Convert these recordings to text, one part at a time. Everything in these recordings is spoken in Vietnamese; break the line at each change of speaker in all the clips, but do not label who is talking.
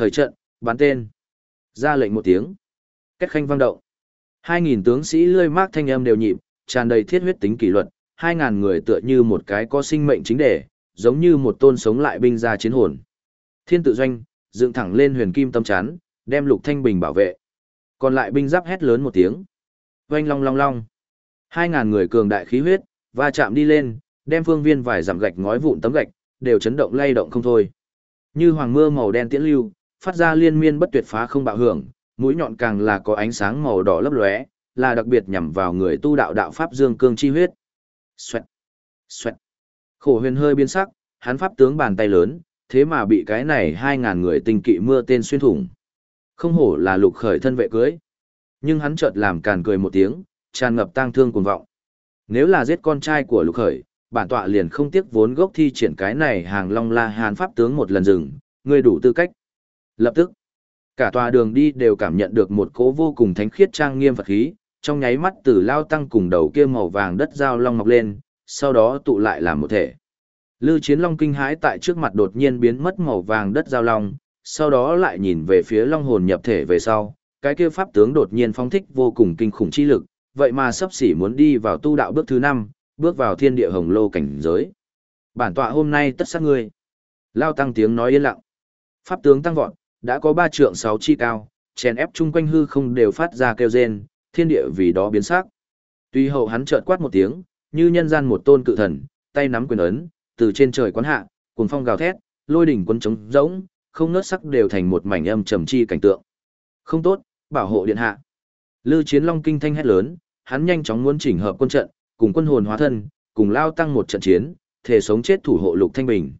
Khởi trận, bắn tên. Ra lệnh một tiếng. Kết khanh vang động. Hai nghìn tướng sĩ lươi mát thanh âm đều nhịp, tràn đầy thiết huyết tính kỷ luật, hai ngàn người tựa như một cái có sinh mệnh chính đề, giống như một tôn sống lại binh ra chiến hồn. Thiên tự doanh, dựng thẳng lên huyền kim tâm chán, đem lục thanh bình bảo vệ. Còn lại binh giáp hét lớn một tiếng. Oanh long long long. Hai ngàn người cường đại khí huyết, va chạm đi lên, đem phương viên vài giảm gạch ngói vụn tấm gạch, đều chấn động lay động không thôi. Như hoàng mưa màu đen tiễn lưu, phát ra liên miên bất tuyệt phá không bạo hưởng, mũi nhọn càng là có ánh sáng màu đỏ lấp lóe, là đặc biệt nhằm vào người tu đạo đạo pháp dương cương chi huyết. Xoẹt, xoẹt. Khổ huyền hơi biến sắc, hắn pháp tướng bàn tay lớn, thế mà bị cái này hai ngàn người tinh kỵ mưa tên xuyên thủng. Không hổ là lục khởi thân vệ cưới. Nhưng hắn chợt làm càn cười một tiếng, tràn ngập tang thương cuồng vọng. Nếu là giết con trai của lục khởi, bản tọa liền không tiếc vốn gốc thi triển cái này hàng long la hàn pháp tướng một lần dừng, ngươi đủ tư cách. Lập tức, cả tòa đường đi đều cảm nhận được một cỗ vô cùng thánh khiết trang nghiêm Phật khí, trong nháy mắt từ lao tăng cùng đầu kia màu vàng đất dao long mọc lên, sau đó tụ lại làm một thể. Lư chiến long kinh hãi tại trước mặt đột nhiên biến mất màu vàng đất dao long, sau đó lại nhìn về phía long hồn nhập thể về sau, cái kia pháp tướng đột nhiên phong thích vô cùng kinh khủng chi lực, vậy mà sắp xỉ muốn đi vào tu đạo bước thứ năm, bước vào thiên địa hồng lô cảnh giới. Bản tọa hôm nay tất sát ngươi. Lao tăng tiếng nói yên lặng. Pháp tướng tăng vọt, đã có ba trượng sáu chi cao, chèn ép chung quanh hư không đều phát ra kêu rên, thiên địa vì đó biến sắc. Tuy hậu hắn chợt quát một tiếng, như nhân gian một tôn cự thần, tay nắm quyền ấn, từ trên trời quán hạ, cuồng phong gào thét, lôi đỉnh quân trống rỗng, không nớt sắc đều thành một mảnh âm trầm chi cảnh tượng. Không tốt, bảo hộ điện hạ. Lư Chiến Long kinh thanh hét lớn, hắn nhanh chóng muốn chỉnh hợp quân trận, cùng quân hồn hóa thân, cùng lao tăng một trận chiến, thể sống chết thủ hộ Lục Thanh Bình.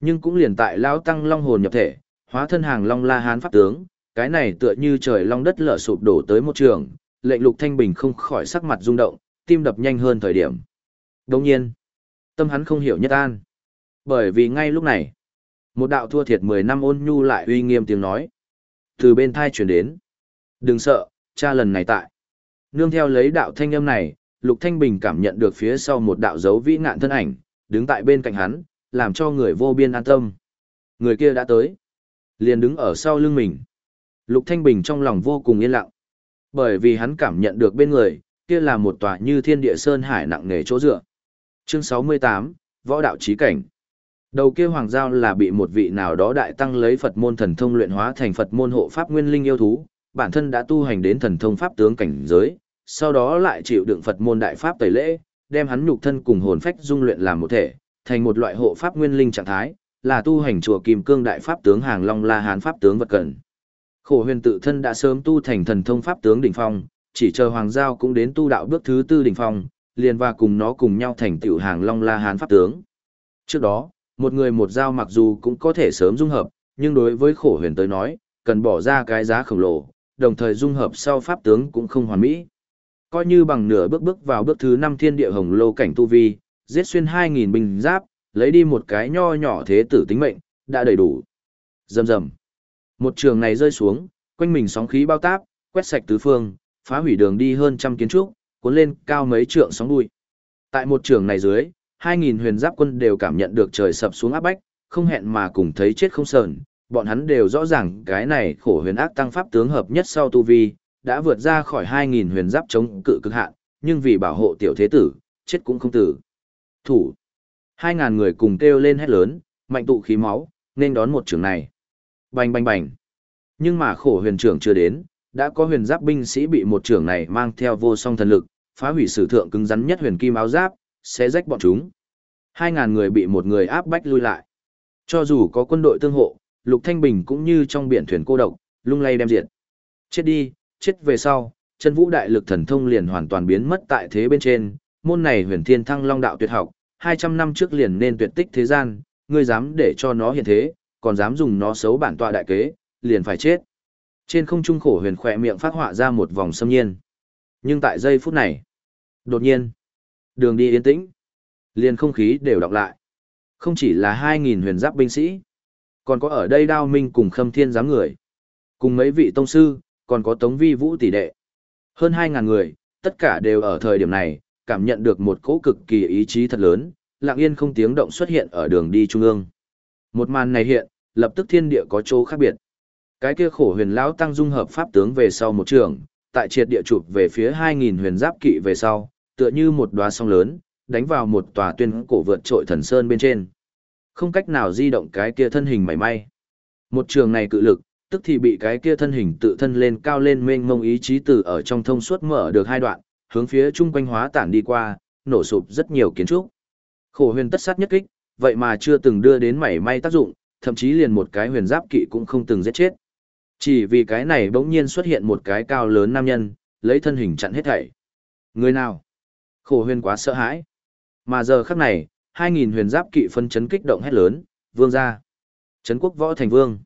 Nhưng cũng liền tại lao tăng long hồn nhập thể, hóa thân hàng long la hán pháp tướng, cái này tựa như trời long đất lở sụp đổ tới một trường, lệnh Lục Thanh Bình không khỏi sắc mặt rung động, tim đập nhanh hơn thời điểm. Đồng nhiên, tâm hắn không hiểu nhất an. Bởi vì ngay lúc này, một đạo thua thiệt 10 năm ôn nhu lại uy nghiêm tiếng nói. Từ bên thai chuyển đến. Đừng sợ, cha lần này tại. Nương theo lấy đạo thanh âm này, Lục Thanh Bình cảm nhận được phía sau một đạo dấu vĩ ngạn thân ảnh, đứng tại bên cạnh hắn, làm cho người vô biên an tâm. Người kia đã tới. Liền đứng ở sau lưng mình. Lục Thanh Bình trong lòng vô cùng yên lặng. Bởi vì hắn cảm nhận được bên người, kia là một tòa như thiên địa sơn hải nặng nề chỗ dựa. Chương 68, Võ đạo Chí cảnh. Đầu kia hoàng giao là bị một vị nào đó đại tăng lấy Phật môn thần thông luyện hóa thành Phật môn hộ pháp nguyên linh yêu thú, bản thân đã tu hành đến thần thông pháp tướng cảnh giới, sau đó lại chịu đựng Phật môn đại pháp tẩy lễ, đem hắn nhục thân cùng hồn phách dung luyện làm một thể, thành một loại hộ pháp nguyên linh trạng thái, là tu hành chùa Kim Cương đại pháp tướng hàng Long La Hán pháp tướng vật cận. Khổ huyền tự thân đã sớm tu thành thần thông pháp tướng đỉnh phong, chỉ chờ hoàng giao cũng đến tu đạo bước thứ tư đỉnh phong, liền và cùng nó cùng nhau thành tiểu hàng Long La Hán pháp tướng. Trước đó, một người một dao mặc dù cũng có thể sớm dung hợp, nhưng đối với khổ huyền tới nói, cần bỏ ra cái giá khổng lồ, đồng thời dung hợp sau pháp tướng cũng không hoàn mỹ. Coi như bằng nửa bước bước vào bước thứ năm thiên địa hồng lô cảnh tu vi, giết xuyên 2.000 binh giáp, lấy đi một cái nho nhỏ thế tử tính mệnh, đã đầy đủ. Dầm dầm. Một trường này rơi xuống, quanh mình sóng khí bao táp, quét sạch tứ phương, phá hủy đường đi hơn trăm kiến trúc, cuốn lên cao mấy trượng sóng đuôi. Tại một trường này dưới, 2.000 huyền giáp quân đều cảm nhận được trời sập xuống áp bách, không hẹn mà cùng thấy chết không sờn, bọn hắn đều rõ ràng cái này khổ huyền ác tăng pháp tướng hợp nhất sau tu vi, đã vượt ra khỏi 2.000 huyền giáp chống cự cực hạn, nhưng vì bảo hộ tiểu thế tử, chết cũng không tử. Thủ. Hai ngàn người cùng kêu lên hét lớn, mạnh tụ khí máu, nên đón một trường này. Bành bành bành. Nhưng mà khổ huyền trưởng chưa đến, đã có huyền giáp binh sĩ bị một trưởng này mang theo vô song thần lực, phá hủy sử thượng cứng rắn nhất huyền kim áo giáp, sẽ rách bọn chúng. Hai ngàn người bị một người áp bách lui lại. Cho dù có quân đội tương hộ, Lục Thanh Bình cũng như trong biển thuyền cô độc, lung lay đem diệt. Chết đi, chết về sau, chân vũ đại lực thần thông liền hoàn toàn biến mất tại thế bên trên, môn này huyền thiên thăng long đạo tuyệt học, 200 năm trước liền nên tuyệt tích thế gian, ngươi dám để cho nó hiện thế, còn dám dùng nó xấu bản tọa đại kế, liền phải chết. Trên không trung khổ huyền khỏe miệng phát họa ra một vòng xâm nhiên. Nhưng tại giây phút này, đột nhiên, đường đi yên tĩnh, liền không khí đều đọc lại. Không chỉ là 2.000 huyền giáp binh sĩ, còn có ở đây đao minh cùng khâm thiên giám người. Cùng mấy vị tông sư, còn có tống vi vũ tỷ đệ. Hơn 2.000 người, tất cả đều ở thời điểm này, cảm nhận được một cỗ cực kỳ ý chí thật lớn, lặng yên không tiếng động xuất hiện ở đường đi trung ương. Một màn này hiện, lập tức thiên địa có chỗ khác biệt. Cái kia khổ huyền lão tăng dung hợp pháp tướng về sau một trường, tại triệt địa chụp về phía 2000 huyền giáp kỵ về sau, tựa như một đóa sông lớn, đánh vào một tòa tuyên cổ vượt trội thần sơn bên trên. Không cách nào di động cái kia thân hình mảy may. Một trường này cự lực, tức thì bị cái kia thân hình tự thân lên cao lên mênh mông ý chí từ ở trong thông suốt mở được hai đoạn, hướng phía trung quanh hóa tản đi qua, nổ sụp rất nhiều kiến trúc. Khổ huyền tất sát nhất kích, vậy mà chưa từng đưa đến mảy may tác dụng, thậm chí liền một cái huyền giáp kỵ cũng không từng giết chết. Chỉ vì cái này bỗng nhiên xuất hiện một cái cao lớn nam nhân, lấy thân hình chặn hết thảy. Người nào? Khổ huyền quá sợ hãi. Mà giờ khắc này, 2.000 huyền giáp kỵ phân chấn kích động hét lớn, vương ra. Trấn quốc võ thành vương.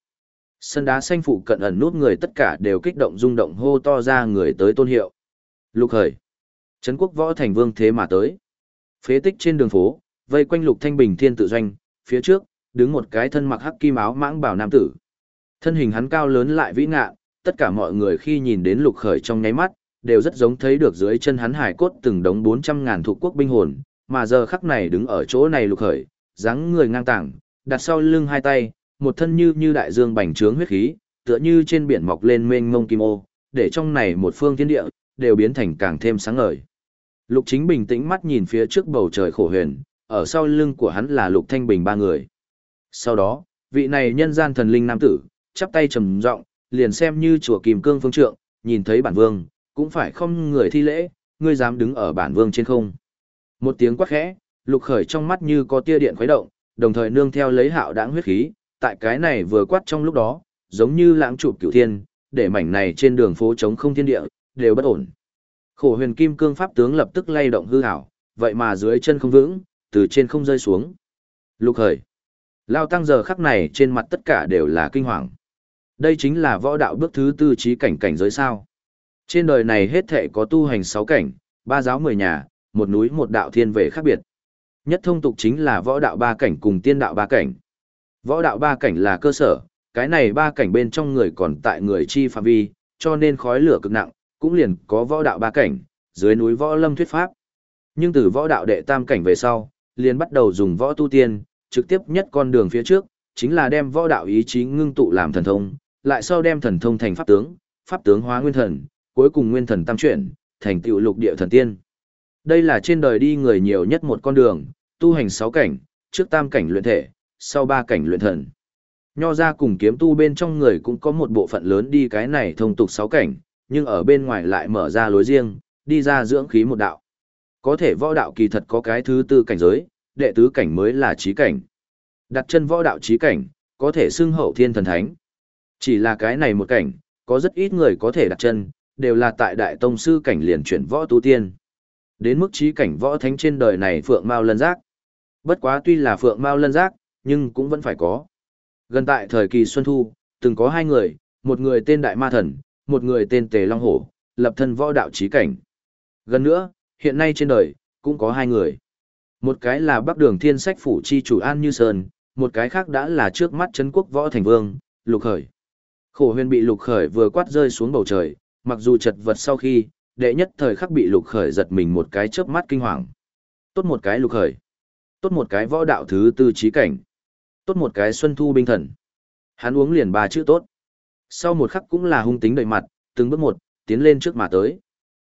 Sân đá xanh phụ cận ẩn nút người tất cả đều kích động rung động hô to ra người tới tôn hiệu. Lục hời. Trấn quốc võ thành vương thế mà tới. Phế tích trên đường phố, vây quanh lục thanh bình thiên tự doanh, phía trước, đứng một cái thân mặc hắc kim áo mãng bảo nam tử. Thân hình hắn cao lớn lại vĩ ngạ, tất cả mọi người khi nhìn đến lục khởi trong nháy mắt, đều rất giống thấy được dưới chân hắn hải cốt từng đống 400 ngàn thuộc quốc binh hồn, mà giờ khắc này đứng ở chỗ này lục khởi, dáng người ngang tảng, đặt sau lưng hai tay, một thân như như đại dương bành trướng huyết khí, tựa như trên biển mọc lên mênh mông kim ô, để trong này một phương thiên địa, đều biến thành càng thêm sáng ngời. Lục chính bình tĩnh mắt nhìn phía trước bầu trời khổ huyền, ở sau lưng của hắn là lục thanh bình ba người. Sau đó, vị này nhân gian thần linh nam tử, chắp tay trầm giọng, liền xem như chùa Kim Cương phương trượng, nhìn thấy bản vương, cũng phải không người thi lễ, ngươi dám đứng ở bản vương trên không. Một tiếng quát khẽ, lục khởi trong mắt như có tia điện khuấy động, đồng thời nương theo lấy hạo đãng huyết khí, tại cái này vừa quát trong lúc đó, giống như lãng chụp cửu thiên, để mảnh này trên đường phố trống không thiên địa, đều bất ổn. Khổ huyền kim cương pháp tướng lập tức lay động hư hảo, vậy mà dưới chân không vững, từ trên không rơi xuống. Lục hời. Lao tăng giờ khắc này trên mặt tất cả đều là kinh hoàng. Đây chính là võ đạo bước thứ tư trí cảnh cảnh giới sao. Trên đời này hết thể có tu hành sáu cảnh, ba giáo mười nhà, một núi một đạo thiên về khác biệt. Nhất thông tục chính là võ đạo ba cảnh cùng tiên đạo ba cảnh. Võ đạo ba cảnh là cơ sở, cái này ba cảnh bên trong người còn tại người chi phạm vi, cho nên khói lửa cực nặng, cũng liền có võ đạo ba cảnh, dưới núi võ lâm thuyết pháp. Nhưng từ võ đạo đệ tam cảnh về sau, liền bắt đầu dùng võ tu tiên, trực tiếp nhất con đường phía trước, chính là đem võ đạo ý chí ngưng tụ làm thần thông, lại sau đem thần thông thành pháp tướng, pháp tướng hóa nguyên thần, cuối cùng nguyên thần tam chuyển, thành tựu lục địa thần tiên. Đây là trên đời đi người nhiều nhất một con đường, tu hành sáu cảnh, trước tam cảnh luyện thể, sau ba cảnh luyện thần. Nho ra cùng kiếm tu bên trong người cũng có một bộ phận lớn đi cái này thông tục sáu cảnh, nhưng ở bên ngoài lại mở ra lối riêng, đi ra dưỡng khí một đạo. Có thể võ đạo kỳ thật có cái thứ tư cảnh giới, đệ tứ cảnh mới là trí cảnh. Đặt chân võ đạo trí cảnh, có thể xưng hậu thiên thần thánh. Chỉ là cái này một cảnh, có rất ít người có thể đặt chân, đều là tại đại tông sư cảnh liền chuyển võ tu tiên. Đến mức trí cảnh võ thánh trên đời này phượng mao lân giác. Bất quá tuy là phượng mao lân giác, nhưng cũng vẫn phải có. Gần tại thời kỳ Xuân Thu, từng có hai người, một người tên Đại Ma Thần, một người tên Tề Long Hổ, lập thân võ đạo trí cảnh. Gần nữa, hiện nay trên đời, cũng có hai người. Một cái là Bắc Đường Thiên Sách phủ chi chủ An Như Sơn, một cái khác đã là trước mắt Trấn Quốc Võ Thành Vương, Lục Khởi. Khổ huyền bị Lục Khởi vừa quát rơi xuống bầu trời, mặc dù chật vật sau khi, đệ nhất thời khắc bị Lục Khởi giật mình một cái chớp mắt kinh hoàng. Tốt một cái Lục Khởi. Tốt một cái võ đạo thứ tư trí cảnh. Tốt một cái Xuân Thu binh thần. Hắn uống liền ba chữ tốt. Sau một khắc cũng là hung tính đầy mặt, từng bước một, tiến lên trước mà tới.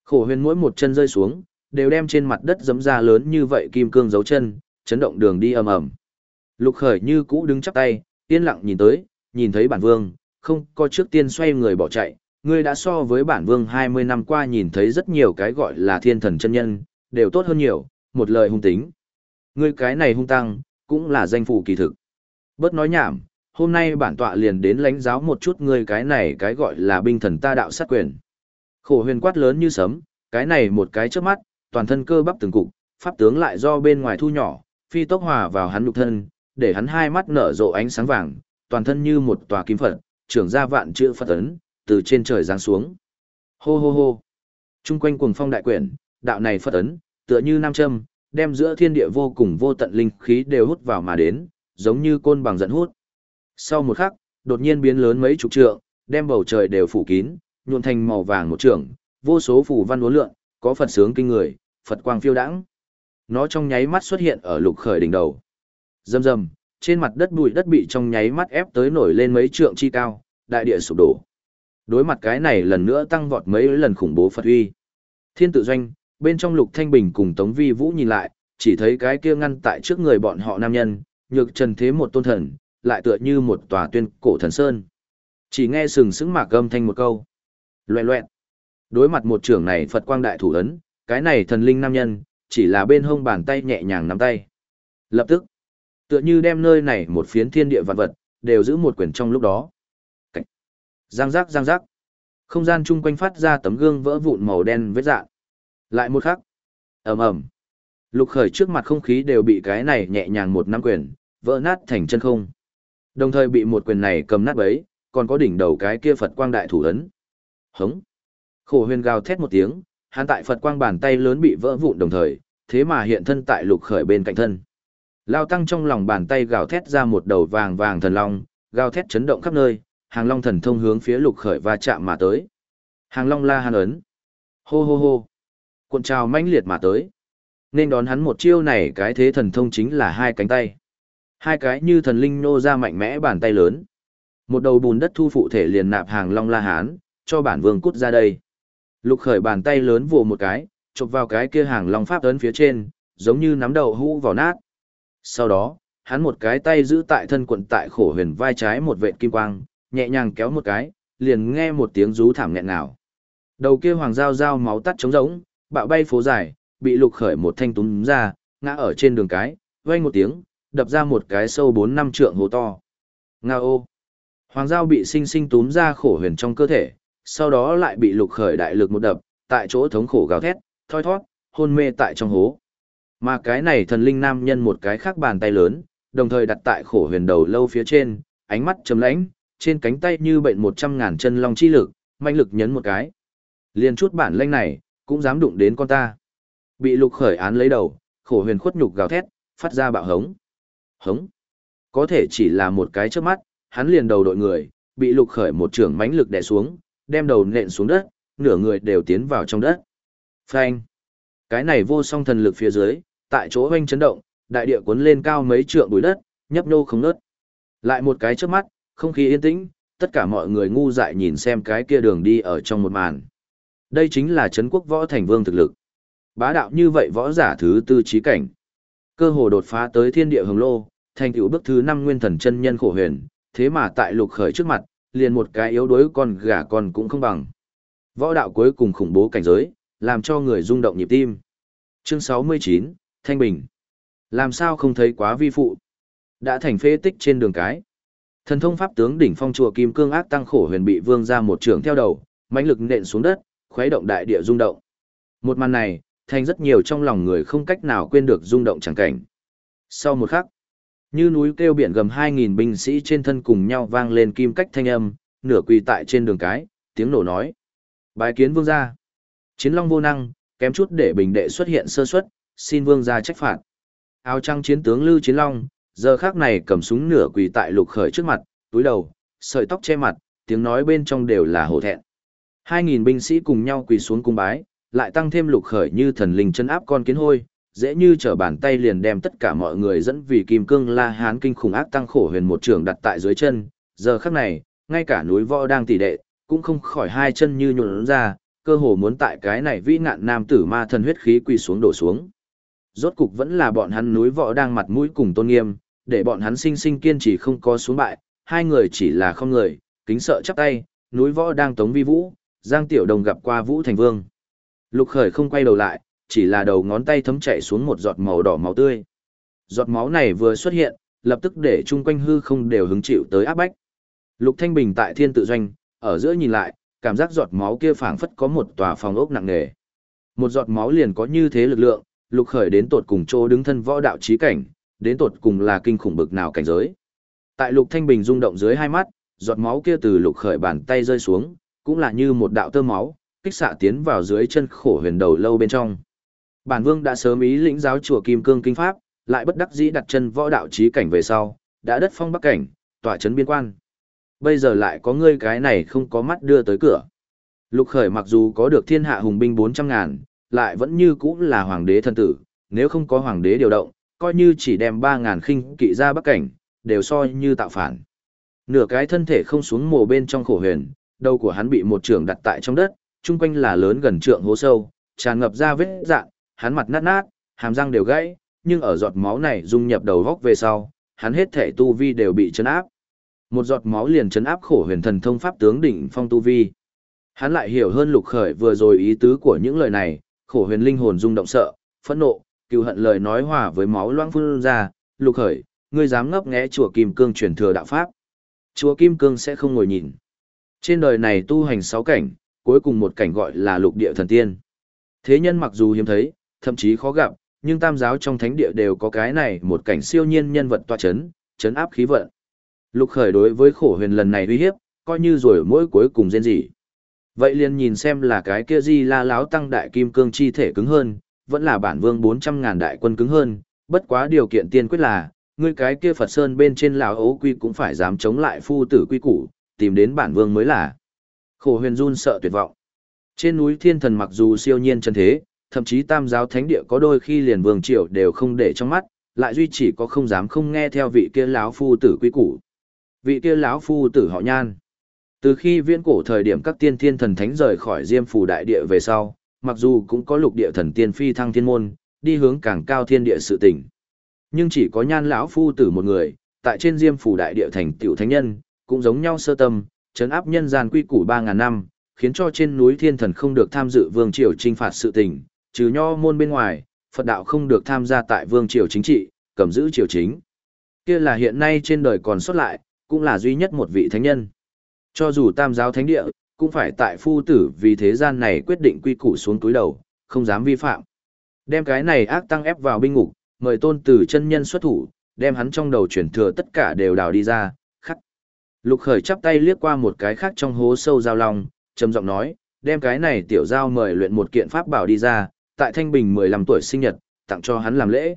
Khổ huyền mỗi một chân rơi xuống, đều đem trên mặt đất giấm ra lớn như vậy kim cương dấu chân, chấn động đường đi ầm ầm. Lục khởi như cũ đứng chắp tay, yên lặng nhìn tới, nhìn thấy bản vương, không có trước tiên xoay người bỏ chạy, ngươi đã so với bản vương 20 năm qua nhìn thấy rất nhiều cái gọi là thiên thần chân nhân, đều tốt hơn nhiều, một lời hung tính. Ngươi cái này hung tăng, cũng là danh phủ kỳ thực. Bớt nói nhảm, hôm nay bản tọa liền đến lãnh giáo một chút ngươi cái này cái gọi là binh thần ta đạo sát quyền. Khổ huyền quát lớn như sấm, cái này một cái trước mắt, toàn thân cơ bắp từng cục, pháp tướng lại do bên ngoài thu nhỏ, phi tốc hòa vào hắn nhục thân, để hắn hai mắt nở rộ ánh sáng vàng, toàn thân như một tòa kim Phật, trưởng ra vạn chữ Phật ấn, từ trên trời giáng xuống. Hô hô hô. Trung quanh cuồng phong đại quyển, đạo này Phật ấn, tựa như nam châm, đem giữa thiên địa vô cùng vô tận linh khí đều hút vào mà đến, giống như côn bằng dẫn hút. Sau một khắc, đột nhiên biến lớn mấy chục trượng, đem bầu trời đều phủ kín, nhuộn thành màu vàng một trượng, vô số phù văn uốn lượn, có Phật sướng kinh người, Phật quang phiêu đãng. Nó trong nháy mắt xuất hiện ở lục khởi đỉnh đầu. Rầm rầm, trên mặt đất bụi đất bị trong nháy mắt ép tới nổi lên mấy trượng chi cao, đại địa sụp đổ. Đối mặt cái này lần nữa tăng vọt mấy lần khủng bố Phật uy. Thiên tự doanh, bên trong Lục Thanh Bình cùng Tống Vi Vũ nhìn lại, chỉ thấy cái kia ngăn tại trước người bọn họ nam nhân, nhược trần thế một tôn thần, lại tựa như một tòa tuyên cổ thần sơn. Chỉ nghe sừng sững mạc gầm thanh một câu. Loẹ loẹt. Đối mặt một trưởng này Phật quang đại thủ ấn, cái này thần linh nam nhân, chỉ là bên hông bàn tay nhẹ nhàng nắm tay. Lập tức, tựa như đem nơi này một phiến thiên địa vạn vật, đều giữ một quyển trong lúc đó. Cảnh. Giang giác giang giác. Không gian chung quanh phát ra tấm gương vỡ vụn màu đen vết dạng. Lại một khắc. ầm ầm Lục khởi trước mặt không khí đều bị cái này nhẹ nhàng một năm quyển vỡ nát thành chân không. Đồng thời bị một quyền này cầm nát bấy, còn có đỉnh đầu cái kia Phật quang đại thủ ấn. Hống. Khổ huyền gào thét một tiếng, hắn tại Phật quang bàn tay lớn bị vỡ vụn đồng thời, thế mà hiện thân tại lục khởi bên cạnh thân. Lao tăng trong lòng bàn tay gào thét ra một đầu vàng vàng thần long, gào thét chấn động khắp nơi, hàng long thần thông hướng phía lục khởi va chạm mà tới. Hàng long la hàn ấn. Hô hô hô. Cuộn trào mãnh liệt mà tới. Nên đón hắn một chiêu này cái thế thần thông chính là hai cánh tay. Hai cái như thần linh nô ra mạnh mẽ bàn tay lớn. Một đầu bùn đất thu phụ thể liền nạp hàng long la hán, cho bản vương cút ra đây. Lục khởi bàn tay lớn vồ một cái, chụp vào cái kia hàng long pháp ấn phía trên, giống như nắm đầu hũ vào nát. Sau đó, hắn một cái tay giữ tại thân quận tại khổ huyền vai trái một vệt kim quang, nhẹ nhàng kéo một cái, liền nghe một tiếng rú thảm nghẹn nào. Đầu kia hoàng dao dao máu tắt trống rỗng, bạo bay phố dài, bị lục khởi một thanh túm ra, ngã ở trên đường cái, vang một tiếng, đập ra một cái sâu 4 năm trượng hố to. Nga ô! Hoàng giao bị sinh sinh túm ra khổ huyền trong cơ thể, sau đó lại bị lục khởi đại lực một đập, tại chỗ thống khổ gào thét, thoi thoát, hôn mê tại trong hố. Mà cái này thần linh nam nhân một cái khác bàn tay lớn, đồng thời đặt tại khổ huyền đầu lâu phía trên, ánh mắt chấm lãnh, trên cánh tay như bệnh một trăm ngàn chân long chi lực, mạnh lực nhấn một cái. Liên chút bản lanh này, cũng dám đụng đến con ta. Bị lục khởi án lấy đầu, khổ huyền khuất nhục gào thét, phát ra bạo hống. Hống. Có thể chỉ là một cái trước mắt, hắn liền đầu đội người, bị lục khởi một trưởng mãnh lực đè xuống, đem đầu nện xuống đất, nửa người đều tiến vào trong đất. Phanh. Cái này vô song thần lực phía dưới, tại chỗ hoanh chấn động, đại địa cuốn lên cao mấy trượng bụi đất, nhấp nô không nớt. Lại một cái trước mắt, không khí yên tĩnh, tất cả mọi người ngu dại nhìn xem cái kia đường đi ở trong một màn. Đây chính là Trấn quốc võ thành vương thực lực. Bá đạo như vậy võ giả thứ tư trí cảnh. Cơ hồ đột phá tới thiên địa hồng lô, thành tựu bước thứ năm nguyên thần chân nhân khổ huyền, thế mà tại lục khởi trước mặt, liền một cái yếu đuối con gà con cũng không bằng. Võ đạo cuối cùng khủng bố cảnh giới, làm cho người rung động nhịp tim. Chương 69, Thanh Bình. Làm sao không thấy quá vi phụ? Đã thành phế tích trên đường cái. Thần thông pháp tướng đỉnh phong chùa Kim Cương ác tăng khổ huyền bị vương ra một trường theo đầu, mãnh lực nện xuống đất, khuấy động đại địa rung động. Một màn này, thành rất nhiều trong lòng người không cách nào quên được rung động chẳng cảnh. Sau một khắc, như núi kêu biển gầm 2.000 binh sĩ trên thân cùng nhau vang lên kim cách thanh âm, nửa quỳ tại trên đường cái, tiếng nổ nói. Bài kiến vương gia. Chiến long vô năng, kém chút để bình đệ xuất hiện sơ suất, xin vương gia trách phạt. Áo trăng chiến tướng Lưu Chiến Long, giờ khác này cầm súng nửa quỳ tại lục khởi trước mặt, túi đầu, sợi tóc che mặt, tiếng nói bên trong đều là hổ thẹn. Hai nghìn binh sĩ cùng nhau quỳ xuống cung bái, lại tăng thêm lục khởi như thần linh chân áp con kiến hôi, dễ như trở bàn tay liền đem tất cả mọi người dẫn vì kim cương la hán kinh khủng ác tăng khổ huyền một trường đặt tại dưới chân. Giờ khắc này, ngay cả núi võ đang tỷ đệ, cũng không khỏi hai chân như nhuộn ra, cơ hồ muốn tại cái này vĩ ngạn nam tử ma thần huyết khí quỳ xuống đổ xuống. Rốt cục vẫn là bọn hắn núi võ đang mặt mũi cùng tôn nghiêm, để bọn hắn sinh sinh kiên trì không có xuống bại, hai người chỉ là không người, kính sợ chắp tay, núi võ đang tống vi vũ, Giang Tiểu Đồng gặp qua Vũ Thành Vương. Lục Khởi không quay đầu lại, chỉ là đầu ngón tay thấm chạy xuống một giọt màu đỏ máu tươi. Giọt máu này vừa xuất hiện, lập tức để chung quanh hư không đều hứng chịu tới áp bách. Lục Thanh Bình tại thiên tự doanh, ở giữa nhìn lại, cảm giác giọt máu kia phảng phất có một tòa phòng ốc nặng nề. Một giọt máu liền có như thế lực lượng, lục khởi đến tột cùng chỗ đứng thân võ đạo trí cảnh, đến tột cùng là kinh khủng bực nào cảnh giới. Tại lục thanh bình rung động dưới hai mắt, giọt máu kia từ lục khởi bàn tay rơi xuống, cũng là như một đạo tơ máu, kích xạ tiến vào dưới chân khổ huyền đầu lâu bên trong. Bản vương đã sớm ý lĩnh giáo chùa Kim Cương Kinh Pháp, lại bất đắc dĩ đặt chân võ đạo trí cảnh về sau, đã đất phong bắc cảnh, tỏa chấn biên quan. Bây giờ lại có ngươi cái này không có mắt đưa tới cửa. Lục khởi mặc dù có được thiên hạ hùng binh 400 ngàn, lại vẫn như cũ là hoàng đế thân tử, nếu không có hoàng đế điều động, coi như chỉ đem 3 ngàn khinh kỵ ra bắc cảnh, đều so như tạo phản. Nửa cái thân thể không xuống mồ bên trong khổ huyền, đầu của hắn bị một trường đặt tại trong đất, chung quanh là lớn gần trượng hố sâu, tràn ngập ra vết dạn, hắn mặt nát nát, hàm răng đều gãy, nhưng ở giọt máu này dung nhập đầu góc về sau, hắn hết thể tu vi đều bị chấn áp. Một giọt máu liền chấn áp khổ huyền thần thông pháp tướng đỉnh phong tu vi. Hắn lại hiểu hơn lục khởi vừa rồi ý tứ của những lời này, khổ huyền linh hồn rung động sợ, phẫn nộ, cựu hận lời nói hòa với máu loãng phun ra, lục khởi, ngươi dám ngấp nghé chùa Kim Cương truyền thừa đạo pháp. Chùa Kim Cương sẽ không ngồi nhìn. Trên đời này tu hành sáu cảnh, cuối cùng một cảnh gọi là lục địa thần tiên. Thế nhân mặc dù hiếm thấy, thậm chí khó gặp, nhưng tam giáo trong thánh địa đều có cái này một cảnh siêu nhiên nhân vật tọa chấn, chấn áp khí vận. Lục khởi đối với khổ huyền lần này uy hiếp, coi như rồi mỗi cuối cùng rên gì. Vậy liền nhìn xem là cái kia gì la láo tăng đại kim cương chi thể cứng hơn, vẫn là bản vương 400 ngàn đại quân cứng hơn, bất quá điều kiện tiên quyết là, ngươi cái kia Phật Sơn bên trên lão ấu quy cũng phải dám chống lại phu tử quy củ, tìm đến bản vương mới là. Khổ huyền run sợ tuyệt vọng. Trên núi thiên thần mặc dù siêu nhiên chân thế, thậm chí tam giáo thánh địa có đôi khi liền vương triều đều không để trong mắt, lại duy chỉ có không dám không nghe theo vị kia lão phu tử quý củ. Vị kia lão phu tử họ nhan. Từ khi viễn cổ thời điểm các tiên thiên thần thánh rời khỏi Diêm Phù đại địa về sau, mặc dù cũng có lục địa thần tiên phi thăng thiên môn, đi hướng càng cao thiên địa sự tỉnh. Nhưng chỉ có nhan lão phu tử một người, tại trên Diêm Phù đại địa thành tiểu thánh nhân, cũng giống nhau sơ tâm, chấn áp nhân gian quy củ 3000 năm, khiến cho trên núi thiên thần không được tham dự vương triều trinh phạt sự tình, trừ nho môn bên ngoài, Phật đạo không được tham gia tại vương triều chính trị, cầm giữ triều chính. Kia là hiện nay trên đời còn xuất lại, cũng là duy nhất một vị thánh nhân. Cho dù tam giáo thánh địa, cũng phải tại phu tử vì thế gian này quyết định quy củ xuống túi đầu, không dám vi phạm. Đem cái này ác tăng ép vào binh ngục, mời tôn tử chân nhân xuất thủ, đem hắn trong đầu chuyển thừa tất cả đều đào đi ra. Lục khởi chắp tay liếc qua một cái khác trong hố sâu giao long, trầm giọng nói, đem cái này tiểu giao mời luyện một kiện pháp bảo đi ra, tại Thanh Bình 15 tuổi sinh nhật, tặng cho hắn làm lễ.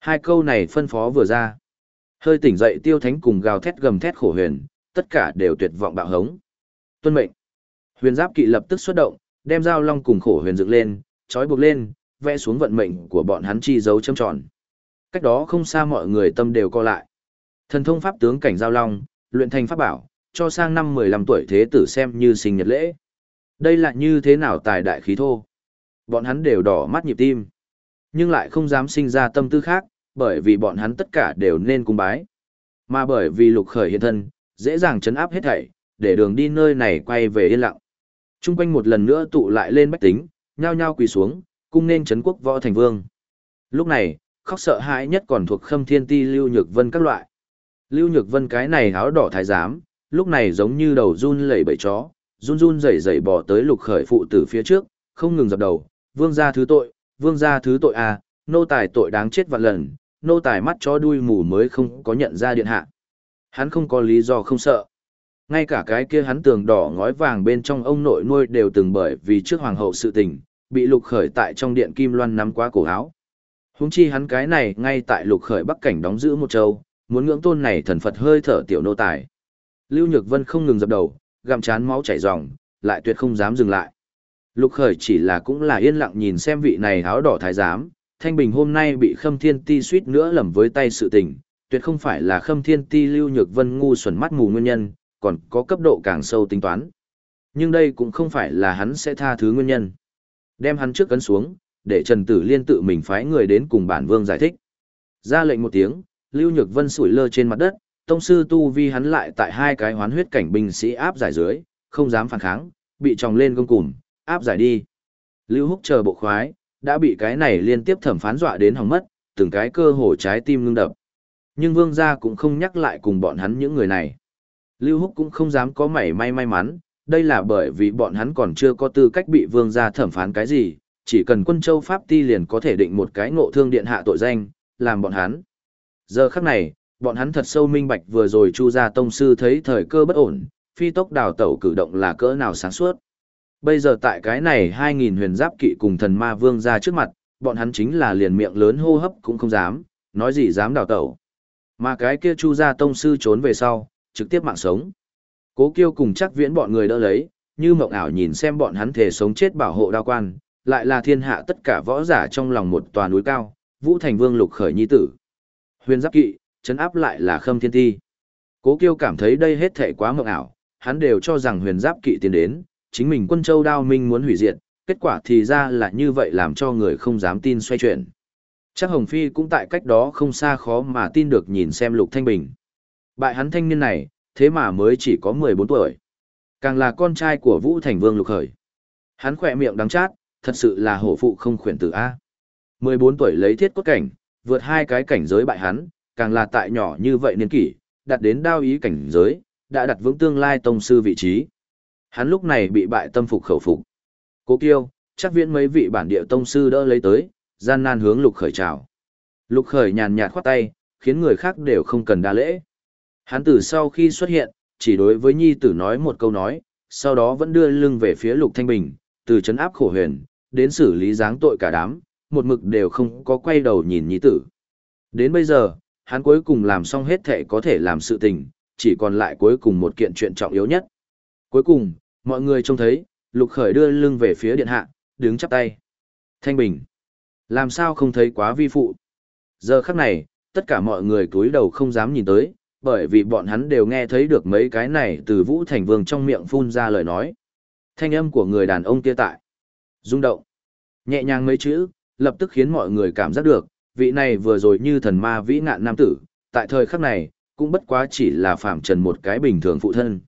Hai câu này phân phó vừa ra. Hơi tỉnh dậy tiêu thánh cùng gào thét gầm thét khổ huyền, tất cả đều tuyệt vọng bạo hống. Tuân mệnh. Huyền giáp kỵ lập tức xuất động, đem giao long cùng khổ huyền dựng lên, trói buộc lên, vẽ xuống vận mệnh của bọn hắn chi dấu châm tròn. Cách đó không xa mọi người tâm đều co lại. Thần thông pháp tướng cảnh giao long, luyện thành pháp bảo, cho sang năm 15 tuổi thế tử xem như sinh nhật lễ. Đây là như thế nào tài đại khí thô. Bọn hắn đều đỏ mắt nhịp tim. Nhưng lại không dám sinh ra tâm tư khác, bởi vì bọn hắn tất cả đều nên cung bái. Mà bởi vì lục khởi hiện thân, dễ dàng chấn áp hết thảy, để đường đi nơi này quay về yên lặng. Trung quanh một lần nữa tụ lại lên bách tính, nhao nhao quỳ xuống, cung nên chấn quốc võ thành vương. Lúc này, khóc sợ hãi nhất còn thuộc khâm thiên ti lưu nhược vân các loại. Lưu nhược vân cái này áo đỏ thái giám, lúc này giống như đầu run lẩy bẩy chó, run run rẩy rẩy bỏ tới lục khởi phụ tử phía trước, không ngừng dập đầu, vương gia thứ tội, vương gia thứ tội à, nô tài tội đáng chết vạn lần, nô tài mắt chó đuôi mù mới không có nhận ra điện hạ. Hắn không có lý do không sợ. Ngay cả cái kia hắn tường đỏ ngói vàng bên trong ông nội nuôi đều từng bởi vì trước hoàng hậu sự tình, bị lục khởi tại trong điện kim loan nắm quá cổ áo. Húng chi hắn cái này ngay tại lục khởi bắc cảnh đóng giữ một châu, muốn ngưỡng tôn này thần Phật hơi thở tiểu nô tài. Lưu Nhược Vân không ngừng dập đầu, gặm chán máu chảy ròng, lại tuyệt không dám dừng lại. Lục khởi chỉ là cũng là yên lặng nhìn xem vị này áo đỏ thái giám, Thanh Bình hôm nay bị Khâm Thiên Ti suýt nữa lầm với tay sự tình, tuyệt không phải là Khâm Thiên Ti Lưu Nhược Vân ngu xuẩn mắt mù nguyên nhân, còn có cấp độ càng sâu tính toán. Nhưng đây cũng không phải là hắn sẽ tha thứ nguyên nhân. Đem hắn trước cấn xuống, để Trần Tử Liên tự mình phái người đến cùng bản vương giải thích. Ra lệnh một tiếng, Lưu Nhược Vân sủi lơ trên mặt đất, tông sư tu vi hắn lại tại hai cái hoán huyết cảnh binh sĩ áp giải dưới, không dám phản kháng, bị tròng lên gông cùm, áp giải đi. Lưu Húc chờ bộ khoái, đã bị cái này liên tiếp thẩm phán dọa đến hỏng mất, từng cái cơ hồ trái tim ngưng đập. Nhưng vương gia cũng không nhắc lại cùng bọn hắn những người này. Lưu Húc cũng không dám có mảy may may mắn, đây là bởi vì bọn hắn còn chưa có tư cách bị vương gia thẩm phán cái gì, chỉ cần quân châu Pháp ti liền có thể định một cái ngộ thương điện hạ tội danh, làm bọn hắn. Giờ khắc này, bọn hắn thật sâu minh bạch vừa rồi Chu gia tông sư thấy thời cơ bất ổn, phi tốc đào tẩu cử động là cỡ nào sáng suốt. Bây giờ tại cái này 2000 huyền giáp kỵ cùng thần ma vương ra trước mặt, bọn hắn chính là liền miệng lớn hô hấp cũng không dám, nói gì dám đào tẩu. Mà cái kia Chu gia tông sư trốn về sau, trực tiếp mạng sống. Cố Kiêu cùng chắc viễn bọn người đỡ lấy, như mộng ảo nhìn xem bọn hắn thể sống chết bảo hộ đao quan, lại là thiên hạ tất cả võ giả trong lòng một tòa núi cao, Vũ Thành Vương lục khởi nhi tử. Huyền giáp kỵ, chấn áp lại là Khâm Thiên Ti. Cố Kiêu cảm thấy đây hết thảy quá mộng ảo, hắn đều cho rằng huyền giáp kỵ tiến đến, chính mình quân châu đao minh muốn hủy diệt, kết quả thì ra là như vậy làm cho người không dám tin xoay chuyển. Chắc Hồng Phi cũng tại cách đó không xa khó mà tin được nhìn xem Lục Thanh Bình. Bại hắn thanh niên này, thế mà mới chỉ có 14 tuổi. Càng là con trai của Vũ Thành Vương Lục Khởi. Hắn khỏe miệng đắng chát, thật sự là hổ phụ không khuyển tử A. 14 tuổi lấy thiết cốt cảnh, vượt hai cái cảnh giới bại hắn, càng là tại nhỏ như vậy niên kỷ, đặt đến đao ý cảnh giới, đã đặt vững tương lai tông sư vị trí. Hắn lúc này bị bại tâm phục khẩu phục. Cố Kiêu, chắc viễn mấy vị bản địa tông sư đỡ lấy tới, gian nan hướng Lục Khởi chào. Lục Khởi nhàn nhạt khoát tay, khiến người khác đều không cần đa lễ. Hắn từ sau khi xuất hiện, chỉ đối với nhi tử nói một câu nói, sau đó vẫn đưa lưng về phía Lục Thanh Bình, từ chấn áp khổ huyền, đến xử lý giáng tội cả đám, một mực đều không có quay đầu nhìn nhi tử. Đến bây giờ, hắn cuối cùng làm xong hết thể có thể làm sự tình, chỉ còn lại cuối cùng một kiện chuyện trọng yếu nhất. Cuối cùng, mọi người trông thấy, Lục Khởi đưa lưng về phía điện hạ, đứng chắp tay. Thanh Bình. Làm sao không thấy quá vi phụ. Giờ khắc này, tất cả mọi người cúi đầu không dám nhìn tới, bởi vì bọn hắn đều nghe thấy được mấy cái này từ Vũ Thành Vương trong miệng phun ra lời nói. Thanh âm của người đàn ông kia tại. rung động. Nhẹ nhàng mấy chữ, lập tức khiến mọi người cảm giác được, vị này vừa rồi như thần ma vĩ ngạn nam tử, tại thời khắc này, cũng bất quá chỉ là phạm trần một cái bình thường phụ thân.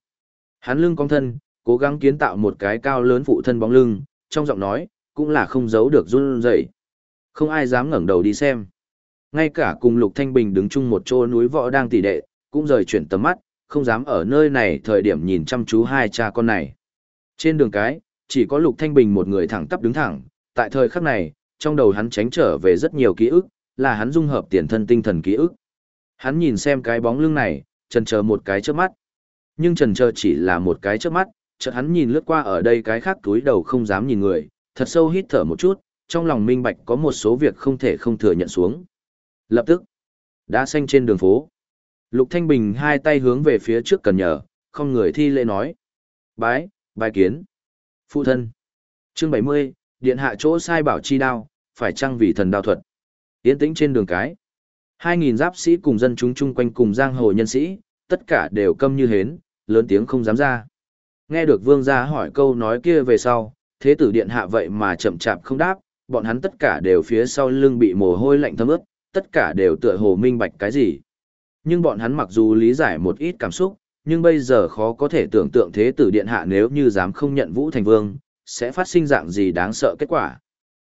Hắn lưng cong thân, cố gắng kiến tạo một cái cao lớn phụ thân bóng lưng, trong giọng nói, cũng là không giấu được run rẩy. Không ai dám ngẩng đầu đi xem. Ngay cả cùng Lục Thanh Bình đứng chung một chỗ núi võ đang tỉ đệ, cũng rời chuyển tầm mắt, không dám ở nơi này thời điểm nhìn chăm chú hai cha con này. Trên đường cái, chỉ có Lục Thanh Bình một người thẳng tắp đứng thẳng, tại thời khắc này, trong đầu hắn tránh trở về rất nhiều ký ức, là hắn dung hợp tiền thân tinh thần ký ức. Hắn nhìn xem cái bóng lưng này, trần chờ một cái trước mắt. Nhưng trần chờ chỉ là một cái trước mắt, chợt hắn nhìn lướt qua ở đây cái khác túi đầu không dám nhìn người, thật sâu hít thở một chút, trong lòng minh bạch có một số việc không thể không thừa nhận xuống. Lập tức, đã xanh trên đường phố. Lục Thanh Bình hai tay hướng về phía trước cần nhờ, không người thi lễ nói. Bái, bài kiến. Phụ thân. Chương 70, điện hạ chỗ sai bảo chi đao, phải chăng vì thần đao thuật. tiến tĩnh trên đường cái. Hai nghìn giáp sĩ cùng dân chúng chung quanh cùng giang hồ nhân sĩ, tất cả đều câm như hến, lớn tiếng không dám ra. Nghe được vương gia hỏi câu nói kia về sau, thế tử điện hạ vậy mà chậm chạp không đáp, bọn hắn tất cả đều phía sau lưng bị mồ hôi lạnh thấm ướt, tất cả đều tựa hồ minh bạch cái gì. Nhưng bọn hắn mặc dù lý giải một ít cảm xúc, nhưng bây giờ khó có thể tưởng tượng thế tử điện hạ nếu như dám không nhận Vũ Thành Vương, sẽ phát sinh dạng gì đáng sợ kết quả.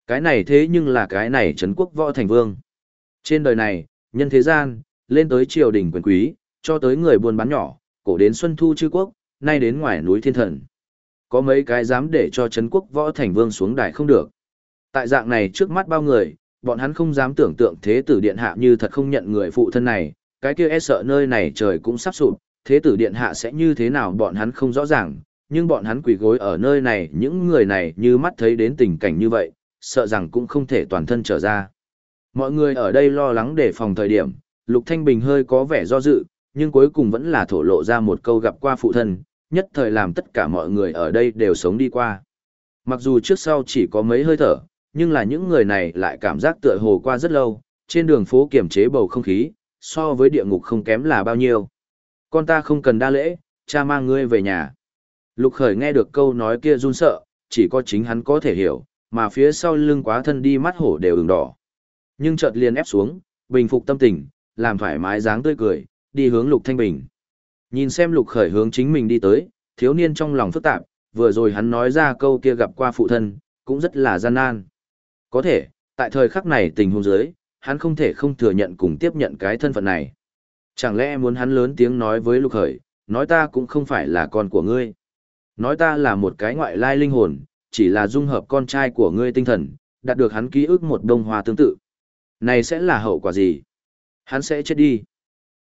Cái này thế nhưng là cái này Trấn quốc võ thành vương. Trên đời này, nhân thế gian, lên tới triều đình quyền quý, cho tới người buôn bán nhỏ, cổ đến xuân thu chư quốc, nay đến ngoài núi thiên thần. Có mấy cái dám để cho Trấn quốc võ thành vương xuống đài không được. Tại dạng này trước mắt bao người, bọn hắn không dám tưởng tượng thế tử điện hạ như thật không nhận người phụ thân này, cái kia e sợ nơi này trời cũng sắp sụp, thế tử điện hạ sẽ như thế nào bọn hắn không rõ ràng, nhưng bọn hắn quỳ gối ở nơi này những người này như mắt thấy đến tình cảnh như vậy, sợ rằng cũng không thể toàn thân trở ra. Mọi người ở đây lo lắng để phòng thời điểm, Lục Thanh Bình hơi có vẻ do dự, nhưng cuối cùng vẫn là thổ lộ ra một câu gặp qua phụ thân, nhất thời làm tất cả mọi người ở đây đều sống đi qua. Mặc dù trước sau chỉ có mấy hơi thở, nhưng là những người này lại cảm giác tựa hồ qua rất lâu, trên đường phố kiềm chế bầu không khí, so với địa ngục không kém là bao nhiêu. Con ta không cần đa lễ, cha mang ngươi về nhà. Lục khởi nghe được câu nói kia run sợ, chỉ có chính hắn có thể hiểu, mà phía sau lưng quá thân đi mắt hổ đều ửng đỏ. Nhưng chợt liền ép xuống, bình phục tâm tình, làm thoải mái dáng tươi cười, đi hướng Lục Thanh Bình. Nhìn xem Lục khởi hướng chính mình đi tới, thiếu niên trong lòng phức tạp, vừa rồi hắn nói ra câu kia gặp qua phụ thân, cũng rất là gian nan. Có thể, tại thời khắc này tình huống dưới, hắn không thể không thừa nhận cùng tiếp nhận cái thân phận này. Chẳng lẽ muốn hắn lớn tiếng nói với Lục Khởi, nói ta cũng không phải là con của ngươi. Nói ta là một cái ngoại lai linh hồn, chỉ là dung hợp con trai của ngươi tinh thần, đạt được hắn ký ức một đông hoa tương tự. Này sẽ là hậu quả gì? Hắn sẽ chết đi.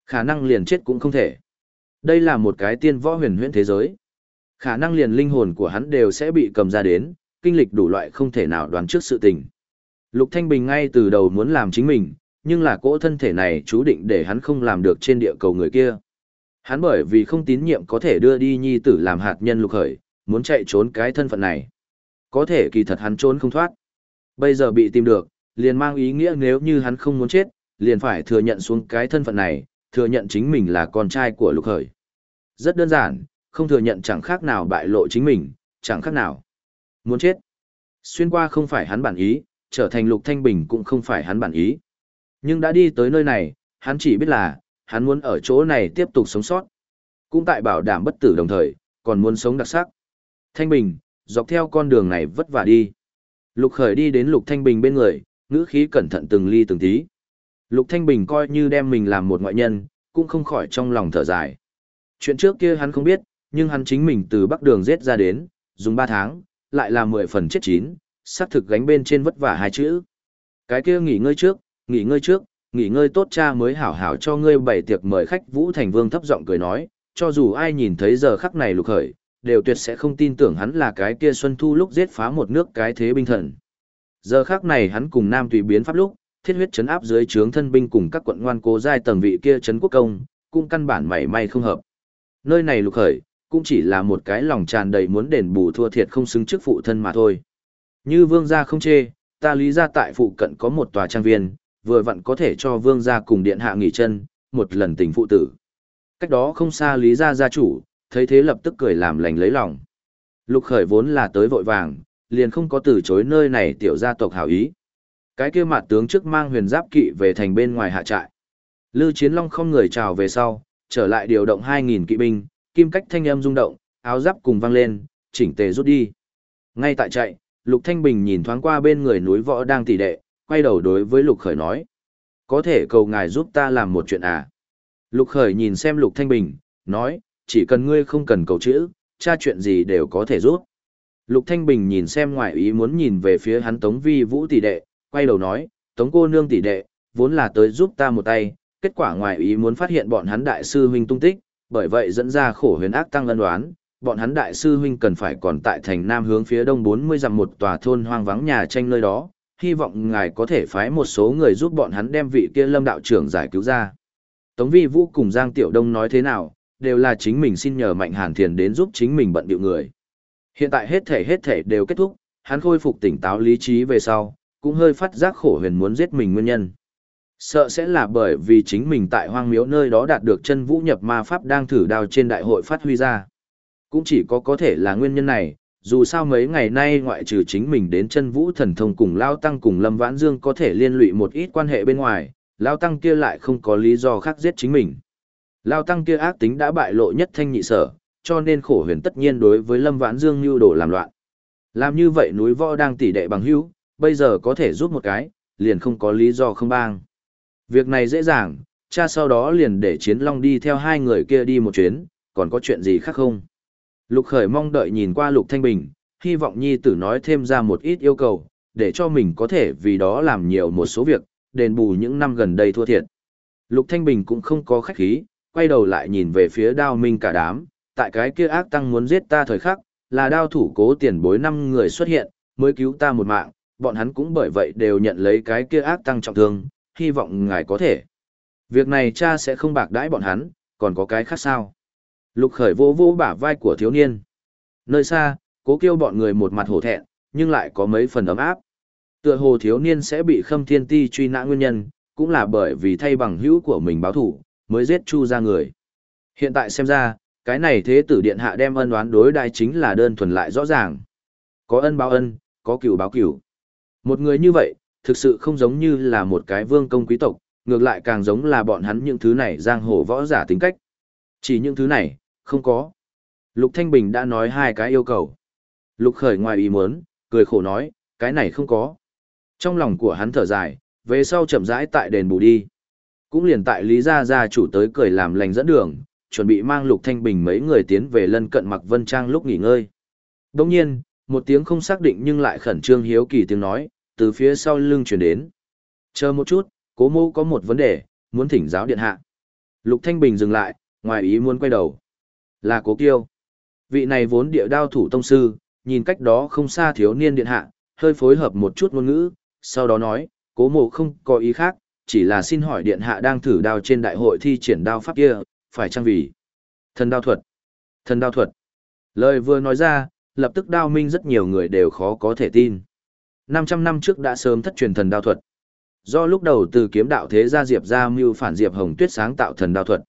Khả năng liền chết cũng không thể. Đây là một cái tiên võ huyền huyễn thế giới. Khả năng liền linh hồn của hắn đều sẽ bị cầm ra đến, kinh lịch đủ loại không thể nào đoán trước sự tình. Lục Thanh Bình ngay từ đầu muốn làm chính mình, nhưng là cỗ thân thể này chú định để hắn không làm được trên địa cầu người kia. Hắn bởi vì không tín nhiệm có thể đưa đi nhi tử làm hạt nhân lục khởi, muốn chạy trốn cái thân phận này. Có thể kỳ thật hắn trốn không thoát. Bây giờ bị tìm được, liền mang ý nghĩa nếu như hắn không muốn chết, liền phải thừa nhận xuống cái thân phận này, thừa nhận chính mình là con trai của lục khởi. Rất đơn giản, không thừa nhận chẳng khác nào bại lộ chính mình, chẳng khác nào. Muốn chết. Xuyên qua không phải hắn bản ý, trở thành lục thanh bình cũng không phải hắn bản ý. Nhưng đã đi tới nơi này, hắn chỉ biết là, hắn muốn ở chỗ này tiếp tục sống sót. Cũng tại bảo đảm bất tử đồng thời, còn muốn sống đặc sắc. Thanh Bình, dọc theo con đường này vất vả đi. Lục Khởi đi đến Lục Thanh Bình bên người, ngữ khí cẩn thận từng ly từng tí. Lục Thanh Bình coi như đem mình làm một ngoại nhân, cũng không khỏi trong lòng thở dài. Chuyện trước kia hắn không biết, nhưng hắn chính mình từ Bắc Đường giết ra đến, dùng 3 tháng, lại là 10 phần chết chín, xác thực gánh bên trên vất vả hai chữ. Cái kia nghỉ ngơi trước, nghỉ ngơi trước, nghỉ ngơi tốt cha mới hảo hảo cho ngươi bày tiệc mời khách Vũ Thành Vương thấp giọng cười nói, cho dù ai nhìn thấy giờ khắc này lục khởi, đều tuyệt sẽ không tin tưởng hắn là cái kia Xuân Thu lúc giết phá một nước cái thế binh thần. Giờ khắc này hắn cùng Nam tùy biến pháp lúc, thiết huyết chấn áp dưới trướng thân binh cùng các quận ngoan cố giai tầng vị kia chấn quốc công, cũng căn bản mảy may không hợp. Nơi này lục khởi, cũng chỉ là một cái lòng tràn đầy muốn đền bù thua thiệt không xứng trước phụ thân mà thôi. Như vương gia không chê, ta lý ra tại phụ cận có một tòa trang viên, vừa vặn có thể cho vương gia cùng điện hạ nghỉ chân, một lần tình phụ tử. Cách đó không xa lý gia gia chủ, thấy thế lập tức cười làm lành lấy lòng. Lục khởi vốn là tới vội vàng, liền không có từ chối nơi này tiểu gia tộc hảo ý. Cái kia mặt tướng trước mang huyền giáp kỵ về thành bên ngoài hạ trại. Lư Chiến Long không người chào về sau, trở lại điều động 2.000 kỵ binh, kim cách thanh âm rung động, áo giáp cùng vang lên, chỉnh tề rút đi. Ngay tại chạy, Lục Thanh Bình nhìn thoáng qua bên người núi võ đang tỉ đệ, quay đầu đối với Lục Khởi nói. Có thể cầu ngài giúp ta làm một chuyện à? Lục Khởi nhìn xem Lục Thanh Bình, nói, chỉ cần ngươi không cần cầu chữ, tra chuyện gì đều có thể giúp. Lục Thanh Bình nhìn xem ngoại ý muốn nhìn về phía hắn Tống Vi Vũ tỷ đệ, quay đầu nói, Tống cô nương tỷ đệ, vốn là tới giúp ta một tay, kết quả ngoại ý muốn phát hiện bọn hắn đại sư huynh tung tích, bởi vậy dẫn ra khổ huyền ác tăng ân đoán, bọn hắn đại sư huynh cần phải còn tại thành Nam hướng phía đông 40 dặm một tòa thôn hoang vắng nhà tranh nơi đó, hy vọng ngài có thể phái một số người giúp bọn hắn đem vị kia lâm đạo trưởng giải cứu ra. Tống Vi Vũ cùng Giang Tiểu Đông nói thế nào, đều là chính mình xin nhờ Mạnh Hàn Thiền đến giúp chính mình bận điệu người. Hiện tại hết thể hết thể đều kết thúc, hắn khôi phục tỉnh táo lý trí về sau, cũng hơi phát giác khổ huyền muốn giết mình nguyên nhân. Sợ sẽ là bởi vì chính mình tại hoang miếu nơi đó đạt được chân vũ nhập ma pháp đang thử đào trên đại hội phát huy ra. Cũng chỉ có có thể là nguyên nhân này, dù sao mấy ngày nay ngoại trừ chính mình đến chân vũ thần thông cùng Lao Tăng cùng Lâm Vãn Dương có thể liên lụy một ít quan hệ bên ngoài, Lao Tăng kia lại không có lý do khác giết chính mình. Lao Tăng kia ác tính đã bại lộ nhất thanh nhị sở, cho nên khổ huyền tất nhiên đối với Lâm Vãn Dương như đổ làm loạn. Làm như vậy núi võ đang tỉ đệ bằng hữu, bây giờ có thể giúp một cái, liền không có lý do không bang. Việc này dễ dàng, cha sau đó liền để Chiến Long đi theo hai người kia đi một chuyến, còn có chuyện gì khác không? Lục Khởi mong đợi nhìn qua Lục Thanh Bình, hy vọng nhi tử nói thêm ra một ít yêu cầu, để cho mình có thể vì đó làm nhiều một số việc, đền bù những năm gần đây thua thiệt. Lục Thanh Bình cũng không có khách khí, quay đầu lại nhìn về phía đao minh cả đám, tại cái kia ác tăng muốn giết ta thời khắc, là đao thủ cố tiền bối năm người xuất hiện, mới cứu ta một mạng, bọn hắn cũng bởi vậy đều nhận lấy cái kia ác tăng trọng thương, hy vọng ngài có thể. Việc này cha sẽ không bạc đãi bọn hắn, còn có cái khác sao. Lục khởi vô vô bả vai của thiếu niên. Nơi xa, cố kêu bọn người một mặt hổ thẹn, nhưng lại có mấy phần ấm áp. Tựa hồ thiếu niên sẽ bị khâm thiên ti truy nã nguyên nhân, cũng là bởi vì thay bằng hữu của mình báo thủ, mới giết chu ra người. Hiện tại xem ra, cái này thế tử điện hạ đem ân oán đối đại chính là đơn thuần lại rõ ràng. Có ân báo ân, có cửu báo cửu. Một người như vậy, thực sự không giống như là một cái vương công quý tộc, ngược lại càng giống là bọn hắn những thứ này giang hồ võ giả tính cách. Chỉ những thứ này, không có. Lục Thanh Bình đã nói hai cái yêu cầu. Lục khởi ngoài ý muốn, cười khổ nói, cái này không có. Trong lòng của hắn thở dài, về sau chậm rãi tại đền bù đi. Cũng liền tại Lý Gia Gia chủ tới cười làm lành dẫn đường, chuẩn bị mang Lục Thanh Bình mấy người tiến về lân cận mặc vân trang lúc nghỉ ngơi. Đồng nhiên, một tiếng không xác định nhưng lại khẩn trương hiếu kỳ tiếng nói, từ phía sau lưng truyền đến. Chờ một chút, cố mô có một vấn đề, muốn thỉnh giáo điện hạ. Lục Thanh Bình dừng lại, ngoài ý muốn quay đầu. Là cố kiêu. Vị này vốn địa đao thủ tông sư, nhìn cách đó không xa thiếu niên điện hạ, hơi phối hợp một chút ngôn ngữ, sau đó nói, cố mộ không có ý khác, chỉ là xin hỏi điện hạ đang thử đao trên đại hội thi triển đao pháp kia, phải chăng vì thần đao thuật. Thần đao thuật. Lời vừa nói ra, lập tức đao minh rất nhiều người đều khó có thể tin. 500 năm trước đã sớm thất truyền thần đao thuật. Do lúc đầu từ kiếm đạo thế gia Diệp ra mưu phản Diệp Hồng Tuyết sáng tạo thần đao thuật.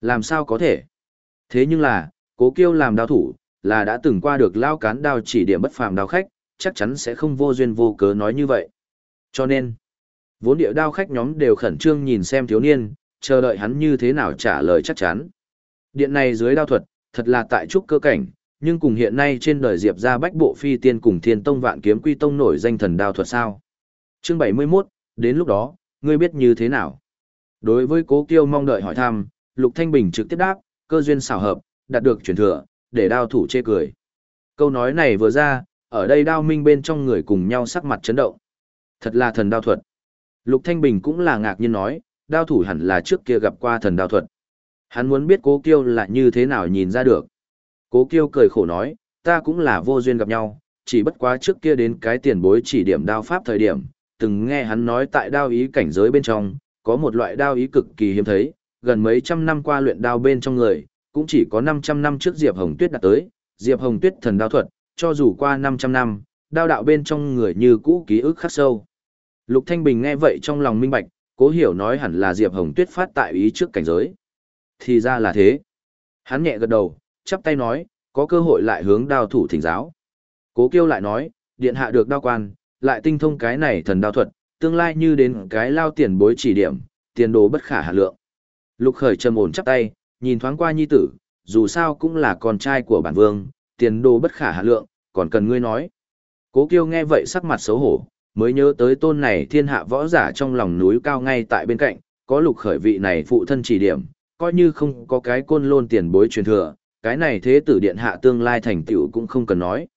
Làm sao có thể? Thế nhưng là, cố kiêu làm đao thủ, là đã từng qua được lao cán đao chỉ điểm bất phàm đao khách, chắc chắn sẽ không vô duyên vô cớ nói như vậy. Cho nên, vốn địa đao khách nhóm đều khẩn trương nhìn xem thiếu niên, chờ đợi hắn như thế nào trả lời chắc chắn. Điện này dưới đao thuật, thật là tại trúc cơ cảnh, nhưng cùng hiện nay trên đời Diệp ra bách bộ phi tiên cùng thiên tông vạn kiếm quy tông nổi danh thần đao thuật sao. Chương 71, đến lúc đó, ngươi biết như thế nào? Đối với cố kiêu mong đợi hỏi thăm, Lục Thanh Bình trực tiếp đáp, cơ duyên xảo hợp, đạt được truyền thừa, để đao thủ chê cười. Câu nói này vừa ra, ở đây đao minh bên trong người cùng nhau sắc mặt chấn động. Thật là thần đao thuật. Lục Thanh Bình cũng là ngạc nhiên nói, đao thủ hẳn là trước kia gặp qua thần đao thuật. Hắn muốn biết cố kiêu là như thế nào nhìn ra được. Cố kiêu cười khổ nói, ta cũng là vô duyên gặp nhau, chỉ bất quá trước kia đến cái tiền bối chỉ điểm đao pháp thời điểm, từng nghe hắn nói tại đao ý cảnh giới bên trong, có một loại đao ý cực kỳ hiếm thấy, gần mấy trăm năm qua luyện đao bên trong người, cũng chỉ có 500 năm trước Diệp Hồng Tuyết đã tới, Diệp Hồng Tuyết thần đao thuật, cho dù qua 500 năm, đao đạo bên trong người như cũ ký ức khắc sâu. Lục Thanh Bình nghe vậy trong lòng minh bạch, cố hiểu nói hẳn là Diệp Hồng Tuyết phát tại ý trước cảnh giới. Thì ra là thế. Hắn nhẹ gật đầu, chắp tay nói, có cơ hội lại hướng đao thủ thỉnh giáo. Cố kiêu lại nói, điện hạ được đao quan, lại tinh thông cái này thần đao thuật, tương lai như đến cái lao tiền bối chỉ điểm, tiền đồ bất khả hạ lượng. Lục khởi trầm ổn chắp tay, nhìn thoáng qua nhi tử, dù sao cũng là con trai của bản vương, tiền đồ bất khả hạ lượng, còn cần ngươi nói. Cố kiêu nghe vậy sắc mặt xấu hổ, mới nhớ tới tôn này thiên hạ võ giả trong lòng núi cao ngay tại bên cạnh, có lục khởi vị này phụ thân chỉ điểm, coi như không có cái côn lôn tiền bối truyền thừa, cái này thế tử điện hạ tương lai thành tựu cũng không cần nói.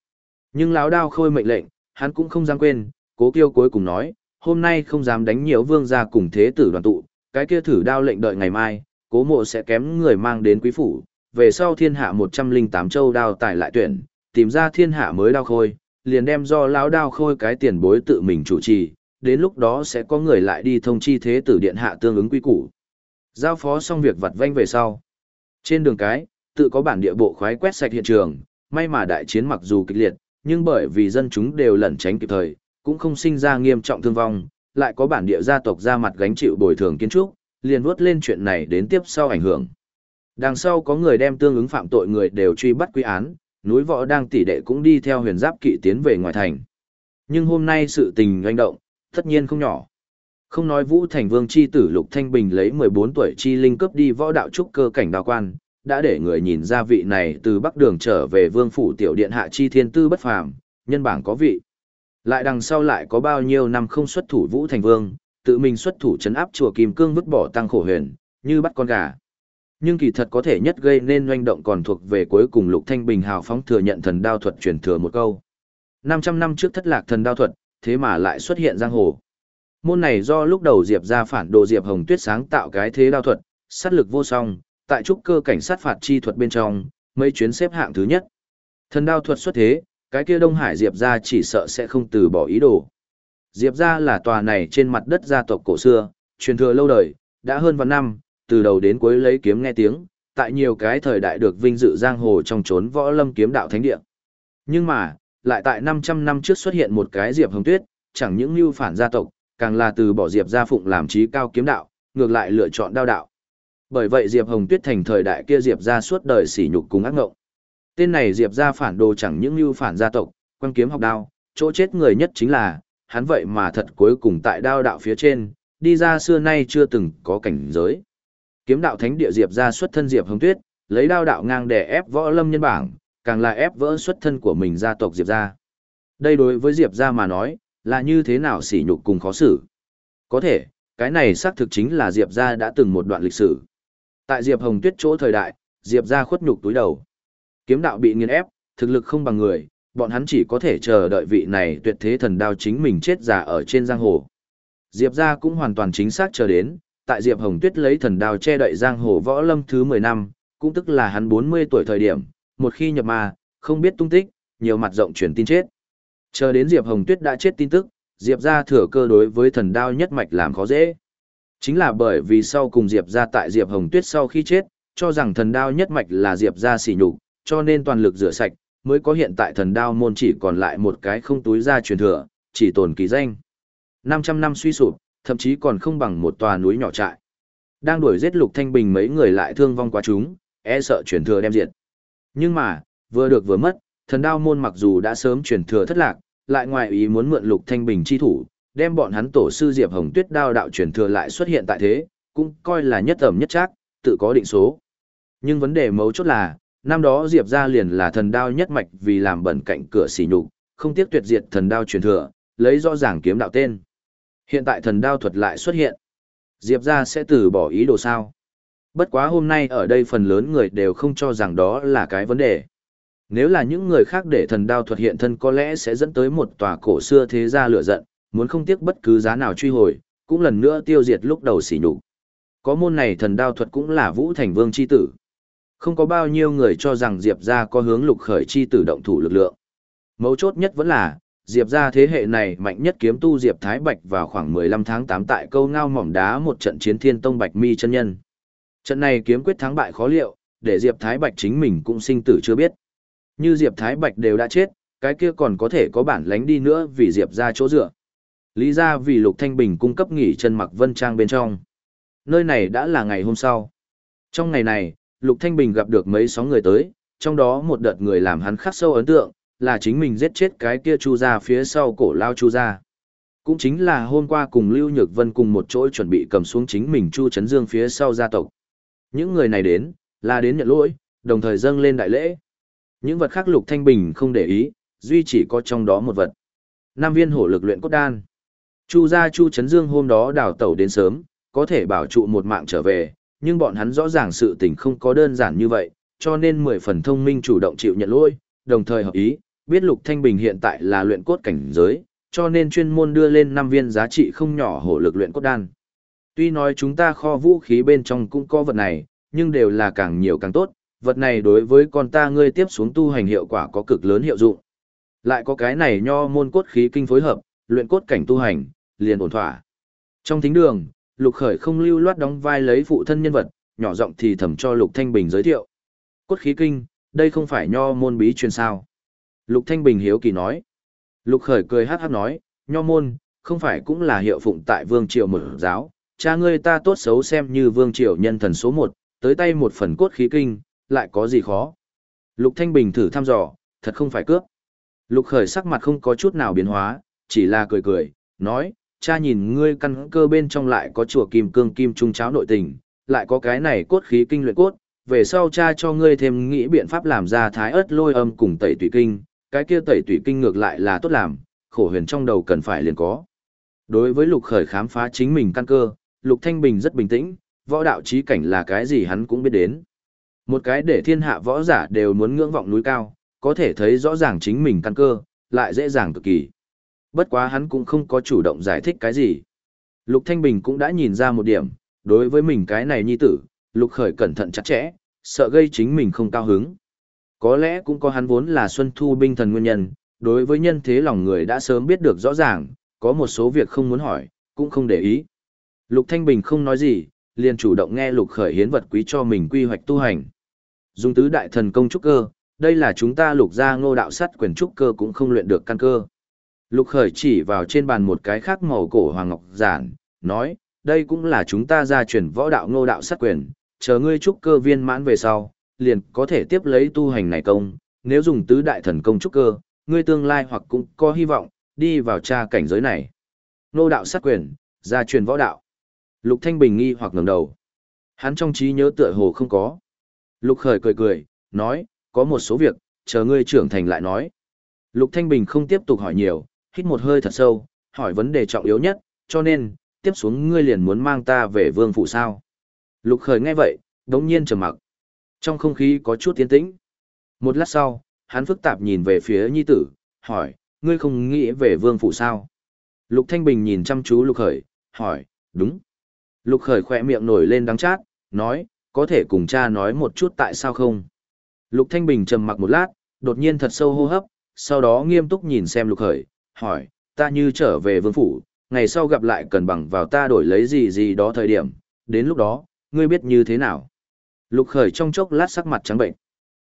Nhưng lão đao khôi mệnh lệnh, hắn cũng không dám quên, cố kiêu cuối cùng nói, hôm nay không dám đánh nhiều vương gia cùng thế tử đoàn tụ, cái kia thử đao lệnh đợi ngày mai, cố mộ sẽ kém người mang đến quý phủ, về sau thiên hạ 108 châu đao tài lại tuyển, tìm ra thiên hạ mới đao khôi, liền đem do lão đao khôi cái tiền bối tự mình chủ trì, đến lúc đó sẽ có người lại đi thông chi thế tử điện hạ tương ứng quý củ. Giao phó xong việc vặt vanh về sau. Trên đường cái, tự có bản địa bộ khoái quét sạch hiện trường, may mà đại chiến mặc dù kịch liệt, nhưng bởi vì dân chúng đều lẩn tránh kịp thời, cũng không sinh ra nghiêm trọng thương vong, lại có bản địa gia tộc ra mặt gánh chịu bồi thường kiến trúc, liền vuốt lên chuyện này đến tiếp sau ảnh hưởng. Đằng sau có người đem tương ứng phạm tội người đều truy bắt quy án, núi võ đang tỷ đệ cũng đi theo huyền giáp kỵ tiến về ngoài thành. Nhưng hôm nay sự tình doanh động, tất nhiên không nhỏ. Không nói Vũ Thành Vương chi tử Lục Thanh Bình lấy 14 tuổi chi linh cấp đi võ đạo trúc cơ cảnh đào quan, đã để người nhìn ra vị này từ Bắc Đường trở về Vương phủ tiểu điện hạ chi thiên tư bất phàm, nhân bảng có vị. Lại đằng sau lại có bao nhiêu năm không xuất thủ Vũ Thành Vương, tự mình xuất thủ chấn áp chùa Kim Cương vứt bỏ tăng khổ huyền, như bắt con gà. Nhưng kỳ thật có thể nhất gây nên doanh động còn thuộc về cuối cùng Lục Thanh Bình hào phóng thừa nhận thần đao thuật truyền thừa một câu. 500 năm trước thất lạc thần đao thuật, thế mà lại xuất hiện giang hồ. Môn này do lúc đầu Diệp ra phản đồ Diệp Hồng Tuyết sáng tạo cái thế đao thuật, sát lực vô song, tại trúc cơ cảnh sát phạt chi thuật bên trong, mấy chuyến xếp hạng thứ nhất. Thần đao thuật xuất thế, cái kia Đông Hải Diệp gia chỉ sợ sẽ không từ bỏ ý đồ. Diệp gia là tòa này trên mặt đất gia tộc cổ xưa, truyền thừa lâu đời, đã hơn vạn năm, từ đầu đến cuối lấy kiếm nghe tiếng, tại nhiều cái thời đại được vinh dự giang hồ trong chốn võ lâm kiếm đạo thánh địa. Nhưng mà, lại tại 500 năm trước xuất hiện một cái Diệp Hồng Tuyết, chẳng những lưu phản gia tộc, càng là từ bỏ Diệp gia phụng làm trí cao kiếm đạo, ngược lại lựa chọn đao đạo. Bởi vậy Diệp Hồng Tuyết thành thời đại kia Diệp gia suốt đời sỉ nhục cùng ác ngộng. Tên này Diệp gia phản đồ chẳng những lưu phản gia tộc, quan kiếm học đao, chỗ chết người nhất chính là, hắn vậy mà thật cuối cùng tại đao đạo phía trên, đi ra xưa nay chưa từng có cảnh giới. Kiếm đạo thánh địa Diệp gia xuất thân Diệp Hồng Tuyết, lấy đao đạo ngang để ép võ lâm nhân bảng, càng là ép vỡ xuất thân của mình gia tộc Diệp gia. Đây đối với Diệp gia mà nói, là như thế nào sỉ nhục cùng khó xử. Có thể, cái này xác thực chính là Diệp gia đã từng một đoạn lịch sử. Tại Diệp Hồng Tuyết chỗ thời đại, Diệp gia khuất nhục túi đầu. Kiếm đạo bị nghiền ép, thực lực không bằng người, bọn hắn chỉ có thể chờ đợi vị này tuyệt thế thần đao chính mình chết già ở trên giang hồ. Diệp gia cũng hoàn toàn chính xác chờ đến, tại Diệp Hồng Tuyết lấy thần đao che đậy giang hồ võ lâm thứ 10 năm, cũng tức là hắn 40 tuổi thời điểm, một khi nhập ma, không biết tung tích, nhiều mặt rộng truyền tin chết. Chờ đến Diệp Hồng Tuyết đã chết tin tức, Diệp gia thừa cơ đối với thần đao nhất mạch làm khó dễ. Chính là bởi vì sau cùng Diệp gia tại Diệp Hồng Tuyết sau khi chết, cho rằng thần đao nhất mạch là Diệp gia sỉ nhục, cho nên toàn lực rửa sạch, mới có hiện tại thần đao môn chỉ còn lại một cái không túi ra truyền thừa, chỉ tồn kỳ danh. 500 năm suy sụp, thậm chí còn không bằng một tòa núi nhỏ trại. Đang đuổi giết Lục Thanh Bình mấy người lại thương vong quá chúng, e sợ truyền thừa đem diệt. Nhưng mà, vừa được vừa mất, thần đao môn mặc dù đã sớm truyền thừa thất lạc, lại ngoài ý muốn mượn Lục Thanh Bình chi thủ, đem bọn hắn tổ sư Diệp Hồng Tuyết đao đạo truyền thừa lại xuất hiện tại thế, cũng coi là nhất ẩm nhất chắc, tự có định số. Nhưng vấn đề mấu chốt là, năm đó Diệp gia liền là thần đao nhất mạch vì làm bẩn cạnh cửa xỉ nhục, không tiếc tuyệt diệt thần đao truyền thừa, lấy rõ ràng kiếm đạo tên. Hiện tại thần đao thuật lại xuất hiện. Diệp gia sẽ từ bỏ ý đồ sao? Bất quá hôm nay ở đây phần lớn người đều không cho rằng đó là cái vấn đề. Nếu là những người khác để thần đao thuật hiện thân có lẽ sẽ dẫn tới một tòa cổ xưa thế gia lửa giận, muốn không tiếc bất cứ giá nào truy hồi, cũng lần nữa tiêu diệt lúc đầu xỉ nhục. Có môn này thần đao thuật cũng là Vũ Thành Vương chi tử. Không có bao nhiêu người cho rằng Diệp gia có hướng lục khởi chi tử động thủ lực lượng. Mấu chốt nhất vẫn là, Diệp gia thế hệ này mạnh nhất kiếm tu Diệp Thái Bạch vào khoảng 15 tháng 8 tại câu ngao mỏm đá một trận chiến thiên tông Bạch Mi chân nhân. Trận này kiếm quyết thắng bại khó liệu, để Diệp Thái Bạch chính mình cũng sinh tử chưa biết. Như Diệp Thái Bạch đều đã chết, cái kia còn có thể có bản lánh đi nữa vì Diệp ra chỗ dựa. Lý ra vì Lục Thanh Bình cung cấp nghỉ chân mặc vân trang bên trong. Nơi này đã là ngày hôm sau. Trong ngày này, Lục Thanh Bình gặp được mấy sóng người tới, trong đó một đợt người làm hắn khắc sâu ấn tượng, là chính mình giết chết cái kia chu Gia phía sau cổ lao chu Gia, Cũng chính là hôm qua cùng Lưu Nhược Vân cùng một chỗ chuẩn bị cầm xuống chính mình Chu Trấn Dương phía sau gia tộc. Những người này đến, là đến nhận lỗi, đồng thời dâng lên đại lễ. Những vật khác Lục Thanh Bình không để ý, duy chỉ có trong đó một vật. Nam viên hổ lực luyện cốt đan. Chu gia Chu Trấn Dương hôm đó đào tẩu đến sớm, có thể bảo trụ một mạng trở về, nhưng bọn hắn rõ ràng sự tình không có đơn giản như vậy, cho nên mười phần thông minh chủ động chịu nhận lỗi, đồng thời hợp ý, biết Lục Thanh Bình hiện tại là luyện cốt cảnh giới, cho nên chuyên môn đưa lên năm viên giá trị không nhỏ hổ lực luyện cốt đan. Tuy nói chúng ta kho vũ khí bên trong cũng có vật này, nhưng đều là càng nhiều càng tốt, vật này đối với con ta ngươi tiếp xuống tu hành hiệu quả có cực lớn hiệu dụng. Lại có cái này nho môn cốt khí kinh phối hợp, luyện cốt cảnh tu hành, liền ổn thỏa. Trong thính đường, Lục Khởi không lưu loát đóng vai lấy phụ thân nhân vật, nhỏ giọng thì thầm cho Lục Thanh Bình giới thiệu. Cốt khí kinh, đây không phải nho môn bí truyền sao. Lục Thanh Bình hiếu kỳ nói. Lục Khởi cười hát hát nói, nho môn, không phải cũng là hiệu phụng tại vương triều một giáo, cha ngươi ta tốt xấu xem như vương triều nhân thần số một, tới tay một phần cốt khí kinh, lại có gì khó. Lục Thanh Bình thử thăm dò, thật không phải cướp. Lục Khởi sắc mặt không có chút nào biến hóa, chỉ là cười cười, nói, cha nhìn ngươi căn cơ bên trong lại có chùa kim cương kim trung cháo nội tình, lại có cái này cốt khí kinh luyện cốt, về sau cha cho ngươi thêm nghĩ biện pháp làm ra thái ớt lôi âm cùng tẩy tủy kinh, cái kia tẩy tủy kinh ngược lại là tốt làm, khổ huyền trong đầu cần phải liền có. Đối với lục khởi khám phá chính mình căn cơ, lục thanh bình rất bình tĩnh, võ đạo trí cảnh là cái gì hắn cũng biết đến. Một cái để thiên hạ võ giả đều muốn ngưỡng vọng núi cao, có thể thấy rõ ràng chính mình căn cơ, lại dễ dàng cực kỳ. Bất quá hắn cũng không có chủ động giải thích cái gì. Lục Thanh Bình cũng đã nhìn ra một điểm, đối với mình cái này nhi tử, Lục Khởi cẩn thận chặt chẽ, sợ gây chính mình không cao hứng. Có lẽ cũng có hắn vốn là Xuân Thu binh thần nguyên nhân, đối với nhân thế lòng người đã sớm biết được rõ ràng, có một số việc không muốn hỏi, cũng không để ý. Lục Thanh Bình không nói gì, liền chủ động nghe Lục Khởi hiến vật quý cho mình quy hoạch tu hành. Dùng tứ đại thần công trúc cơ, đây là chúng ta lục gia ngô đạo sắt quyền trúc cơ cũng không luyện được căn cơ. Lục Khởi chỉ vào trên bàn một cái khác màu cổ hoàng ngọc giản, nói, đây cũng là chúng ta gia truyền võ đạo ngô đạo sát quyền, chờ ngươi trúc cơ viên mãn về sau, liền có thể tiếp lấy tu hành này công, nếu dùng tứ đại thần công trúc cơ, ngươi tương lai hoặc cũng có hy vọng, đi vào tra cảnh giới này. Nô đạo sát quyền, gia truyền võ đạo. Lục Thanh Bình nghi hoặc ngẩng đầu. Hắn trong trí nhớ tựa hồ không có. Lục Khởi cười cười, nói, có một số việc, chờ ngươi trưởng thành lại nói. Lục Thanh Bình không tiếp tục hỏi nhiều, hít một hơi thật sâu, hỏi vấn đề trọng yếu nhất, cho nên, tiếp xuống ngươi liền muốn mang ta về vương phủ sao. Lục Khởi nghe vậy, đống nhiên trầm mặc. Trong không khí có chút tiến tĩnh. Một lát sau, hắn phức tạp nhìn về phía nhi tử, hỏi, ngươi không nghĩ về vương phủ sao? Lục Thanh Bình nhìn chăm chú Lục Khởi, hỏi, đúng. Lục Khởi khỏe miệng nổi lên đắng chát, nói, có thể cùng cha nói một chút tại sao không? Lục Thanh Bình trầm mặc một lát, đột nhiên thật sâu hô hấp, sau đó nghiêm túc nhìn xem Lục Khởi, hỏi, ta như trở về vương phủ, ngày sau gặp lại cần bằng vào ta đổi lấy gì gì đó thời điểm, đến lúc đó, ngươi biết như thế nào? Lục khởi trong chốc lát sắc mặt trắng bệnh.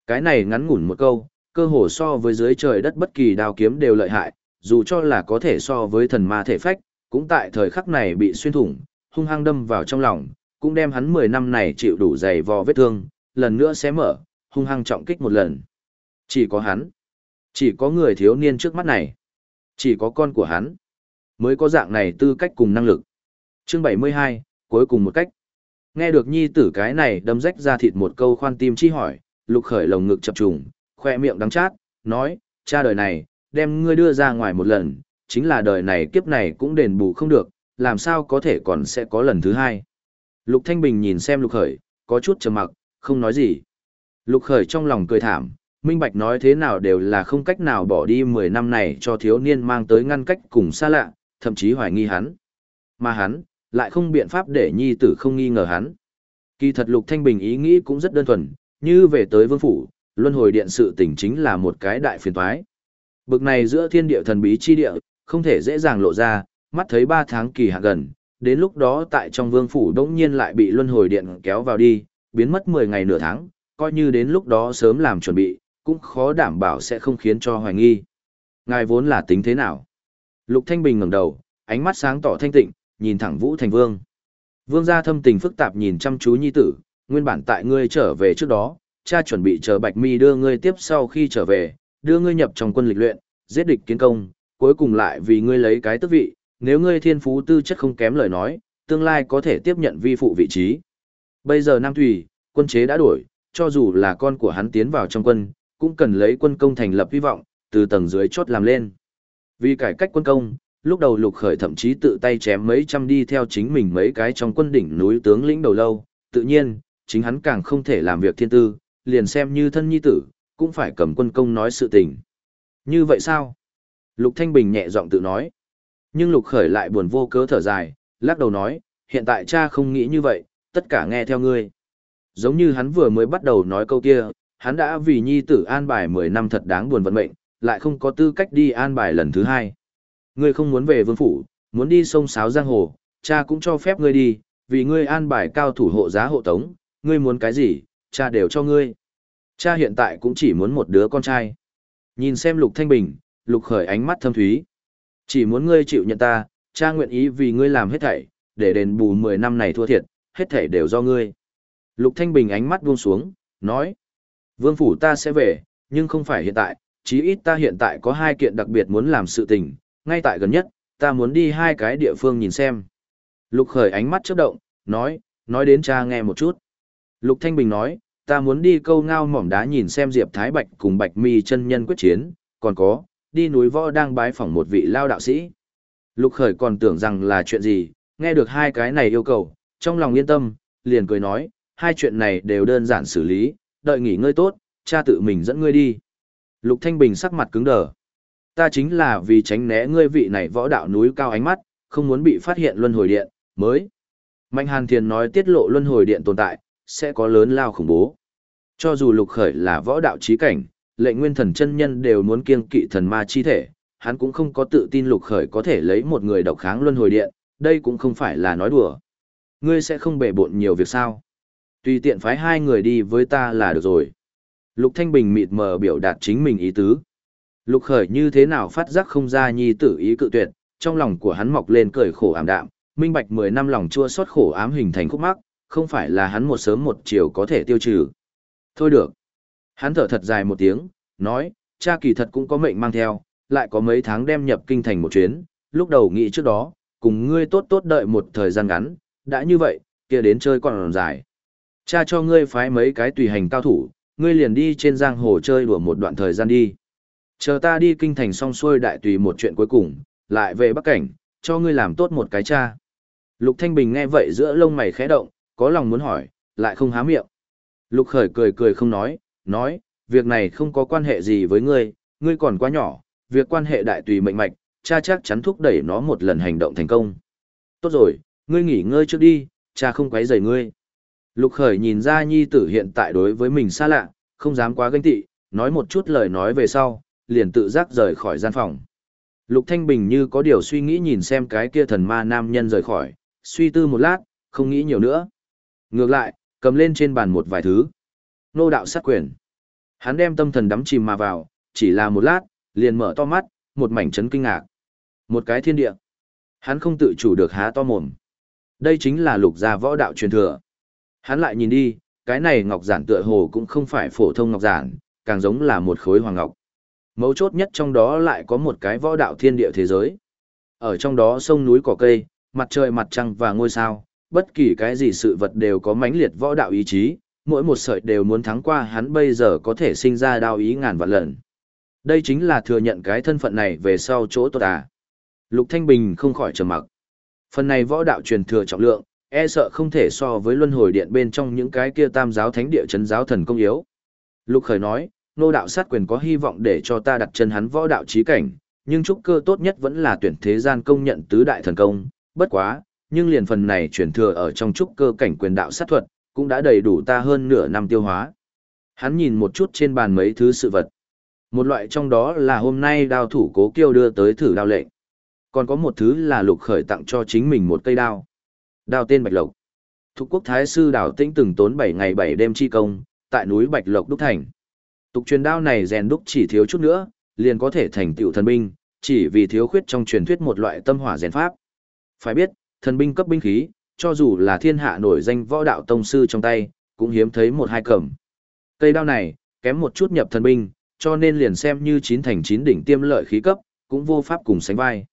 Cái này ngắn ngủn một câu, cơ hồ so với dưới trời đất bất kỳ đao kiếm đều lợi hại, dù cho là có thể so với thần ma thể phách, cũng tại thời khắc này bị xuyên thủng, hung hăng đâm vào trong lòng, cũng đem hắn 10 năm này chịu đủ dày vò vết thương, lần nữa xé mở, hung hăng trọng kích một lần. Chỉ có hắn, chỉ có người thiếu niên trước mắt này, chỉ có con của hắn, mới có dạng này tư cách cùng năng lực. Chương 72, cuối cùng một cách. Nghe được nhi tử cái này đâm rách ra thịt một câu khoan tim chi hỏi, lục khởi lồng ngực chập trùng, khoe miệng đắng chát, nói, cha đời này, đem ngươi đưa ra ngoài một lần, chính là đời này kiếp này cũng đền bù không được, làm sao có thể còn sẽ có lần thứ hai. Lục Thanh Bình nhìn xem lục khởi, có chút trầm mặc, không nói gì. Lục khởi trong lòng cười thảm, minh bạch nói thế nào đều là không cách nào bỏ đi 10 năm này cho thiếu niên mang tới ngăn cách cùng xa lạ, thậm chí hoài nghi hắn. Mà hắn, lại không biện pháp để nhi tử không nghi ngờ hắn. Kỳ thật Lục Thanh Bình ý nghĩ cũng rất đơn thuần, như về tới vương phủ, luân hồi điện sự tình chính là một cái đại phiền toái. Bực này giữa thiên địa thần bí chi địa, không thể dễ dàng lộ ra, mắt thấy 3 tháng kỳ hạn gần, đến lúc đó tại trong vương phủ đống nhiên lại bị luân hồi điện kéo vào đi, biến mất 10 ngày nửa tháng, coi như đến lúc đó sớm làm chuẩn bị, cũng khó đảm bảo sẽ không khiến cho hoài nghi. Ngài vốn là tính thế nào? Lục Thanh Bình ngẩng đầu, ánh mắt sáng tỏ thanh tịnh, nhìn thẳng Vũ Thành Vương. Vương gia thâm tình phức tạp nhìn chăm chú nhi tử, nguyên bản tại ngươi trở về trước đó, cha chuẩn bị chờ Bạch Mi đưa ngươi tiếp sau khi trở về, đưa ngươi nhập trong quân lịch luyện, giết địch kiến công, cuối cùng lại vì ngươi lấy cái tước vị, nếu ngươi thiên phú tư chất không kém lời nói, tương lai có thể tiếp nhận vi phụ vị trí. Bây giờ Nam Thủy, quân chế đã đổi, cho dù là con của hắn tiến vào trong quân, cũng cần lấy quân công thành lập hy vọng, từ tầng dưới chốt làm lên. Vì cải cách quân công, lúc đầu lục khởi thậm chí tự tay chém mấy trăm đi theo chính mình mấy cái trong quân đỉnh núi tướng lĩnh đầu lâu, tự nhiên, chính hắn càng không thể làm việc thiên tư, liền xem như thân nhi tử, cũng phải cầm quân công nói sự tình. Như vậy sao? Lục Thanh Bình nhẹ giọng tự nói. Nhưng Lục Khởi lại buồn vô cớ thở dài, lắc đầu nói, hiện tại cha không nghĩ như vậy, tất cả nghe theo ngươi. Giống như hắn vừa mới bắt đầu nói câu kia, hắn đã vì nhi tử an bài 10 năm thật đáng buồn vận mệnh, lại không có tư cách đi an bài lần thứ hai. Ngươi không muốn về vương phủ, muốn đi sông sáo giang hồ, cha cũng cho phép ngươi đi, vì ngươi an bài cao thủ hộ giá hộ tống, ngươi muốn cái gì, cha đều cho ngươi. Cha hiện tại cũng chỉ muốn một đứa con trai. Nhìn xem Lục Thanh Bình, Lục Khởi ánh mắt thâm thúy. Chỉ muốn ngươi chịu nhận ta, cha nguyện ý vì ngươi làm hết thảy, để đền bù 10 năm này thua thiệt, hết thảy đều do ngươi. Lục Thanh Bình ánh mắt buông xuống, nói. Vương phủ ta sẽ về, nhưng không phải hiện tại, chí ít ta hiện tại có hai kiện đặc biệt muốn làm sự tình, ngay tại gần nhất, ta muốn đi hai cái địa phương nhìn xem. Lục khởi ánh mắt chớp động, nói, nói đến cha nghe một chút. Lục Thanh Bình nói, ta muốn đi câu ngao mỏm đá nhìn xem Diệp Thái Bạch cùng Bạch Mi chân nhân quyết chiến, còn có, đi núi võ đang bái phỏng một vị lao đạo sĩ. Lục khởi còn tưởng rằng là chuyện gì, nghe được hai cái này yêu cầu, trong lòng yên tâm, liền cười nói, hai chuyện này đều đơn giản xử lý, đợi nghỉ ngơi tốt, cha tự mình dẫn ngươi đi. Lục Thanh Bình sắc mặt cứng đờ. Ta chính là vì tránh né ngươi vị này võ đạo núi cao ánh mắt, không muốn bị phát hiện luân hồi điện, mới. Mạnh Hàn Thiền nói tiết lộ luân hồi điện tồn tại, sẽ có lớn lao khủng bố. Cho dù lục khởi là võ đạo trí cảnh, lệnh nguyên thần chân nhân đều muốn kiêng kỵ thần ma chi thể, hắn cũng không có tự tin lục khởi có thể lấy một người độc kháng luân hồi điện, đây cũng không phải là nói đùa. Ngươi sẽ không bể bộn nhiều việc sao. Tùy tiện phái hai người đi với ta là được rồi. Lục Thanh Bình mịt mờ biểu đạt chính mình ý tứ. Lục khởi như thế nào phát giác không ra nhi tử ý cự tuyệt, trong lòng của hắn mọc lên cười khổ ảm đạm, minh bạch 10 năm lòng chua xót khổ ám hình thành khúc mắc, không phải là hắn một sớm một chiều có thể tiêu trừ. Thôi được. Hắn thở thật dài một tiếng, nói, cha kỳ thật cũng có mệnh mang theo, lại có mấy tháng đem nhập kinh thành một chuyến, lúc đầu nghĩ trước đó, cùng ngươi tốt tốt đợi một thời gian ngắn, đã như vậy, kia đến chơi còn dài. Cha cho ngươi phái mấy cái tùy hành cao thủ, ngươi liền đi trên giang hồ chơi đùa một đoạn thời gian đi. Chờ ta đi kinh thành xong xuôi đại tùy một chuyện cuối cùng, lại về Bắc Cảnh, cho ngươi làm tốt một cái cha. Lục Thanh Bình nghe vậy giữa lông mày khẽ động, có lòng muốn hỏi, lại không há miệng. Lục Khởi cười cười không nói, nói, việc này không có quan hệ gì với ngươi, ngươi còn quá nhỏ, việc quan hệ đại tùy mệnh mạch, cha chắc chắn thúc đẩy nó một lần hành động thành công. Tốt rồi, ngươi nghỉ ngơi trước đi, cha không quấy rầy ngươi. Lục Khởi nhìn ra nhi tử hiện tại đối với mình xa lạ, không dám quá ganh tị, nói một chút lời nói về sau, liền tự giác rời khỏi gian phòng. Lục Thanh Bình như có điều suy nghĩ nhìn xem cái kia thần ma nam nhân rời khỏi, suy tư một lát, không nghĩ nhiều nữa. Ngược lại, cầm lên trên bàn một vài thứ. Nô đạo sát quyền. Hắn đem tâm thần đắm chìm mà vào, chỉ là một lát, liền mở to mắt, một mảnh chấn kinh ngạc. Một cái thiên địa. Hắn không tự chủ được há to mồm. Đây chính là lục gia võ đạo truyền thừa. Hắn lại nhìn đi, cái này ngọc giản tựa hồ cũng không phải phổ thông ngọc giản, càng giống là một khối hoàng ngọc. Mấu chốt nhất trong đó lại có một cái võ đạo thiên địa thế giới. Ở trong đó sông núi cỏ cây, mặt trời mặt trăng và ngôi sao, bất kỳ cái gì sự vật đều có mãnh liệt võ đạo ý chí, mỗi một sợi đều muốn thắng qua hắn bây giờ có thể sinh ra đao ý ngàn vạn lần. Đây chính là thừa nhận cái thân phận này về sau chỗ tốt à. Lục Thanh Bình không khỏi trầm mặc. Phần này võ đạo truyền thừa trọng lượng, e sợ không thể so với luân hồi điện bên trong những cái kia tam giáo thánh địa chấn giáo thần công yếu. Lục Khởi nói, nô đạo sát quyền có hy vọng để cho ta đặt chân hắn võ đạo trí cảnh, nhưng trúc cơ tốt nhất vẫn là tuyển thế gian công nhận tứ đại thần công, bất quá, nhưng liền phần này chuyển thừa ở trong trúc cơ cảnh quyền đạo sát thuật, cũng đã đầy đủ ta hơn nửa năm tiêu hóa. Hắn nhìn một chút trên bàn mấy thứ sự vật. Một loại trong đó là hôm nay đao thủ cố kiêu đưa tới thử đao lệnh. Còn có một thứ là lục khởi tặng cho chính mình một cây đao. Đao tên Bạch Lộc. Thục quốc thái sư đào tĩnh từng tốn 7 ngày 7 đêm chi công, tại núi Bạch Lộc đúc thành. Tục truyền đao này rèn đúc chỉ thiếu chút nữa, liền có thể thành tựu thần binh, chỉ vì thiếu khuyết trong truyền thuyết một loại tâm hỏa rèn pháp. Phải biết, thần binh cấp binh khí, cho dù là thiên hạ nổi danh võ đạo tông sư trong tay, cũng hiếm thấy một hai cầm. Cây đao này, kém một chút nhập thần binh, cho nên liền xem như chín thành chín đỉnh tiêm lợi khí cấp, cũng vô pháp cùng sánh vai.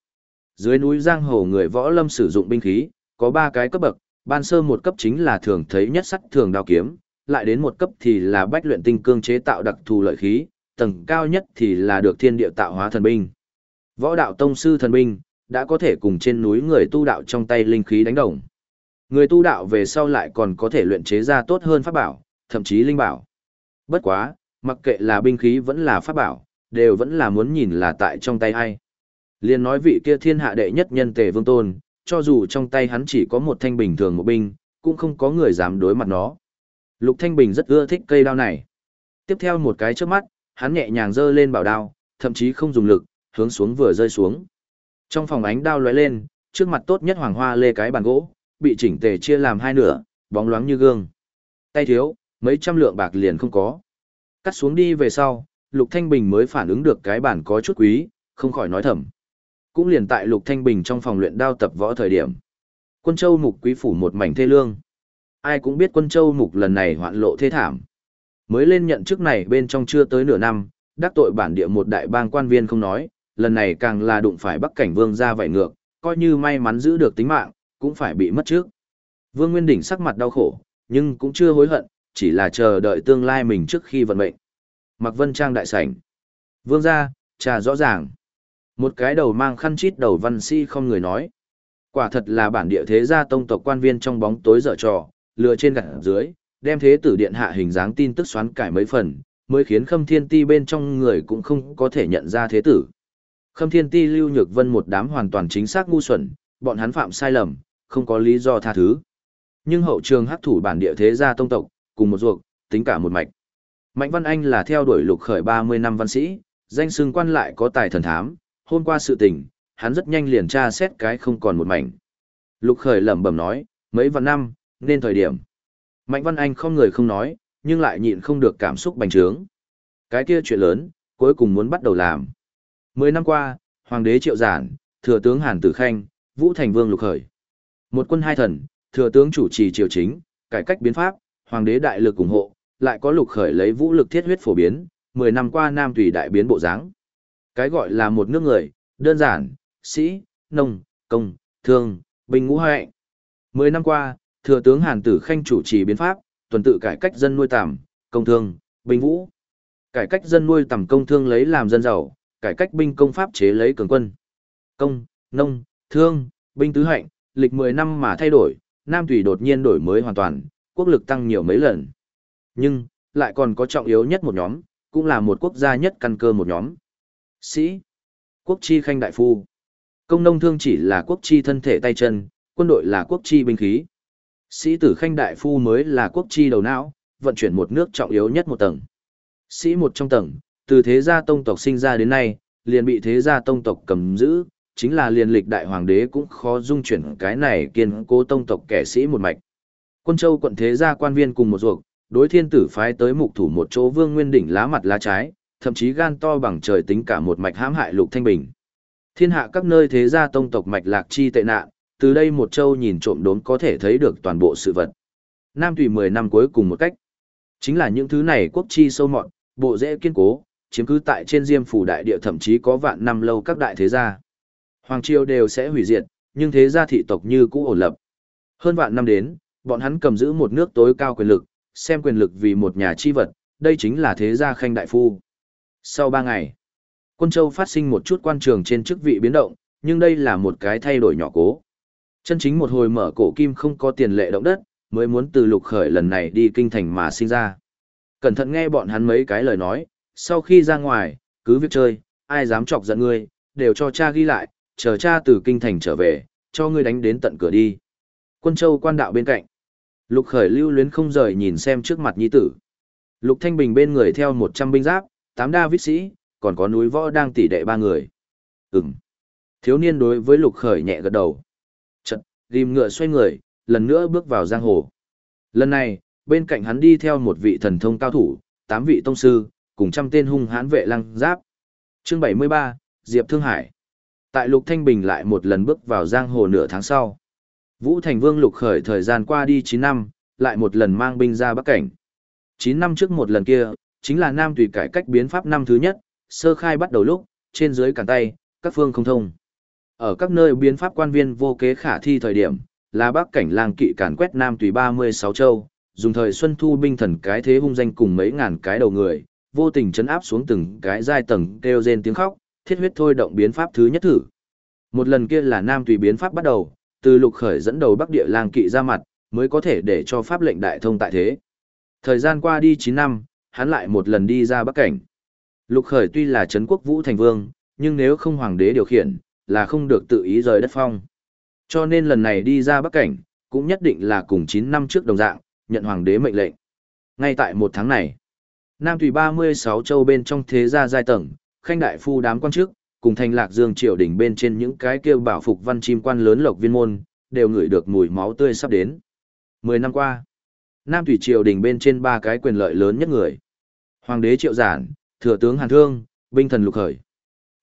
Dưới núi giang hồ người võ lâm sử dụng binh khí, có ba cái cấp bậc, ban sơ một cấp chính là thường thấy nhất sắt thường đao kiếm, lại đến một cấp thì là bách luyện tinh cương chế tạo đặc thù lợi khí, tầng cao nhất thì là được thiên địa tạo hóa thần binh. Võ đạo tông sư thần binh, đã có thể cùng trên núi người tu đạo trong tay linh khí đánh đồng. Người tu đạo về sau lại còn có thể luyện chế ra tốt hơn pháp bảo, thậm chí linh bảo. Bất quá, mặc kệ là binh khí vẫn là pháp bảo, đều vẫn là muốn nhìn là tại trong tay ai. Liên nói vị kia thiên hạ đệ nhất nhân tề vương tôn, cho dù trong tay hắn chỉ có một thanh bình thường một binh, cũng không có người dám đối mặt nó. Lục Thanh Bình rất ưa thích cây đao này. Tiếp theo một cái chớp mắt, hắn nhẹ nhàng giơ lên bảo đao, thậm chí không dùng lực, hướng xuống vừa rơi xuống. Trong phòng ánh đao lóe lên, trước mặt tốt nhất hoàng hoa lê cái bàn gỗ, bị chỉnh tề chia làm hai nửa, bóng loáng như gương. Tay thiếu, mấy trăm lượng bạc liền không có. Cắt xuống đi về sau, Lục Thanh Bình mới phản ứng được cái bản có chút quý, không khỏi nói thầm. Cũng liền tại Lục Thanh Bình trong phòng luyện đao tập võ thời điểm. Quân Châu Mục quý phủ một mảnh thê lương. Ai cũng biết Quân Châu Mục lần này hoạn lộ thê thảm. Mới lên nhận chức này bên trong chưa tới nửa năm, đắc tội bản địa một đại bang quan viên không nói, lần này càng là đụng phải Bắc Cảnh Vương ra vậy ngược, coi như may mắn giữ được tính mạng, cũng phải bị mất trước. Vương Nguyên Đỉnh sắc mặt đau khổ, nhưng cũng chưa hối hận, chỉ là chờ đợi tương lai mình trước khi vận mệnh. Mặc Vân Trang đại sảnh. Vương gia, trà rõ ràng. Một cái đầu mang khăn chít đầu văn si không người nói. Quả thật là bản địa thế gia tông tộc quan viên trong bóng tối dở trò, lừa trên gặt dưới, đem thế tử điện hạ hình dáng tin tức xoắn cải mấy phần, mới khiến Khâm Thiên Ti bên trong người cũng không có thể nhận ra thế tử. Khâm Thiên Ti Lưu Nhược Vân một đám hoàn toàn chính xác ngu xuẩn, bọn hắn phạm sai lầm, không có lý do tha thứ. Nhưng hậu trường hắc thủ bản địa thế gia tông tộc, cùng một ruột, tính cả một mạch. Mạnh Văn Anh là theo đuổi lục khởi 30 năm văn sĩ, danh xưng quan lại có tài thần thám, hôm qua sự tình, hắn rất nhanh liền tra xét cái không còn một mảnh. Lục khởi lẩm bẩm nói, mấy vạn năm, nên thời điểm. Mạnh Văn Anh không người không nói, nhưng lại nhịn không được cảm xúc bành trướng. Cái kia chuyện lớn, cuối cùng muốn bắt đầu làm. Mười năm qua, Hoàng đế Triệu Giản, Thừa tướng Hàn Tử Khanh, Vũ Thành Vương Lục Khởi. Một quân hai thần, Thừa tướng chủ trì triều chính, cải cách biến pháp, Hoàng đế đại lực ủng hộ, lại có Lục Khởi lấy vũ lực thiết huyết phổ biến, mười năm qua Nam Tùy đại biến bộ dáng. Cái gọi là một nước người, đơn giản, sĩ, nông, công, thương, binh ngũ hệ. Mười năm qua, Thừa tướng Hàn Tử Khanh chủ trì biến pháp, tuần tự cải cách dân nuôi tầm, công thương, binh vũ. Cải cách dân nuôi tầm công thương lấy làm dân giàu, cải cách binh công pháp chế lấy cường quân. Công, nông, thương, binh tứ hạnh, lịch 10 năm mà thay đổi, Nam Thủy đột nhiên đổi mới hoàn toàn, quốc lực tăng nhiều mấy lần. Nhưng, lại còn có trọng yếu nhất một nhóm, cũng là một quốc gia nhất căn cơ một nhóm. Sĩ, quốc chi khanh đại phu. Công nông thương chỉ là quốc chi thân thể tay chân, quân đội là quốc chi binh khí. Sĩ tử khanh đại phu mới là quốc chi đầu não, vận chuyển một nước trọng yếu nhất một tầng. Sĩ một trong tầng, từ thế gia tông tộc sinh ra đến nay, liền bị thế gia tông tộc cầm giữ, chính là liền lịch đại hoàng đế cũng khó dung chuyển cái này kiên cố tông tộc kẻ sĩ một mạch. Quân châu quận thế gia quan viên cùng một ruột, đối thiên tử phái tới mục thủ một chỗ vương nguyên đỉnh lá mặt lá trái, thậm chí gan to bằng trời tính cả một mạch hãm hại lục thanh bình. Thiên hạ các nơi thế gia tông tộc mạch lạc chi tệ nạn, từ đây một châu nhìn trộm đốn có thể thấy được toàn bộ sự vật. Nam Tùy 10 năm cuối cùng một cách. Chính là những thứ này quốc chi sâu mọn, bộ dễ kiên cố, chiếm cứ tại trên diêm phủ đại địa thậm chí có vạn năm lâu các đại thế gia. Hoàng triều đều sẽ hủy diệt, nhưng thế gia thị tộc như cũ ổn lập. Hơn vạn năm đến, bọn hắn cầm giữ một nước tối cao quyền lực, xem quyền lực vì một nhà chi vật, đây chính là thế gia khanh đại phu. Sau ba ngày, quân châu phát sinh một chút quan trường trên chức vị biến động, nhưng đây là một cái thay đổi nhỏ cố. Chân chính một hồi mở cổ kim không có tiền lệ động đất, mới muốn từ lục khởi lần này đi kinh thành mà sinh ra. Cẩn thận nghe bọn hắn mấy cái lời nói, sau khi ra ngoài, cứ việc chơi, ai dám chọc giận ngươi, đều cho cha ghi lại, chờ cha từ kinh thành trở về, cho ngươi đánh đến tận cửa đi. Quân châu quan đạo bên cạnh. Lục khởi lưu luyến không rời nhìn xem trước mặt nhi tử. Lục Thanh Bình bên người theo 100 binh giáp, Tám đa vít sĩ, còn có núi võ đang tỷ đệ ba người. Ừm. Thiếu niên đối với lục khởi nhẹ gật đầu. Chật, ghim ngựa xoay người, lần nữa bước vào giang hồ. Lần này, bên cạnh hắn đi theo một vị thần thông cao thủ, tám vị tông sư, cùng trăm tên hung hãn vệ lăng giáp. Chương 73, Diệp Thương Hải. Tại Lục Thanh Bình lại một lần bước vào giang hồ nửa tháng sau. Vũ Thành Vương Lục khởi thời gian qua đi 9 năm, lại một lần mang binh ra Bắc Cảnh. 9 năm trước một lần kia, chính là Nam tùy cải cách biến pháp năm thứ nhất, sơ khai bắt đầu lúc, trên dưới cản tay, các phương không thông. Ở các nơi biến pháp quan viên vô kế khả thi thời điểm, là Bắc Cảnh lang kỵ càn quét Nam tùy 36 châu, dùng thời xuân thu binh thần cái thế hung danh cùng mấy ngàn cái đầu người, vô tình chấn áp xuống từng cái giai tầng kêu rên tiếng khóc, thiết huyết thôi động biến pháp thứ nhất thử. Một lần kia là Nam tùy biến pháp bắt đầu, từ lục khởi dẫn đầu Bắc địa lang kỵ ra mặt, mới có thể để cho pháp lệnh đại thông tại thế. Thời gian qua đi 9 năm, hắn lại một lần đi ra Bắc cảnh. Lục khởi tuy là Trấn quốc vũ thành vương, nhưng nếu không hoàng đế điều khiển, là không được tự ý rời đất phong. Cho nên lần này đi ra Bắc cảnh, cũng nhất định là cùng 9 năm trước đồng dạng, nhận hoàng đế mệnh lệnh. Ngay tại một tháng này, Nam Thủy 36 châu bên trong thế gia giai tầng, khanh đại phu đám quan chức, cùng thành lạc dương triều đỉnh bên trên những cái kêu bảo phục văn chim quan lớn lộc viên môn, đều ngửi được mùi máu tươi sắp đến. Mười năm qua, Nam Thủy triều đình bên trên ba cái quyền lợi lớn nhất người. Hoàng đế Triệu Giản, Thừa tướng Hàn Thương, binh thần Lục Khởi.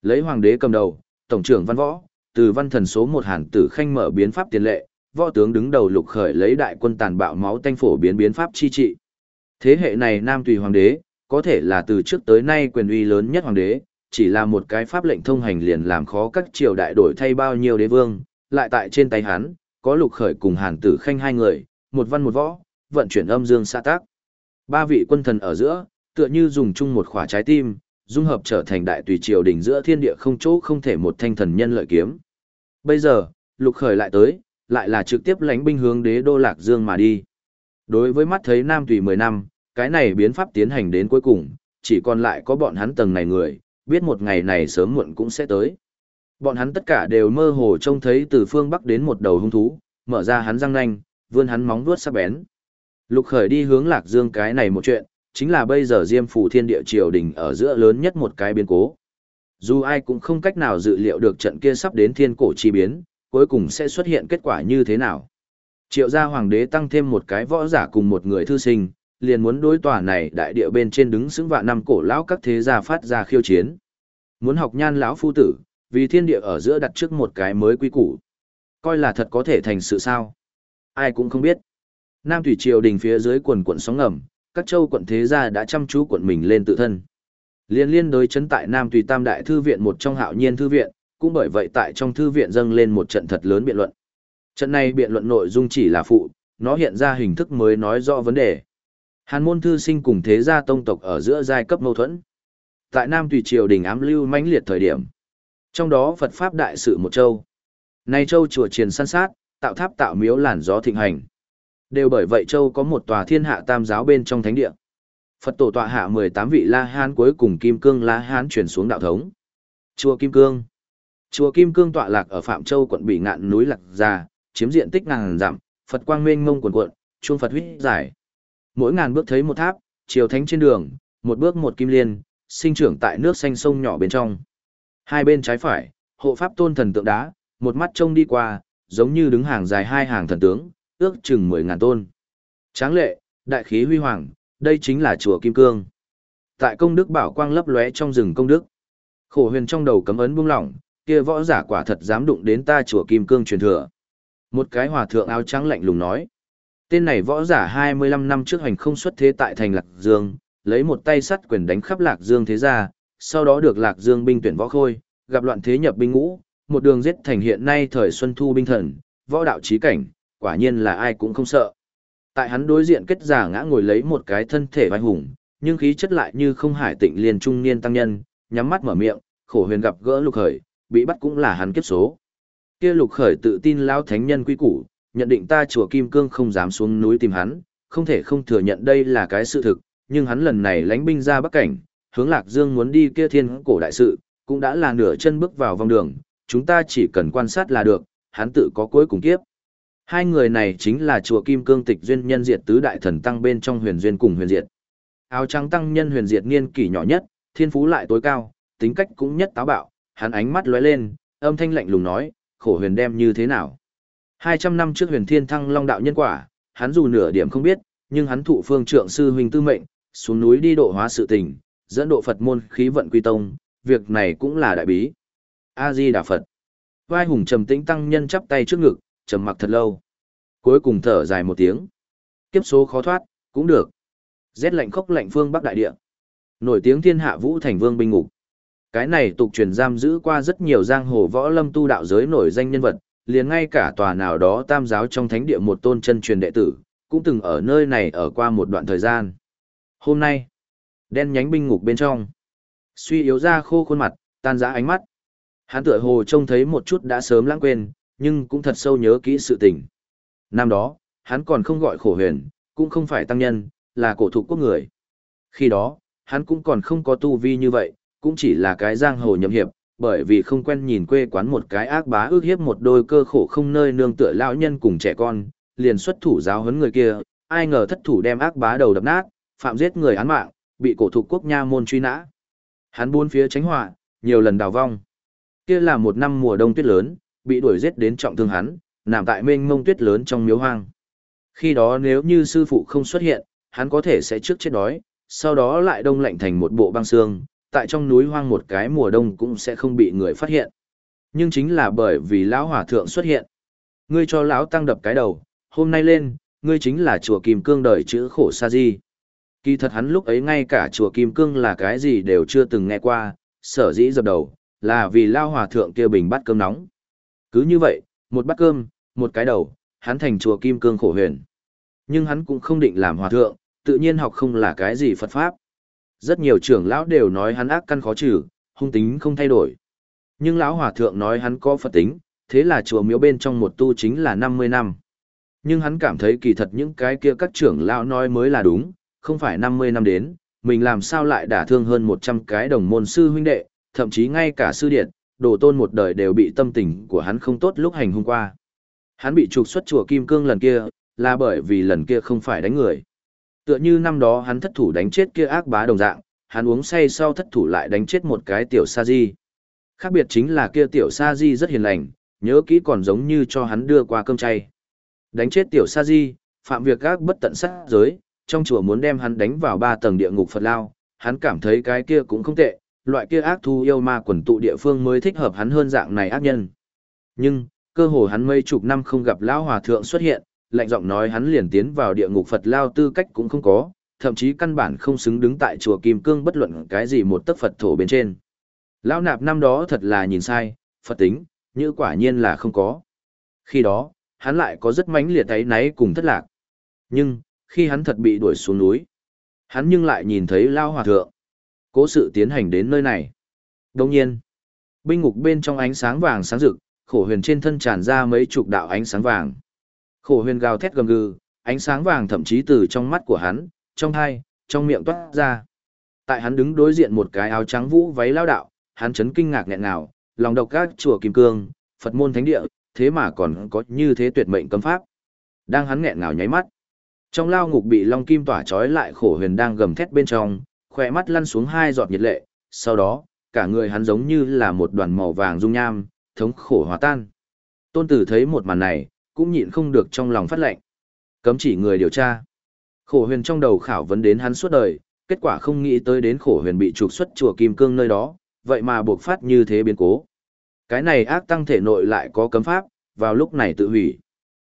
Lấy hoàng đế cầm đầu, tổng trưởng văn võ, từ văn thần số một Hàn Tử Khanh mở biến pháp tiền lệ, võ tướng đứng đầu Lục Khởi lấy đại quân tàn bạo máu tanh phổ biến biến pháp chi trị. Thế hệ này Nam Tùy hoàng đế, có thể là từ trước tới nay quyền uy lớn nhất hoàng đế, chỉ là một cái pháp lệnh thông hành liền làm khó các triều đại đổi thay bao nhiêu đế vương, lại tại trên tay hắn, có Lục Khởi cùng Hàn Tử Khanh hai người, một văn một võ, vận chuyển âm dương xa tác. Ba vị quân thần ở giữa, tựa như dùng chung một khỏa trái tim, dung hợp trở thành đại tùy triều đỉnh giữa thiên địa không chỗ không thể một thanh thần nhân lợi kiếm. Bây giờ, lục khởi lại tới, lại là trực tiếp lánh binh hướng đế đô lạc dương mà đi. Đối với mắt thấy nam tùy 10 năm, cái này biến pháp tiến hành đến cuối cùng, chỉ còn lại có bọn hắn tầng này người, biết một ngày này sớm muộn cũng sẽ tới. Bọn hắn tất cả đều mơ hồ trông thấy từ phương bắc đến một đầu hung thú, mở ra hắn răng nanh, vươn hắn móng vuốt sắc bén. Lục khởi đi hướng lạc dương cái này một chuyện, chính là bây giờ diêm phủ thiên địa triều đình ở giữa lớn nhất một cái biến cố. Dù ai cũng không cách nào dự liệu được trận kia sắp đến thiên cổ chi biến, cuối cùng sẽ xuất hiện kết quả như thế nào. Triệu gia hoàng đế tăng thêm một cái võ giả cùng một người thư sinh, liền muốn đối tòa này đại địa bên trên đứng xứng vạn năm cổ lão các thế gia phát ra khiêu chiến. Muốn học nhan lão phu tử, vì thiên địa ở giữa đặt trước một cái mới quy củ. Coi là thật có thể thành sự sao. Ai cũng không biết. Nam thủy triều đình phía dưới quần quần sóng ngầm, các châu quận thế gia đã chăm chú quận mình lên tự thân. Liên liên đối chấn tại Nam Tùy Tam Đại Thư viện một trong hạo nhiên thư viện, cũng bởi vậy tại trong thư viện dâng lên một trận thật lớn biện luận. Trận này biện luận nội dung chỉ là phụ, nó hiện ra hình thức mới nói rõ vấn đề. Hàn môn thư sinh cùng thế gia tông tộc ở giữa giai cấp mâu thuẫn. Tại Nam Tùy Triều đình ám lưu mãnh liệt thời điểm. Trong đó Phật Pháp Đại sự một châu. Nay châu chùa triền săn sát, tạo tháp tạo miếu làn gió thịnh hành. Đều bởi vậy Châu có một tòa thiên hạ tam giáo bên trong thánh địa. Phật tổ tọa hạ 18 vị La Hán cuối cùng Kim Cương La Hán chuyển xuống đạo thống. Chùa Kim Cương Chùa Kim Cương tọa lạc ở Phạm Châu quận Bỉ Ngạn núi Lạc Già, chiếm diện tích ngàn dặm, Phật quang mênh mông quần quận, chuông Phật huyết giải. Mỗi ngàn bước thấy một tháp, chiều thánh trên đường, một bước một kim liên, sinh trưởng tại nước xanh sông nhỏ bên trong. Hai bên trái phải, hộ pháp tôn thần tượng đá, một mắt trông đi qua, giống như đứng hàng dài hai hàng thần tướng, ước chừng mười ngàn tôn. Tráng lệ, đại khí huy hoàng, đây chính là chùa Kim Cương. Tại công đức bảo quang lấp lóe trong rừng công đức. Khổ huyền trong đầu cấm ấn buông lỏng, kia võ giả quả thật dám đụng đến ta chùa Kim Cương truyền thừa. Một cái hòa thượng áo trắng lạnh lùng nói. Tên này võ giả 25 năm trước hành không xuất thế tại thành Lạc Dương, lấy một tay sắt quyền đánh khắp Lạc Dương thế gia, sau đó được Lạc Dương binh tuyển võ khôi, gặp loạn thế nhập binh ngũ, một đường giết thành hiện nay thời xuân thu binh thần, võ đạo trí cảnh, quả nhiên là ai cũng không sợ. Tại hắn đối diện kết giả ngã ngồi lấy một cái thân thể vai hùng, nhưng khí chất lại như không hải tịnh liền trung niên tăng nhân, nhắm mắt mở miệng, khổ huyền gặp gỡ lục khởi, bị bắt cũng là hắn kiếp số. Kia lục khởi tự tin lao thánh nhân quy củ, nhận định ta chùa Kim Cương không dám xuống núi tìm hắn, không thể không thừa nhận đây là cái sự thực, nhưng hắn lần này lánh binh ra bắc cảnh, hướng Lạc Dương muốn đi kia thiên cổ đại sự, cũng đã là nửa chân bước vào vòng đường, chúng ta chỉ cần quan sát là được, hắn tự có cuối cùng kiếp. Hai người này chính là chùa Kim Cương Tịch Duyên nhân diệt tứ đại thần tăng bên trong huyền duyên cùng huyền diệt. Áo trắng tăng nhân huyền diệt niên kỷ nhỏ nhất, thiên phú lại tối cao, tính cách cũng nhất táo bạo, hắn ánh mắt lóe lên, âm thanh lạnh lùng nói, khổ huyền đem như thế nào? 200 năm trước huyền thiên thăng long đạo nhân quả, hắn dù nửa điểm không biết, nhưng hắn thụ phương trượng sư huynh tư mệnh, xuống núi đi độ hóa sự tình, dẫn độ Phật môn khí vận quy tông, việc này cũng là đại bí. A-di Đà Phật. Vai hùng trầm tĩnh tăng nhân chắp tay trước ngực, trầm mặc thật lâu. Cuối cùng thở dài một tiếng. Kiếp số khó thoát, cũng được. Rét lạnh khốc lạnh phương Bắc đại địa. Nổi tiếng thiên hạ vũ thành vương binh ngục. Cái này tục truyền giam giữ qua rất nhiều giang hồ võ lâm tu đạo giới nổi danh nhân vật, liền ngay cả tòa nào đó tam giáo trong thánh địa một tôn chân truyền đệ tử, cũng từng ở nơi này ở qua một đoạn thời gian. Hôm nay, đen nhánh binh ngục bên trong, suy yếu ra khô khuôn mặt, tan rã ánh mắt. Hắn tựa hồ trông thấy một chút đã sớm lãng quên, nhưng cũng thật sâu nhớ kỹ sự tình. Năm đó, hắn còn không gọi khổ huyền, cũng không phải tăng nhân, là cổ thụ quốc người. Khi đó, hắn cũng còn không có tu vi như vậy, cũng chỉ là cái giang hồ nhậm hiệp, bởi vì không quen nhìn quê quán một cái ác bá ước hiếp một đôi cơ khổ không nơi nương tựa lão nhân cùng trẻ con, liền xuất thủ giáo huấn người kia, ai ngờ thất thủ đem ác bá đầu đập nát, phạm giết người án mạng, bị cổ thụ quốc nha môn truy nã. Hắn buôn phía tránh họa, nhiều lần đào vong. Kia là một năm mùa đông tuyết lớn, bị đuổi giết đến trọng thương hắn, nằm tại mênh mông tuyết lớn trong miếu hoang. Khi đó nếu như sư phụ không xuất hiện, hắn có thể sẽ trước chết đói, sau đó lại đông lạnh thành một bộ băng xương, tại trong núi hoang một cái mùa đông cũng sẽ không bị người phát hiện. Nhưng chính là bởi vì lão hòa thượng xuất hiện. Ngươi cho lão tăng đập cái đầu, hôm nay lên, ngươi chính là chùa Kim Cương đời chữ khổ sa di. Kỳ thật hắn lúc ấy ngay cả chùa Kim Cương là cái gì đều chưa từng nghe qua, sở dĩ dập đầu, là vì lao hòa thượng kia bình bát cơm nóng. Cứ như vậy, một bát cơm, một cái đầu, hắn thành chùa Kim Cương khổ huyền. Nhưng hắn cũng không định làm hòa thượng, tự nhiên học không là cái gì Phật Pháp. Rất nhiều trưởng lão đều nói hắn ác căn khó trừ, hung tính không thay đổi. Nhưng lão hòa thượng nói hắn có Phật tính, thế là chùa miếu bên trong một tu chính là 50 năm. Nhưng hắn cảm thấy kỳ thật những cái kia các trưởng lão nói mới là đúng, không phải 50 năm đến, mình làm sao lại đả thương hơn 100 cái đồng môn sư huynh đệ, thậm chí ngay cả sư điện, đồ tôn một đời đều bị tâm tình của hắn không tốt lúc hành hôm qua. Hắn bị trục xuất chùa Kim Cương lần kia, là bởi vì lần kia không phải đánh người. Tựa như năm đó hắn thất thủ đánh chết kia ác bá đồng dạng, hắn uống say sau thất thủ lại đánh chết một cái tiểu sa di. Khác biệt chính là kia tiểu sa di rất hiền lành, nhớ kỹ còn giống như cho hắn đưa qua cơm chay. Đánh chết tiểu sa di, phạm việc các bất tận sát giới, trong chùa muốn đem hắn đánh vào ba tầng địa ngục Phật lao, hắn cảm thấy cái kia cũng không tệ, loại kia ác thu yêu ma quần tụ địa phương mới thích hợp hắn hơn dạng này ác nhân. Nhưng, cơ hồ hắn mấy chục năm không gặp lão hòa thượng xuất hiện, lạnh giọng nói hắn liền tiến vào địa ngục Phật lao tư cách cũng không có, thậm chí căn bản không xứng đứng tại chùa Kim Cương bất luận cái gì một tấc Phật thổ bên trên. Lão nạp năm đó thật là nhìn sai, Phật tính, như quả nhiên là không có. Khi đó, hắn lại có rất mãnh liệt thấy náy cùng thất lạc. Nhưng, khi hắn thật bị đuổi xuống núi, hắn nhưng lại nhìn thấy Lao Hòa Thượng. Cố sự tiến hành đến nơi này. Đồng nhiên, binh ngục bên trong ánh sáng vàng sáng rực, khổ huyền trên thân tràn ra mấy chục đạo ánh sáng vàng. Khổ huyền gào thét gầm gừ, ánh sáng vàng thậm chí từ trong mắt của hắn, trong hai, trong miệng toát ra. Tại hắn đứng đối diện một cái áo trắng vũ váy lao đạo, hắn chấn kinh ngạc nghẹn ngào, lòng độc các chùa kim cương, Phật môn thánh địa, thế mà còn có như thế tuyệt mệnh cấm pháp. Đang hắn nghẹn ngào nháy mắt. Trong lao ngục bị long kim tỏa trói lại khổ huyền đang gầm thét bên trong, khỏe mắt lăn xuống hai giọt nhiệt lệ, sau đó, cả người hắn giống như là một đoàn màu vàng dung nham, thống khổ hòa tan. Tôn tử thấy một màn này, cũng nhịn không được trong lòng phát lệnh. Cấm chỉ người điều tra. Khổ huyền trong đầu khảo vấn đến hắn suốt đời, kết quả không nghĩ tới đến khổ huyền bị trục xuất chùa Kim Cương nơi đó, vậy mà buộc phát như thế biến cố. Cái này ác tăng thể nội lại có cấm pháp, vào lúc này tự hủy.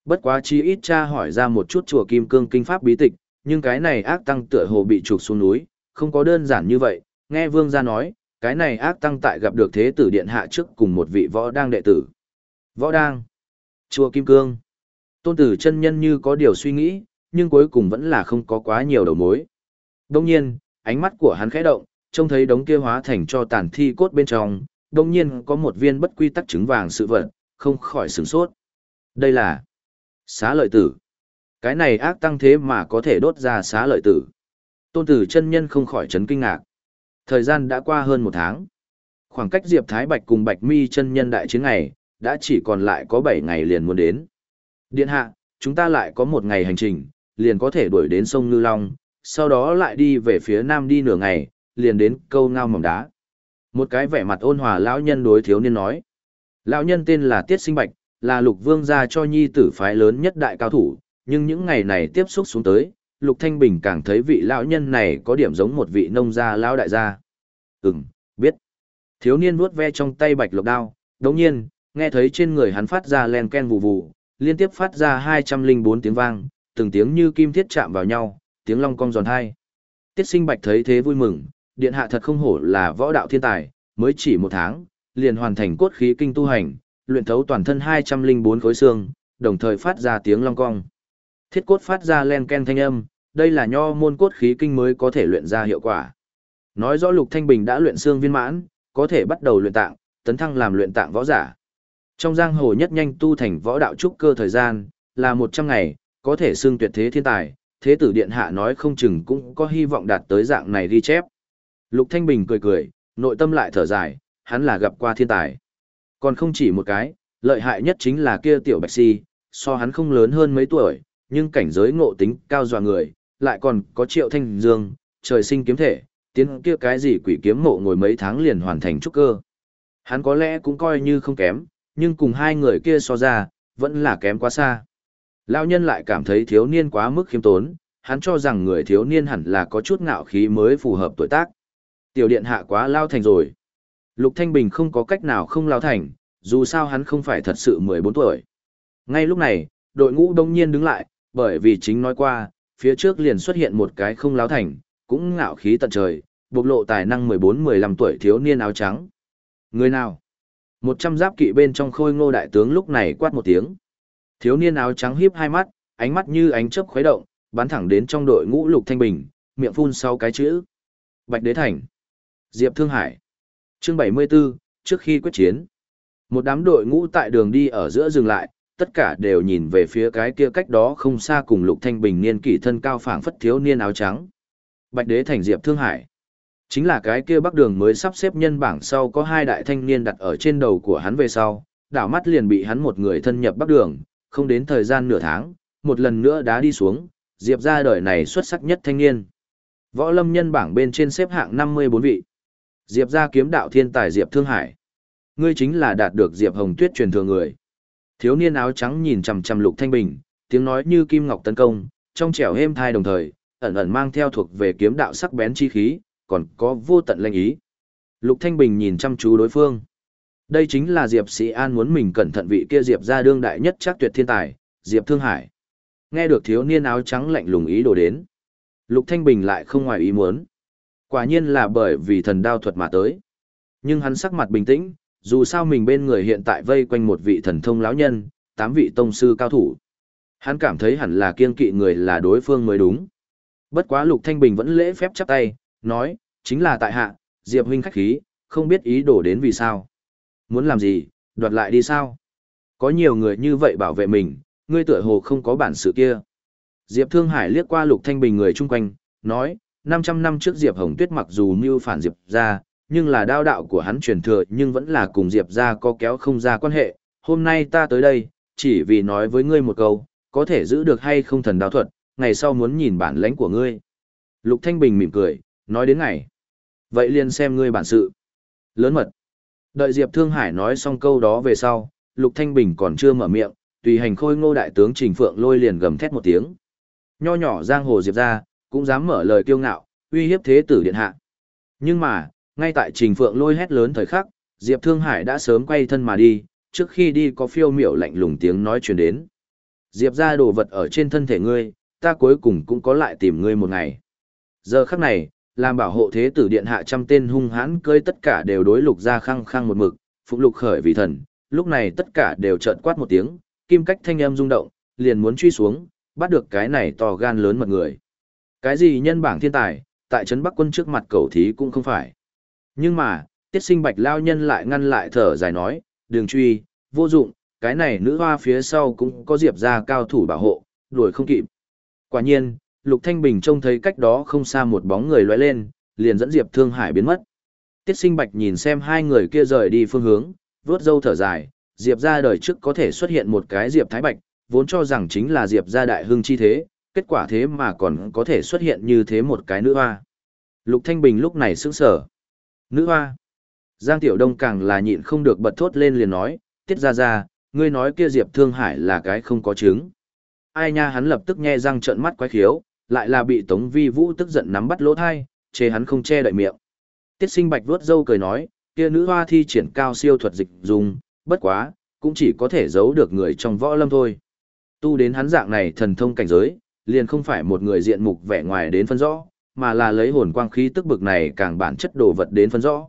Bất quá chi ít cha hỏi ra một chút chùa Kim Cương kinh pháp bí tịch, nhưng cái này ác tăng tựa hồ bị trục xuống núi, không có đơn giản như vậy, nghe vương gia nói, cái này ác tăng tại gặp được thế tử điện hạ trước cùng một vị võ đang đệ tử. Võ đang, chùa Kim Cương. Tôn tử chân nhân như có điều suy nghĩ, nhưng cuối cùng vẫn là không có quá nhiều đầu mối. Đông nhiên, ánh mắt của hắn khẽ động, trông thấy đống kia hóa thành cho tàn thi cốt bên trong, đông nhiên có một viên bất quy tắc trứng vàng sự vật, không khỏi sửng sốt. Đây là xá lợi tử. Cái này ác tăng thế mà có thể đốt ra xá lợi tử. Tôn tử chân nhân không khỏi chấn kinh ngạc. Thời gian đã qua hơn một tháng. Khoảng cách Diệp Thái Bạch cùng Bạch Mi chân nhân đại chiến ngày, đã chỉ còn lại có 7 ngày liền muốn đến. Điện hạ, chúng ta lại có một ngày hành trình, liền có thể đuổi đến sông Ngư Long, sau đó lại đi về phía nam đi nửa ngày, liền đến câu ngao mỏng đá. Một cái vẻ mặt ôn hòa lão nhân đối thiếu niên nói. Lão nhân tên là Tiết Sinh Bạch, là lục vương gia cho nhi tử phái lớn nhất đại cao thủ, nhưng những ngày này tiếp xúc xuống tới, lục thanh bình càng thấy vị lão nhân này có điểm giống một vị nông gia lão đại gia. Ừm, biết. Thiếu niên vuốt ve trong tay bạch lục đao, đồng nhiên, nghe thấy trên người hắn phát ra len ken vù vù, liên tiếp phát ra 204 tiếng vang, từng tiếng như kim thiết chạm vào nhau, tiếng long cong giòn hai. Tiết sinh bạch thấy thế vui mừng, điện hạ thật không hổ là võ đạo thiên tài, mới chỉ một tháng, liền hoàn thành cốt khí kinh tu hành, luyện thấu toàn thân 204 khối xương, đồng thời phát ra tiếng long cong. Thiết cốt phát ra len ken thanh âm, đây là nho môn cốt khí kinh mới có thể luyện ra hiệu quả. Nói rõ Lục Thanh Bình đã luyện xương viên mãn, có thể bắt đầu luyện tạng, tấn thăng làm luyện tạng võ giả. Trong giang hồ nhất nhanh tu thành võ đạo trúc cơ thời gian, là 100 ngày, có thể xương tuyệt thế thiên tài, thế tử điện hạ nói không chừng cũng có hy vọng đạt tới dạng này ghi chép. Lục Thanh Bình cười cười, nội tâm lại thở dài, hắn là gặp qua thiên tài. Còn không chỉ một cái, lợi hại nhất chính là kia tiểu bạch si, so hắn không lớn hơn mấy tuổi, nhưng cảnh giới ngộ tính cao dọa người, lại còn có triệu thanh dương, trời sinh kiếm thể, tiến kia cái gì quỷ kiếm mộ ngồi mấy tháng liền hoàn thành trúc cơ. Hắn có lẽ cũng coi như không kém, nhưng cùng hai người kia so ra, vẫn là kém quá xa. Lão nhân lại cảm thấy thiếu niên quá mức khiêm tốn, hắn cho rằng người thiếu niên hẳn là có chút ngạo khí mới phù hợp tuổi tác. Tiểu điện hạ quá lao thành rồi. Lục Thanh Bình không có cách nào không lao thành, dù sao hắn không phải thật sự 14 tuổi. Ngay lúc này, đội ngũ đông nhiên đứng lại, bởi vì chính nói qua, phía trước liền xuất hiện một cái không láo thành, cũng ngạo khí tận trời, bộc lộ tài năng 14-15 tuổi thiếu niên áo trắng. Người nào? Một trăm giáp kỵ bên trong khôi ngô đại tướng lúc này quát một tiếng. Thiếu niên áo trắng híp hai mắt, ánh mắt như ánh chớp khuấy động, bắn thẳng đến trong đội ngũ lục thanh bình, miệng phun sau cái chữ. Bạch Đế Thành. Diệp Thương Hải. Chương 74, trước khi quyết chiến. Một đám đội ngũ tại đường đi ở giữa dừng lại, tất cả đều nhìn về phía cái kia cách đó không xa cùng Lục Thanh Bình niên kỷ thân cao phảng phất thiếu niên áo trắng. Bạch Đế Thành Diệp Thương Hải. Chính là cái kia bắc đường mới sắp xếp nhân bảng sau có hai đại thanh niên đặt ở trên đầu của hắn về sau, đảo mắt liền bị hắn một người thân nhập bắc đường, không đến thời gian nửa tháng, một lần nữa đá đi xuống, Diệp ra đời này xuất sắc nhất thanh niên. Võ lâm nhân bảng bên trên xếp hạng 54 vị. Diệp ra kiếm đạo thiên tài Diệp Thương Hải. Ngươi chính là đạt được Diệp Hồng Tuyết truyền thừa người. Thiếu niên áo trắng nhìn chằm chằm Lục Thanh Bình, tiếng nói như kim ngọc tấn công, trong trẻo êm thai đồng thời, ẩn ẩn mang theo thuộc về kiếm đạo sắc bén chi khí, còn có vô tận linh ý. Lục Thanh Bình nhìn chăm chú đối phương. Đây chính là Diệp Sĩ An muốn mình cẩn thận vị kia Diệp gia đương đại nhất chắc tuyệt thiên tài, Diệp Thương Hải. Nghe được thiếu niên áo trắng lạnh lùng ý đồ đến. Lục Thanh Bình lại không ngoài ý muốn. Quả nhiên là bởi vì thần đao thuật mà tới. Nhưng hắn sắc mặt bình tĩnh, dù sao mình bên người hiện tại vây quanh một vị thần thông lão nhân, tám vị tông sư cao thủ. Hắn cảm thấy hẳn là kiên kỵ người là đối phương mới đúng. Bất quá Lục Thanh Bình vẫn lễ phép chắp tay, nói, chính là tại hạ, Diệp huynh khách khí, không biết ý đồ đến vì sao. Muốn làm gì, đoạt lại đi sao? Có nhiều người như vậy bảo vệ mình, ngươi tựa hồ không có bản sự kia. Diệp Thương Hải liếc qua Lục Thanh Bình người chung quanh, nói, 500 năm trước Diệp Hồng Tuyết mặc dù mưu phản Diệp ra, nhưng là đao đạo của hắn truyền thừa nhưng vẫn là cùng Diệp ra có kéo không ra quan hệ. Hôm nay ta tới đây, chỉ vì nói với ngươi một câu, có thể giữ được hay không thần đao thuật, ngày sau muốn nhìn bản lãnh của ngươi. Lục Thanh Bình mỉm cười, nói đến ngày. Vậy liền xem ngươi bản sự. Lớn mật. Đợi Diệp Thương Hải nói xong câu đó về sau, Lục Thanh Bình còn chưa mở miệng, tùy hành khôi ngô đại tướng Trình Phượng lôi liền gầm thét một tiếng. Nho nhỏ giang hồ Diệp ra, cũng dám mở lời kiêu ngạo, uy hiếp thế tử điện hạ. Nhưng mà, ngay tại Trình Phượng lôi hét lớn thời khắc, Diệp Thương Hải đã sớm quay thân mà đi, trước khi đi có phiêu miểu lạnh lùng tiếng nói truyền đến. Diệp ra đồ vật ở trên thân thể ngươi, ta cuối cùng cũng có lại tìm ngươi một ngày. Giờ khắc này, làm bảo hộ thế tử điện hạ trăm tên hung hãn cơi tất cả đều đối lục ra khăng khăng một mực, phụng lục khởi vì thần, lúc này tất cả đều trợn quát một tiếng, kim cách thanh âm rung động, liền muốn truy xuống, bắt được cái này to gan lớn mật người. Cái gì nhân bảng thiên tài, tại trấn Bắc quân trước mặt cầu thí cũng không phải. Nhưng mà, tiết sinh bạch lao nhân lại ngăn lại thở dài nói, đường truy, vô dụng, cái này nữ hoa phía sau cũng có diệp ra cao thủ bảo hộ, đuổi không kịp. Quả nhiên, Lục Thanh Bình trông thấy cách đó không xa một bóng người lóe lên, liền dẫn Diệp Thương Hải biến mất. Tiết Sinh Bạch nhìn xem hai người kia rời đi phương hướng, vướt dâu thở dài, Diệp ra đời trước có thể xuất hiện một cái Diệp Thái Bạch, vốn cho rằng chính là Diệp ra đại hưng chi thế, kết quả thế mà còn có thể xuất hiện như thế một cái nữ hoa. Lục Thanh Bình lúc này sững sờ. Nữ hoa. Giang Tiểu Đông càng là nhịn không được bật thốt lên liền nói, tiết ra ra, ngươi nói kia Diệp Thương Hải là cái không có chứng. Ai nha hắn lập tức nghe răng trợn mắt quái khiếu, lại là bị Tống Vi Vũ tức giận nắm bắt lỗ thai, chê hắn không che đậy miệng. Tiết sinh bạch vuốt dâu cười nói, kia nữ hoa thi triển cao siêu thuật dịch dùng, bất quá, cũng chỉ có thể giấu được người trong võ lâm thôi. Tu đến hắn dạng này thần thông cảnh giới, liền không phải một người diện mục vẻ ngoài đến phân rõ, mà là lấy hồn quang khí tức bực này càng bản chất đồ vật đến phân rõ.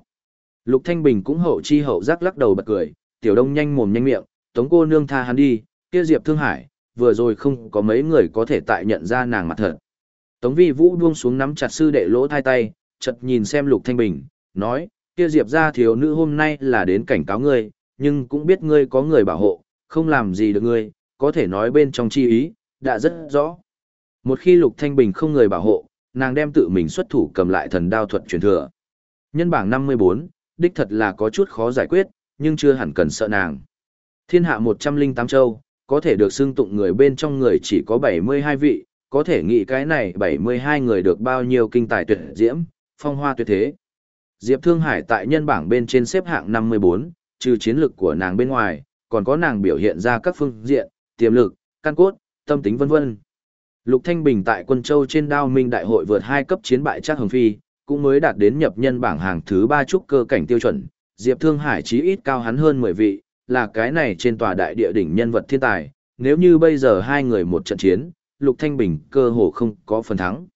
Lục Thanh Bình cũng hậu chi hậu giác lắc đầu bật cười, tiểu đông nhanh mồm nhanh miệng, tống cô nương tha hắn đi, kia Diệp Thương Hải, vừa rồi không có mấy người có thể tại nhận ra nàng mặt thật. Tống vi vũ buông xuống nắm chặt sư đệ lỗ thai tay, chợt nhìn xem Lục Thanh Bình, nói, kia Diệp gia thiếu nữ hôm nay là đến cảnh cáo ngươi, nhưng cũng biết ngươi có người bảo hộ, không làm gì được ngươi, có thể nói bên trong chi ý, đã rất rõ. Một khi Lục Thanh Bình không người bảo hộ, nàng đem tự mình xuất thủ cầm lại thần đao thuật truyền thừa. Nhân bảng 54, đích thật là có chút khó giải quyết, nhưng chưa hẳn cần sợ nàng. Thiên hạ 108 châu, có thể được xưng tụng người bên trong người chỉ có 72 vị, có thể nghĩ cái này 72 người được bao nhiêu kinh tài tuyệt diễm, phong hoa tuyệt thế. Diệp Thương Hải tại nhân bảng bên trên xếp hạng 54, trừ chiến lực của nàng bên ngoài, còn có nàng biểu hiện ra các phương diện, tiềm lực, căn cốt, tâm tính vân vân. Lục Thanh Bình tại Quân Châu trên đao minh đại hội vượt hai cấp chiến bại Trác Hồng Phi, cũng mới đạt đến nhập nhân bảng hàng thứ ba trúc cơ cảnh tiêu chuẩn, Diệp Thương Hải chí ít cao hắn hơn 10 vị, là cái này trên tòa đại địa đỉnh nhân vật thiên tài, nếu như bây giờ hai người một trận chiến, Lục Thanh Bình cơ hồ không có phần thắng.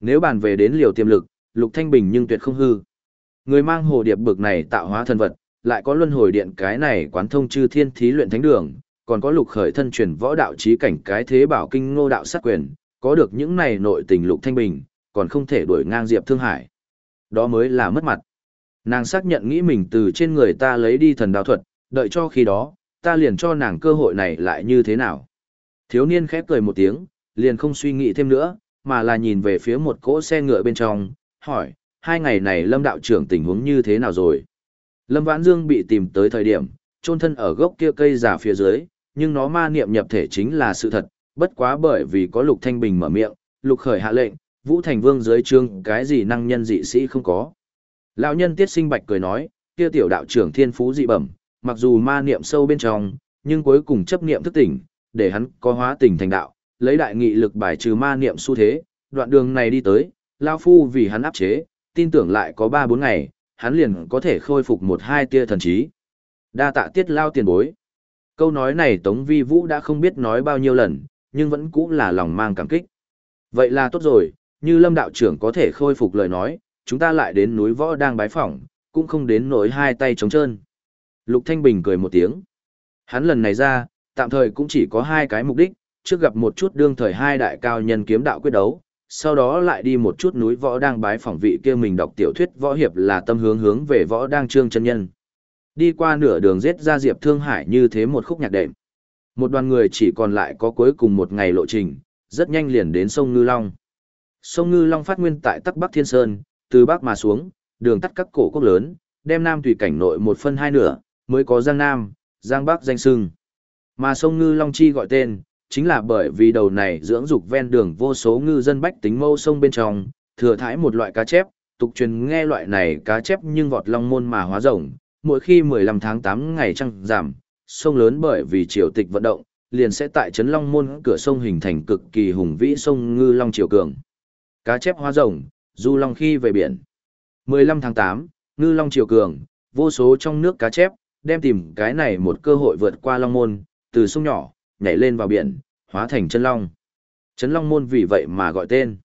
Nếu bàn về đến liều tiềm lực, Lục Thanh Bình nhưng tuyệt không hư. Người mang hồ điệp bực này tạo hóa thần vật, lại có luân hồi điện cái này quán thông chư thiên thí luyện thánh đường, còn có lục khởi thân truyền võ đạo trí cảnh cái thế bảo kinh ngô đạo sát quyền, có được những này nội tình Lục Thanh Bình, còn không thể đuổi ngang Diệp Thương Hải. Đó mới là mất mặt. Nàng xác nhận nghĩ mình từ trên người ta lấy đi thần đạo thuật, đợi cho khi đó, ta liền cho nàng cơ hội này lại như thế nào. Thiếu niên khép cười một tiếng, liền không suy nghĩ thêm nữa, mà là nhìn về phía một cỗ xe ngựa bên trong, hỏi, hai ngày này Lâm đạo trưởng tình huống như thế nào rồi? Lâm Vãn Dương bị tìm tới thời điểm, chôn thân ở gốc kia cây giả phía dưới, nhưng nó ma niệm nhập thể chính là sự thật, bất quá bởi vì có Lục Thanh Bình mở miệng, Lục Khởi hạ lệnh, Vũ Thành Vương dưới trương cái gì năng nhân dị sĩ không có. Lão nhân Tiết Sinh Bạch cười nói, kia tiểu đạo trưởng thiên phú dị bẩm, mặc dù ma niệm sâu bên trong, nhưng cuối cùng chấp niệm thức tỉnh, để hắn có hóa tình thành đạo, lấy đại nghị lực bài trừ ma niệm xu thế, đoạn đường này đi tới, lão Phu vì hắn áp chế, tin tưởng lại có 3-4 ngày, hắn liền có thể khôi phục một hai tia thần trí. Đa tạ tiết lao tiền bối. Câu nói này Tống Vi Vũ đã không biết nói bao nhiêu lần, nhưng vẫn cũng là lòng mang cảm kích. Vậy là tốt rồi, như Lâm đạo trưởng có thể khôi phục lời nói, chúng ta lại đến núi võ đang bái phỏng, cũng không đến nỗi hai tay trống trơn. Lục Thanh Bình cười một tiếng. Hắn lần này ra, tạm thời cũng chỉ có hai cái mục đích, trước gặp một chút đương thời hai đại cao nhân kiếm đạo quyết đấu, sau đó lại đi một chút núi võ đang bái phỏng vị kia mình đọc tiểu thuyết võ hiệp là tâm hướng hướng về võ đang trương chân nhân. Đi qua nửa đường giết ra Diệp Thương Hải như thế một khúc nhạc đệm. Một đoàn người chỉ còn lại có cuối cùng một ngày lộ trình, rất nhanh liền đến sông Ngư Long. Sông Ngư Long phát nguyên tại Tắc Bắc Thiên Sơn, từ Bắc mà xuống, đường tắt các cổ quốc lớn, đem Nam Thủy cảnh nội một phân hai nửa, mới có Giang Nam, Giang Bắc danh sưng. Mà sông Ngư Long Chi gọi tên, chính là bởi vì đầu này dưỡng dục ven đường vô số ngư dân bách tính mâu sông bên trong, thừa thải một loại cá chép, tục truyền nghe loại này cá chép nhưng vọt long môn mà hóa rồng, mỗi khi 15 tháng 8 ngày trăng giảm, sông lớn bởi vì triều tịch vận động, liền sẽ tại trấn long môn cửa sông hình thành cực kỳ hùng vĩ sông ngư long triều cường. Cá chép hóa rồng, du long khi về biển. 15 tháng 8, ngư long triều cường, vô số trong nước cá chép, đem tìm cái này một cơ hội vượt qua long môn, từ sông nhỏ, nhảy lên vào biển, hóa thành chân long. Trấn Long Môn vì vậy mà gọi tên.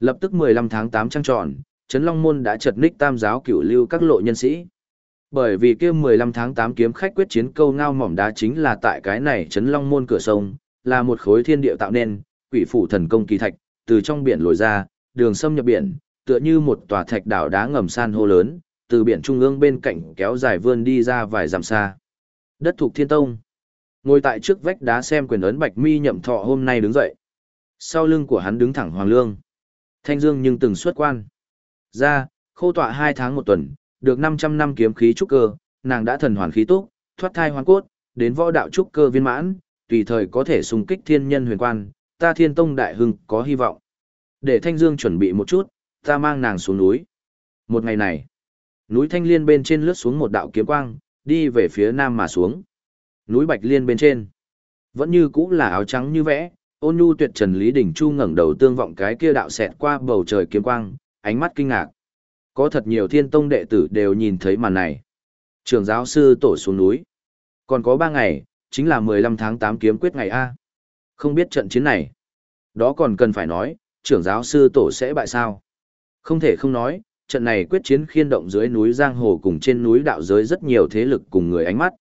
Lập tức 15 tháng 8 trăng tròn, Trấn Long Môn đã chật ních tam giáo cửu lưu các lộ nhân sĩ. Bởi vì kia 15 tháng 8 kiếm khách quyết chiến câu ngao mỏm đá chính là tại cái này Trấn Long Môn cửa sông, là một khối thiên địa tạo nên, quỷ phủ thần công kỳ thạch, từ trong biển lồi ra, đường xâm nhập biển, tựa như một tòa thạch đảo đá ngầm san hô lớn, từ biển trung ương bên cạnh kéo dài vươn đi ra vài dặm xa. Đất thuộc thiên tông. Ngồi tại trước vách đá xem quyền ấn bạch mi nhậm thọ hôm nay đứng dậy. Sau lưng của hắn đứng thẳng Hoàng Lương. Thanh Dương nhưng từng xuất quan. Ra, khô tọa hai tháng một tuần, được 500 năm kiếm khí trúc cơ, nàng đã thần hoàn khí túc, thoát thai hoàn cốt, đến võ đạo trúc cơ viên mãn, tùy thời có thể xung kích thiên nhân huyền quan, ta thiên tông đại hưng có hy vọng. Để Thanh Dương chuẩn bị một chút, ta mang nàng xuống núi. Một ngày này, núi Thanh Liên bên trên lướt xuống một đạo kiếm quang, đi về phía nam mà xuống. Núi Bạch Liên bên trên, vẫn như cũ là áo trắng như vẽ, ôn nhu tuyệt trần Lý Đình Chu ngẩng đầu tương vọng cái kia đạo xẹt qua bầu trời kiếm quang, ánh mắt kinh ngạc. Có thật nhiều thiên tông đệ tử đều nhìn thấy màn này. Trường giáo sư tổ xuống núi. Còn có ba ngày, chính là 15 tháng 8 kiếm quyết ngày A. Không biết trận chiến này. Đó còn cần phải nói, trưởng giáo sư tổ sẽ bại sao. Không thể không nói, trận này quyết chiến khiên động dưới núi Giang Hồ cùng trên núi đạo giới rất nhiều thế lực cùng người ánh mắt.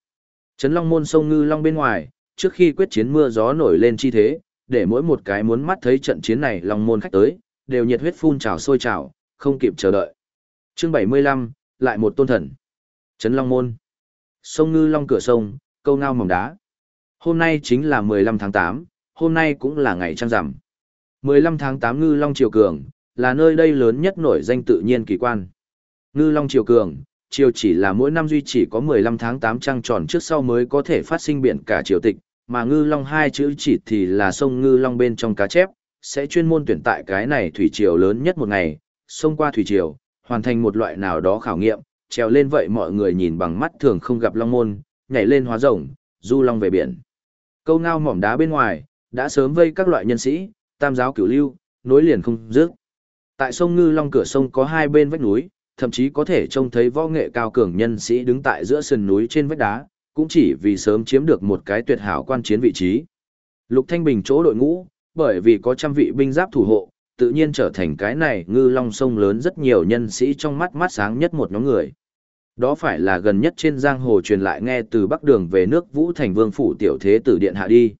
Trấn Long môn sông Ngư Long bên ngoài, trước khi quyết chiến mưa gió nổi lên chi thế, để mỗi một cái muốn mắt thấy trận chiến này Long môn khách tới, đều nhiệt huyết phun trào sôi trào, không kịp chờ đợi. Chương 75, lại một tôn thần. Trấn Long môn. Sông Ngư Long cửa sông, câu ngao mỏng đá. Hôm nay chính là 15 tháng 8, hôm nay cũng là ngày trăng rằm. 15 tháng 8 Ngư Long Triều Cường, là nơi đây lớn nhất nổi danh tự nhiên kỳ quan. Ngư Long Triều Cường, triều chỉ là mỗi năm duy chỉ có 15 tháng 8 trăng tròn trước sau mới có thể phát sinh biển cả triều tịch, mà Ngư Long hai chữ chỉ thì là sông Ngư Long bên trong cá chép, sẽ chuyên môn tuyển tại cái này thủy triều lớn nhất một ngày, sông qua thủy triều, hoàn thành một loại nào đó khảo nghiệm, trèo lên vậy mọi người nhìn bằng mắt thường không gặp long môn, nhảy lên hóa rồng, du long về biển. Câu ngao mỏm đá bên ngoài, đã sớm vây các loại nhân sĩ, tam giáo cửu lưu, nối liền không dứt. Tại sông Ngư Long cửa sông có hai bên vách núi, thậm chí có thể trông thấy võ nghệ cao cường nhân sĩ đứng tại giữa sườn núi trên vách đá, cũng chỉ vì sớm chiếm được một cái tuyệt hảo quan chiến vị trí. Lục Thanh Bình chỗ đội ngũ, bởi vì có trăm vị binh giáp thủ hộ, tự nhiên trở thành cái này ngư long sông lớn rất nhiều nhân sĩ trong mắt mắt sáng nhất một nhóm người. Đó phải là gần nhất trên giang hồ truyền lại nghe từ bắc đường về nước Vũ Thành Vương phủ tiểu thế tử điện hạ đi.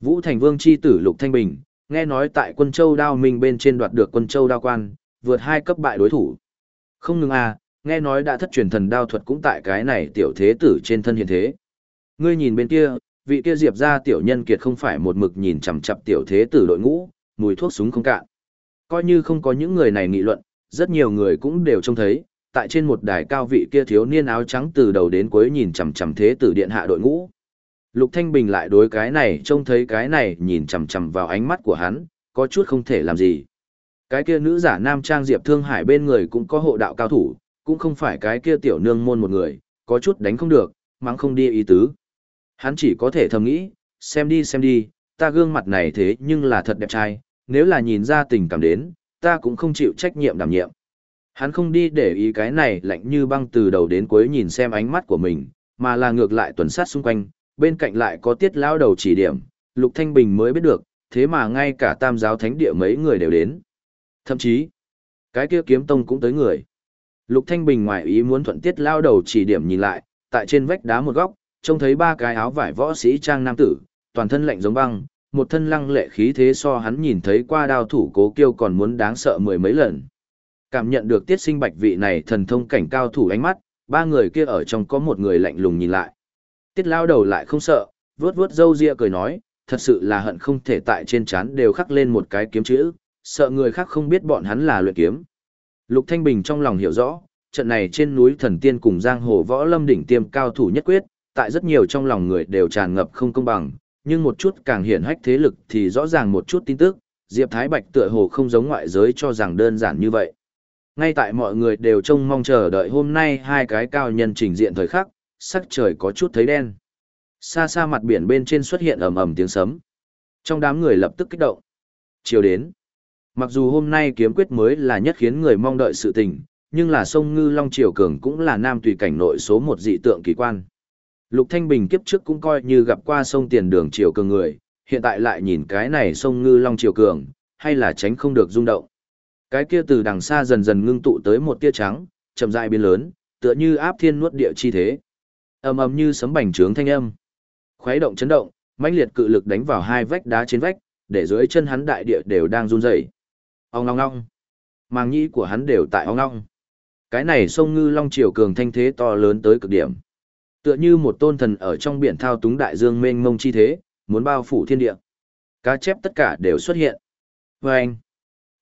Vũ Thành Vương chi tử Lục Thanh Bình, nghe nói tại quân châu đao minh bên trên đoạt được quân châu đao quan, vượt hai cấp bại đối thủ. Không ngừng à, nghe nói đã thất truyền thần đao thuật cũng tại cái này tiểu thế tử trên thân hiện thế. Ngươi nhìn bên kia, vị kia diệp ra tiểu nhân kiệt không phải một mực nhìn chằm chằm tiểu thế tử đội ngũ, mùi thuốc súng không cạn. Coi như không có những người này nghị luận, rất nhiều người cũng đều trông thấy, tại trên một đài cao vị kia thiếu niên áo trắng từ đầu đến cuối nhìn chằm chằm thế tử điện hạ đội ngũ. Lục Thanh Bình lại đối cái này trông thấy cái này nhìn chằm chằm vào ánh mắt của hắn, có chút không thể làm gì. Cái kia nữ giả nam trang Diệp Thương Hải bên người cũng có hộ đạo cao thủ, cũng không phải cái kia tiểu nương môn một người, có chút đánh không được, mắng không đi ý tứ. Hắn chỉ có thể thầm nghĩ, xem đi xem đi, ta gương mặt này thế nhưng là thật đẹp trai, nếu là nhìn ra tình cảm đến, ta cũng không chịu trách nhiệm đảm nhiệm. Hắn không đi để ý cái này lạnh như băng từ đầu đến cuối nhìn xem ánh mắt của mình, mà là ngược lại tuần sát xung quanh, bên cạnh lại có tiết lao đầu chỉ điểm, Lục Thanh Bình mới biết được, thế mà ngay cả tam giáo thánh địa mấy người đều đến. Thậm chí, cái kia kiếm tông cũng tới người. Lục Thanh Bình ngoài ý muốn thuận tiết lao đầu chỉ điểm nhìn lại, tại trên vách đá một góc, trông thấy ba cái áo vải võ sĩ trang nam tử, toàn thân lạnh giống băng, một thân lăng lệ khí thế so hắn nhìn thấy qua đao thủ cố kiêu còn muốn đáng sợ mười mấy lần. Cảm nhận được tiết sinh bạch vị này thần thông cảnh cao thủ ánh mắt, ba người kia ở trong có một người lạnh lùng nhìn lại. Tiết lao đầu lại không sợ, vướt vướt râu ria cười nói, thật sự là hận không thể tại trên chán đều khắc lên một cái kiếm chữ, sợ người khác không biết bọn hắn là luyện kiếm. Lục Thanh Bình trong lòng hiểu rõ, trận này trên núi thần tiên cùng giang hồ võ lâm đỉnh tiêm cao thủ nhất quyết, tại rất nhiều trong lòng người đều tràn ngập không công bằng, nhưng một chút càng hiển hách thế lực thì rõ ràng một chút tin tức, Diệp Thái Bạch tựa hồ không giống ngoại giới cho rằng đơn giản như vậy. Ngay tại mọi người đều trông mong chờ đợi hôm nay hai cái cao nhân trình diện thời khắc, sắc trời có chút thấy đen. Xa xa mặt biển bên trên xuất hiện ầm ầm tiếng sấm. Trong đám người lập tức kích động. Chiều đến. Mặc dù hôm nay kiếm quyết mới là nhất khiến người mong đợi sự tình, nhưng là sông Ngư Long Triều Cường cũng là nam tùy cảnh nội số một dị tượng kỳ quan. Lục Thanh Bình kiếp trước cũng coi như gặp qua sông tiền đường Triều Cường người, hiện tại lại nhìn cái này sông Ngư Long Triều Cường, hay là tránh không được rung động. Cái kia từ đằng xa dần dần ngưng tụ tới một tia trắng, chậm rãi biến lớn, tựa như áp thiên nuốt địa chi thế. Ầm ầm như sấm bành trướng thanh âm. Khuấy động chấn động, mãnh liệt cự lực đánh vào hai vách đá trên vách, để dưới chân hắn đại địa đều đang run rẩy. Ong ong ong. Màng nhĩ của hắn đều tại ong ong. Cái này sông ngư long triều cường thanh thế to lớn tới cực điểm. Tựa như một tôn thần ở trong biển thao túng đại dương mênh mông chi thế, muốn bao phủ thiên địa. Cá chép tất cả đều xuất hiện. Và anh,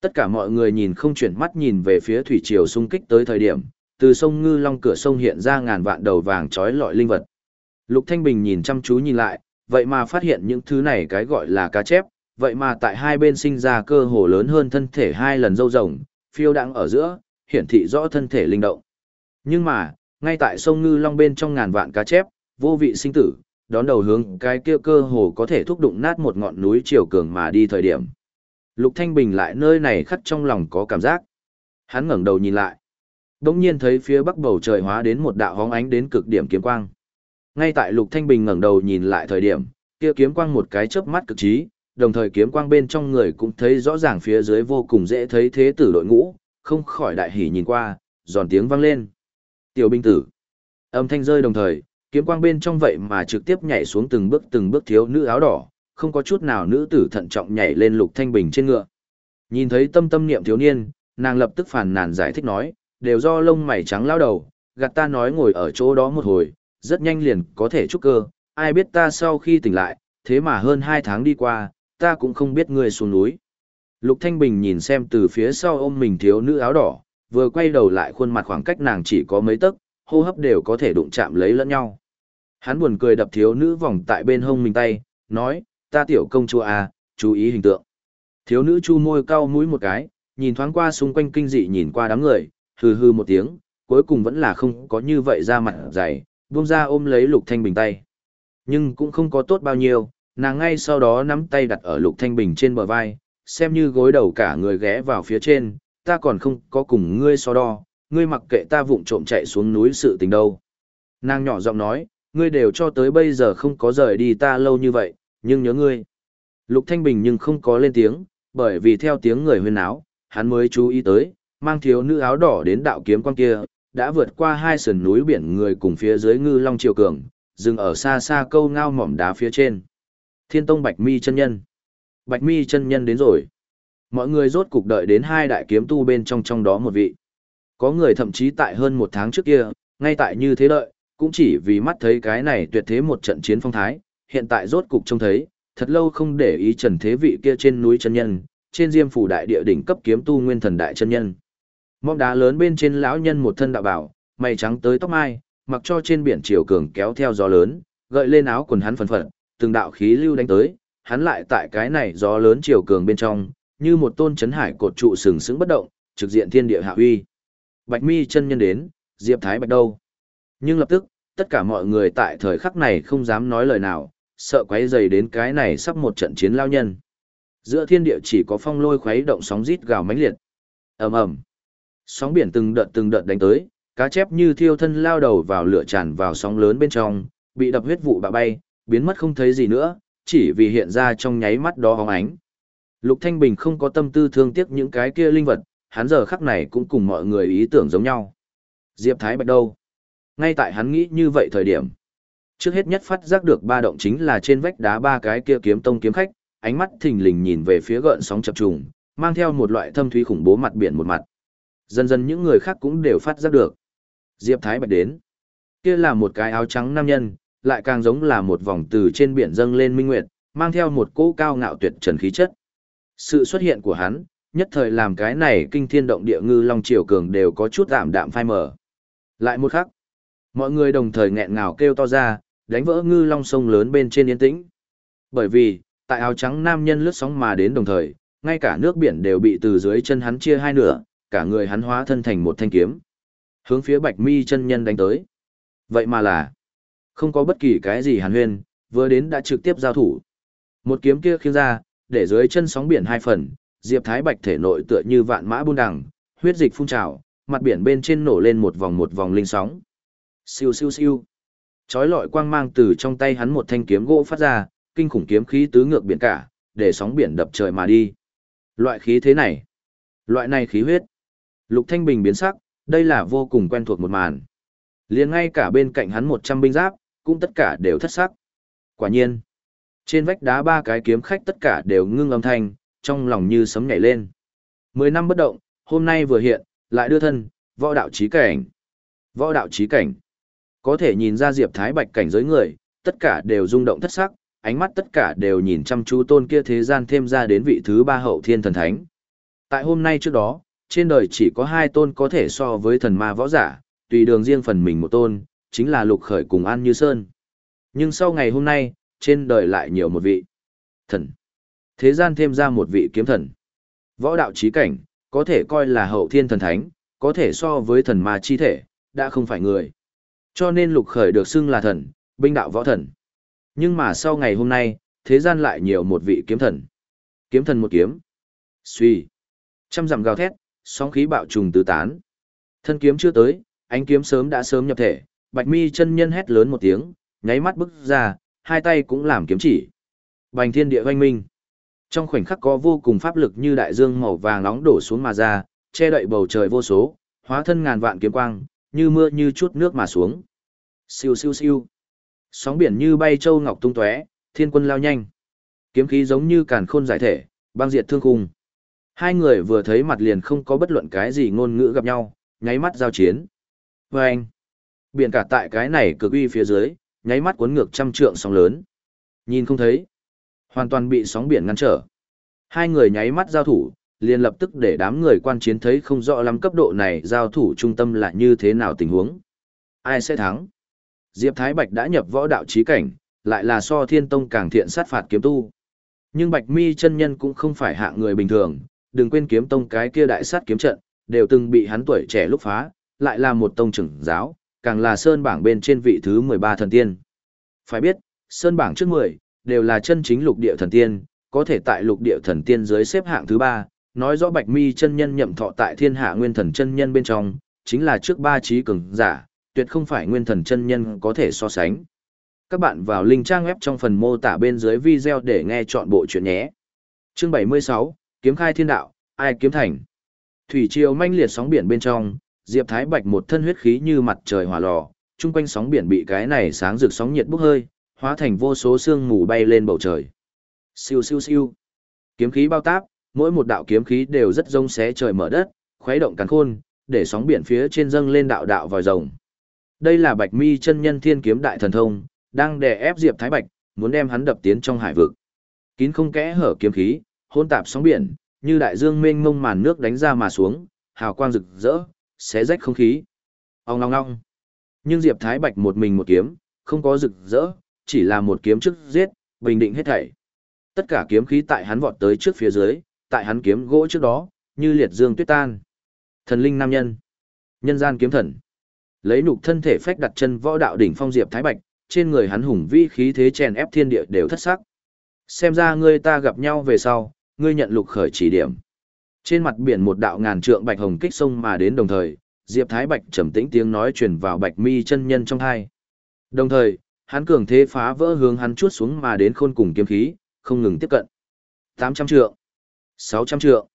tất cả mọi người nhìn không chuyển mắt nhìn về phía thủy triều xung kích tới thời điểm, từ sông ngư long cửa sông hiện ra ngàn vạn đầu vàng trói lọi linh vật. Lục Thanh Bình nhìn chăm chú nhìn lại, vậy mà phát hiện những thứ này cái gọi là cá chép, vậy mà tại hai bên sinh ra cơ hồ lớn hơn thân thể hai lần dâu rồng, phiêu đang ở giữa, hiển thị rõ thân thể linh động. Nhưng mà, ngay tại sông Ngư Long bên trong ngàn vạn cá chép, vô vị sinh tử, đón đầu hướng cái kia cơ hồ có thể thúc đụng nát một ngọn núi chiều cường mà đi thời điểm. Lục Thanh Bình lại nơi này khắc trong lòng có cảm giác. Hắn ngẩng đầu nhìn lại. Đống nhiên thấy phía bắc bầu trời hóa đến một đạo hóng ánh đến cực điểm kiếm quang. Ngay tại Lục Thanh Bình ngẩng đầu nhìn lại thời điểm, kia kiếm quang một cái chớp mắt cực trí, đồng thời kiếm quang bên trong người cũng thấy rõ ràng phía dưới vô cùng dễ thấy thế tử đội ngũ, không khỏi đại hỉ nhìn qua, giòn tiếng vang lên. Tiểu binh tử. Âm thanh rơi đồng thời, kiếm quang bên trong vậy mà trực tiếp nhảy xuống từng bước từng bước thiếu nữ áo đỏ, không có chút nào nữ tử thận trọng nhảy lên lục thanh bình trên ngựa. Nhìn thấy tâm tâm niệm thiếu niên, nàng lập tức phản nàn giải thích nói, đều do lông mày trắng lao đầu, gạt ta nói ngồi ở chỗ đó một hồi, rất nhanh liền có thể trúc cơ, ai biết ta sau khi tỉnh lại, thế mà hơn hai tháng đi qua, ta cũng không biết ngươi xuống núi. Lục Thanh Bình nhìn xem từ phía sau ôm mình thiếu nữ áo đỏ, vừa quay đầu lại khuôn mặt khoảng cách nàng chỉ có mấy tấc, hô hấp đều có thể đụng chạm lấy lẫn nhau. Hắn buồn cười đập thiếu nữ vòng tại bên hông mình tay, nói, ta tiểu công chúa à, chú ý hình tượng. Thiếu nữ chu môi cau mũi một cái, nhìn thoáng qua xung quanh kinh dị nhìn qua đám người, hừ hừ một tiếng, cuối cùng vẫn là không có như vậy ra mặt dày, buông ra ôm lấy Lục Thanh Bình tay. Nhưng cũng không có tốt bao nhiêu, nàng ngay sau đó nắm tay đặt ở Lục Thanh Bình trên bờ vai, xem như gối đầu cả người ghé vào phía trên, ta còn không có cùng ngươi so đo, ngươi mặc kệ ta vụng trộm chạy xuống núi sự tình đâu. Nàng nhỏ giọng nói, ngươi đều cho tới bây giờ không có rời đi ta lâu như vậy, nhưng nhớ ngươi. Lục Thanh Bình nhưng không có lên tiếng, bởi vì theo tiếng người huyên áo, hắn mới chú ý tới, mang thiếu nữ áo đỏ đến đạo kiếm quan kia, đã vượt qua hai sườn núi biển người cùng phía dưới ngư long triều cường, dừng ở xa xa câu ngao mỏm đá phía trên. Thiên Tông Bạch Mi chân nhân. Bạch Mi chân nhân đến rồi. Mọi người rốt cục đợi đến hai đại kiếm tu bên trong trong đó một vị. Có người thậm chí tại hơn một tháng trước kia, ngay tại như thế đợi, cũng chỉ vì mắt thấy cái này tuyệt thế một trận chiến phong thái, hiện tại rốt cục trông thấy, thật lâu không để ý trần thế vị kia trên núi chân nhân, trên diêm phủ đại địa đỉnh cấp kiếm tu nguyên thần đại chân nhân. Móc đá lớn bên trên lão nhân một thân đạo bảo, mày trắng tới tóc mai, mặc cho trên biển chiều cường kéo theo gió lớn, gợi lên áo quần hắn phần phật, từng đạo khí lưu đánh tới, hắn lại tại cái này gió lớn chiều cường bên trong, như một tôn chấn hải cột trụ sừng sững bất động, trực diện thiên địa hạ uy. Bạch Mi chân nhân đến, Diệp Thái Bạch đâu? Nhưng lập tức, tất cả mọi người tại thời khắc này không dám nói lời nào, sợ quấy rầy đến cái này sắp một trận chiến lao nhân. Giữa thiên địa chỉ có phong lôi khuấy động sóng rít gào mãnh liệt. Ầm ầm. Sóng biển từng đợt từng đợt đánh tới, cá chép như thiêu thân lao đầu vào lửa tràn vào sóng lớn bên trong, bị đập huyết vụ bạ bay, biến mất không thấy gì nữa, chỉ vì hiện ra trong nháy mắt đó hóng ánh. Lục Thanh Bình không có tâm tư thương tiếc những cái kia linh vật, hắn giờ khắc này cũng cùng mọi người ý tưởng giống nhau. Diệp Thái Bạch đâu? Ngay tại hắn nghĩ như vậy thời điểm. Trước hết nhất phát giác được ba động chính là trên vách đá ba cái kia kiếm tông kiếm khách, ánh mắt thình lình nhìn về phía gợn sóng chập trùng, mang theo một loại thâm thúy khủng bố mặt biển một mặt. Dần dần những người khác cũng đều phát giác được. Diệp Thái Bạch đến. Kia là một cái áo trắng nam nhân, lại càng giống là một vòng từ trên biển dâng lên minh nguyệt, mang theo một cỗ cao ngạo tuyệt trần khí chất. Sự xuất hiện của hắn, nhất thời làm cái này kinh thiên động địa ngư long triều cường đều có chút tạm đạm phai mờ. Lại một khắc, mọi người đồng thời nghẹn ngào kêu to ra, đánh vỡ ngư long sông lớn bên trên yên tĩnh. Bởi vì, tại áo trắng nam nhân lướt sóng mà đến đồng thời, ngay cả nước biển đều bị từ dưới chân hắn chia hai nửa, cả người hắn hóa thân thành một thanh kiếm. Hướng phía bạch mi chân nhân đánh tới. Vậy mà là, không có bất kỳ cái gì hàn huyên, vừa đến đã trực tiếp giao thủ. Một kiếm kia khiêng ra, để dưới chân sóng biển hai phần, Diệp Thái Bạch thể nội tựa như vạn mã buôn đằng, huyết dịch phun trào, mặt biển bên trên nổ lên một vòng một vòng linh sóng. Siêu siêu siêu. Chói lọi quang mang từ trong tay hắn một thanh kiếm gỗ phát ra, kinh khủng kiếm khí tứ ngược biển cả, để sóng biển đập trời mà đi. Loại khí thế này, loại này khí huyết. Lục Thanh Bình biến sắc, đây là vô cùng quen thuộc một màn. Liền ngay cả bên cạnh hắn 100 binh giáp, cũng tất cả đều thất sắc. Quả nhiên, trên vách đá ba cái kiếm khách tất cả đều ngưng âm thanh, trong lòng như sấm nhảy lên. Mười năm bất động, hôm nay vừa hiện, lại đưa thân, võ đạo trí cảnh. Võ đạo trí cảnh. Có thể nhìn ra Diệp Thái Bạch cảnh giới người, tất cả đều rung động thất sắc, ánh mắt tất cả đều nhìn chăm chú tôn kia thế gian thêm ra đến vị thứ ba hậu thiên thần thánh. Tại hôm nay trước đó, trên đời chỉ có hai tôn có thể so với thần ma võ giả, tùy đường riêng phần mình một tôn, chính là Lục Khởi cùng An Như Sơn. Nhưng sau ngày hôm nay, trên đời lại nhiều một vị thần. Thế gian thêm ra một vị kiếm thần. Võ đạo trí cảnh, có thể coi là hậu thiên thần thánh, có thể so với thần ma chi thể, đã không phải người. Cho nên Lục Khởi được xưng là thần, binh đạo võ thần. Nhưng mà sau ngày hôm nay, thế gian lại nhiều một vị kiếm thần. Kiếm thần một kiếm. Suy. Trăm dặm gào thét, sóng khí bạo trùng tứ tán. Thân kiếm chưa tới, ánh kiếm sớm đã sớm nhập thể, Bạch Mi chân nhân hét lớn một tiếng, nháy mắt bức ra, hai tay cũng làm kiếm chỉ. Bành thiên địa oanh minh. Trong khoảnh khắc có vô cùng pháp lực như đại dương màu vàng nóng đổ xuống mà ra, che đậy bầu trời vô số, hóa thân ngàn vạn kiếm quang, như mưa như chút nước mà xuống. Siêu siêu siêu. Sóng biển như bay châu ngọc tung tóe, thiên quân lao nhanh. Kiếm khí giống như càn khôn giải thể, băng diệt thương khung. Hai người vừa thấy mặt liền không có bất luận cái gì ngôn ngữ gặp nhau, nháy mắt giao chiến. Và anh, biển cả tại cái này cực uy phía dưới, nháy mắt cuốn ngược trăm trượng sóng lớn. Nhìn không thấy, hoàn toàn bị sóng biển ngăn trở. Hai người nháy mắt giao thủ, liền lập tức để đám người quan chiến thấy không rõ lắm cấp độ này giao thủ trung tâm là như thế nào tình huống. Ai sẽ thắng? Diệp Thái Bạch đã nhập võ đạo trí cảnh, lại là so thiên tông càng thiện sát phạt kiếm tu. Nhưng Bạch Mi chân nhân cũng không phải hạng người bình thường, đừng quên kiếm tông cái kia đại sát kiếm trận, đều từng bị hắn tuổi trẻ lúc phá, lại là một tông trưởng giáo, càng là sơn bảng bên trên vị thứ 13 thần tiên. Phải biết, sơn bảng trước 10, đều là chân chính lục địa thần tiên, có thể tại lục địa thần tiên dưới xếp hạng thứ 3, nói rõ Bạch Mi chân nhân nhậm thọ tại thiên hạ nguyên thần chân nhân bên trong, chính là trước ba trí cường giả, tuyệt không phải nguyên thần chân nhân có thể so sánh. Các bạn vào link trang web trong phần mô tả bên dưới video để nghe chọn bộ chuyện nhé. Chương 76, Kiếm khai thiên đạo, ai kiếm thành. Thủy triều manh liệt sóng biển bên trong, Diệp Thái Bạch một thân huyết khí như mặt trời hỏa lò, chung quanh sóng biển bị cái này sáng rực sóng nhiệt bốc hơi, hóa thành vô số sương mù bay lên bầu trời. Siêu siêu siêu. Kiếm khí bao táp, mỗi một đạo kiếm khí đều rất rông xé trời mở đất, khuấy động càn khôn, để sóng biển phía trên dâng lên đạo đạo vòi rồng. Đây là Bạch Mi chân nhân thiên kiếm đại thần thông, đang đè ép Diệp Thái Bạch, muốn đem hắn đập tiến trong hải vực. Kín không kẽ hở kiếm khí, hỗn tạp sóng biển, như đại dương mênh mông màn nước đánh ra mà xuống, hào quang rực rỡ, xé rách không khí. Ong ong ong. Nhưng Diệp Thái Bạch một mình một kiếm, không có rực rỡ, chỉ là một kiếm trước giết, bình định hết thảy. Tất cả kiếm khí tại hắn vọt tới trước phía dưới, tại hắn kiếm gỗ trước đó, như liệt dương tuyết tan. Thần linh nam nhân, nhân gian kiếm thần. Lấy nục thân thể phách đặt chân võ đạo đỉnh phong Diệp Thái Bạch, trên người hắn hùng vĩ khí thế chèn ép thiên địa đều thất sắc. Xem ra ngươi ta gặp nhau về sau, ngươi nhận lục khởi chỉ điểm. Trên mặt biển một đạo ngàn trượng bạch hồng kích sông mà đến đồng thời, Diệp Thái Bạch trầm tĩnh tiếng nói truyền vào Bạch Mi chân nhân trong hai. Đồng thời, hắn cường thế phá vỡ hướng hắn chuốt xuống mà đến khôn cùng kiếm khí, không ngừng tiếp cận. 800 trượng, 600 trượng.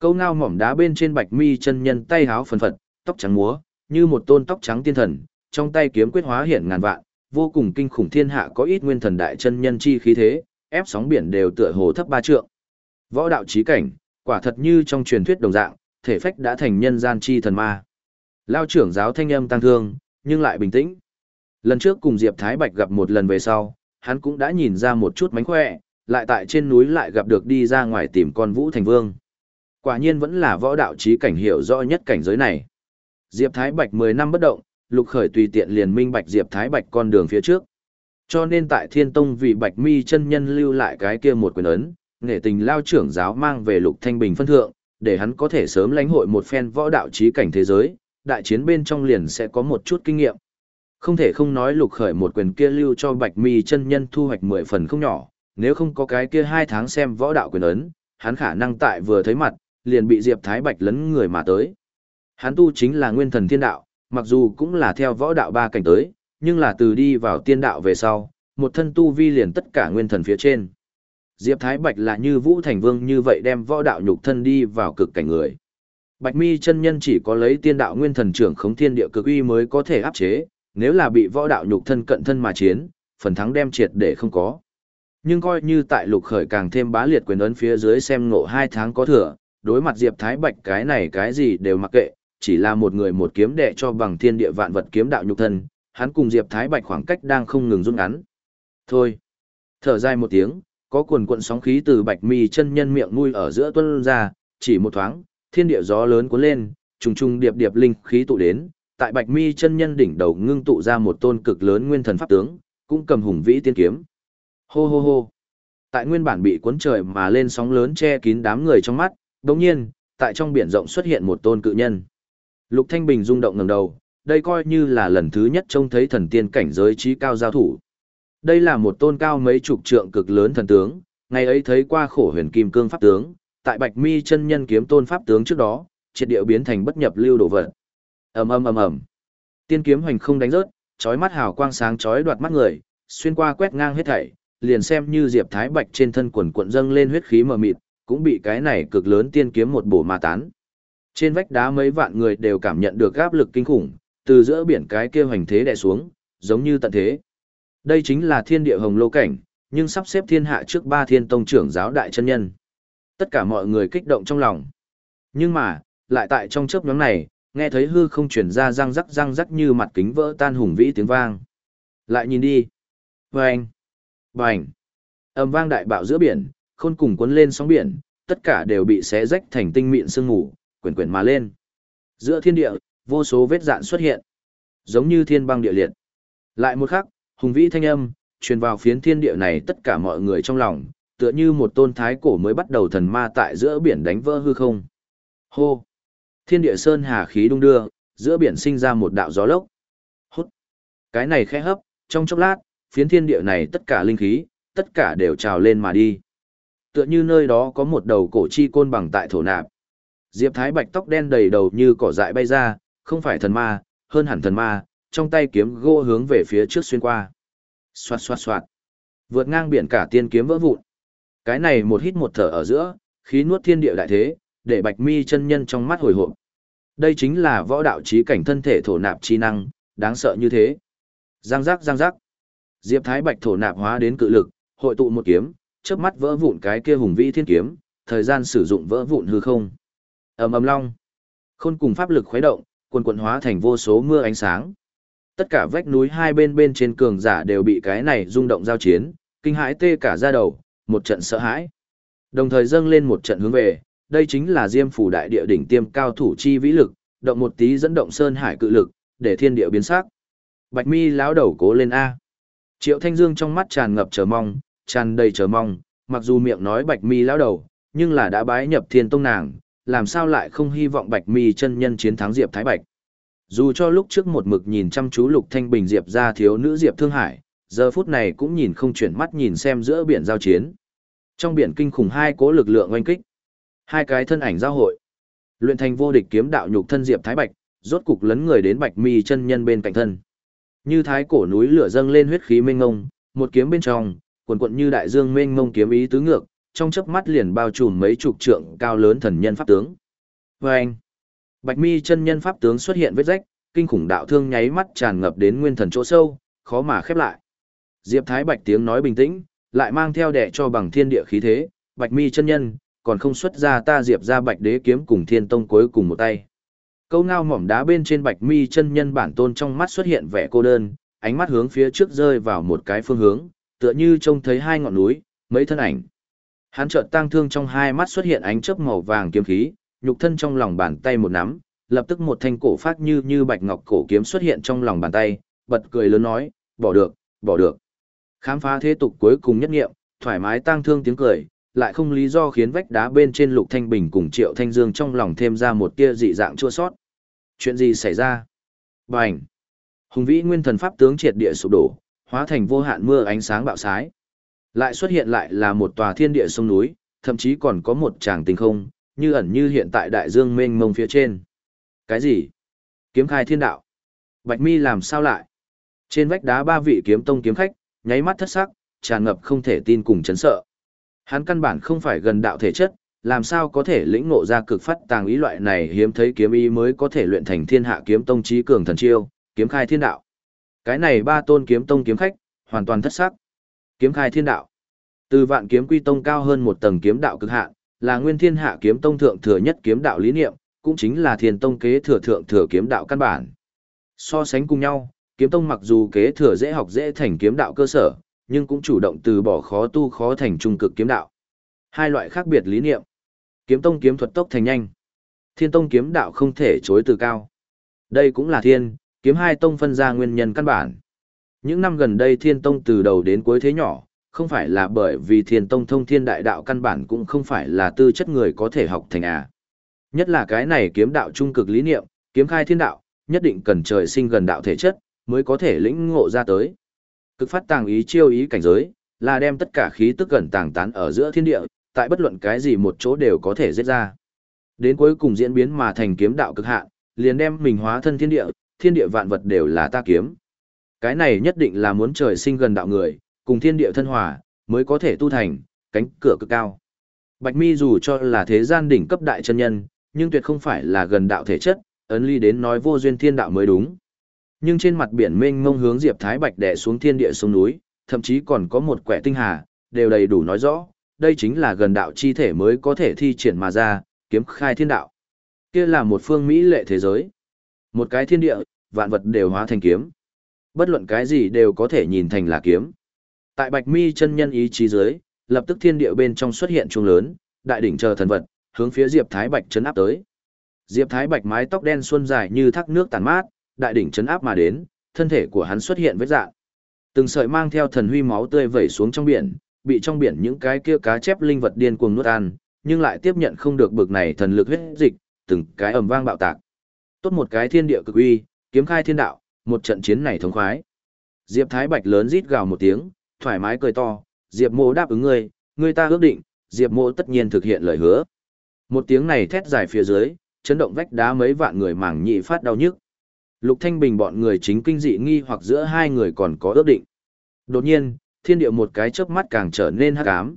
Câu ngao mỏm đá bên trên Bạch Mi chân nhân tay háo phần phật, tóc trắng múa, như một tôn tóc trắng tiên thần, trong tay kiếm quyết hóa hiện ngàn vạn, vô cùng kinh khủng thiên hạ có ít nguyên thần đại chân nhân chi khí thế, ép sóng biển đều tựa hồ thấp ba trượng. Võ đạo trí cảnh, quả thật như trong truyền thuyết đồng dạng, thể phách đã thành nhân gian chi thần ma. Lao trưởng giáo thanh âm tăng thương, nhưng lại bình tĩnh. Lần trước cùng Diệp Thái Bạch gặp một lần về sau, hắn cũng đã nhìn ra một chút mánh khỏe, lại tại trên núi lại gặp được đi ra ngoài tìm con Vũ Thành Vương. Quả nhiên vẫn là võ đạo trí cảnh hiểu rõ nhất cảnh giới này. Diệp Thái Bạch 10 năm bất động, Lục Khởi tùy tiện liền minh bạch Diệp Thái Bạch con đường phía trước. Cho nên tại Thiên Tông vì Bạch Mi chân nhân lưu lại cái kia một quyền ấn, nghệ tình lao trưởng giáo mang về Lục Thanh Bình phân thượng, để hắn có thể sớm lãnh hội một phen võ đạo trí cảnh thế giới, đại chiến bên trong liền sẽ có một chút kinh nghiệm. Không thể không nói Lục Khởi một quyền kia lưu cho Bạch Mi chân nhân thu hoạch 10 phần không nhỏ, nếu không có cái kia hai tháng xem võ đạo quyền ấn, hắn khả năng tại vừa thấy mặt, liền bị Diệp Thái Bạch lấn người mà tới. Hắn tu chính là nguyên thần thiên đạo, mặc dù cũng là theo võ đạo ba cảnh tới, nhưng là từ đi vào tiên đạo về sau, một thân tu vi liền tất cả nguyên thần phía trên. Diệp Thái Bạch là như Vũ Thành Vương như vậy đem võ đạo nhục thân đi vào cực cảnh người. Bạch Mi chân nhân chỉ có lấy tiên đạo nguyên thần trưởng khống thiên địa cực uy mới có thể áp chế, nếu là bị võ đạo nhục thân cận thân mà chiến, phần thắng đem triệt để không có. Nhưng coi như tại lục khởi càng thêm bá liệt quyền ấn phía dưới xem ngộ hai tháng có thừa, đối mặt Diệp Thái Bạch cái này cái gì đều mặc kệ, chỉ là một người một kiếm đệ cho bằng thiên địa vạn vật kiếm đạo nhục thân, hắn cùng Diệp Thái Bạch khoảng cách đang không ngừng rút ngắn. Thôi. Thở dài một tiếng, có cuồn cuộn sóng khí từ Bạch Mi chân nhân miệng nuôi ở giữa tuôn ra, chỉ một thoáng, thiên địa gió lớn cuốn lên, trùng trùng điệp điệp linh khí tụ đến, tại Bạch Mi chân nhân đỉnh đầu ngưng tụ ra một tôn cực lớn nguyên thần pháp tướng, cũng cầm hùng vĩ tiên kiếm. Hô hô hô. Tại nguyên bản bị cuốn trời mà lên sóng lớn che kín đám người trong mắt, đồng nhiên, tại trong biển rộng xuất hiện một tôn cự nhân. Lục Thanh Bình rung động ngẩng đầu, đây coi như là lần thứ nhất trông thấy thần tiên cảnh giới trí cao giao thủ. Đây là một tôn cao mấy chục trượng cực lớn thần tướng, ngày ấy thấy qua khổ huyền kim cương pháp tướng, tại Bạch Mi chân nhân kiếm tôn pháp tướng trước đó, triệt điệu biến thành bất nhập lưu đồ vật. Ầm ầm ầm ầm. Tiên kiếm hoành không đánh rớt, chói mắt hào quang sáng chói đoạt mắt người, xuyên qua quét ngang hết thảy, liền xem như Diệp Thái Bạch trên thân quần cuộn dâng lên huyết khí mờ mịt, cũng bị cái này cực lớn tiên kiếm một bổ ma tán. Trên vách đá mấy vạn người đều cảm nhận được áp lực kinh khủng, từ giữa biển cái kia hoành thế đè xuống, giống như tận thế. Đây chính là thiên địa hồng lô cảnh, nhưng sắp xếp thiên hạ trước ba thiên tông trưởng giáo đại chân nhân. Tất cả mọi người kích động trong lòng. Nhưng mà, lại tại trong chớp nhóm này, nghe thấy hư không chuyển ra răng rắc răng rắc như mặt kính vỡ tan hùng vĩ tiếng vang. Lại nhìn đi. Vâng! Bành! Âm vang đại bạo giữa biển, khôn cùng cuốn lên sóng biển, tất cả đều bị xé rách thành tinh mịn sương ngủ, quyển quyển mà lên. Giữa thiên địa, vô số vết dạn xuất hiện, giống như thiên băng địa liệt. Lại một khắc, hùng vĩ thanh âm, truyền vào phiến thiên địa này tất cả mọi người trong lòng, tựa như một tôn thái cổ mới bắt đầu thần ma tại giữa biển đánh vỡ hư không. Hô! Thiên địa sơn hà khí đung đưa, giữa biển sinh ra một đạo gió lốc. Hút! Cái này khẽ hấp, trong chốc lát, phiến thiên địa này tất cả linh khí, tất cả đều trào lên mà đi. Tựa như nơi đó có một đầu cổ chi côn bằng tại thổ nạp. Diệp Thái Bạch tóc đen đầy đầu như cỏ dại bay ra, không phải thần ma, hơn hẳn thần ma, trong tay kiếm gỗ hướng về phía trước xuyên qua. Xoạt xoạt xoạt. Vượt ngang biển cả tiên kiếm vỡ vụn. Cái này một hít một thở ở giữa, khí nuốt thiên địa đại thế, để Bạch Mi chân nhân trong mắt hồi hộp. Đây chính là võ đạo trí cảnh thân thể thổ nạp chi năng, đáng sợ như thế. Giang giác giang giác. Diệp Thái Bạch thổ nạp hóa đến cự lực, hội tụ một kiếm, chớp mắt vỡ vụn cái kia hùng vĩ thiên kiếm, thời gian sử dụng vỡ vụn hư không. Ầm ầm long. Khôn cùng pháp lực khuấy động, quần quần hóa thành vô số mưa ánh sáng. Tất cả vách núi hai bên bên trên cường giả đều bị cái này rung động giao chiến, kinh hãi tê cả da đầu, một trận sợ hãi. Đồng thời dâng lên một trận hướng về, đây chính là Diêm phủ đại địa đỉnh tiêm cao thủ chi vĩ lực, động một tí dẫn động sơn hải cự lực, để thiên địa biến sắc. Bạch Mi lão đầu cố lên a. Triệu Thanh Dương trong mắt tràn ngập chờ mong, tràn đầy chờ mong, mặc dù miệng nói Bạch Mi lão đầu, nhưng là đã bái nhập Thiên Tông nàng, làm sao lại không hy vọng Bạch Mi chân nhân chiến thắng Diệp Thái Bạch. Dù cho lúc trước một mực nhìn chăm chú Lục Thanh Bình Diệp ra thiếu nữ Diệp Thương Hải, giờ phút này cũng nhìn không chuyển mắt nhìn xem giữa biển giao chiến. Trong biển kinh khủng hai cố lực lượng oanh kích. Hai cái thân ảnh giao hội. Luyện thành vô địch kiếm đạo nhục thân Diệp Thái Bạch, rốt cục lấn người đến Bạch Mi chân nhân bên cạnh thân. Như thái cổ núi lửa dâng lên huyết khí mênh ngông, một kiếm bên trong, cuồn cuộn như đại dương mênh mông kiếm ý tứ ngược, trong chớp mắt liền bao trùm mấy chục trượng cao lớn thần nhân pháp tướng. Và anh, Bạch Mi chân nhân pháp tướng xuất hiện vết rách, kinh khủng đạo thương nháy mắt tràn ngập đến nguyên thần chỗ sâu, khó mà khép lại. Diệp Thái Bạch tiếng nói bình tĩnh, lại mang theo đẻ cho bằng thiên địa khí thế, Bạch Mi chân nhân, còn không xuất ra ta Diệp ra Bạch Đế kiếm cùng Thiên Tông cuối cùng một tay. Câu ngao mỏm đá bên trên Bạch Mi chân nhân bản tôn trong mắt xuất hiện vẻ cô đơn, ánh mắt hướng phía trước rơi vào một cái phương hướng, tựa như trông thấy hai ngọn núi, mấy thân ảnh. Hắn chợt tăng thương trong hai mắt xuất hiện ánh chớp màu vàng kiếm khí, nhục thân trong lòng bàn tay một nắm, lập tức một thanh cổ phát như như bạch ngọc cổ kiếm xuất hiện trong lòng bàn tay, bật cười lớn nói, bỏ được, bỏ được. Khám phá thế tục cuối cùng nhất nghiệm, thoải mái tăng thương tiếng cười, lại không lý do khiến vách đá bên trên lục thanh bình cùng triệu thanh dương trong lòng thêm ra một tia dị dạng chua sót. Chuyện gì xảy ra? Bành! Hùng vĩ nguyên thần pháp tướng triệt địa sụp đổ, hóa thành vô hạn mưa ánh sáng bạo sái. Lại xuất hiện lại là một tòa thiên địa sông núi, thậm chí còn có một tràng tình không, như ẩn như hiện tại đại dương mênh mông phía trên. Cái gì? Kiếm khai thiên đạo. Bạch mi làm sao lại? Trên vách đá ba vị kiếm tông kiếm khách, nháy mắt thất sắc, tràn ngập không thể tin cùng chấn sợ. Hắn căn bản không phải gần đạo thể chất, làm sao có thể lĩnh ngộ ra cực phát tàng ý loại này hiếm thấy kiếm ý mới có thể luyện thành thiên hạ kiếm tông trí cường thần chiêu, kiếm khai thiên đạo. Cái này ba tôn kiếm tông kiếm khách, hoàn toàn thất sắc. Kiếm khai thiên đạo. Từ vạn kiếm quy tông cao hơn một tầng kiếm đạo cực hạn, là nguyên thiên hạ kiếm tông thượng thừa nhất kiếm đạo lý niệm, cũng chính là thiên tông kế thừa thượng thừa kiếm đạo căn bản. So sánh cùng nhau, kiếm tông mặc dù kế thừa dễ học dễ thành kiếm đạo cơ sở, nhưng cũng chủ động từ bỏ khó tu khó thành trung cực kiếm đạo. Hai loại khác biệt lý niệm. Kiếm tông kiếm thuật tốc thành nhanh. Thiên tông kiếm đạo không thể chối từ cao. Đây cũng là thiên, kiếm hai tông phân ra nguyên nhân căn bản. Những năm gần đây thiên tông từ đầu đến cuối thế nhỏ, không phải là bởi vì thiền tông thông thiên đại đạo căn bản cũng không phải là tư chất người có thể học thành à. Nhất là cái này kiếm đạo trung cực lý niệm, kiếm khai thiên đạo, nhất định cần trời sinh gần đạo thể chất, mới có thể lĩnh ngộ ra tới. Cực phát tàng ý chiêu ý cảnh giới, là đem tất cả khí tức gần tàng tán ở giữa thiên địa, tại bất luận cái gì một chỗ đều có thể giết ra. Đến cuối cùng diễn biến mà thành kiếm đạo cực hạn, liền đem mình hóa thân thiên địa, thiên địa vạn vật đều là ta kiếm. Cái này nhất định là muốn trời sinh gần đạo người, cùng thiên địa thân hòa, mới có thể tu thành, cánh cửa cực cao. Bạch Mi dù cho là thế gian đỉnh cấp đại chân nhân, nhưng tuyệt không phải là gần đạo thể chất, ấn ly đến nói vô duyên thiên đạo mới đúng. Nhưng trên mặt biển mênh mông hướng Diệp Thái Bạch đè xuống thiên địa sông núi, thậm chí còn có một quẻ tinh hà, đều đầy đủ nói rõ, đây chính là gần đạo chi thể mới có thể thi triển mà ra, kiếm khai thiên đạo. Kia là một phương mỹ lệ thế giới. Một cái thiên địa, vạn vật đều hóa thành kiếm. Bất luận cái gì đều có thể nhìn thành là kiếm. Tại Bạch Mi chân nhân ý chí dưới, lập tức thiên địa bên trong xuất hiện chuông lớn, đại đỉnh chờ thần vật, hướng phía Diệp Thái Bạch chấn áp tới. Diệp Thái Bạch mái tóc đen xuân dài như thác nước tàn mát, đại đỉnh chấn áp mà đến, thân thể của hắn xuất hiện vết dạng. Từng sợi mang theo thần huy máu tươi vẩy xuống trong biển, bị trong biển những cái kia cá chép linh vật điên cuồng nuốt ăn, nhưng lại tiếp nhận không được bực này thần lực huyết dịch, từng cái ầm vang bạo tạc. Tốt một cái thiên địa cực uy, kiếm khai thiên đạo, một trận chiến này thống khoái. Diệp Thái Bạch lớn rít gào một tiếng, thoải mái cười to, Diệp Mộ đáp ứng ngươi, ngươi ta ước định, Diệp Mộ tất nhiên thực hiện lời hứa. Một tiếng này thét dài phía dưới, chấn động vách đá mấy vạn người mảng nhị phát đau nhức. Lục Thanh Bình bọn người chính kinh dị nghi hoặc giữa hai người còn có ước định. Đột nhiên, thiên địa một cái chớp mắt càng trở nên hắc ám.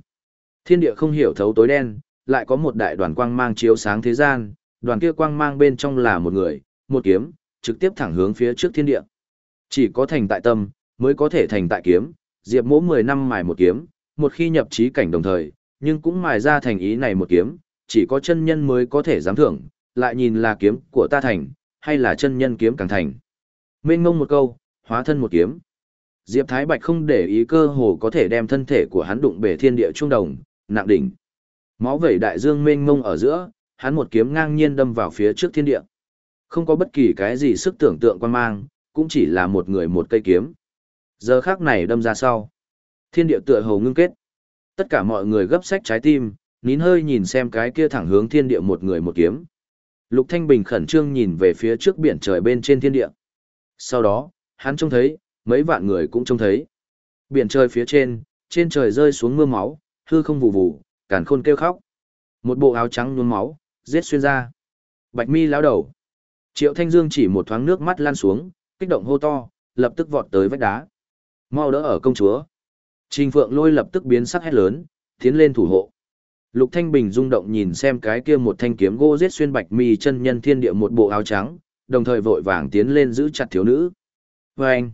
Thiên địa không hiểu thấu tối đen, lại có một đại đoàn quang mang chiếu sáng thế gian, đoàn kia quang mang bên trong là một người, một kiếm, trực tiếp thẳng hướng phía trước thiên địa. Chỉ có thành tại tâm, mới có thể thành tại kiếm, Diệp Mỗ 10 năm mài một kiếm, một khi nhập trí cảnh đồng thời, nhưng cũng mài ra thành ý này một kiếm, chỉ có chân nhân mới có thể dám thưởng, lại nhìn là kiếm của ta thành, hay là chân nhân kiếm càng thành. Mênh ngông một câu, hóa thân một kiếm. Diệp Thái Bạch không để ý cơ hồ có thể đem thân thể của hắn đụng bể thiên địa trung đồng, nặng đỉnh. Máu vẩy đại dương mênh mông ở giữa, hắn một kiếm ngang nhiên đâm vào phía trước thiên địa. Không có bất kỳ cái gì sức tưởng tượng quan mang, cũng chỉ là một người một cây kiếm. Giờ khác này đâm ra sau. Thiên địa tựa hồ ngưng kết. Tất cả mọi người gấp sách trái tim, nín hơi nhìn xem cái kia thẳng hướng thiên địa một người một kiếm. Lục Thanh Bình khẩn trương nhìn về phía trước biển trời bên trên thiên địa. Sau đó, hắn trông thấy, mấy vạn người cũng trông thấy. Biển trời phía trên, trên trời rơi xuống mưa máu, hư không vụ vụ, càn khôn kêu khóc. Một bộ áo trắng nhuốm máu, giết xuyên ra. Bạch mi lão đầu. Triệu Thanh Dương chỉ một thoáng nước mắt lan xuống, kích động hô to, lập tức vọt tới vách đá. Mau đỡ ở công chúa. Trình Phượng lôi lập tức biến sắc hét lớn, tiến lên thủ hộ. Lục Thanh Bình rung động nhìn xem cái kia một thanh kiếm gỗ giết xuyên bạch mi chân nhân thiên địa một bộ áo trắng, đồng thời vội vàng tiến lên giữ chặt thiếu nữ. Và anh,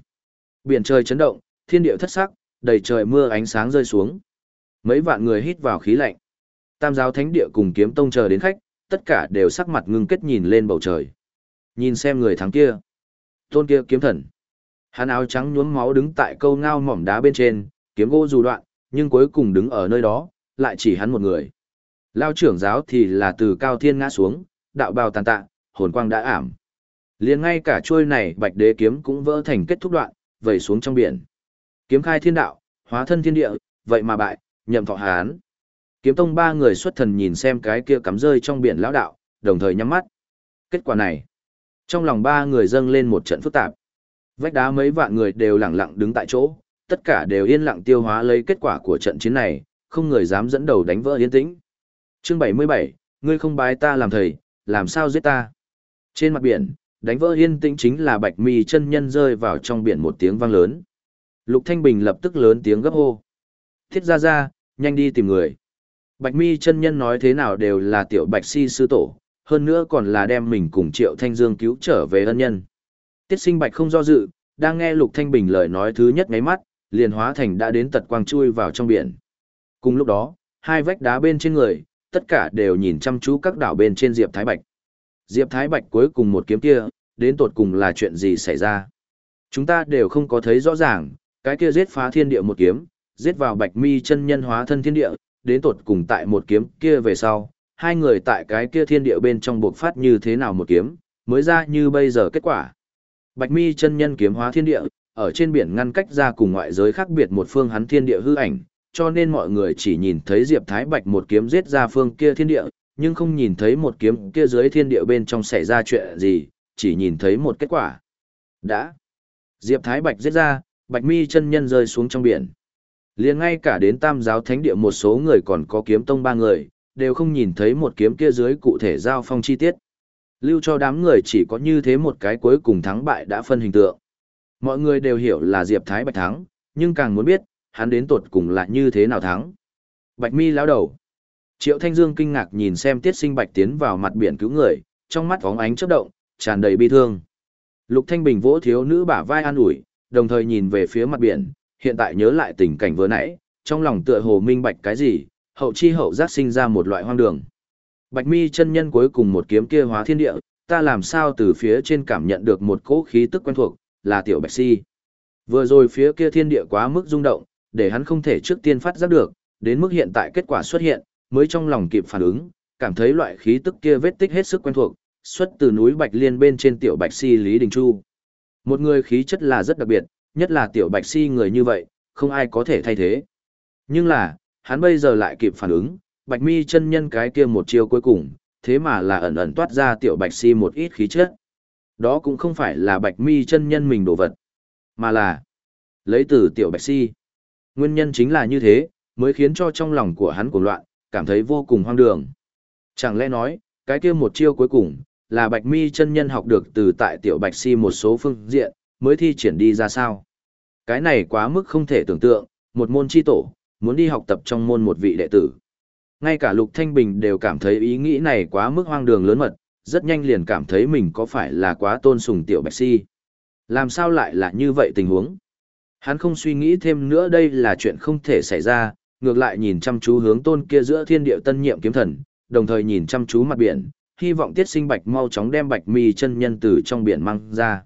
biển trời chấn động, thiên địa thất sắc, đầy trời mưa ánh sáng rơi xuống. Mấy vạn người hít vào khí lạnh. Tam giáo thánh địa cùng kiếm tông chờ đến khách, tất cả đều sắc mặt ngưng kết nhìn lên bầu trời. Nhìn xem người thắng kia. Tôn kia kiếm thần. Hắn áo trắng nhuốm máu đứng tại câu ngao mỏm đá bên trên, kiếm gỗ dù đoạn, nhưng cuối cùng đứng ở nơi đó, lại chỉ hắn một người. Lao trưởng giáo thì là từ cao thiên ngã xuống, đạo bào tàn tạ, hồn quang đã ảm. liền ngay cả chuôi này bạch đế kiếm cũng vỡ thành kết thúc đoạn, vẩy xuống trong biển. Kiếm khai thiên đạo, hóa thân thiên địa, vậy mà bại, nhậm thọ hán. Kiếm tông ba người xuất thần nhìn xem cái kia cắm rơi trong biển lão đạo, đồng thời nhắm mắt. Kết quả này, trong lòng ba người dâng lên một trận phức tạp. Vách đá mấy vạn người đều lặng lặng đứng tại chỗ, tất cả đều yên lặng tiêu hóa lấy kết quả của trận chiến này, không người dám dẫn đầu đánh vỡ yên tĩnh. Chương 77, ngươi không bái ta làm thầy, làm sao giết ta? Trên mặt biển, đánh vỡ yên tĩnh chính là Bạch Mi chân nhân rơi vào trong biển một tiếng vang lớn. Lục Thanh Bình lập tức lớn tiếng gấp hô. Thiết ra ra, nhanh đi tìm người. Bạch Mi chân nhân nói thế nào đều là tiểu Bạch Si sư tổ, hơn nữa còn là đem mình cùng Triệu Thanh Dương cứu trở về ân nhân. Tiết sinh Bạch không do dự, đang nghe Lục Thanh Bình lời nói thứ nhất ngáy mắt, liền hóa thành đã đến tật quang chui vào trong biển. Cùng lúc đó, hai vách đá bên trên người, tất cả đều nhìn chăm chú các đảo bên trên Diệp Thái Bạch. Diệp Thái Bạch cuối cùng một kiếm kia, đến tột cùng là chuyện gì xảy ra. Chúng ta đều không có thấy rõ ràng, cái kia giết phá thiên địa một kiếm, giết vào Bạch Mi chân nhân hóa thân thiên địa, đến tột cùng tại một kiếm kia về sau, hai người tại cái kia thiên địa bên trong buộc phát như thế nào một kiếm, mới ra như bây giờ kết quả. Bạch Mi chân nhân kiếm hóa thiên địa, ở trên biển ngăn cách ra cùng ngoại giới khác biệt một phương hắn thiên địa hư ảnh, cho nên mọi người chỉ nhìn thấy Diệp Thái Bạch một kiếm giết ra phương kia thiên địa, nhưng không nhìn thấy một kiếm kia dưới thiên địa bên trong xảy ra chuyện gì, chỉ nhìn thấy một kết quả. Đã. Diệp Thái Bạch giết ra, Bạch Mi chân nhân rơi xuống trong biển. Liền ngay cả đến Tam giáo thánh địa một số người còn có kiếm tông ba người, đều không nhìn thấy một kiếm kia dưới cụ thể giao phong chi tiết. Lưu cho đám người chỉ có như thế một cái cuối cùng thắng bại đã phân hình tượng. Mọi người đều hiểu là Diệp Thái Bạch thắng, nhưng càng muốn biết, hắn đến tột cùng là như thế nào thắng. Bạch mi lão đầu. Triệu Thanh Dương kinh ngạc nhìn xem tiết sinh bạch tiến vào mặt biển cứu người, trong mắt vóng ánh chớp động, tràn đầy bi thương. Lục Thanh Bình vỗ thiếu nữ bả vai an ủi, đồng thời nhìn về phía mặt biển, hiện tại nhớ lại tình cảnh vừa nãy, trong lòng tựa hồ minh bạch cái gì, hậu chi hậu giác sinh ra một loại hoang đường. Bạch mi chân nhân cuối cùng một kiếm kia hóa thiên địa, ta làm sao từ phía trên cảm nhận được một cỗ khí tức quen thuộc, là tiểu bạch si. Vừa rồi phía kia thiên địa quá mức rung động, để hắn không thể trước tiên phát giác được, đến mức hiện tại kết quả xuất hiện, mới trong lòng kịp phản ứng, cảm thấy loại khí tức kia vết tích hết sức quen thuộc, xuất từ núi Bạch Liên bên trên tiểu Bạch Si Lý Đình Chu. Một người khí chất là rất đặc biệt, nhất là tiểu Bạch Si người như vậy, không ai có thể thay thế. Nhưng là, hắn bây giờ lại kịp phản ứng, Bạch Mi chân nhân cái kia một chiêu cuối cùng, thế mà là ẩn ẩn toát ra tiểu Bạch Si một ít khí chất. Đó cũng không phải là Bạch Mi chân nhân mình đồ vật, mà là lấy từ tiểu Bạch Si. Nguyên nhân chính là như thế, mới khiến cho trong lòng của hắn cuồng loạn, cảm thấy vô cùng hoang đường. Chẳng lẽ nói, cái kia một chiêu cuối cùng, là Bạch Mi chân nhân học được từ tại tiểu Bạch Si một số phương diện, mới thi triển đi ra sao? Cái này quá mức không thể tưởng tượng, một môn chi tổ, muốn đi học tập trong môn một vị đệ tử. Ngay cả Lục Thanh Bình đều cảm thấy ý nghĩ này quá mức hoang đường lớn mật, rất nhanh liền cảm thấy mình có phải là quá tôn sùng tiểu Bạch Si. Làm sao lại là như vậy tình huống? Hắn không suy nghĩ thêm nữa đây là chuyện không thể xảy ra, ngược lại nhìn chăm chú hướng tôn kia giữa thiên địa tân nhiệm kiếm thần, đồng thời nhìn chăm chú mặt biển, hy vọng tiết sinh bạch mau chóng đem bạch mi chân nhân từ trong biển mang ra.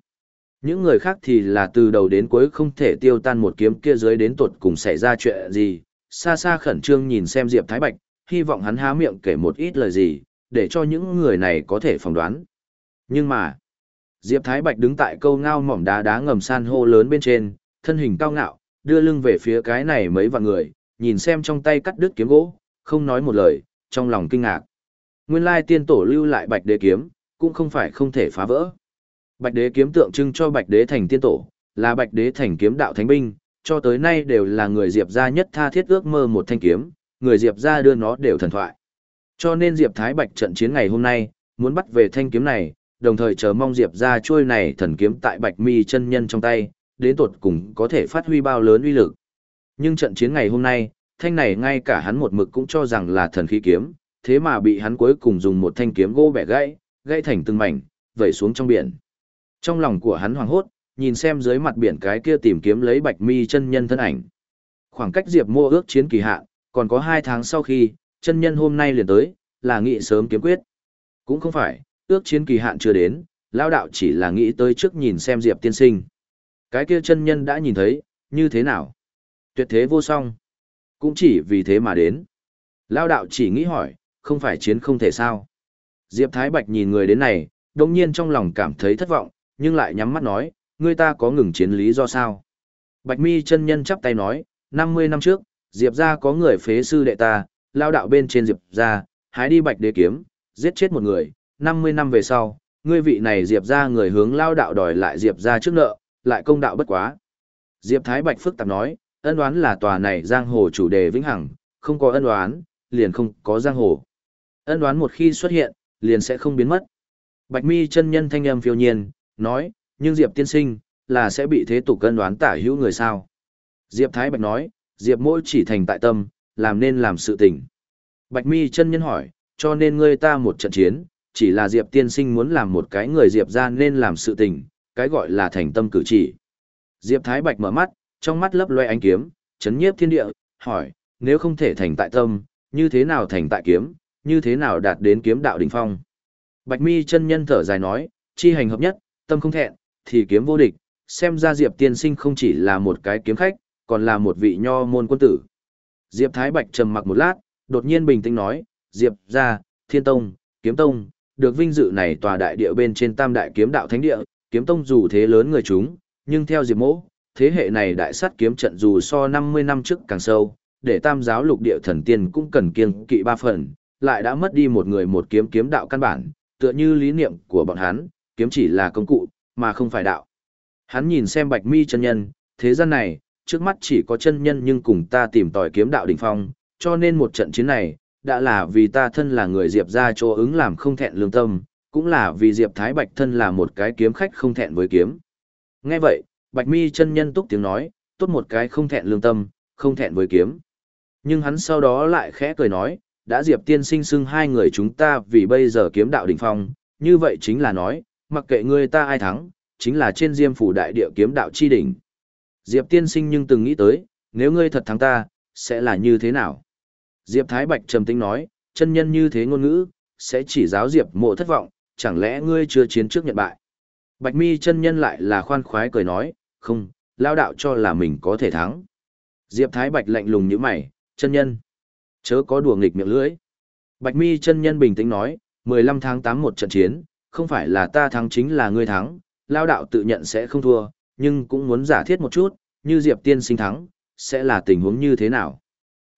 Những người khác thì là từ đầu đến cuối không thể tiêu tan một kiếm kia dưới đến tột cùng xảy ra chuyện gì, xa xa khẩn trương nhìn xem Diệp Thái Bạch, hy vọng hắn há miệng kể một ít lời gì, để cho những người này có thể phỏng đoán. Nhưng mà, Diệp Thái Bạch đứng tại câu ngao mỏm đá đá ngầm san hô lớn bên trên, thân hình cao ngạo, đưa lưng về phía cái này mấy vạn người, nhìn xem trong tay cắt đứt kiếm gỗ, không nói một lời, trong lòng kinh ngạc. Nguyên lai tiên tổ lưu lại bạch đế kiếm, cũng không phải không thể phá vỡ. Bạch đế kiếm tượng trưng cho bạch đế thành tiên tổ, là bạch đế thành kiếm đạo thánh binh, cho tới nay đều là người Diệp gia nhất tha thiết ước mơ một thanh kiếm, người Diệp gia đưa nó đều thần thoại. Cho nên Diệp Thái Bạch trận chiến ngày hôm nay, muốn bắt về thanh kiếm này, đồng thời chờ mong Diệp gia trôi này thần kiếm tại Bạch Mi chân nhân trong tay, đến tột cùng có thể phát huy bao lớn uy lực. Nhưng trận chiến ngày hôm nay, thanh này ngay cả hắn một mực cũng cho rằng là thần khí kiếm, thế mà bị hắn cuối cùng dùng một thanh kiếm gỗ bẻ gãy, gãy thành từng mảnh, vẩy xuống trong biển. Trong lòng của hắn hoảng hốt, nhìn xem dưới mặt biển cái kia tìm kiếm lấy bạch mi chân nhân thân ảnh. Khoảng cách Diệp Mô ước chiến kỳ hạn, còn có hai tháng sau khi, chân nhân hôm nay liền tới, là nghị sớm kiếm quyết. Cũng không phải, ước chiến kỳ hạn chưa đến, lao đạo chỉ là nghĩ tới trước nhìn xem Diệp tiên sinh. Cái kia chân nhân đã nhìn thấy, như thế nào? Tuyệt thế vô song. Cũng chỉ vì thế mà đến. Lao đạo chỉ nghĩ hỏi, không phải chiến không thể sao. Diệp Thái Bạch nhìn người đến này, đồng nhiên trong lòng cảm thấy thất vọng, nhưng lại nhắm mắt nói, người ta có ngừng chiến lý do sao. Bạch mi chân nhân chắp tay nói, 50 năm trước, Diệp ra có người phế sư đệ ta, lao đạo bên trên Diệp ra, hái đi bạch đế kiếm, giết chết một người, 50 năm về sau, ngươi vị này Diệp ra người hướng lao đạo đòi lại Diệp ra trước nợ, lại công đạo bất quá. Diệp Thái Bạch phức tạp nói, ân đoán là tòa này giang hồ chủ đề vĩnh hằng, không có ân đoán, liền không có giang hồ. Ân đoán một khi xuất hiện, liền sẽ không biến mất. Bạch mi chân nhân thanh âm phiêu nhiên, nói, nhưng Diệp tiên sinh, là sẽ bị thế tục ân đoán tả hữu người sao. Diệp Thái Bạch nói, Diệp mỗi chỉ thành tại tâm, làm nên làm sự tình. Bạch mi chân nhân hỏi, cho nên ngươi ta một trận chiến, chỉ là Diệp tiên sinh muốn làm một cái người Diệp ra nên làm sự tình, cái gọi là thành tâm cử chỉ. Diệp Thái Bạch mở mắt, trong mắt lấp loe ánh kiếm, chấn nhiếp thiên địa, hỏi, nếu không thể thành tại tâm, như thế nào thành tại kiếm, như thế nào đạt đến kiếm đạo đỉnh phong. Bạch mi chân nhân thở dài nói, chi hành hợp nhất, tâm không thẹn, thì kiếm vô địch, xem ra Diệp tiên sinh không chỉ là một cái kiếm khách, còn là một vị nho môn quân tử. Diệp Thái Bạch trầm mặc một lát, đột nhiên bình tĩnh nói, Diệp ra, Thiên Tông, Kiếm Tông, được vinh dự này tòa đại địa bên trên tam đại kiếm đạo thánh địa, Kiếm Tông dù thế lớn người chúng, nhưng theo Diệp mỗ, thế hệ này đại sát kiếm trận dù so 50 năm trước càng sâu, để tam giáo lục địa thần tiên cũng cần kiêng kỵ ba phần, lại đã mất đi một người một kiếm kiếm đạo căn bản, tựa như lý niệm của bọn hắn, kiếm chỉ là công cụ, mà không phải đạo. Hắn nhìn xem bạch mi chân nhân, thế gian này, trước mắt chỉ có chân nhân nhưng cùng ta tìm tòi kiếm đạo đỉnh phong, cho nên một trận chiến này, đã là vì ta thân là người Diệp ra chỗ ứng làm không thẹn lương tâm, cũng là vì Diệp Thái Bạch thân là một cái kiếm khách không thẹn với kiếm. Nghe vậy, Bạch Mi chân nhân túc tiếng nói, tốt một cái không thẹn lương tâm, không thẹn với kiếm. Nhưng hắn sau đó lại khẽ cười nói, đã Diệp tiên sinh xưng hai người chúng ta vì bây giờ kiếm đạo đỉnh phong, như vậy chính là nói, mặc kệ người ta ai thắng, chính là trên diêm phủ đại địa kiếm đạo chi đỉnh. Diệp tiên sinh nhưng từng nghĩ tới, nếu ngươi thật thắng ta, sẽ là như thế nào? Diệp Thái Bạch trầm tĩnh nói, chân nhân như thế ngôn ngữ, sẽ chỉ giáo Diệp mộ thất vọng, chẳng lẽ ngươi chưa chiến trước nhận bại? Bạch mi chân nhân lại là khoan khoái cười nói, không, lao đạo cho là mình có thể thắng. Diệp Thái Bạch lạnh lùng như mày, chân nhân. Chớ có đùa nghịch miệng lưỡi. Bạch mi chân nhân bình tĩnh nói, 15 tháng 8 một trận chiến, không phải là ta thắng chính là ngươi thắng, lao đạo tự nhận sẽ không thua, nhưng cũng muốn giả thiết một chút, như Diệp tiên sinh thắng, sẽ là tình huống như thế nào.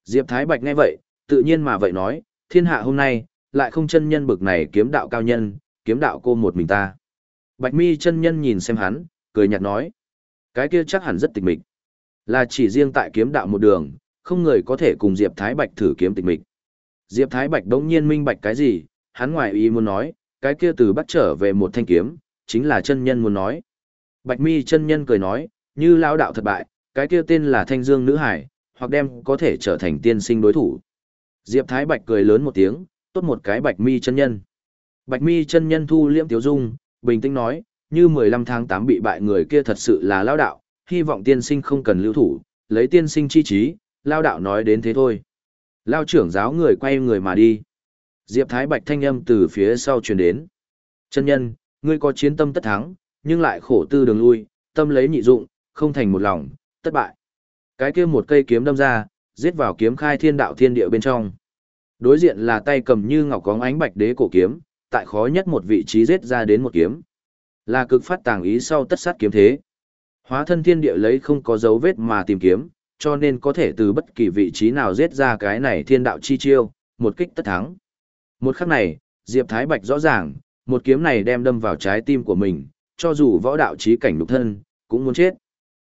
Diệp Thái Bạch nghe vậy, tự nhiên mà vậy nói, thiên hạ hôm nay, lại không chân nhân bực này kiếm đạo cao nhân, kiếm đạo cô một mình ta. Bạch mi chân nhân nhìn xem hắn, cười nhạt nói, cái kia chắc hẳn rất tịch mịch. Là chỉ riêng tại kiếm đạo một đường, không người có thể cùng Diệp Thái Bạch thử kiếm tịch mịch. Diệp Thái Bạch đống nhiên minh bạch cái gì, hắn ngoài ý muốn nói, cái kia từ bắt trở về một thanh kiếm, chính là chân nhân muốn nói. Bạch mi chân nhân cười nói, như lao đạo thất bại, cái kia tên là thanh dương nữ hải, hoặc đem có thể trở thành tiên sinh đối thủ. Diệp Thái Bạch cười lớn một tiếng, tốt một cái bạch mi chân nhân. Bạch mi chân nhân thu liễm tiếu dung, bình tĩnh nói, như 15 tháng 8 bị bại người kia thật sự là lao đạo, hy vọng tiên sinh không cần lưu thủ, lấy tiên sinh chi trí, lao đạo nói đến thế thôi. Lao trưởng giáo người quay người mà đi. Diệp Thái Bạch thanh âm từ phía sau truyền đến. Chân nhân, ngươi có chiến tâm tất thắng, nhưng lại khổ tư đường lui, tâm lấy nhị dụng, không thành một lòng, thất bại. Cái kia một cây kiếm đâm ra, giết vào kiếm khai thiên đạo thiên địa bên trong. Đối diện là tay cầm như ngọc có ánh bạch đế cổ kiếm, tại khó nhất một vị trí giết ra đến một kiếm. Là cực phát tàng ý sau tất sát kiếm thế. Hóa thân thiên địa lấy không có dấu vết mà tìm kiếm, cho nên có thể từ bất kỳ vị trí nào giết ra cái này thiên đạo chi chiêu, một kích tất thắng. Một khắc này, Diệp Thái Bạch rõ ràng, một kiếm này đem đâm vào trái tim của mình, cho dù võ đạo trí cảnh lục thân, cũng muốn chết.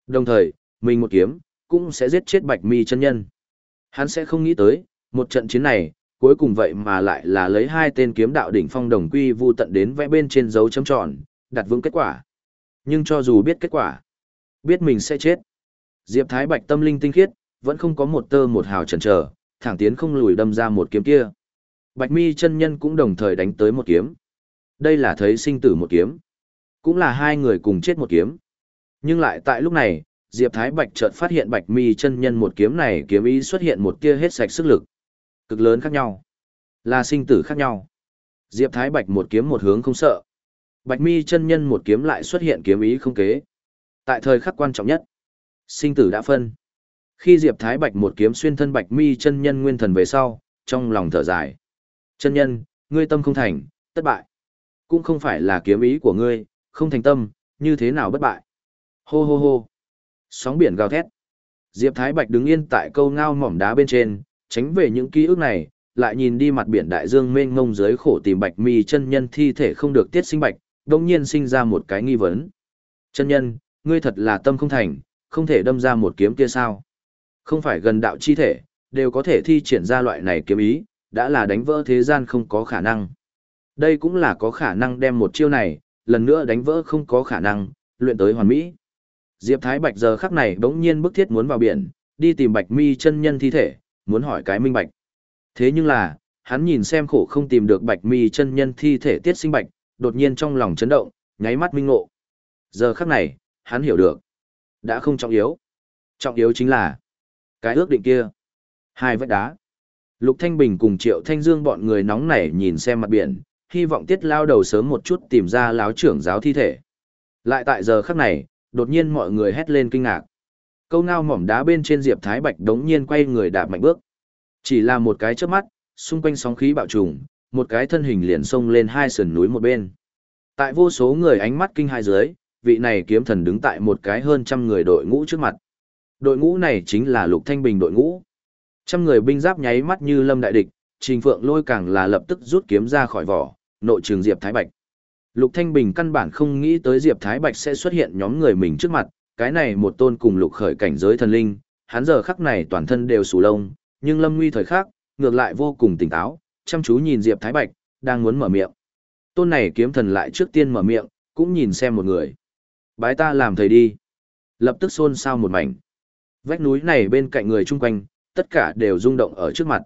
Đồng thời, mình một kiếm, cũng sẽ giết chết Bạch Mi chân nhân. Hắn sẽ không nghĩ tới, một trận chiến này, cuối cùng vậy mà lại là lấy hai tên kiếm đạo đỉnh phong đồng quy vu tận đến vẽ bên trên dấu chấm tròn, đặt vững kết quả. Nhưng cho dù biết kết quả, biết mình sẽ chết. Diệp Thái Bạch tâm linh tinh khiết, vẫn không có một tơ một hào chần chờ, thẳng tiến không lùi đâm ra một kiếm kia. Bạch Mi chân nhân cũng đồng thời đánh tới một kiếm. Đây là thấy sinh tử một kiếm, cũng là hai người cùng chết một kiếm. Nhưng lại tại lúc này, Diệp Thái Bạch chợt phát hiện Bạch Mi chân nhân một kiếm này kiếm ý xuất hiện một tia hết sạch sức lực. Cực lớn khác nhau, là sinh tử khác nhau. Diệp Thái Bạch một kiếm một hướng không sợ. Bạch Mi chân nhân một kiếm lại xuất hiện kiếm ý không kế. Tại thời khắc quan trọng nhất, sinh tử đã phân. Khi Diệp Thái Bạch một kiếm xuyên thân Bạch Mi chân nhân nguyên thần về sau, trong lòng thở dài. Chân nhân, ngươi tâm không thành, tất bại. Cũng không phải là kiếm ý của ngươi, không thành tâm, như thế nào bất bại. Hô hô hô. Sóng biển gào thét. Diệp Thái Bạch đứng yên tại câu ngao mỏm đá bên trên, tránh về những ký ức này, lại nhìn đi mặt biển đại dương mênh mông dưới khổ tìm Bạch Mi chân nhân thi thể không được tiết sinh bạch, đồng nhiên sinh ra một cái nghi vấn. Chân nhân, ngươi thật là tâm không thành, không thể đâm ra một kiếm kia sao? Không phải gần đạo chi thể, đều có thể thi triển ra loại này kiếm ý, đã là đánh vỡ thế gian không có khả năng. Đây cũng là có khả năng đem một chiêu này, lần nữa đánh vỡ không có khả năng, luyện tới hoàn mỹ. Diệp Thái Bạch giờ khắc này bỗng nhiên bức thiết muốn vào biển, đi tìm Bạch Mi chân nhân thi thể, muốn hỏi cái minh bạch. Thế nhưng là, hắn nhìn xem khổ không tìm được Bạch Mi chân nhân thi thể tiết sinh bạch, đột nhiên trong lòng chấn động, nháy mắt minh ngộ. Giờ khắc này, hắn hiểu được. Đã không trọng yếu. Trọng yếu chính là cái ước định kia. Hai vách đá. Lục Thanh Bình cùng Triệu Thanh Dương bọn người nóng nảy nhìn xem mặt biển, hy vọng tiết lao đầu sớm một chút tìm ra láo trưởng giáo thi thể. Lại tại giờ khắc này, đột nhiên mọi người hét lên kinh ngạc. Câu ngao mỏm đá bên trên Diệp Thái Bạch đống nhiên quay người đạp mạnh bước. Chỉ là một cái chớp mắt, xung quanh sóng khí bạo trùng, một cái thân hình liền xông lên hai sườn núi một bên. Tại vô số người ánh mắt kinh hai dưới, vị này kiếm thần đứng tại một cái hơn trăm người đội ngũ trước mặt. Đội ngũ này chính là Lục Thanh Bình đội ngũ. Trăm người binh giáp nháy mắt như lâm đại địch, Trình Phượng Lôi càng là lập tức rút kiếm ra khỏi vỏ, nội trường Diệp Thái Bạch. Lục Thanh Bình căn bản không nghĩ tới Diệp Thái Bạch sẽ xuất hiện nhóm người mình trước mặt, cái này một tôn cùng lục khởi cảnh giới thần linh, hắn giờ khắc này toàn thân đều sù lông, nhưng lâm nguy thời khắc, ngược lại vô cùng tỉnh táo, chăm chú nhìn Diệp Thái Bạch, đang muốn mở miệng. Tôn này kiếm thần lại trước tiên mở miệng, cũng nhìn xem một người. Bái ta làm thầy đi. Lập tức xôn xao một mảnh. Vách núi này bên cạnh người chung quanh, tất cả đều rung động ở trước mặt.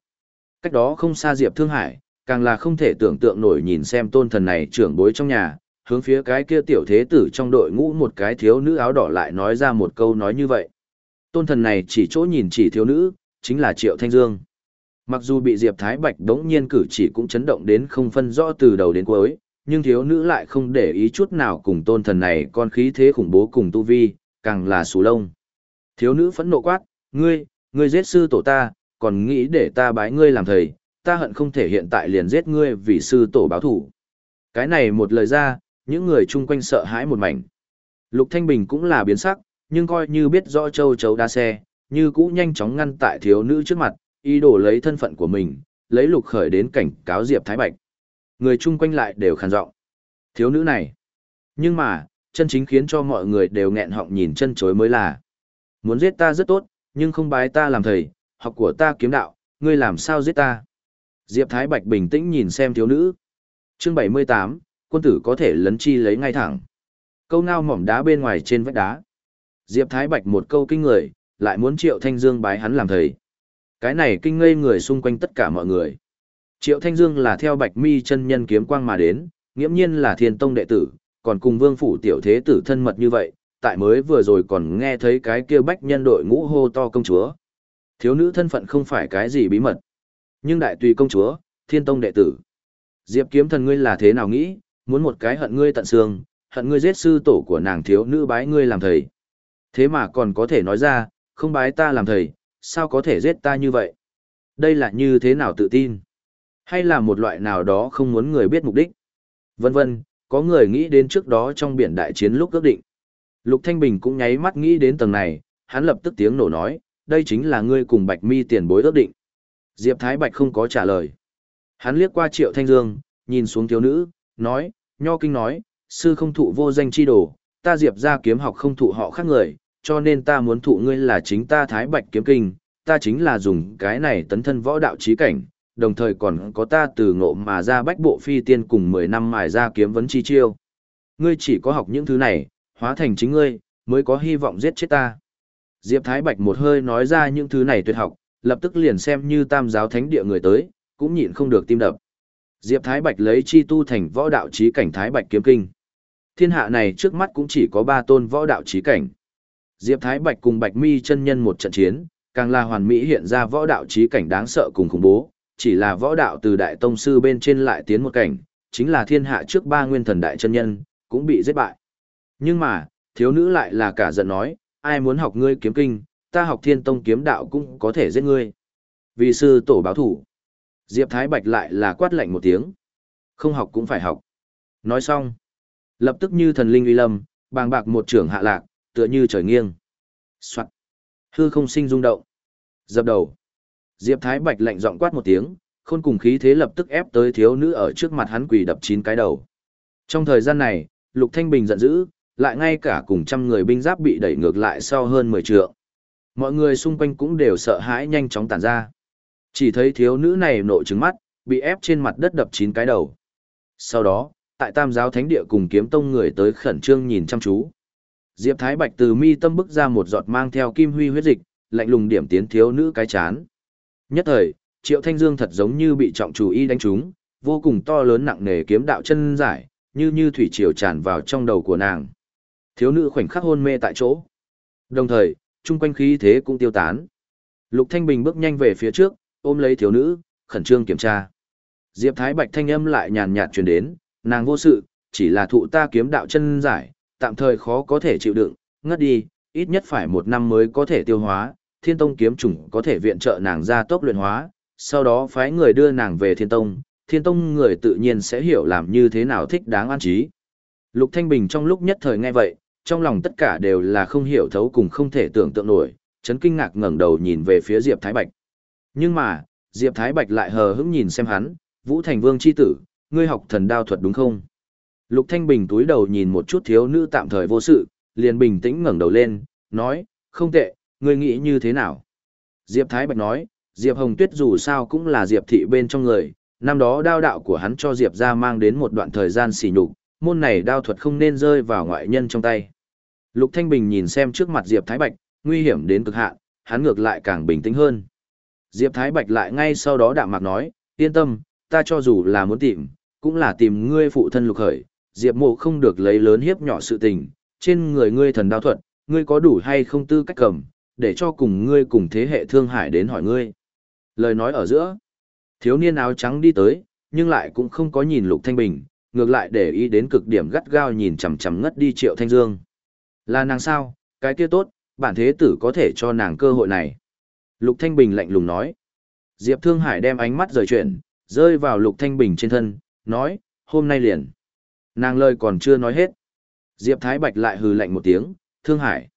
Cách đó không xa Diệp Thương Hải, càng là không thể tưởng tượng nổi nhìn xem tôn thần này trưởng bối trong nhà, hướng phía cái kia tiểu thế tử trong đội ngũ một cái thiếu nữ áo đỏ lại nói ra một câu nói như vậy. Tôn thần này chỉ chỗ nhìn chỉ thiếu nữ, chính là Triệu Thanh Dương. Mặc dù bị Diệp Thái Bạch đống nhiên cử chỉ cũng chấn động đến không phân rõ từ đầu đến cuối, nhưng thiếu nữ lại không để ý chút nào cùng tôn thần này con khí thế khủng bố cùng tu vi, càng là sù lông. Thiếu nữ phẫn nộ quát, ngươi, ngươi giết sư tổ ta, còn nghĩ để ta bái ngươi làm thầy, ta hận không thể hiện tại liền giết ngươi vì sư tổ báo thủ. Cái này một lời ra, những người chung quanh sợ hãi một mảnh. Lục Thanh Bình cũng là biến sắc, nhưng coi như biết rõ châu chấu đa xe, như cũ nhanh chóng ngăn tại thiếu nữ trước mặt, ý đồ lấy thân phận của mình, lấy lục khởi đến cảnh cáo Diệp Thái Bạch. Người chung quanh lại đều khàn giọng. Thiếu nữ này. Nhưng mà, chân chính khiến cho mọi người đều nghẹn họng nhìn chân chối mới là. Muốn giết ta rất tốt, nhưng không bái ta làm thầy, học của ta kiếm đạo, ngươi làm sao giết ta. Diệp Thái Bạch bình tĩnh nhìn xem thiếu nữ. Chương 78, quân tử có thể lấn chi lấy ngay thẳng. Câu ngao mỏm đá bên ngoài trên vách đá. Diệp Thái Bạch một câu kinh người, lại muốn Triệu Thanh Dương bái hắn làm thầy. Cái này kinh ngây người xung quanh tất cả mọi người. Triệu Thanh Dương là theo Bạch Mi chân nhân kiếm quang mà đến, nghiễm nhiên là thiên tông đệ tử, còn cùng vương phủ tiểu thế tử thân mật như vậy, tại mới vừa rồi còn nghe thấy cái kia bách nhân đội ngũ hô to công chúa. Thiếu nữ thân phận không phải cái gì bí mật. Nhưng đại tùy công chúa, thiên tông đệ tử. Diệp kiếm thần ngươi là thế nào nghĩ, muốn một cái hận ngươi tận xương, hận ngươi giết sư tổ của nàng thiếu nữ bái ngươi làm thầy. Thế mà còn có thể nói ra, không bái ta làm thầy, sao có thể giết ta như vậy? Đây là như thế nào tự tin? Hay là một loại nào đó không muốn người biết mục đích? Vân vân, có người nghĩ đến trước đó trong biển đại chiến lúc ước định. Lục Thanh Bình cũng nháy mắt nghĩ đến tầng này, hắn lập tức tiếng nổ nói, đây chính là ngươi cùng Bạch Mi tiền bối ước định. Diệp Thái Bạch không có trả lời. Hắn liếc qua Triệu Thanh Dương, nhìn xuống thiếu nữ, nói, Nho Kinh nói, sư không thụ vô danh chi đồ, ta Diệp ra kiếm học không thụ họ khác người, cho nên ta muốn thụ ngươi là chính ta Thái Bạch kiếm kinh, ta chính là dùng cái này tấn thân võ đạo trí cảnh, đồng thời còn có ta từ ngộ mà ra bách bộ phi tiên cùng 10 năm mài ra kiếm vấn chi chiêu. Ngươi chỉ có học những thứ này, hóa thành chính ngươi, mới có hy vọng giết chết ta. Diệp Thái Bạch một hơi nói ra những thứ này tuyệt học, lập tức liền xem như tam giáo thánh địa người tới, cũng nhịn không được tim đập. Diệp Thái Bạch lấy chi tu thành võ đạo trí cảnh Thái Bạch kiếm kinh. Thiên hạ này trước mắt cũng chỉ có ba tôn võ đạo trí cảnh. Diệp Thái Bạch cùng Bạch Mi chân nhân một trận chiến, càng là hoàn mỹ hiện ra võ đạo trí cảnh đáng sợ cùng khủng bố, chỉ là võ đạo từ đại tông sư bên trên lại tiến một cảnh, chính là thiên hạ trước ba nguyên thần đại chân nhân, cũng bị giết bại. Nhưng mà, thiếu nữ lại là cả giận nói, ai muốn học ngươi kiếm kinh, ta học thiên tông kiếm đạo cũng có thể giết ngươi. Vì sư tổ báo thủ. Diệp Thái Bạch lại là quát lạnh một tiếng. Không học cũng phải học. Nói xong. Lập tức như thần linh uy lâm, bàng bạc một trưởng hạ lạc, tựa như trời nghiêng. Soạn. Hư không sinh rung động. Dập đầu. Diệp Thái Bạch lạnh giọng quát một tiếng, khôn cùng khí thế lập tức ép tới thiếu nữ ở trước mặt hắn quỳ đập chín cái đầu. Trong thời gian này, Lục Thanh Bình giận dữ, lại ngay cả cùng trăm người binh giáp bị đẩy ngược lại sau hơn 10 trượng. Mọi người xung quanh cũng đều sợ hãi nhanh chóng tản ra. Chỉ thấy thiếu nữ này nộ trứng mắt, bị ép trên mặt đất đập chín cái đầu. Sau đó, tại Tam giáo thánh địa cùng kiếm tông người tới khẩn trương nhìn chăm chú. Diệp Thái Bạch từ mi tâm bức ra một giọt mang theo kim huy huyết dịch, lạnh lùng điểm tiến thiếu nữ cái chán. Nhất thời, Triệu Thanh Dương thật giống như bị trọng chủ y đánh trúng, vô cùng to lớn nặng nề kiếm đạo chân giải, như như thủy triều tràn vào trong đầu của nàng. Thiếu nữ khoảnh khắc hôn mê tại chỗ. Đồng thời, chung quanh khí thế cũng tiêu tán. Lục Thanh Bình bước nhanh về phía trước, ôm lấy thiếu nữ, khẩn trương kiểm tra. Diệp Thái Bạch thanh âm lại nhàn nhạt truyền đến, nàng vô sự, chỉ là thụ ta kiếm đạo chân giải, tạm thời khó có thể chịu đựng, ngất đi, ít nhất phải một năm mới có thể tiêu hóa, thiên tông kiếm chủng có thể viện trợ nàng ra tốc luyện hóa, sau đó phái người đưa nàng về thiên tông, thiên tông người tự nhiên sẽ hiểu làm như thế nào thích đáng an trí. Lục Thanh Bình trong lúc nhất thời nghe vậy, trong lòng tất cả đều là không hiểu thấu cùng không thể tưởng tượng nổi, chấn kinh ngạc ngẩng đầu nhìn về phía Diệp Thái Bạch. Nhưng mà, Diệp Thái Bạch lại hờ hững nhìn xem hắn, Vũ Thành Vương chi tử, ngươi học thần đao thuật đúng không? Lục Thanh Bình túi đầu nhìn một chút thiếu nữ tạm thời vô sự, liền bình tĩnh ngẩng đầu lên, nói, không tệ, ngươi nghĩ như thế nào? Diệp Thái Bạch nói, Diệp Hồng Tuyết dù sao cũng là Diệp thị bên trong người, năm đó đao đạo của hắn cho Diệp ra mang đến một đoạn thời gian xỉ nhục, môn này đao thuật không nên rơi vào ngoại nhân trong tay. Lục Thanh Bình nhìn xem trước mặt Diệp Thái Bạch, nguy hiểm đến cực hạn, hắn ngược lại càng bình tĩnh hơn. Diệp Thái Bạch lại ngay sau đó đạm mạc nói, yên tâm, ta cho dù là muốn tìm, cũng là tìm ngươi phụ thân lục khởi, Diệp mộ không được lấy lớn hiếp nhỏ sự tình, trên người ngươi thần đao thuật, ngươi có đủ hay không tư cách cầm, để cho cùng ngươi cùng thế hệ thương hải đến hỏi ngươi. Lời nói ở giữa, thiếu niên áo trắng đi tới, nhưng lại cũng không có nhìn lục thanh bình, ngược lại để ý đến cực điểm gắt gao nhìn chằm chằm ngất đi triệu thanh dương. Là nàng sao, cái kia tốt, bản thế tử có thể cho nàng cơ hội này. Lục Thanh Bình lạnh lùng nói. Diệp Thương Hải đem ánh mắt rời chuyển, rơi vào Lục Thanh Bình trên thân, nói, hôm nay liền. Nàng lời còn chưa nói hết. Diệp Thái Bạch lại hừ lạnh một tiếng, Thương Hải.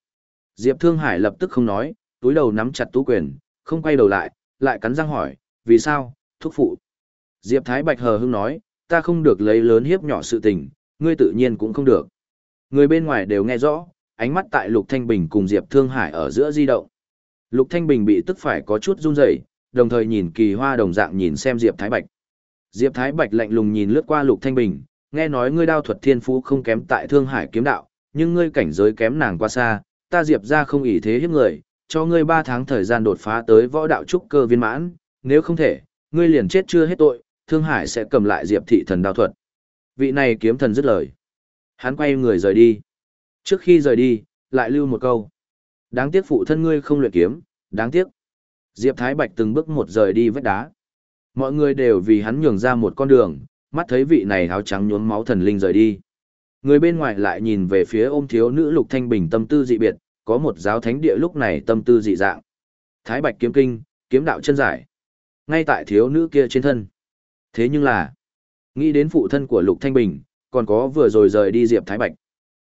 Diệp Thương Hải lập tức không nói, túi đầu nắm chặt tú quyền, không quay đầu lại, lại cắn răng hỏi, vì sao, thúc phụ. Diệp Thái Bạch hờ hững nói, ta không được lấy lớn hiếp nhỏ sự tình, ngươi tự nhiên cũng không được. Người bên ngoài đều nghe rõ, ánh mắt tại Lục Thanh Bình cùng Diệp Thương Hải ở giữa di động. Lục Thanh Bình bị tức phải có chút run rẩy, đồng thời nhìn kỳ hoa đồng dạng nhìn xem Diệp Thái Bạch. Diệp Thái Bạch lạnh lùng nhìn lướt qua Lục Thanh Bình, nghe nói ngươi đao thuật thiên phú không kém tại Thương Hải kiếm đạo, nhưng ngươi cảnh giới kém nàng quá xa, ta Diệp gia không ỷ thế hiếp người, cho ngươi 3 tháng thời gian đột phá tới võ đạo trúc cơ viên mãn, nếu không thể, ngươi liền chết chưa hết tội, Thương Hải sẽ cầm lại Diệp thị thần đao thuật. Vị này kiếm thần dứt lời. Hắn quay người rời đi. Trước khi rời đi, lại lưu một câu. Đáng tiếc phụ thân ngươi không luyện kiếm, đáng tiếc. Diệp Thái Bạch từng bước một rời đi vách đá. Mọi người đều vì hắn nhường ra một con đường, mắt thấy vị này áo trắng nhuốm máu thần linh rời đi. Người bên ngoài lại nhìn về phía ôm thiếu nữ Lục Thanh Bình tâm tư dị biệt, có một giáo thánh địa lúc này tâm tư dị dạng. Thái Bạch kiếm kinh, kiếm đạo chân giải. Ngay tại thiếu nữ kia trên thân. Thế nhưng là, nghĩ đến phụ thân của Lục Thanh Bình, còn có vừa rồi rời đi Diệp Thái Bạch.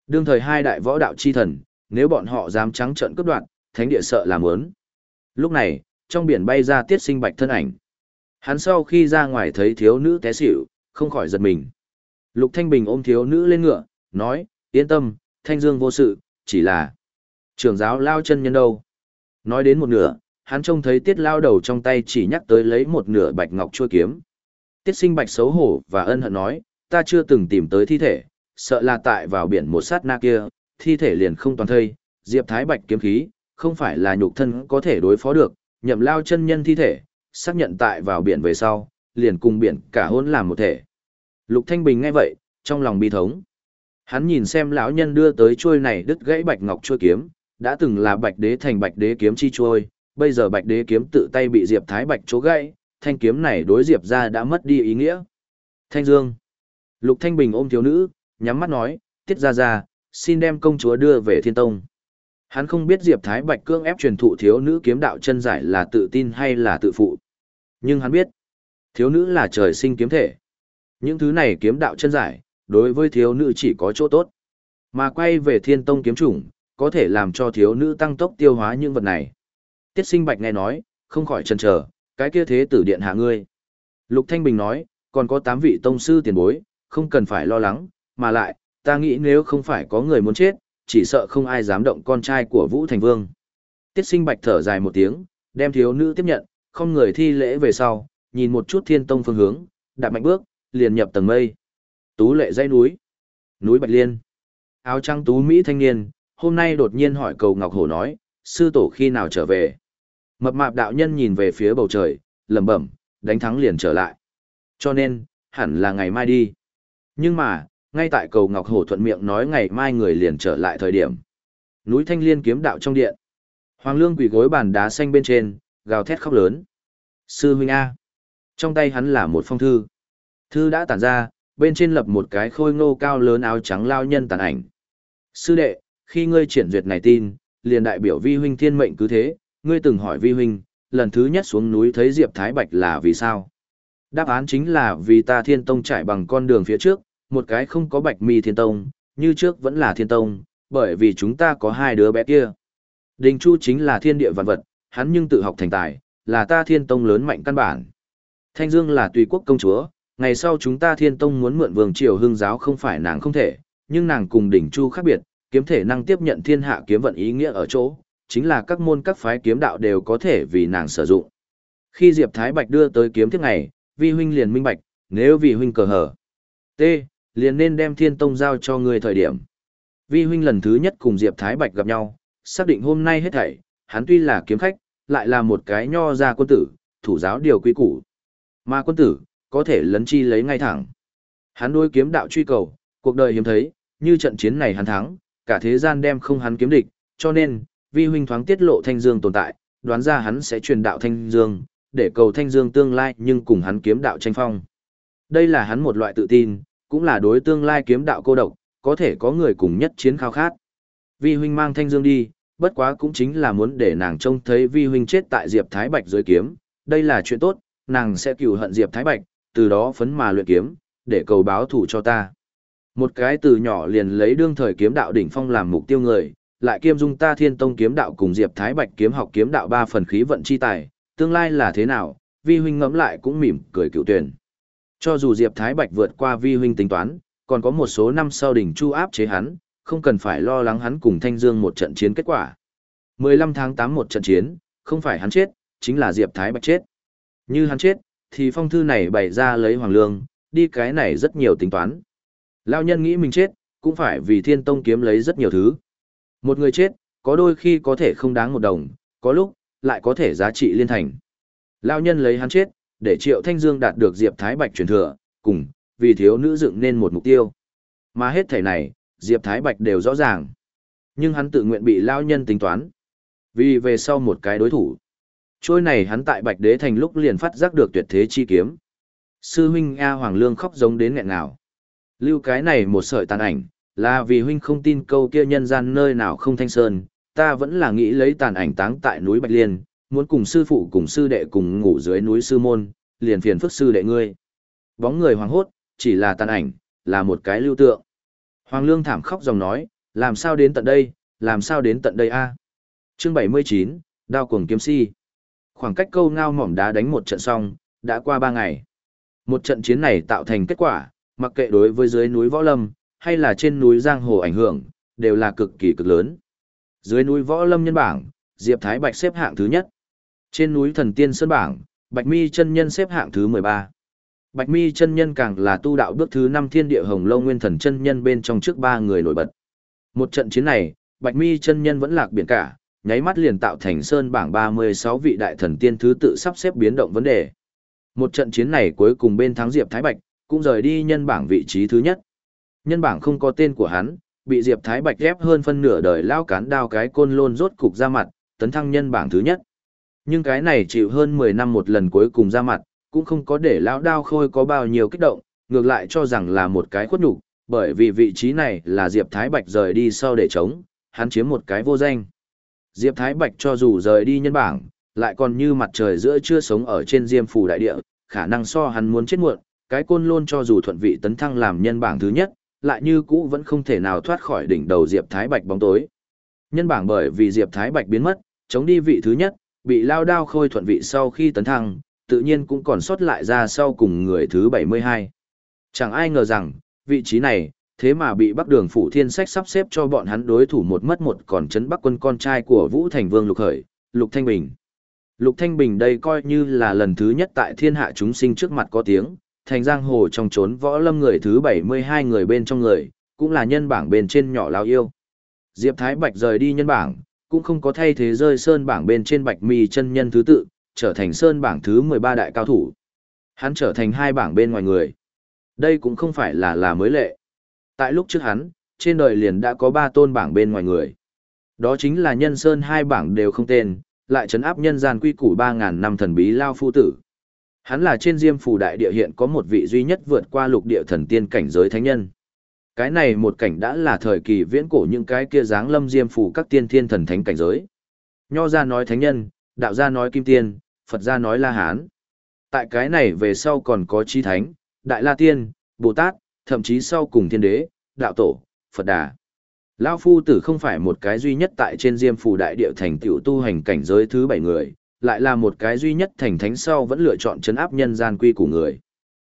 Đương thời hai đại võ đạo chi thần, nếu bọn họ dám trắng trợn cướp đoạt, thánh địa sợ làm ớn. Lúc này, trong biển bay ra tiết sinh bạch thân ảnh. Hắn sau khi ra ngoài thấy thiếu nữ té xỉu, không khỏi giật mình. Lục Thanh Bình ôm thiếu nữ lên ngựa, nói, yên tâm, Thanh Dương vô sự, chỉ là trưởng giáo lao chân nhân đâu. Nói đến một nửa, hắn trông thấy tiết lao đầu trong tay chỉ nhắc tới lấy một nửa bạch ngọc chua kiếm. Tiết sinh bạch xấu hổ và ân hận nói, ta chưa từng tìm tới thi thể, sợ là tại vào biển một sát na kia, thi thể liền không toàn thây, Diệp Thái Bạch kiếm khí, không phải là nhục thân có thể đối phó được, nhậm lao chân nhân thi thể, xác nhận tại vào biển về sau, liền cùng biển cả hôn làm một thể. Lục Thanh Bình nghe vậy, trong lòng bi thống. Hắn nhìn xem lão nhân đưa tới chuôi này đứt gãy bạch ngọc chuôi kiếm, đã từng là bạch đế thành bạch đế kiếm chi chuôi, bây giờ bạch đế kiếm tự tay bị Diệp Thái Bạch chỗ gãy, thanh kiếm này đối Diệp ra đã mất đi ý nghĩa. Thanh Dương. Lục Thanh Bình ôm thiếu nữ, nhắm mắt nói, tiết ra ra, xin đem công chúa đưa về thiên tông. Hắn không biết Diệp Thái Bạch cương ép truyền thụ thiếu nữ kiếm đạo chân giải là tự tin hay là tự phụ. Nhưng hắn biết, thiếu nữ là trời sinh kiếm thể. Những thứ này kiếm đạo chân giải, đối với thiếu nữ chỉ có chỗ tốt. Mà quay về thiên tông kiếm chủng, có thể làm cho thiếu nữ tăng tốc tiêu hóa những vật này. Tiết sinh Bạch nghe nói, không khỏi chần chờ, cái kia thế tử điện hạ ngươi. Lục Thanh Bình nói, còn có 8 vị tông sư tiền bối, không cần phải lo lắng, mà lại, ta nghĩ nếu không phải có người muốn chết, chỉ sợ không ai dám động con trai của Vũ Thành Vương. Tiết sinh bạch thở dài một tiếng, đem thiếu nữ tiếp nhận, không người thi lễ về sau, nhìn một chút thiên tông phương hướng, đạp mạnh bước, liền nhập tầng mây. Tú lệ dãy núi. Núi Bạch Liên. Áo trắng tú Mỹ thanh niên, hôm nay đột nhiên hỏi cầu Ngọc Hổ nói, sư tổ khi nào trở về. Mập mạp đạo nhân nhìn về phía bầu trời, lẩm bẩm, đánh thắng liền trở lại. Cho nên, hẳn là ngày mai đi. Nhưng mà, ngay tại cầu Ngọc Hổ thuận miệng nói ngày mai người liền trở lại thời điểm. Núi Thanh Liên kiếm đạo trong điện. Hoàng Lương quỳ gối bàn đá xanh bên trên, gào thét khóc lớn. Sư huynh A. Trong tay hắn là một phong thư. Thư đã tản ra, bên trên lập một cái khôi ngô cao lớn áo trắng lao nhân tàn ảnh. Sư đệ, khi ngươi triển duyệt này tin, liền đại biểu vi huynh thiên mệnh cứ thế, ngươi từng hỏi vi huynh, lần thứ nhất xuống núi thấy Diệp Thái Bạch là vì sao? Đáp án chính là vì ta thiên tông trải bằng con đường phía trước, một cái không có bạch mi thiên tông, như trước vẫn là thiên tông, bởi vì chúng ta có hai đứa bé kia. Đình Chu chính là thiên địa vạn vật, hắn nhưng tự học thành tài, là ta thiên tông lớn mạnh căn bản. Thanh Dương là tùy quốc công chúa, ngày sau chúng ta thiên tông muốn mượn vương triều hương giáo không phải nàng không thể, nhưng nàng cùng đỉnh chu khác biệt, kiếm thể năng tiếp nhận thiên hạ kiếm vận ý nghĩa ở chỗ, chính là các môn các phái kiếm đạo đều có thể vì nàng sử dụng. Khi Diệp Thái Bạch đưa tới kiếm thiết này, vi huynh liền minh bạch, nếu vì huynh cờ hở. T. Liền nên đem thiên tông giao cho ngươi thời điểm. Vi huynh lần thứ nhất cùng Diệp Thái Bạch gặp nhau, xác định hôm nay hết thảy, hắn tuy là kiếm khách, lại là một cái nho ra quân tử, thủ giáo điều quy củ. Mà quân tử, có thể lấn chi lấy ngay thẳng. Hắn đối kiếm đạo truy cầu, cuộc đời hiếm thấy, như trận chiến này hắn thắng, cả thế gian đem không hắn kiếm địch, cho nên, vi huynh thoáng tiết lộ thanh dương tồn tại, đoán ra hắn sẽ truyền đạo thanh dương, để cầu thanh dương tương lai nhưng cùng hắn kiếm đạo tranh phong. Đây là hắn một loại tự tin, cũng là đối tương lai kiếm đạo cô độc, có thể có người cùng nhất chiến khao khát. Vi huynh mang thanh dương đi, bất quá cũng chính là muốn để nàng trông thấy vi huynh chết tại Diệp Thái Bạch dưới kiếm, đây là chuyện tốt, nàng sẽ cừu hận Diệp Thái Bạch, từ đó phấn mà luyện kiếm, để cầu báo thù cho ta. Một cái từ nhỏ liền lấy đương thời kiếm đạo đỉnh phong làm mục tiêu người, lại kiêm dung ta thiên tông kiếm đạo cùng Diệp Thái Bạch kiếm học kiếm đạo ba phần khí vận chi tài, tương lai là thế nào, vi huynh ngẫm lại cũng mỉm cười cựu tuyển. Cho dù Diệp Thái Bạch vượt qua vi huynh tính toán, còn có một số năm sau đỉnh chu áp chế hắn, không cần phải lo lắng hắn cùng Thanh Dương một trận chiến kết quả. 15 tháng 8 một trận chiến, không phải hắn chết, chính là Diệp Thái Bạch chết. Như hắn chết, thì phong thư này bày ra lấy hoàng lương, đi cái này rất nhiều tính toán. Lao nhân nghĩ mình chết, cũng phải vì thiên tông kiếm lấy rất nhiều thứ. Một người chết, có đôi khi có thể không đáng một đồng, có lúc, lại có thể giá trị liên thành. Lao nhân lấy hắn chết, để Triệu Thanh Dương đạt được Diệp Thái Bạch truyền thừa, cùng, vì thiếu nữ dựng nên một mục tiêu. Mà hết thể này, Diệp Thái Bạch đều rõ ràng. Nhưng hắn tự nguyện bị Lao nhân tính toán. Vì về sau một cái đối thủ. Trôi này hắn tại Bạch Đế Thành lúc liền phát giác được tuyệt thế chi kiếm. Sư huynh A Hoàng Lương khóc giống đến nghẹn ngào. Lưu cái này một sợi tàn ảnh, là vì huynh không tin câu kia nhân gian nơi nào không thanh sơn, ta vẫn là nghĩ lấy tàn ảnh táng tại núi Bạch Liên, muốn cùng sư phụ cùng sư đệ cùng ngủ dưới núi sư môn, liền phiền phức sư đệ ngươi. Bóng người hoàng hốt, chỉ là tàn ảnh, là một cái lưu tượng. Hoàng Lương thảm khóc dòng nói, làm sao đến tận đây, làm sao đến tận đây a? À? Chương 79, Đao cuồng kiếm si. Khoảng cách câu ngao mỏm đá đánh một trận xong, đã qua ba ngày. Một trận chiến này tạo thành kết quả, mặc kệ đối với dưới núi Võ Lâm, hay là trên núi Giang Hồ ảnh hưởng, đều là cực kỳ cực lớn. Dưới núi Võ Lâm nhân bảng, Diệp Thái Bạch xếp hạng thứ nhất. Trên núi Thần Tiên Sơn bảng, Bạch Mi chân nhân xếp hạng thứ 13. Bạch Mi chân nhân càng là tu đạo bước thứ 5 Thiên Địa Hồng Lâu Nguyên Thần chân nhân bên trong trước ba người nổi bật. Một trận chiến này, Bạch Mi chân nhân vẫn lạc biển cả, nháy mắt liền tạo thành sơn bảng 36 vị đại thần tiên thứ tự sắp xếp biến động vấn đề. Một trận chiến này cuối cùng bên thắng Diệp Thái Bạch, cũng rời đi nhân bảng vị trí thứ nhất. Nhân bảng không có tên của hắn, bị Diệp Thái Bạch ghép hơn phân nửa đời lao cán đao cái côn lôn rốt cục ra mặt, tấn thăng nhân bảng thứ nhất. Nhưng cái này chịu hơn 10 năm một lần cuối cùng ra mặt, cũng không có để lão đao khôi có bao nhiêu kích động, ngược lại cho rằng là một cái khuất nhục, bởi vì vị trí này là Diệp Thái Bạch rời đi sau để chống, hắn chiếm một cái vô danh. Diệp Thái Bạch cho dù rời đi nhân bảng, lại còn như mặt trời giữa chưa sống ở trên diêm phủ đại địa, khả năng so hắn muốn chết muộn, cái côn lôn cho dù thuận vị tấn thăng làm nhân bảng thứ nhất, lại như cũ vẫn không thể nào thoát khỏi đỉnh đầu Diệp Thái Bạch bóng tối. Nhân bảng bởi vì Diệp Thái Bạch biến mất, chống đi vị thứ nhất, bị lao đao khôi thuận vị sau khi tấn thăng, tự nhiên cũng còn sót lại ra sau cùng người thứ 72. Chẳng ai ngờ rằng, vị trí này, thế mà bị Bắc Đường Phủ Thiên Sách sắp xếp cho bọn hắn đối thủ một mất một còn chấn Bắc quân con trai của Vũ Thành Vương Lục Khởi, Lục Thanh Bình. Lục Thanh Bình đây coi như là lần thứ nhất tại thiên hạ chúng sinh trước mặt có tiếng, thành giang hồ trong trốn võ lâm người thứ 72 người bên trong người, cũng là nhân bảng bên trên nhỏ lao yêu. Diệp Thái Bạch rời đi nhân bảng, cũng không có thay thế rơi sơn bảng bên trên bạch mi chân nhân thứ tự, trở thành sơn bảng thứ 13 đại cao thủ. Hắn trở thành hai bảng bên ngoài người. Đây cũng không phải là là mới lệ. Tại lúc trước hắn, trên đời liền đã có ba tôn bảng bên ngoài người. Đó chính là nhân sơn hai bảng đều không tên, lại trấn áp nhân gian quy củ 3.000 năm thần bí lao phu tử. Hắn là trên diêm phủ đại địa hiện có một vị duy nhất vượt qua lục địa thần tiên cảnh giới thánh nhân. Cái này một cảnh đã là thời kỳ viễn cổ những cái kia dáng lâm diêm phủ các tiên thiên thần thánh cảnh giới. Nho ra nói thánh nhân, đạo gia nói kim tiên, Phật gia nói la hán. Tại cái này về sau còn có chi thánh, đại la tiên, Bồ Tát, thậm chí sau cùng thiên đế, đạo tổ, Phật đà. Lao phu tử không phải một cái duy nhất tại trên diêm phủ đại địa thành tiểu tu hành cảnh giới thứ bảy người, lại là một cái duy nhất thành thánh sau vẫn lựa chọn chấn áp nhân gian quy của người.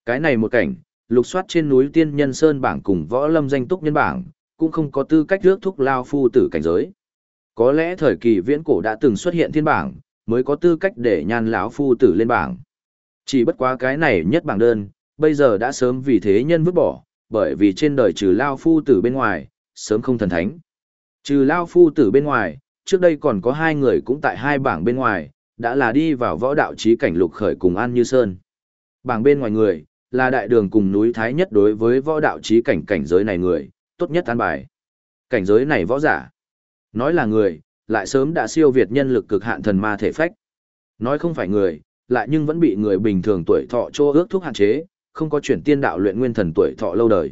Cái này một cảnh, lục soát trên núi tiên nhân sơn bảng cùng võ lâm danh túc nhân bảng, cũng không có tư cách rước thúc lao phu tử cảnh giới. Có lẽ thời kỳ viễn cổ đã từng xuất hiện thiên bảng, mới có tư cách để nhan lão phu tử lên bảng. Chỉ bất quá cái này nhất bảng đơn, bây giờ đã sớm vì thế nhân vứt bỏ, bởi vì trên đời trừ lao phu tử bên ngoài, sớm không thần thánh. Trừ lao phu tử bên ngoài, trước đây còn có hai người cũng tại hai bảng bên ngoài, đã là đi vào võ đạo trí cảnh lục khởi cùng An Như Sơn. Bảng bên ngoài người, là đại đường cùng núi Thái nhất đối với võ đạo trí cảnh cảnh giới này người, tốt nhất an bài. Cảnh giới này võ giả. Nói là người, lại sớm đã siêu việt nhân lực cực hạn thần ma thể phách. Nói không phải người, lại nhưng vẫn bị người bình thường tuổi thọ chô ước thuốc hạn chế, không có chuyển tiên đạo luyện nguyên thần tuổi thọ lâu đời.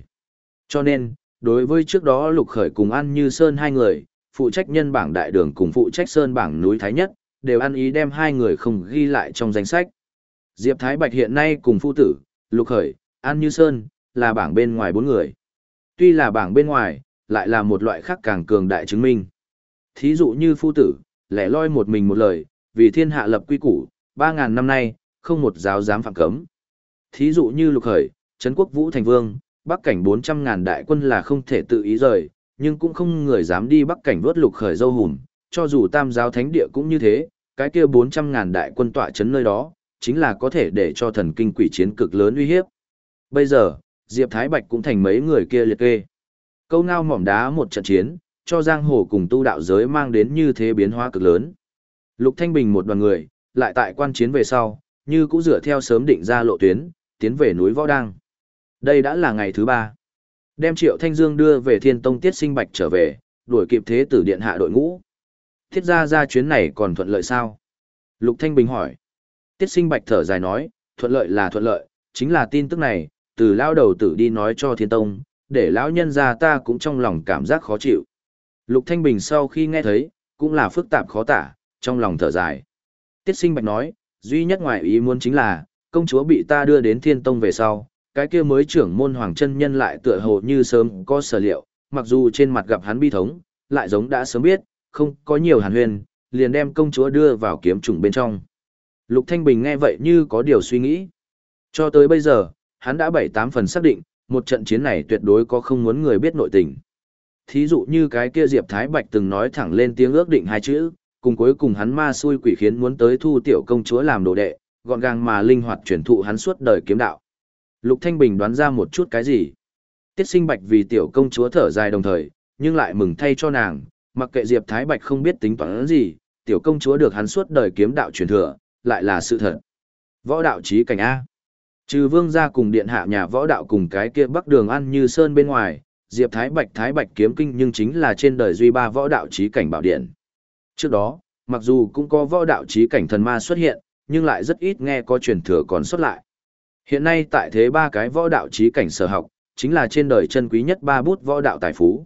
Cho nên, đối với trước đó Lục Khởi cùng An Như Sơn hai người, phụ trách nhân bảng đại đường cùng phụ trách Sơn bảng núi Thái Nhất, đều ăn ý đem hai người không ghi lại trong danh sách. Diệp Thái Bạch hiện nay cùng phu tử, Lục Khởi, An Như Sơn, là bảng bên ngoài bốn người. Tuy là bảng bên ngoài, lại là một loại khác càng cường đại chứng minh. Thí dụ như phu tử, lẻ loi một mình một lời, vì thiên hạ lập quy củ, ba ngàn năm nay, không một giáo dám phạm cấm. Thí dụ như Lục Khởi, Trấn Quốc Vũ Thành Vương, Bắc cảnh bốn trăm ngàn đại quân là không thể tự ý rời, nhưng cũng không người dám đi Bắc cảnh vớt Lục Khởi dâu hùm, cho dù tam giáo thánh địa cũng như thế, cái kia bốn trăm ngàn đại quân tọa chấn nơi đó, chính là có thể để cho thần kinh quỷ chiến cực lớn uy hiếp. Bây giờ, Diệp Thái Bạch cũng thành mấy người kia liệt kê. Câu ngao mỏm đá một trận chiến, cho giang hồ cùng tu đạo giới mang đến như thế biến hóa cực lớn. Lục Thanh Bình một đoàn người, lại tại quan chiến về sau, như cũng dựa theo sớm định ra lộ tuyến, tiến về núi Võ Đăng. Đây đã là ngày thứ ba. Đem Triệu Thanh Dương đưa về Thiên Tông Tiết Sinh Bạch trở về, đuổi kịp thế tử điện hạ đội ngũ. Thiết ra ra chuyến này còn thuận lợi sao? Lục Thanh Bình hỏi. Tiết Sinh Bạch thở dài nói, thuận lợi là thuận lợi, chính là tin tức này, từ lao đầu tử đi nói cho Thiên Tông, để lão nhân ra ta cũng trong lòng cảm giác khó chịu. Lục Thanh Bình sau khi nghe thấy, cũng là phức tạp khó tả, trong lòng thở dài. Tiết Sinh Bạch nói, duy nhất ngoài ý muốn chính là, công chúa bị ta đưa đến Thiên Tông về sau, cái kia mới trưởng môn hoàng chân nhân lại tựa hồ như sớm có sở liệu, mặc dù trên mặt gặp hắn bi thống, lại giống đã sớm biết, không có nhiều hàn huyền, liền đem công chúa đưa vào kiếm trùng bên trong. Lục Thanh Bình nghe vậy như có điều suy nghĩ. Cho tới bây giờ, hắn đã bảy tám phần xác định, một trận chiến này tuyệt đối có không muốn người biết nội tình. Thí dụ như cái kia Diệp Thái Bạch từng nói thẳng lên tiếng ước định hai chữ, cùng cuối cùng hắn ma xui quỷ khiến muốn tới thu tiểu công chúa làm đồ đệ, gọn gàng mà linh hoạt truyền thụ hắn suốt đời kiếm đạo. Lục Thanh Bình đoán ra một chút cái gì. Tiết sinh bạch vì tiểu công chúa thở dài đồng thời, nhưng lại mừng thay cho nàng, mặc kệ Diệp Thái Bạch không biết tính toán gì, tiểu công chúa được hắn suốt đời kiếm đạo truyền thừa, lại là sự thật. Võ đạo trí cảnh A. Trừ vương gia cùng điện hạ nhà võ đạo cùng cái kia bắc đường ăn như sơn bên ngoài, Diệp Thái Bạch Thái Bạch kiếm kinh nhưng chính là trên đời duy ba võ đạo trí cảnh bảo điện. Trước đó, mặc dù cũng có võ đạo trí cảnh thần ma xuất hiện, nhưng lại rất ít nghe có truyền thừa còn xuất lại. Hiện nay tại thế ba cái võ đạo trí cảnh sở học, chính là trên đời chân quý nhất ba bút võ đạo tài phú.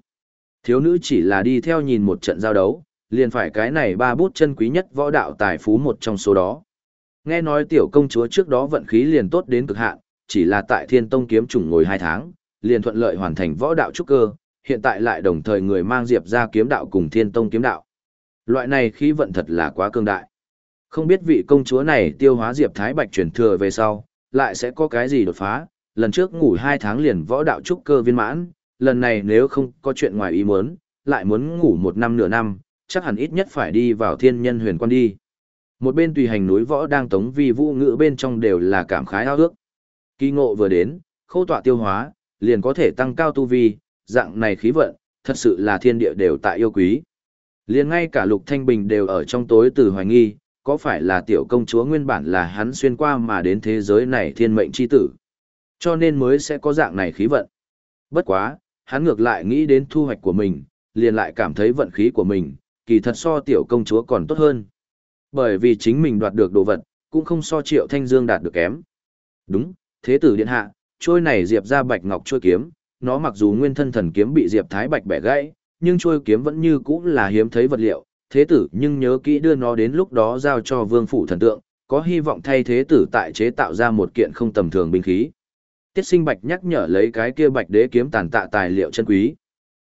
Thiếu nữ chỉ là đi theo nhìn một trận giao đấu, liền phải cái này ba bút chân quý nhất võ đạo tài phú một trong số đó. Nghe nói tiểu công chúa trước đó vận khí liền tốt đến cực hạn, chỉ là tại thiên tông kiếm trùng ngồi hai tháng, liền thuận lợi hoàn thành võ đạo trúc cơ, hiện tại lại đồng thời người mang diệp ra kiếm đạo cùng thiên tông kiếm đạo. Loại này khí vận thật là quá cương đại. Không biết vị công chúa này tiêu hóa diệp thái bạch chuyển thừa về sau, lại sẽ có cái gì đột phá, lần trước ngủ hai tháng liền võ đạo trúc cơ viên mãn, lần này nếu không có chuyện ngoài ý muốn, lại muốn ngủ một năm nửa năm, chắc hẳn ít nhất phải đi vào thiên nhân huyền quan đi. Một bên tùy hành núi võ đang tống vi vũ ngữ bên trong đều là cảm khái ao ước. Kỳ ngộ vừa đến, khâu tọa tiêu hóa, liền có thể tăng cao tu vi, dạng này khí vận, thật sự là thiên địa đều tại yêu quý. Liền ngay cả Lục Thanh Bình đều ở trong tối từ hoài nghi, có phải là tiểu công chúa nguyên bản là hắn xuyên qua mà đến thế giới này thiên mệnh chi tử. Cho nên mới sẽ có dạng này khí vận. Bất quá, hắn ngược lại nghĩ đến thu hoạch của mình, liền lại cảm thấy vận khí của mình, kỳ thật so tiểu công chúa còn tốt hơn. Bởi vì chính mình đoạt được đồ vật, cũng không so triệu thanh dương đạt được kém. Đúng, thế tử điện hạ, trôi này diệp ra bạch ngọc trôi kiếm, nó mặc dù nguyên thân thần kiếm bị diệp thái bạch bẻ gãy, nhưng trôi kiếm vẫn như cũ là hiếm thấy vật liệu, thế tử nhưng nhớ kỹ đưa nó đến lúc đó giao cho vương phủ thần tượng, có hy vọng thay thế tử tại chế tạo ra một kiện không tầm thường binh khí. Tiết sinh bạch nhắc nhở lấy cái kia bạch đế kiếm tàn tạ tài liệu chân quý.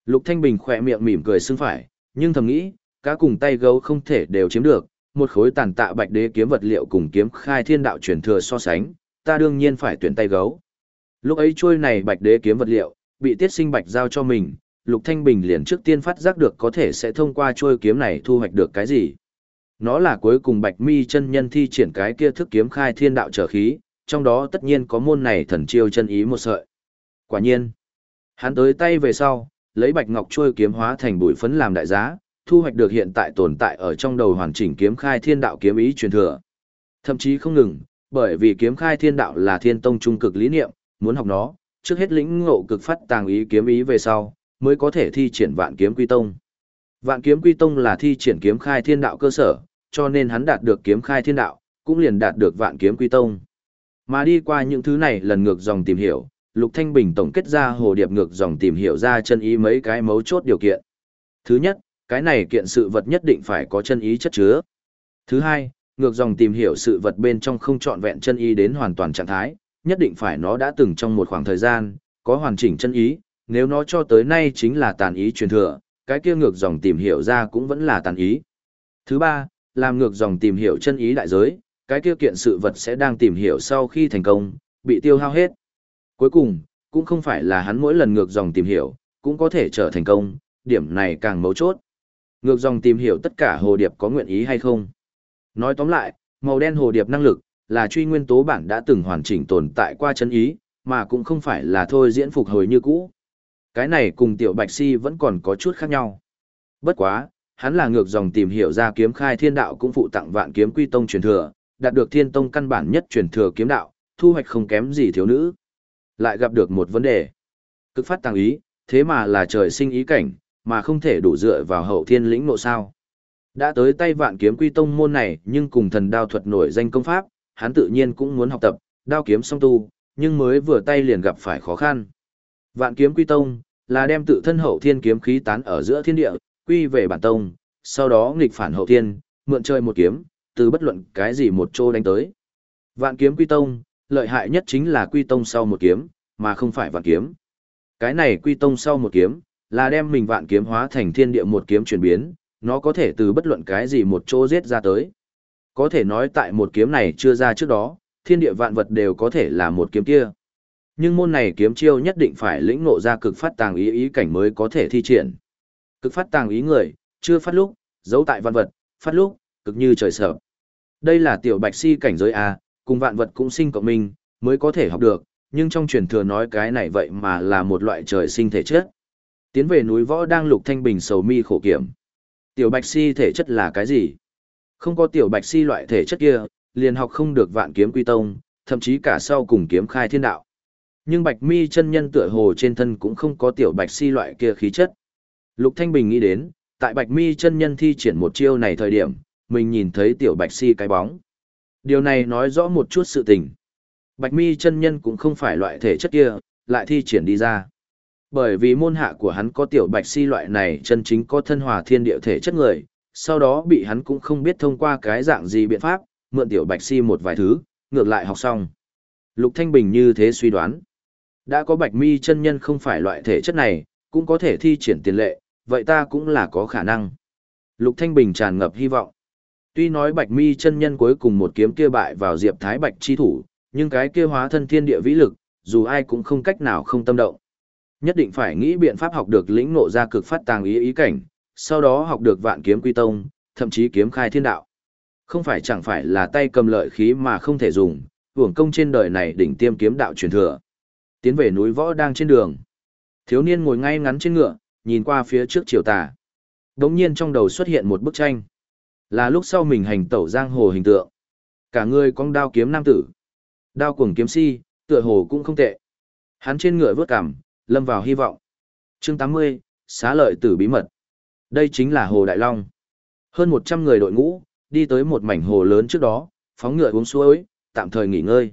Lục Thanh Bình khỏe miệng mỉm cười xưng phải, nhưng thầm nghĩ, cá cùng tay gấu không thể đều chiếm được, một khối tàn tạ bạch đế kiếm vật liệu cùng kiếm khai thiên đạo truyền thừa so sánh, ta đương nhiên phải tuyển tay gấu. Lúc ấy trôi này bạch đế kiếm vật liệu, bị tiết sinh bạch giao cho mình, Lục Thanh Bình liền trước tiên phát giác được có thể sẽ thông qua trôi kiếm này thu hoạch được cái gì. Nó là cuối cùng bạch mi chân nhân thi triển cái kia thức kiếm khai thiên đạo trở khí, trong đó tất nhiên có môn này thần chiêu chân ý một sợi. Quả nhiên, hắn tới tay về sau, lấy bạch ngọc trôi kiếm hóa thành bụi phấn làm đại giá, thu hoạch được hiện tại tồn tại ở trong đầu hoàn chỉnh kiếm khai thiên đạo kiếm ý truyền thừa. Thậm chí không ngừng, bởi vì kiếm khai thiên đạo là thiên tông trung cực lý niệm, muốn học nó, trước hết lĩnh ngộ cực phát tàng ý kiếm ý về sau, mới có thể thi triển vạn kiếm quy tông. Vạn kiếm quy tông là thi triển kiếm khai thiên đạo cơ sở, cho nên hắn đạt được kiếm khai thiên đạo, cũng liền đạt được vạn kiếm quy tông. Mà đi qua những thứ này lần ngược dòng tìm hiểu, Lục Thanh Bình tổng kết ra hồ điệp ngược dòng tìm hiểu ra chân ý mấy cái mấu chốt điều kiện. Thứ nhất, cái này kiện sự vật nhất định phải có chân ý chất chứa. Thứ hai, ngược dòng tìm hiểu sự vật bên trong không trọn vẹn chân ý đến hoàn toàn trạng thái, nhất định phải nó đã từng trong một khoảng thời gian, có hoàn chỉnh chân ý, nếu nó cho tới nay chính là tàn ý truyền thừa, cái kia ngược dòng tìm hiểu ra cũng vẫn là tàn ý. Thứ ba, làm ngược dòng tìm hiểu chân ý đại giới, cái kia kiện sự vật sẽ đang tìm hiểu sau khi thành công, bị tiêu hao hết. Cuối cùng, cũng không phải là hắn mỗi lần ngược dòng tìm hiểu, cũng có thể trở thành công, điểm này càng mấu chốt. Ngược dòng tìm hiểu tất cả hồ điệp có nguyện ý hay không. Nói tóm lại, màu đen hồ điệp năng lực, là truy nguyên tố bản đã từng hoàn chỉnh tồn tại qua chân ý, mà cũng không phải là thôi diễn phục hồi như cũ. Cái này cùng tiểu bạch si vẫn còn có chút khác nhau. Bất quá, hắn là ngược dòng tìm hiểu ra kiếm khai thiên đạo cũng phụ tặng vạn kiếm quy tông truyền thừa, đạt được thiên tông căn bản nhất truyền thừa kiếm đạo, thu hoạch không kém gì thiếu nữ. Lại gặp được một vấn đề. Cực phát tăng ý, thế mà là trời sinh ý cảnh, mà không thể đủ dựa vào hậu thiên lĩnh nộ sao. Đã tới tay vạn kiếm quy tông môn này nhưng cùng thần đao thuật nổi danh công pháp, hắn tự nhiên cũng muốn học tập, đao kiếm song tu, nhưng mới vừa tay liền gặp phải khó khăn. Vạn kiếm quy tông, là đem tự thân hậu thiên kiếm khí tán ở giữa thiên địa, quy về bản tông, sau đó nghịch phản hậu thiên, mượn chơi một kiếm, từ bất luận cái gì một chỗ đánh tới. Vạn kiếm quy tông, lợi hại nhất chính là quy tông sau một kiếm, mà không phải vạn kiếm. Cái này quy tông sau một kiếm, là đem mình vạn kiếm hóa thành thiên địa một kiếm chuyển biến, nó có thể từ bất luận cái gì một chỗ giết ra tới. Có thể nói tại một kiếm này chưa ra trước đó, thiên địa vạn vật đều có thể là một kiếm kia. Nhưng môn này kiếm chiêu nhất định phải lĩnh ngộ ra cực phát tàng ý ý cảnh mới có thể thi triển. Cực phát tàng ý người, chưa phát lúc, giấu tại vạn vật, phát lúc, cực như trời sở. Đây là tiểu bạch si cảnh giới A, cùng vạn vật cũng sinh cộng mình mới có thể học được, nhưng trong truyền thừa nói cái này vậy mà là một loại trời sinh thể chất. Tiến về núi võ đang lục thanh bình sầu mi khổ kiểm. Tiểu bạch si thể chất là cái gì? Không có tiểu bạch si loại thể chất kia, liền học không được vạn kiếm quy tông, thậm chí cả sau cùng kiếm khai thiên đạo. Nhưng bạch mi chân nhân tựa hồ trên thân cũng không có tiểu bạch si loại kia khí chất. Lục Thanh Bình nghĩ đến, tại bạch mi chân nhân thi triển một chiêu này thời điểm, mình nhìn thấy tiểu bạch si cái bóng. Điều này nói rõ một chút sự tình. Bạch mi chân nhân cũng không phải loại thể chất kia, lại thi triển đi ra. Bởi vì môn hạ của hắn có tiểu bạch si loại này chân chính có thân hòa thiên địa thể chất người, sau đó bị hắn cũng không biết thông qua cái dạng gì biện pháp, mượn tiểu bạch si một vài thứ, ngược lại học xong. Lục Thanh Bình như thế suy đoán. Đã có bạch mi chân nhân không phải loại thể chất này, cũng có thể thi triển tiền lệ, vậy ta cũng là có khả năng. Lục Thanh Bình tràn ngập hy vọng. Tuy nói bạch mi chân nhân cuối cùng một kiếm kia bại vào diệp thái bạch chi thủ, nhưng cái kia hóa thân thiên địa vĩ lực, dù ai cũng không cách nào không tâm động. Nhất định phải nghĩ biện pháp học được lĩnh ngộ ra cực phát tàng ý ý cảnh, sau đó học được vạn kiếm quy tông, thậm chí kiếm khai thiên đạo. Không phải chẳng phải là tay cầm lợi khí mà không thể dùng, hưởng công trên đời này đỉnh tiêm kiếm đạo truyền thừa. Tiến về núi võ đang trên đường. Thiếu niên ngồi ngay ngắn trên ngựa, nhìn qua phía trước chiều tà. Đống nhiên trong đầu xuất hiện một bức tranh. Là lúc sau mình hành tẩu giang hồ hình tượng. Cả người cong đao kiếm nam tử. Đao cuồng kiếm si, tựa hồ cũng không tệ. Hắn trên ngựa vớt cằm, lâm vào hy vọng. Chương 80, xá lợi tử bí mật. Đây chính là Hồ Đại Long. Hơn 100 người đội ngũ, đi tới một mảnh hồ lớn trước đó, phóng ngựa uống suối, tạm thời nghỉ ngơi.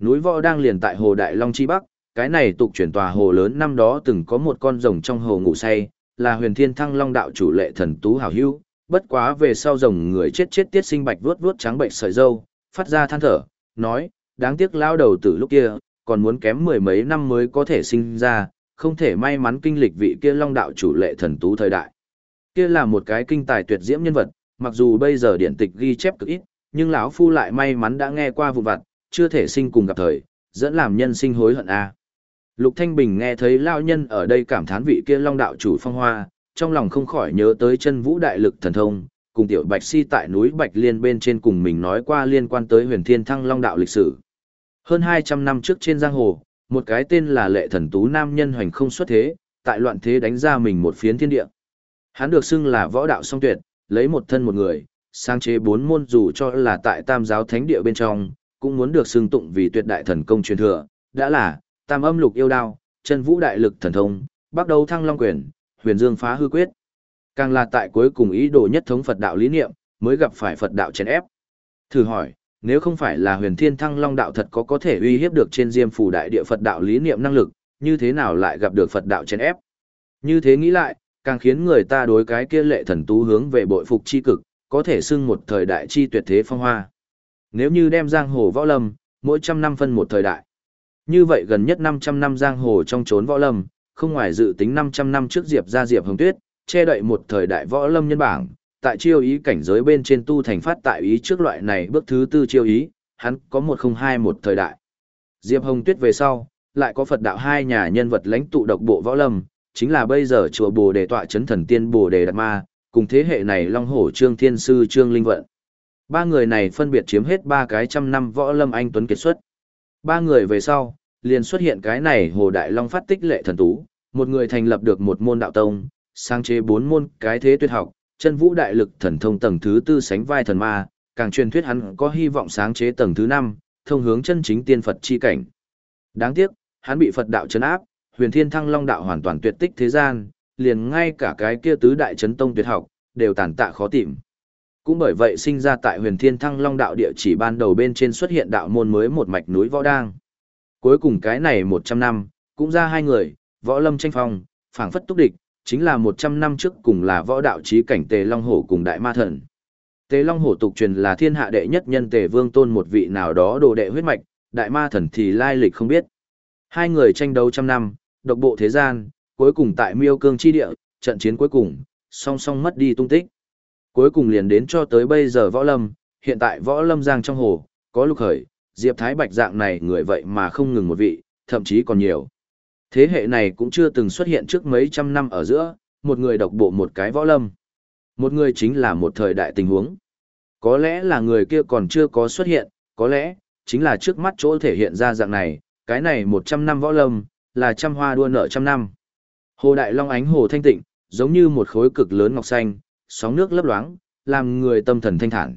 Núi võ đang liền tại Hồ Đại Long chi bắc, cái này tục chuyển tòa hồ lớn năm đó từng có một con rồng trong hồ ngủ say, là huyền thiên thăng long đạo chủ lệ thần tú hảo hữu, bất quá về sau rồng người chết chết tiết sinh bạch vuốt vuốt trắng bệnh sợi dâu, phát ra than thở, nói, đáng tiếc lao đầu từ lúc kia, còn muốn kém mười mấy năm mới có thể sinh ra, không thể may mắn kinh lịch vị kia long đạo chủ lệ thần tú thời đại. Kia là một cái kinh tài tuyệt diễm nhân vật, mặc dù bây giờ điện tịch ghi chép cực ít, nhưng lão phu lại may mắn đã nghe qua vụ vặt, chưa thể sinh cùng gặp thời, dẫn làm nhân sinh hối hận a. Lục Thanh Bình nghe thấy lão nhân ở đây cảm thán vị kia long đạo chủ phong hoa, trong lòng không khỏi nhớ tới chân vũ đại lực thần thông, cùng tiểu Bạch Si tại núi Bạch Liên bên trên cùng mình nói qua liên quan tới huyền thiên thăng long đạo lịch sử. Hơn 200 năm trước trên giang hồ, một cái tên là lệ thần tú nam nhân hoành không xuất thế, tại loạn thế đánh ra mình một phiến thiên địa. Hắn được xưng là võ đạo song tuyệt, lấy một thân một người, sáng chế bốn môn dù cho là tại tam giáo thánh địa bên trong, cũng muốn được xưng tụng vì tuyệt đại thần công truyền thừa, đã là tam âm lục yêu đao, chân vũ đại lực thần thông, bắt đầu thăng long quyền, huyền dương phá hư quyết. Càng là tại cuối cùng ý đồ nhất thống Phật đạo lý niệm, mới gặp phải Phật đạo chèn ép. Thử hỏi, nếu không phải là huyền thiên thăng long đạo thật có có thể uy hiếp được trên diêm phủ đại địa Phật đạo lý niệm năng lực, như thế nào lại gặp được Phật đạo chèn ép? Như thế nghĩ lại, càng khiến người ta đối cái kia lệ thần tú hướng về bội phục chi cực, có thể xưng một thời đại chi tuyệt thế phong hoa. Nếu như đem giang hồ võ lâm, mỗi trăm năm phân một thời đại. Như vậy gần nhất 500 năm giang hồ trong trốn võ lâm, không ngoài dự tính 500 năm trước Diệp ra Diệp Hồng Tuyết, che đậy một thời đại võ lâm nhân bảng, tại chiêu ý cảnh giới bên trên tu thành phát tại ý trước loại này bước thứ tư chiêu ý, hắn có một không hai một thời đại. Diệp Hồng Tuyết về sau, lại có Phật đạo hai nhà nhân vật lãnh tụ độc bộ võ lâm, chính là bây giờ chùa Bồ Đề tọa chấn thần tiên Bồ Đề Đạt Ma, cùng thế hệ này Long Hổ Trương Thiên Sư Trương Linh Vận. Ba người này phân biệt chiếm hết ba cái trăm năm võ lâm anh tuấn kết xuất. Ba người về sau, liền xuất hiện cái này Hồ Đại Long phát tích lệ thần tú, một người thành lập được một môn đạo tông, sáng chế bốn môn cái thế tuyệt học, chân vũ đại lực thần thông tầng thứ tư sánh vai thần ma, càng truyền thuyết hắn có hy vọng sáng chế tầng thứ năm, thông hướng chân chính tiên Phật chi cảnh. Đáng tiếc, hắn bị Phật đạo chấn áp, huyền thiên thăng long đạo hoàn toàn tuyệt tích thế gian, liền ngay cả cái kia tứ đại chấn tông tuyệt học, đều tàn tạ khó tìm. Cũng bởi vậy sinh ra tại huyền thiên thăng long đạo địa chỉ ban đầu bên trên xuất hiện đạo môn mới một mạch núi võ đang. Cuối cùng cái này 100 năm, cũng ra hai người, võ lâm tranh phong, phảng phất túc địch, chính là 100 năm trước cùng là võ đạo trí cảnh Tề Long Hổ cùng Đại Ma Thần. Tề Long Hổ tục truyền là thiên hạ đệ nhất nhân Tề Vương Tôn một vị nào đó đồ đệ huyết mạch, Đại Ma Thần thì lai lịch không biết. Hai người tranh đấu trăm năm, độc bộ thế gian, cuối cùng tại Miêu Cương chi địa, trận chiến cuối cùng, song song mất đi tung tích. Cuối cùng liền đến cho tới bây giờ võ lâm, hiện tại võ lâm giang trong hồ, có lục khởi, Diệp Thái Bạch dạng này người vậy mà không ngừng một vị, thậm chí còn nhiều. Thế hệ này cũng chưa từng xuất hiện trước mấy trăm năm ở giữa, một người độc bộ một cái võ lâm. Một người chính là một thời đại tình huống. Có lẽ là người kia còn chưa có xuất hiện, có lẽ, chính là trước mắt chỗ thể hiện ra dạng này, cái này một trăm năm võ lâm, là trăm hoa đua nợ trăm năm. Hồ Đại Long ánh hồ thanh tịnh, giống như một khối cực lớn ngọc xanh, sóng nước lấp loáng, làm người tâm thần thanh thản.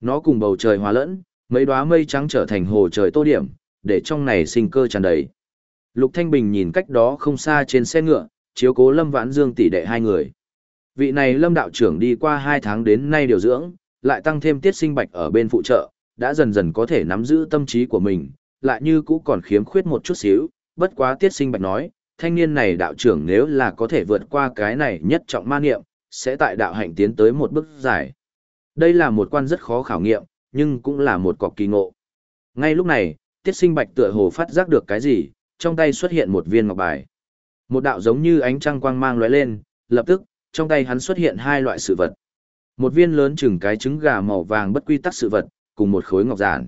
Nó cùng bầu trời hòa lẫn, mấy đóa mây trắng trở thành hồ trời tô điểm, để trong này sinh cơ tràn đầy. Lục Thanh Bình nhìn cách đó không xa trên xe ngựa, chiếu cố Lâm Vãn Dương tỷ đệ hai người. Vị này Lâm đạo trưởng đi qua hai tháng đến nay điều dưỡng, lại tăng thêm tiết sinh bạch ở bên phụ trợ, đã dần dần có thể nắm giữ tâm trí của mình, lại như cũ còn khiếm khuyết một chút xíu, bất quá tiết sinh bạch nói, thanh niên này đạo trưởng nếu là có thể vượt qua cái này nhất trọng ma niệm, sẽ tại đạo hạnh tiến tới một bước dài. Đây là một quan rất khó khảo nghiệm, nhưng cũng là một cọc kỳ ngộ. Ngay lúc này, tiết sinh bạch tựa hồ phát giác được cái gì, trong tay xuất hiện một viên ngọc bài. Một đạo giống như ánh trăng quang mang lóe lên, lập tức, trong tay hắn xuất hiện hai loại sự vật. Một viên lớn chừng cái trứng gà màu vàng bất quy tắc sự vật, cùng một khối ngọc giản.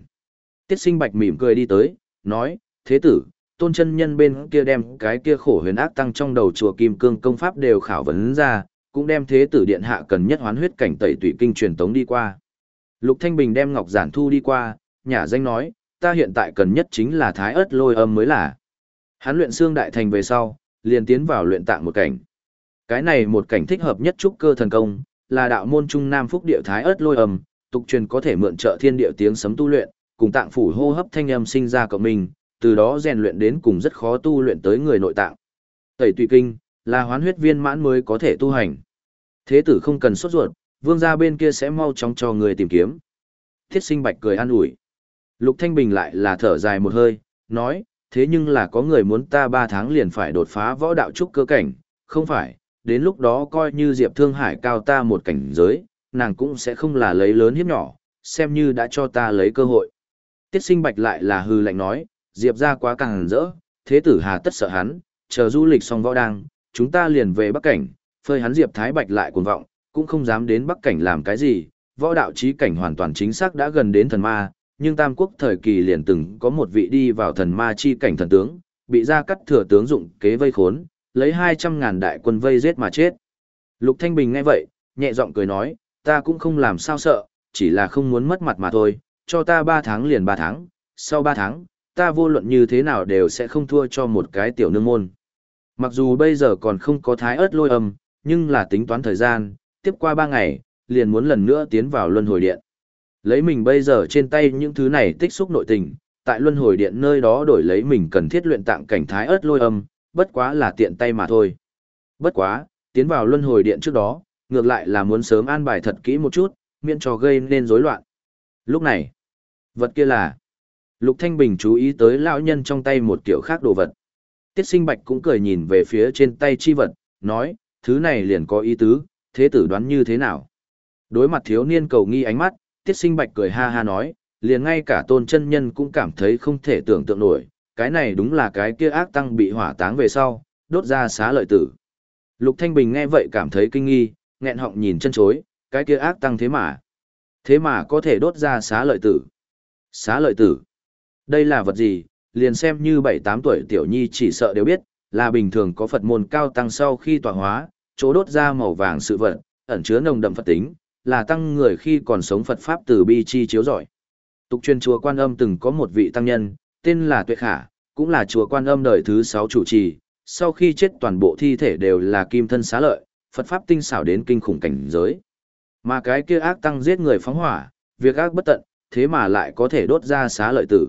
Tiết sinh bạch mỉm cười đi tới, nói, thế tử, tôn chân nhân bên kia đem cái kia khổ huyền ác tăng trong đầu chùa kim cương công pháp đều khảo vấn ra, cũng đem thế tử điện hạ cần nhất hoán huyết cảnh tẩy tụy kinh truyền tống đi qua. Lục Thanh Bình đem ngọc giản thu đi qua, nhà danh nói, ta hiện tại cần nhất chính là thái ớt lôi âm mới là. Hắn luyện xương đại thành về sau, liền tiến vào luyện tạng một cảnh. Cái này một cảnh thích hợp nhất trúc cơ thần công, là đạo môn trung nam phúc địa thái ớt lôi âm, tục truyền có thể mượn trợ thiên địa tiếng sấm tu luyện, cùng tạng phủ hô hấp thanh âm sinh ra cộng mình, từ đó rèn luyện đến cùng rất khó tu luyện tới người nội tạng. Tẩy tùy kinh, là hoán huyết viên mãn mới có thể tu hành. Thế tử không cần sốt ruột, vương gia bên kia sẽ mau chóng cho người tìm kiếm. Thiết sinh bạch cười an ủi. Lục Thanh Bình lại là thở dài một hơi, nói, thế nhưng là có người muốn ta ba tháng liền phải đột phá võ đạo trúc cơ cảnh, không phải, đến lúc đó coi như Diệp Thương Hải cao ta một cảnh giới, nàng cũng sẽ không là lấy lớn hiếp nhỏ, xem như đã cho ta lấy cơ hội. Tiết sinh bạch lại là hư lạnh nói, Diệp ra quá càng rỡ, thế tử hà tất sợ hắn, chờ du lịch xong võ đang, chúng ta liền về Bắc Cảnh, phơi hắn Diệp Thái Bạch lại cuồng vọng, cũng không dám đến Bắc Cảnh làm cái gì, võ đạo trí cảnh hoàn toàn chính xác đã gần đến thần ma, nhưng Tam Quốc thời kỳ liền từng có một vị đi vào thần ma chi cảnh thần tướng, bị ra cắt thừa tướng dụng kế vây khốn, lấy 200 ngàn đại quân vây giết mà chết. Lục Thanh Bình nghe vậy, nhẹ giọng cười nói, ta cũng không làm sao sợ, chỉ là không muốn mất mặt mà thôi, cho ta 3 tháng liền 3 tháng, sau 3 tháng, ta vô luận như thế nào đều sẽ không thua cho một cái tiểu nương môn. Mặc dù bây giờ còn không có thái ớt lôi âm, nhưng là tính toán thời gian, tiếp qua 3 ngày, liền muốn lần nữa tiến vào luân hồi điện. Lấy mình bây giờ trên tay những thứ này tích xúc nội tình, tại luân hồi điện nơi đó đổi lấy mình cần thiết luyện tạng cảnh thái ớt lôi âm, bất quá là tiện tay mà thôi. Bất quá, tiến vào luân hồi điện trước đó, ngược lại là muốn sớm an bài thật kỹ một chút, miễn cho gây nên rối loạn. Lúc này, vật kia là Lục Thanh Bình chú ý tới lão nhân trong tay một kiểu khác đồ vật. Tiết Sinh Bạch cũng cười nhìn về phía trên tay chi vật, nói, thứ này liền có ý tứ, thế tử đoán như thế nào? Đối mặt thiếu niên cầu nghi ánh mắt, Tiết Sinh Bạch cười ha ha nói, liền ngay cả tôn chân nhân cũng cảm thấy không thể tưởng tượng nổi, cái này đúng là cái kia ác tăng bị hỏa táng về sau, đốt ra xá lợi tử. Lục Thanh Bình nghe vậy cảm thấy kinh nghi, nghẹn họng nhìn chân chối, cái kia ác tăng thế mà. Thế mà có thể đốt ra xá lợi tử. Xá lợi tử. Đây là vật gì, liền xem như 7-8 tuổi tiểu nhi chỉ sợ đều biết, là bình thường có Phật môn cao tăng sau khi tọa hóa, chỗ đốt ra màu vàng sự vật, ẩn chứa nồng đậm Phật tính, là tăng người khi còn sống Phật Pháp từ bi chi chiếu giỏi. Tục truyền chùa Quan Âm từng có một vị tăng nhân, tên là Tuệ Khả, cũng là chùa Quan Âm đời thứ 6 chủ trì, sau khi chết toàn bộ thi thể đều là kim thân xá lợi, Phật Pháp tinh xảo đến kinh khủng cảnh giới. Mà cái kia ác tăng giết người phóng hỏa, việc ác bất tận, thế mà lại có thể đốt ra xá lợi tử.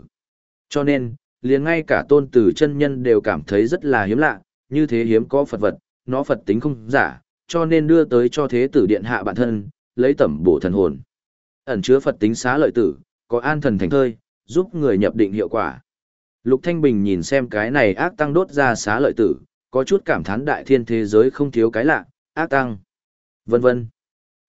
Cho nên, liền ngay cả tôn tử chân nhân đều cảm thấy rất là hiếm lạ, như thế hiếm có Phật vật, nó Phật tính không giả, cho nên đưa tới cho thế tử điện hạ bản thân, lấy tẩm bổ thần hồn. Ẩn chứa Phật tính xá lợi tử, có an thần thành thơi, giúp người nhập định hiệu quả. Lục Thanh Bình nhìn xem cái này ác tăng đốt ra xá lợi tử, có chút cảm thán đại thiên thế giới không thiếu cái lạ, ác tăng, vân vân.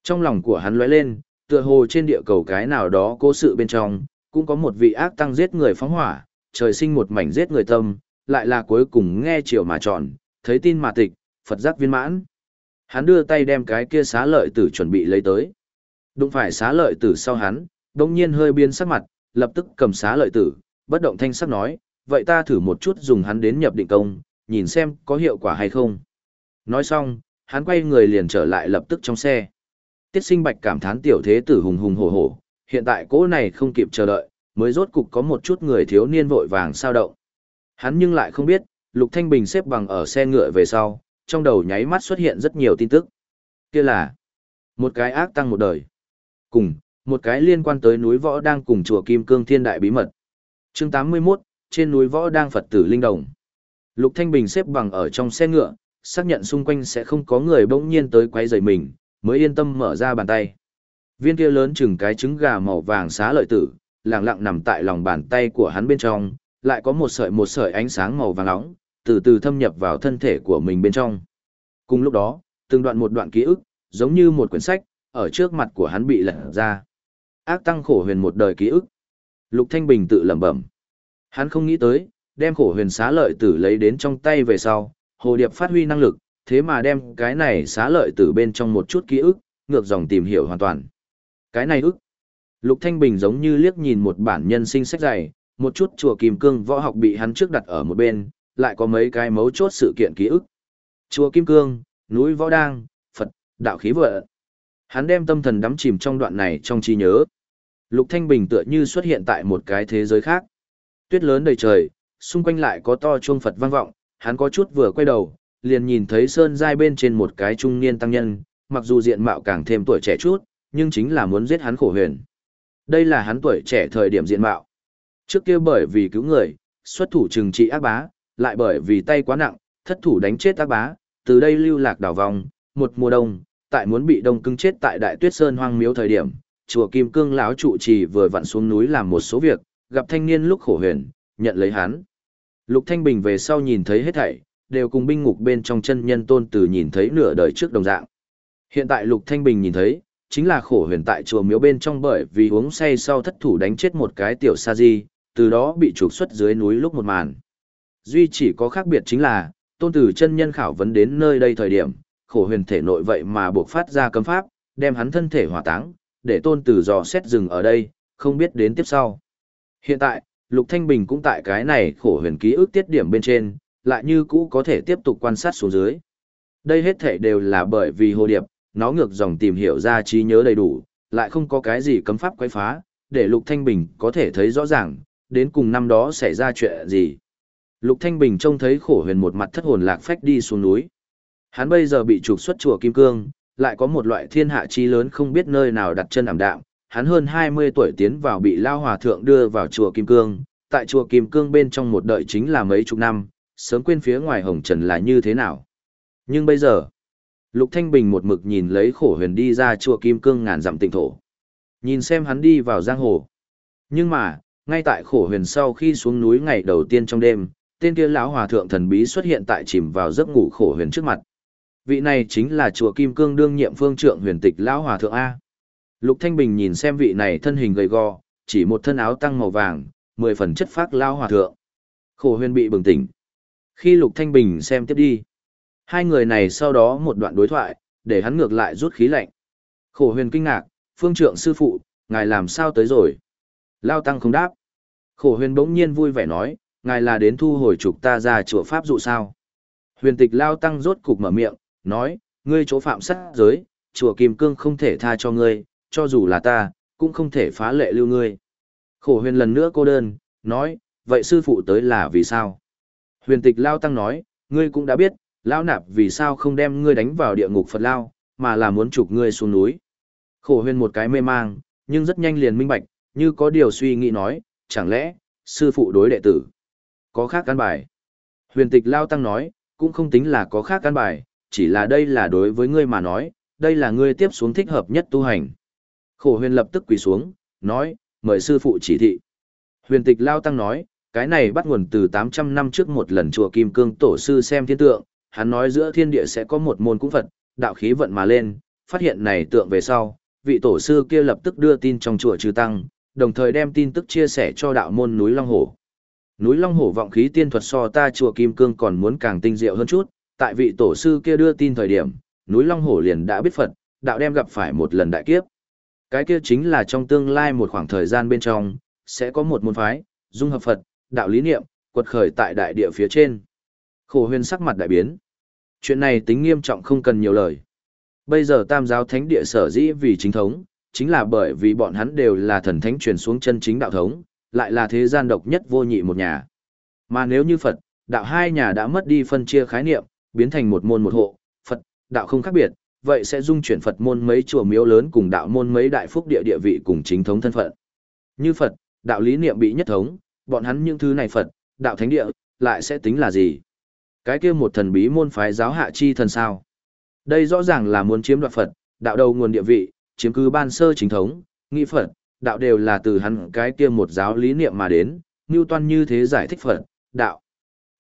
Trong lòng của hắn lóe lên, tựa hồ trên địa cầu cái nào đó cố sự bên trong, cũng có một vị ác tăng giết người phóng hỏa, trời sinh một mảnh giết người tâm, lại là cuối cùng nghe chiều mà tròn, thấy tin mà tịch, Phật giác viên mãn. Hắn đưa tay đem cái kia xá lợi tử chuẩn bị lấy tới. Đụng phải xá lợi tử sau hắn, đồng nhiên hơi biến sắc mặt, lập tức cầm xá lợi tử, bất động thanh sắc nói, vậy ta thử một chút dùng hắn đến nhập định công, nhìn xem có hiệu quả hay không. Nói xong, hắn quay người liền trở lại lập tức trong xe. Tiết sinh bạch cảm thán tiểu thế tử hùng hùng hổ hổ, hiện tại cỗ này không kịp chờ đợi, mới rốt cục có một chút người thiếu niên vội vàng sao động. Hắn nhưng lại không biết, Lục Thanh Bình xếp bằng ở xe ngựa về sau, trong đầu nháy mắt xuất hiện rất nhiều tin tức. Kia là một cái ác tăng một đời. Cùng, một cái liên quan tới núi võ đang cùng chùa Kim Cương Thiên Đại Bí Mật. Chương 81, trên núi võ đang Phật tử Linh Đồng. Lục Thanh Bình xếp bằng ở trong xe ngựa, xác nhận xung quanh sẽ không có người bỗng nhiên tới quấy rầy mình, mới yên tâm mở ra bàn tay. Viên kia lớn chừng cái trứng gà màu vàng xá lợi tử, lặng lặng nằm tại lòng bàn tay của hắn bên trong, lại có một sợi một sợi ánh sáng màu vàng nóng, từ từ thâm nhập vào thân thể của mình bên trong. Cùng lúc đó, từng đoạn một đoạn ký ức, giống như một quyển sách, ở trước mặt của hắn bị lật ra. Ác tăng khổ huyền một đời ký ức. Lục Thanh Bình tự lẩm bẩm. Hắn không nghĩ tới, đem khổ huyền xá lợi tử lấy đến trong tay về sau, hồ điệp phát huy năng lực, thế mà đem cái này xá lợi tử bên trong một chút ký ức, ngược dòng tìm hiểu hoàn toàn. Cái này ức. Lục Thanh Bình giống như liếc nhìn một bản nhân sinh sách dày, một chút chùa kim cương võ học bị hắn trước đặt ở một bên, lại có mấy cái mấu chốt sự kiện ký ức. Chùa Kim Cương, núi Võ Đang, Phật, đạo khí vợ. Hắn đem tâm thần đắm chìm trong đoạn này trong trí nhớ. Lục Thanh Bình tựa như xuất hiện tại một cái thế giới khác. Tuyết lớn đầy trời, xung quanh lại có to chuông Phật vang vọng, hắn có chút vừa quay đầu, liền nhìn thấy sơn giai bên trên một cái trung niên tăng nhân, mặc dù diện mạo càng thêm tuổi trẻ chút, nhưng chính là muốn giết hắn khổ huyền. Đây là hắn tuổi trẻ thời điểm diện mạo. Trước kia bởi vì cứu người, xuất thủ trừng trị ác bá, lại bởi vì tay quá nặng, thất thủ đánh chết ác bá, từ đây lưu lạc đảo vòng, một mùa đông, tại muốn bị đông cứng chết tại Đại Tuyết Sơn hoang miếu thời điểm, chùa Kim Cương lão trụ trì vừa vặn xuống núi làm một số việc, gặp thanh niên lúc khổ huyền, nhận lấy hắn. Lục Thanh Bình về sau nhìn thấy hết thảy, đều cùng binh ngục bên trong chân nhân tôn tử nhìn thấy nửa đời trước đồng dạng. Hiện tại Lục Thanh Bình nhìn thấy, chính là khổ huyền tại chùa miếu bên trong bởi vì uống say sau thất thủ đánh chết một cái tiểu sa di, từ đó bị trục xuất dưới núi lúc một màn. Duy chỉ có khác biệt chính là, tôn tử chân nhân khảo vấn đến nơi đây thời điểm, khổ huyền thể nội vậy mà buộc phát ra cấm pháp, đem hắn thân thể hỏa táng, để tôn tử dò xét dừng ở đây, không biết đến tiếp sau. Hiện tại, Lục Thanh Bình cũng tại cái này khổ huyền ký ức tiết điểm bên trên, lại như cũ có thể tiếp tục quan sát xuống dưới. Đây hết thể đều là bởi vì hồ điệp, nó ngược dòng tìm hiểu ra trí nhớ đầy đủ, lại không có cái gì cấm pháp quấy phá, để Lục Thanh Bình có thể thấy rõ ràng, đến cùng năm đó xảy ra chuyện gì. Lục Thanh Bình trông thấy khổ huyền một mặt thất hồn lạc phách đi xuống núi. Hắn bây giờ bị trục xuất chùa Kim Cương, lại có một loại thiên hạ chi lớn không biết nơi nào đặt chân ảm đạm. Hắn hơn 20 tuổi tiến vào bị Lao Hòa Thượng đưa vào chùa Kim Cương, tại chùa Kim Cương bên trong một đợi chính là mấy chục năm, sớm quên phía ngoài hồng trần là như thế nào. Nhưng bây giờ, Lục Thanh Bình một mực nhìn lấy khổ huyền đi ra chùa Kim Cương ngàn dặm tịnh thổ. Nhìn xem hắn đi vào giang hồ. Nhưng mà, ngay tại khổ huyền sau khi xuống núi ngày đầu tiên trong đêm, tên kia lão hòa thượng thần bí xuất hiện tại chìm vào giấc ngủ khổ huyền trước mặt. Vị này chính là chùa Kim Cương đương nhiệm phương trượng huyền tịch lão hòa thượng A. Lục Thanh Bình nhìn xem vị này thân hình gầy gò, chỉ một thân áo tăng màu vàng, mười phần chất phác lão hòa thượng. Khổ huyền bị bừng tỉnh. Khi Lục Thanh Bình xem tiếp đi, hai người này sau đó một đoạn đối thoại, để hắn ngược lại rút khí lạnh. Khổ huyền kinh ngạc, phương trượng sư phụ, ngài làm sao tới rồi? Lao tăng không đáp. Khổ huyền bỗng nhiên vui vẻ nói, ngài là đến thu hồi trục ta ra chùa pháp dụ sao? Huyền tịch Lao tăng rốt cục mở miệng, nói, ngươi chỗ phạm sát giới, chùa Kim Cương không thể tha cho ngươi, cho dù là ta, cũng không thể phá lệ lưu ngươi. Khổ huyền lần nữa cô đơn, nói, vậy sư phụ tới là vì sao? Huyền tịch Lao Tăng nói, ngươi cũng đã biết, Lao nạp vì sao không đem ngươi đánh vào địa ngục Phật Lao, mà là muốn chụp ngươi xuống núi. Khổ huyền một cái mê mang, nhưng rất nhanh liền minh bạch, như có điều suy nghĩ nói, chẳng lẽ, sư phụ đối đệ tử. Có khác căn bài. Huyền tịch Lao Tăng nói, cũng không tính là có khác căn bài, chỉ là đây là đối với ngươi mà nói, đây là ngươi tiếp xuống thích hợp nhất tu hành. Khổ huyền lập tức quỳ xuống, nói, mời sư phụ chỉ thị. Huyền tịch Lao Tăng nói, cái này bắt nguồn từ 800 năm trước một lần chùa Kim Cương tổ sư xem thiên tượng, hắn nói giữa thiên địa sẽ có một môn cúng Phật, đạo khí vận mà lên, phát hiện này tượng về sau, vị tổ sư kia lập tức đưa tin trong chùa trừ tăng, đồng thời đem tin tức chia sẻ cho đạo môn núi Long Hổ. Núi Long Hổ vọng khí tiên thuật so ta chùa Kim Cương còn muốn càng tinh diệu hơn chút, tại vị tổ sư kia đưa tin thời điểm, núi Long Hổ liền đã biết Phật, đạo đem gặp phải một lần đại kiếp. Cái kia chính là trong tương lai một khoảng thời gian bên trong, sẽ có một môn phái, dung hợp Phật, đạo lý niệm, quật khởi tại đại địa phía trên. Khổ huyên sắc mặt đại biến. Chuyện này tính nghiêm trọng không cần nhiều lời. Bây giờ tam giáo thánh địa sở dĩ vì chính thống, chính là bởi vì bọn hắn đều là thần thánh truyền xuống chân chính đạo thống, lại là thế gian độc nhất vô nhị một nhà. Mà nếu như Phật, đạo hai nhà đã mất đi phân chia khái niệm, biến thành một môn một hộ, Phật, đạo không khác biệt, vậy sẽ dung chuyển Phật môn mấy chùa miếu lớn cùng đạo môn mấy đại phúc địa địa vị cùng chính thống thân phận. Như Phật, đạo lý niệm bị nhất thống, bọn hắn những thứ này Phật, đạo thánh địa, lại sẽ tính là gì? Cái kia một thần bí môn phái giáo hạ chi thần sao? Đây rõ ràng là muốn chiếm đoạt Phật, đạo đầu nguồn địa vị, chiếm cứ ban sơ chính thống, nghi Phật, đạo đều là từ hắn cái kia một giáo lý niệm mà đến, như toan như thế giải thích Phật, đạo.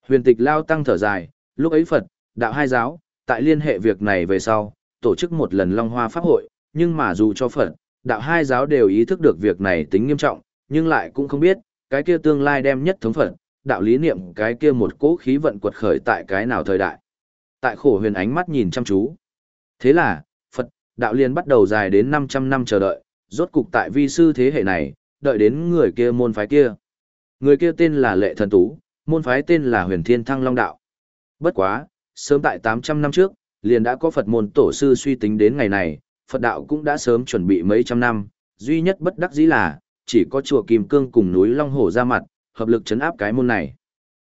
Huyền tịch lao tăng thở dài, lúc ấy Phật, đạo hai giáo, tại liên hệ việc này về sau, tổ chức một lần Long Hoa Pháp hội, nhưng mà dù cho Phật, đạo hai giáo đều ý thức được việc này tính nghiêm trọng, nhưng lại cũng không biết, cái kia tương lai đem nhất thống phật, đạo lý niệm cái kia một cỗ khí vận quật khởi tại cái nào thời đại. Tại khổ huyền ánh mắt nhìn chăm chú. Thế là, Phật, đạo liền bắt đầu dài đến 500 năm chờ đợi, rốt cục tại vi sư thế hệ này, đợi đến người kia môn phái kia. Người kia tên là Lệ Thần Tú, môn phái tên là Huyền Thiên Thăng Long Đạo. Bất quá, sớm tại 800 năm trước, liền đã có Phật môn tổ sư suy tính đến ngày này, Phật đạo cũng đã sớm chuẩn bị mấy trăm năm, duy nhất bất đắc dĩ là, chỉ có chùa Kim Cương cùng núi Long Hổ ra mặt, hợp lực chấn áp cái môn này.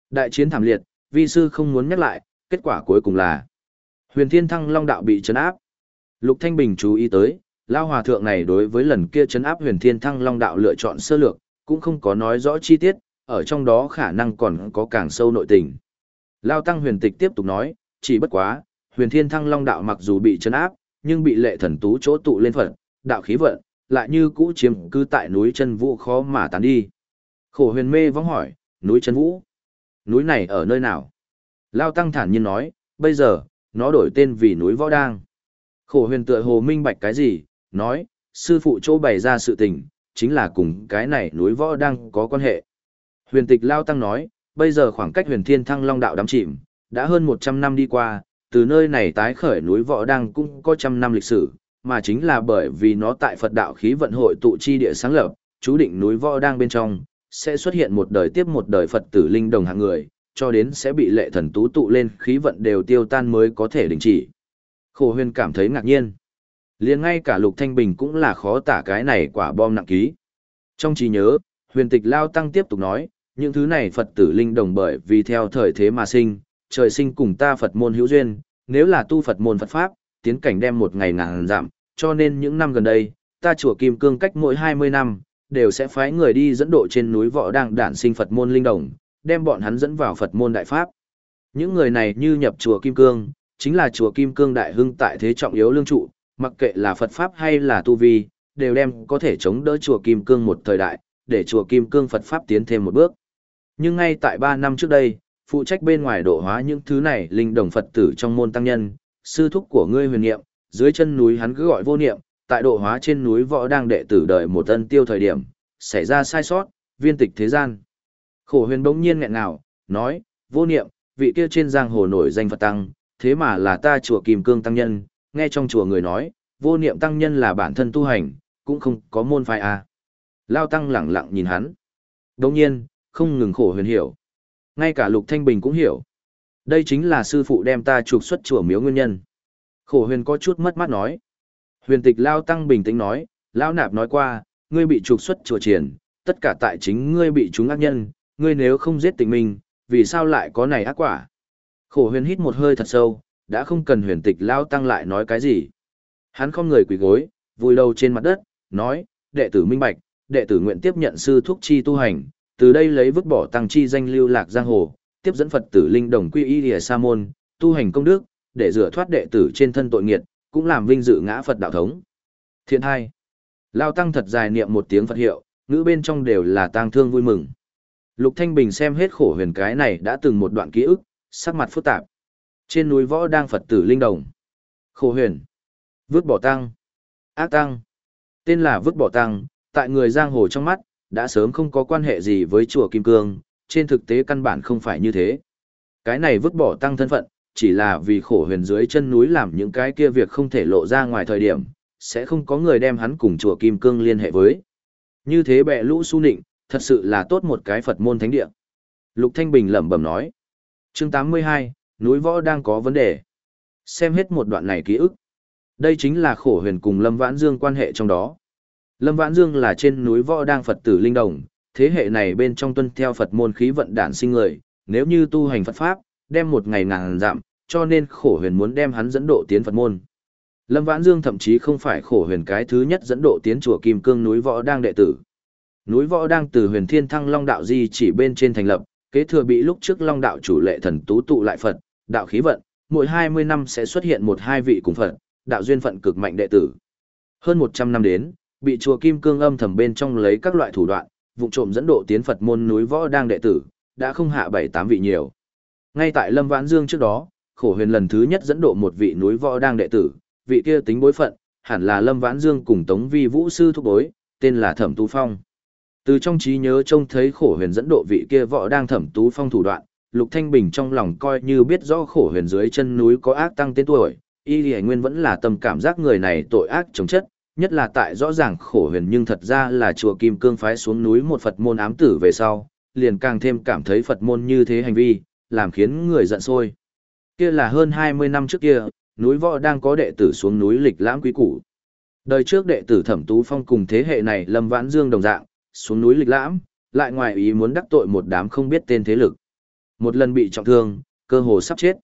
Đại chiến thảm liệt, vi sư không muốn nhắc lại, kết quả cuối cùng là Huyền Thiên Thăng Long đạo bị chấn áp. Lục Thanh Bình chú ý tới, Lao Hòa Thượng này đối với lần kia chấn áp Huyền Thiên Thăng Long đạo lựa chọn sơ lược, cũng không có nói rõ chi tiết, ở trong đó khả năng còn có càng sâu nội tình. Lao Tăng Huyền Tịch tiếp tục nói, chỉ bất quá, Huyền Thiên Thăng Long đạo mặc dù bị chấn áp, nhưng bị lệ thần tú chỗ tụ lên phận, đạo khí vận, lại như cũ chiếm cư tại núi chân vũ khó mà tán đi. Khổ huyền mê vong hỏi, núi chân vũ, núi này ở nơi nào? Lao Tăng thản nhiên nói, bây giờ, nó đổi tên vì núi võ đang. Khổ huyền tựa hồ minh bạch cái gì, nói, sư phụ chỗ bày ra sự tình, chính là cùng cái này núi võ đang có quan hệ. Huyền tịch Lao Tăng nói, bây giờ khoảng cách huyền thiên thăng long đạo đắm chìm, đã hơn 100 năm đi qua, từ nơi này tái khởi núi võ đang cũng có trăm năm lịch sử, mà chính là bởi vì nó tại Phật đạo khí vận hội tụ chi địa sáng lập, chú định núi võ đang bên trong, sẽ xuất hiện một đời tiếp một đời Phật tử linh đồng hạng người, cho đến sẽ bị lệ thần tú tụ lên khí vận đều tiêu tan mới có thể đình chỉ. Khổ huyền cảm thấy ngạc nhiên liền ngay cả Lục Thanh Bình cũng là khó tả cái này quả bom nặng ký. Trong trí nhớ, huyền tịch Lao Tăng tiếp tục nói, những thứ này Phật tử linh đồng bởi vì theo thời thế mà sinh, trời sinh cùng ta Phật môn hữu duyên, nếu là tu Phật môn Phật Pháp, tiến cảnh đem một ngày ngàn giảm, cho nên những năm gần đây, ta chùa Kim Cương cách mỗi 20 năm, đều sẽ phái người đi dẫn độ trên núi võ đang đản sinh Phật môn linh đồng, đem bọn hắn dẫn vào Phật môn đại Pháp. Những người này như nhập chùa Kim Cương, chính là chùa Kim Cương đại hưng tại thế trọng yếu lương trụ, mặc kệ là Phật Pháp hay là tu vi, đều đem có thể chống đỡ chùa Kim Cương một thời đại, để chùa Kim Cương Phật Pháp tiến thêm một bước. Nhưng ngay tại 3 năm trước đây, phụ trách bên ngoài độ hóa những thứ này linh đồng Phật tử trong môn tăng nhân, sư thúc của ngươi huyền niệm, dưới chân núi hắn cứ gọi vô niệm, tại độ hóa trên núi võ đang đệ tử đợi một tân tiêu thời điểm, xảy ra sai sót, viên tịch thế gian. Khổ huyền bỗng nhiên nghẹn ngào, nói, vô niệm, vị kia trên giang hồ nổi danh Phật tăng, thế mà là ta chùa Kim Cương tăng nhân, nghe trong chùa người nói, vô niệm tăng nhân là bản thân tu hành, cũng không có môn phái à. Lao tăng lẳng lặng nhìn hắn. Đồng nhiên, không ngừng khổ huyền hiểu. Ngay cả Lục Thanh Bình cũng hiểu. Đây chính là sư phụ đem ta trục xuất chùa miếu nguyên nhân. Khổ huyền có chút mất mát nói. Huyền tịch Lao Tăng bình tĩnh nói, Lao Nạp nói qua, ngươi bị trục xuất chùa triển, tất cả tại chính ngươi bị chúng ác nhân, ngươi nếu không giết tình mình, vì sao lại có này ác quả? Khổ huyền hít một hơi thật sâu, đã không cần huyền tịch Lao Tăng lại nói cái gì. Hắn không người quỳ gối, vùi đầu trên mặt đất, nói, đệ tử minh bạch, đệ tử nguyện tiếp nhận sư thúc chi tu hành, từ đây lấy vứt bỏ tăng chi danh lưu lạc giang hồ, tiếp dẫn Phật tử linh đồng quy y lìa sa môn, tu hành công đức, để rửa thoát đệ tử trên thân tội nghiệt, cũng làm vinh dự ngã Phật đạo thống. Thiện hai. Lao tăng thật dài niệm một tiếng Phật hiệu, ngữ bên trong đều là tang thương vui mừng. Lục Thanh Bình xem hết khổ huyền cái này đã từng một đoạn ký ức, sắc mặt phức tạp. Trên núi võ đang Phật tử linh đồng. Khổ huyền. Vứt bỏ tăng. Ác tăng. Tên là vứt bỏ tăng, tại người giang hồ trong mắt, đã sớm không có quan hệ gì với chùa Kim Cương, trên thực tế căn bản không phải như thế. Cái này vứt bỏ tăng thân phận, chỉ là vì khổ huyền dưới chân núi làm những cái kia việc không thể lộ ra ngoài thời điểm, sẽ không có người đem hắn cùng chùa Kim Cương liên hệ với. Như thế bệ lũ su nịnh, thật sự là tốt một cái Phật môn thánh địa. Lục Thanh Bình lẩm bẩm nói. Chương 82, núi võ đang có vấn đề. Xem hết một đoạn này ký ức. Đây chính là khổ huyền cùng Lâm Vãn Dương quan hệ trong đó. Lâm Vãn Dương là trên núi võ đang Phật tử linh đồng, thế hệ này bên trong tuân theo Phật môn khí vận đản sinh người, nếu như tu hành Phật Pháp, đem một ngày ngàn giảm, cho nên khổ huyền muốn đem hắn dẫn độ tiến Phật môn. Lâm Vãn Dương thậm chí không phải khổ huyền cái thứ nhất dẫn độ tiến chùa Kim Cương núi võ đang đệ tử. Núi võ đang từ huyền thiên thăng long đạo di chỉ bên trên thành lập, kế thừa bị lúc trước long đạo chủ lệ thần tú tụ lại Phật, đạo khí vận, mỗi 20 năm sẽ xuất hiện một hai vị cùng Phật, đạo duyên phận cực mạnh đệ tử. Hơn 100 năm đến, bị chùa Kim Cương âm thầm bên trong lấy các loại thủ đoạn, vụ trộm dẫn độ tiến Phật môn núi võ đang đệ tử, đã không hạ bảy tám vị nhiều. Ngay tại Lâm Vãn Dương trước đó, khổ huyền lần thứ nhất dẫn độ một vị núi võ đang đệ tử, vị kia tính bối phận, hẳn là Lâm Vãn Dương cùng Tống Vi Vũ sư thúc bối, tên là Thẩm Tu Phong. Từ trong trí nhớ trông thấy khổ huyền dẫn độ vị kia võ đang Thẩm Tú Phong thủ đoạn, Lục Thanh Bình trong lòng coi như biết rõ khổ huyền dưới chân núi có ác tăng tên tuổi, y lì nguyên vẫn là tâm cảm giác người này tội ác chống chất, nhất là tại rõ ràng khổ huyền nhưng thật ra là chùa Kim Cương phái xuống núi một Phật môn ám tử về sau, liền càng thêm cảm thấy Phật môn như thế hành vi, làm khiến người giận sôi. Kia là hơn 20 năm trước kia, núi võ đang có đệ tử xuống núi lịch lãm quý củ. Đời trước đệ tử Thẩm Tú Phong cùng thế hệ này Lâm Vãn Dương đồng dạng, xuống núi lịch lãm, lại ngoài ý muốn đắc tội một đám không biết tên thế lực. Một lần bị trọng thương, cơ hồ sắp chết.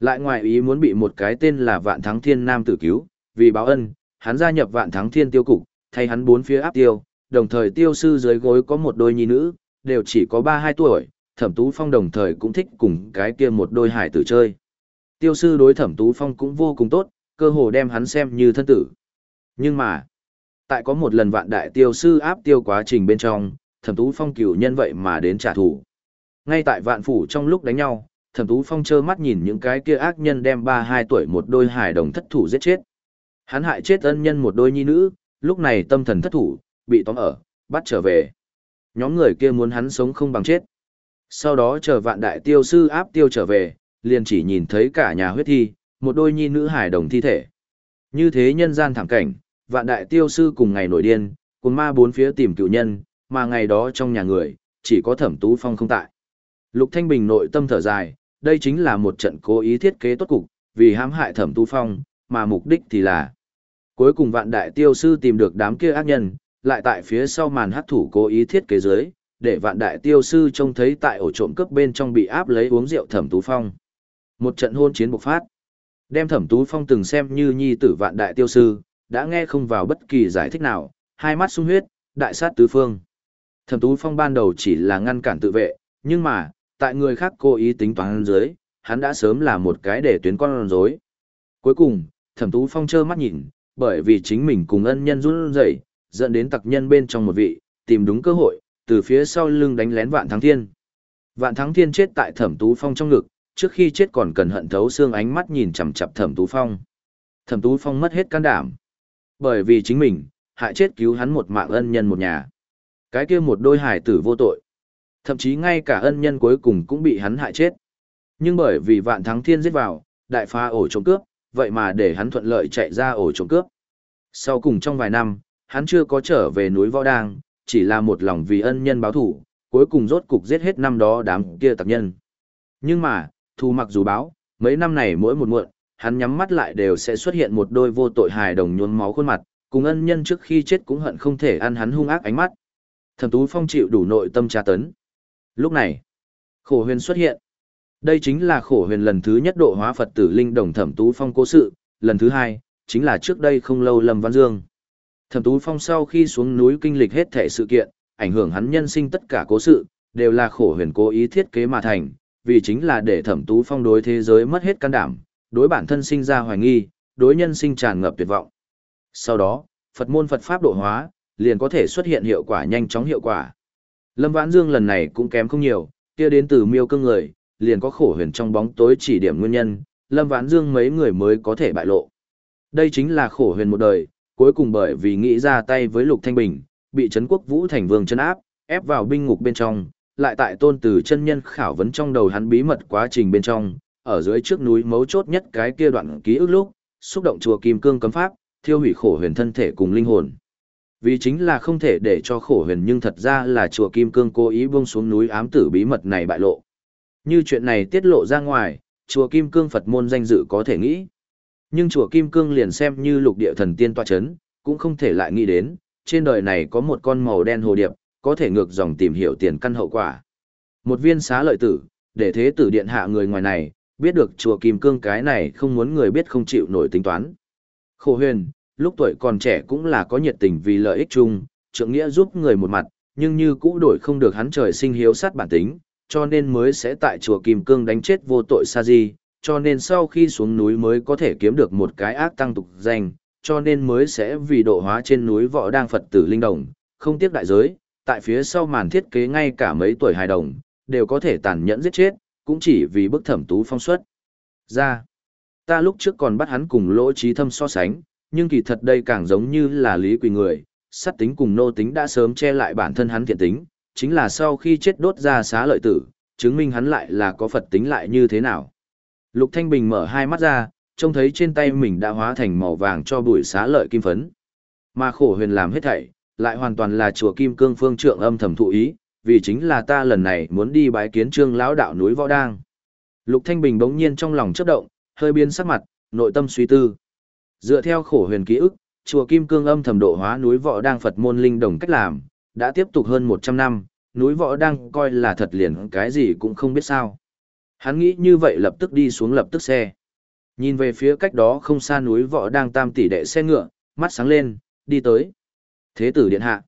Lại ngoài ý muốn bị một cái tên là Vạn Thắng Thiên Nam tử cứu, vì báo ân, hắn gia nhập Vạn Thắng Thiên tiêu cục, thay hắn bốn phía áp tiêu, đồng thời tiêu sư dưới gối có một đôi nhi nữ, đều chỉ có 3-2 tuổi, Thẩm Tú Phong đồng thời cũng thích cùng cái kia một đôi hải tử chơi. Tiêu sư đối Thẩm Tú Phong cũng vô cùng tốt, cơ hồ đem hắn xem như thân tử. Nhưng mà, tại có một lần vạn đại tiêu sư áp tiêu quá trình bên trong, Thẩm Tú Phong cửu nhân vậy mà đến trả thù. Ngay tại vạn phủ trong lúc đánh nhau, Thẩm Tú Phong trơ mắt nhìn những cái kia ác nhân đem 3-2 tuổi một đôi hài đồng thất thủ giết chết. Hắn hại chết ân nhân một đôi nhi nữ, lúc này tâm thần thất thủ, bị tóm ở, bắt trở về. Nhóm người kia muốn hắn sống không bằng chết. Sau đó chờ vạn đại tiêu sư áp tiêu trở về, liền chỉ nhìn thấy cả nhà huyết thi, một đôi nhi nữ hài đồng thi thể. Như thế nhân gian thảm cảnh, vạn đại tiêu sư cùng ngày nổi điên, cùng ma bốn phía tìm cựu nhân, mà ngày đó trong nhà người, chỉ có thẩm tú phong không tại. Lục Thanh Bình nội tâm thở dài, đây chính là một trận cố ý thiết kế tốt cục, vì hãm hại thẩm tú phong, mà mục đích thì là Cuối cùng vạn đại tiêu sư tìm được đám kia ác nhân, lại tại phía sau màn hắc thủ cố ý thiết kế dưới, để vạn đại tiêu sư trông thấy tại ổ trộm cướp bên trong bị áp lấy uống rượu thẩm tú phong. Một trận hôn chiến bộc phát. Đem thẩm tú phong từng xem như nhi tử vạn đại tiêu sư, đã nghe không vào bất kỳ giải thích nào, hai mắt sung huyết, đại sát tứ phương. Thẩm tú phong ban đầu chỉ là ngăn cản tự vệ, nhưng mà, tại người khác cố ý tính toán dưới, hắn đã sớm là một cái để tuyến con rối. Cuối cùng, thẩm tú phong trơ mắt nhìn, bởi vì chính mình cùng ân nhân run rẩy, dẫn đến tặc nhân bên trong một vị, tìm đúng cơ hội, từ phía sau lưng đánh lén Vạn Thắng Thiên. Vạn Thắng Thiên chết tại Thẩm Tú Phong trong ngực, trước khi chết còn cần hận thấu xương ánh mắt nhìn chằm chằm Thẩm Tú Phong. Thẩm Tú Phong mất hết can đảm. Bởi vì chính mình, hại chết cứu hắn một mạng ân nhân một nhà. Cái kia một đôi hải tử vô tội. Thậm chí ngay cả ân nhân cuối cùng cũng bị hắn hại chết. Nhưng bởi vì Vạn Thắng Thiên giết vào, đại phá ổ trộm cướp, vậy mà để hắn thuận lợi chạy ra ổ trộm cướp. Sau cùng trong vài năm, hắn chưa có trở về núi Võ Đang, chỉ là một lòng vì ân nhân báo thủ, cuối cùng rốt cục giết hết năm đó đám kia tặc nhân. Nhưng mà, thù mặc dù báo, mấy năm này mỗi một muộn, hắn nhắm mắt lại đều sẽ xuất hiện một đôi vô tội hài đồng nhuốm máu khuôn mặt, cùng ân nhân trước khi chết cũng hận không thể ăn hắn hung ác ánh mắt. Thẩm Tú Phong chịu đủ nội tâm tra tấn. Lúc này, Khổ Huyền xuất hiện. Đây chính là Khổ Huyền lần thứ nhất độ hóa Phật tử linh đồng Thẩm Tú Phong cố sự, lần thứ hai, chính là trước đây không lâu Lâm Văn Dương. Thẩm Tú Phong sau khi xuống núi kinh lịch hết thể sự kiện, ảnh hưởng hắn nhân sinh tất cả cố sự, đều là khổ huyền cố ý thiết kế mà thành, vì chính là để Thẩm Tú Phong đối thế giới mất hết can đảm, đối bản thân sinh ra hoài nghi, đối nhân sinh tràn ngập tuyệt vọng. Sau đó, Phật môn Phật pháp độ hóa, liền có thể xuất hiện hiệu quả nhanh chóng hiệu quả. Lâm Vãn Dương lần này cũng kém không nhiều, kia đến từ miêu cương người, liền có khổ huyền trong bóng tối chỉ điểm nguyên nhân, Lâm Vãn Dương mấy người mới có thể bại lộ. Đây chính là khổ huyền một đời, cuối cùng bởi vì nghĩ ra tay với Lục Thanh Bình, bị Trấn Quốc Vũ Thành Vương chân áp, ép vào binh ngục bên trong, lại tại tôn từ chân nhân khảo vấn trong đầu hắn bí mật quá trình bên trong, ở dưới trước núi mấu chốt nhất cái kia đoạn ký ức lúc, xúc động chùa Kim Cương cấm pháp, thiêu hủy khổ huyền thân thể cùng linh hồn. Vì chính là không thể để cho khổ huyền nhưng thật ra là chùa Kim Cương cố ý buông xuống núi ám tử bí mật này bại lộ. Như chuyện này tiết lộ ra ngoài, chùa Kim Cương Phật môn danh dự có thể nghĩ. Nhưng chùa Kim Cương liền xem như lục địa thần tiên toa chấn, cũng không thể lại nghĩ đến, trên đời này có một con màu đen hồ điệp, có thể ngược dòng tìm hiểu tiền căn hậu quả. Một viên xá lợi tử, để thế tử điện hạ người ngoài này, biết được chùa Kim Cương cái này không muốn người biết không chịu nổi tính toán. Khổ huyền, lúc tuổi còn trẻ cũng là có nhiệt tình vì lợi ích chung, trượng nghĩa giúp người một mặt, nhưng như cũ đổi không được hắn trời sinh hiếu sát bản tính, cho nên mới sẽ tại chùa Kim Cương đánh chết vô tội sa di, cho nên sau khi xuống núi mới có thể kiếm được một cái ác tăng tục danh, cho nên mới sẽ vì độ hóa trên núi võ đang Phật tử linh đồng, không tiếc đại giới, tại phía sau màn thiết kế ngay cả mấy tuổi hài đồng, đều có thể tàn nhẫn giết chết, cũng chỉ vì bức thẩm tú phong xuất. Ra, ta lúc trước còn bắt hắn cùng lỗ trí thâm so sánh, nhưng kỳ thật đây càng giống như là lý quỳ người, sát tính cùng nô tính đã sớm che lại bản thân hắn thiện tính, chính là sau khi chết đốt ra xá lợi tử, chứng minh hắn lại là có Phật tính lại như thế nào. Lục Thanh Bình mở hai mắt ra, trông thấy trên tay mình đã hóa thành màu vàng cho bụi xá lợi kim phấn. Mà khổ huyền làm hết thảy, lại hoàn toàn là chùa Kim Cương Phương Trượng âm thầm thụ ý, vì chính là ta lần này muốn đi bái kiến trương lão đạo núi Võ Đang. Lục Thanh Bình bỗng nhiên trong lòng chớp động, hơi biến sắc mặt, nội tâm suy tư. Dựa theo khổ huyền ký ức, chùa Kim Cương âm thầm độ hóa núi Võ Đang Phật môn linh đồng cách làm, đã tiếp tục hơn 100 năm, núi võ đang coi là thật liền cái gì cũng không biết sao. Hắn nghĩ như vậy lập tức đi xuống lập tức xe. Nhìn về phía cách đó không xa núi võ đang tam tỷ đệ xe ngựa, mắt sáng lên, đi tới. Thế tử điện hạ.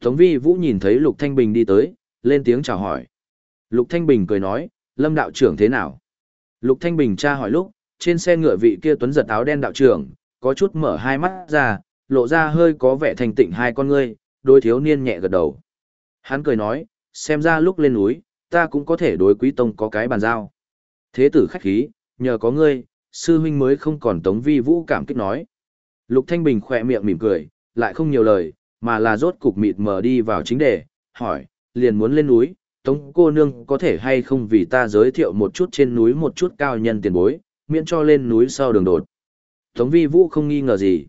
Tống vi vũ nhìn thấy Lục Thanh Bình đi tới, lên tiếng chào hỏi. Lục Thanh Bình cười nói, Lâm đạo trưởng thế nào? Lục Thanh Bình tra hỏi lúc, trên xe ngựa vị kia tuấn giật áo đen đạo trưởng, có chút mở hai mắt ra, lộ ra hơi có vẻ thành tịnh hai con ngươi, đôi thiếu niên nhẹ gật đầu. Hắn cười nói, xem ra lúc lên núi, ta cũng có thể đối quý tông có cái bàn giao. Thế tử khách khí, nhờ có ngươi, sư huynh mới không còn tống vi vũ cảm kích nói. Lục Thanh Bình khỏe miệng mỉm cười, lại không nhiều lời, mà là rốt cục mịt mờ đi vào chính đề, hỏi, liền muốn lên núi, tống cô nương có thể hay không vì ta giới thiệu một chút trên núi một chút cao nhân tiền bối, miễn cho lên núi sau đường đột. Tống vi vũ không nghi ngờ gì.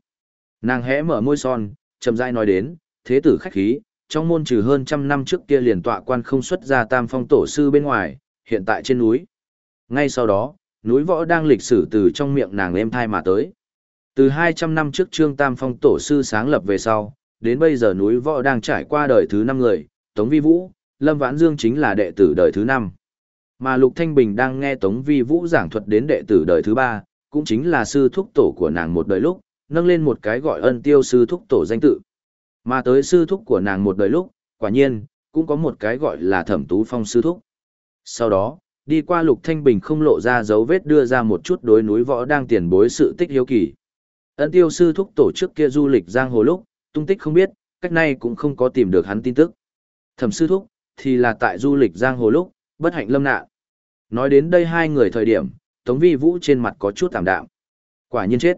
Nàng hẽ mở môi son, chậm rãi nói đến, thế tử khách khí, trong môn trừ hơn trăm năm trước kia liền tọa quan không xuất ra tam phong tổ sư bên ngoài, hiện tại trên núi. Ngay sau đó, núi võ đang lịch sử từ trong miệng nàng êm thai mà tới. Từ 200 năm trước Trương Tam Phong tổ sư sáng lập về sau, đến bây giờ núi võ đang trải qua đời thứ năm người, Tống Vi Vũ, Lâm Vãn Dương chính là đệ tử đời thứ năm Mà Lục Thanh Bình đang nghe Tống Vi Vũ giảng thuật đến đệ tử đời thứ ba cũng chính là sư thúc tổ của nàng một đời lúc, nâng lên một cái gọi ân tiêu sư thúc tổ danh tự. Mà tới sư thúc của nàng một đời lúc, quả nhiên, cũng có một cái gọi là thẩm tú phong sư thúc. Sau đó, đi qua Lục Thanh Bình không lộ ra dấu vết đưa ra một chút đối núi võ đang tiền bối sự tích hiếu kỳ. Ân tiêu sư thúc tổ trước kia du lịch giang hồ lúc, tung tích không biết, cách nay cũng không có tìm được hắn tin tức. Thẩm sư thúc, thì là tại du lịch giang hồ lúc, bất hạnh lâm nạn. Nói đến đây hai người thời điểm, Tống Vi Vũ trên mặt có chút tạm đạm. Quả nhiên chết.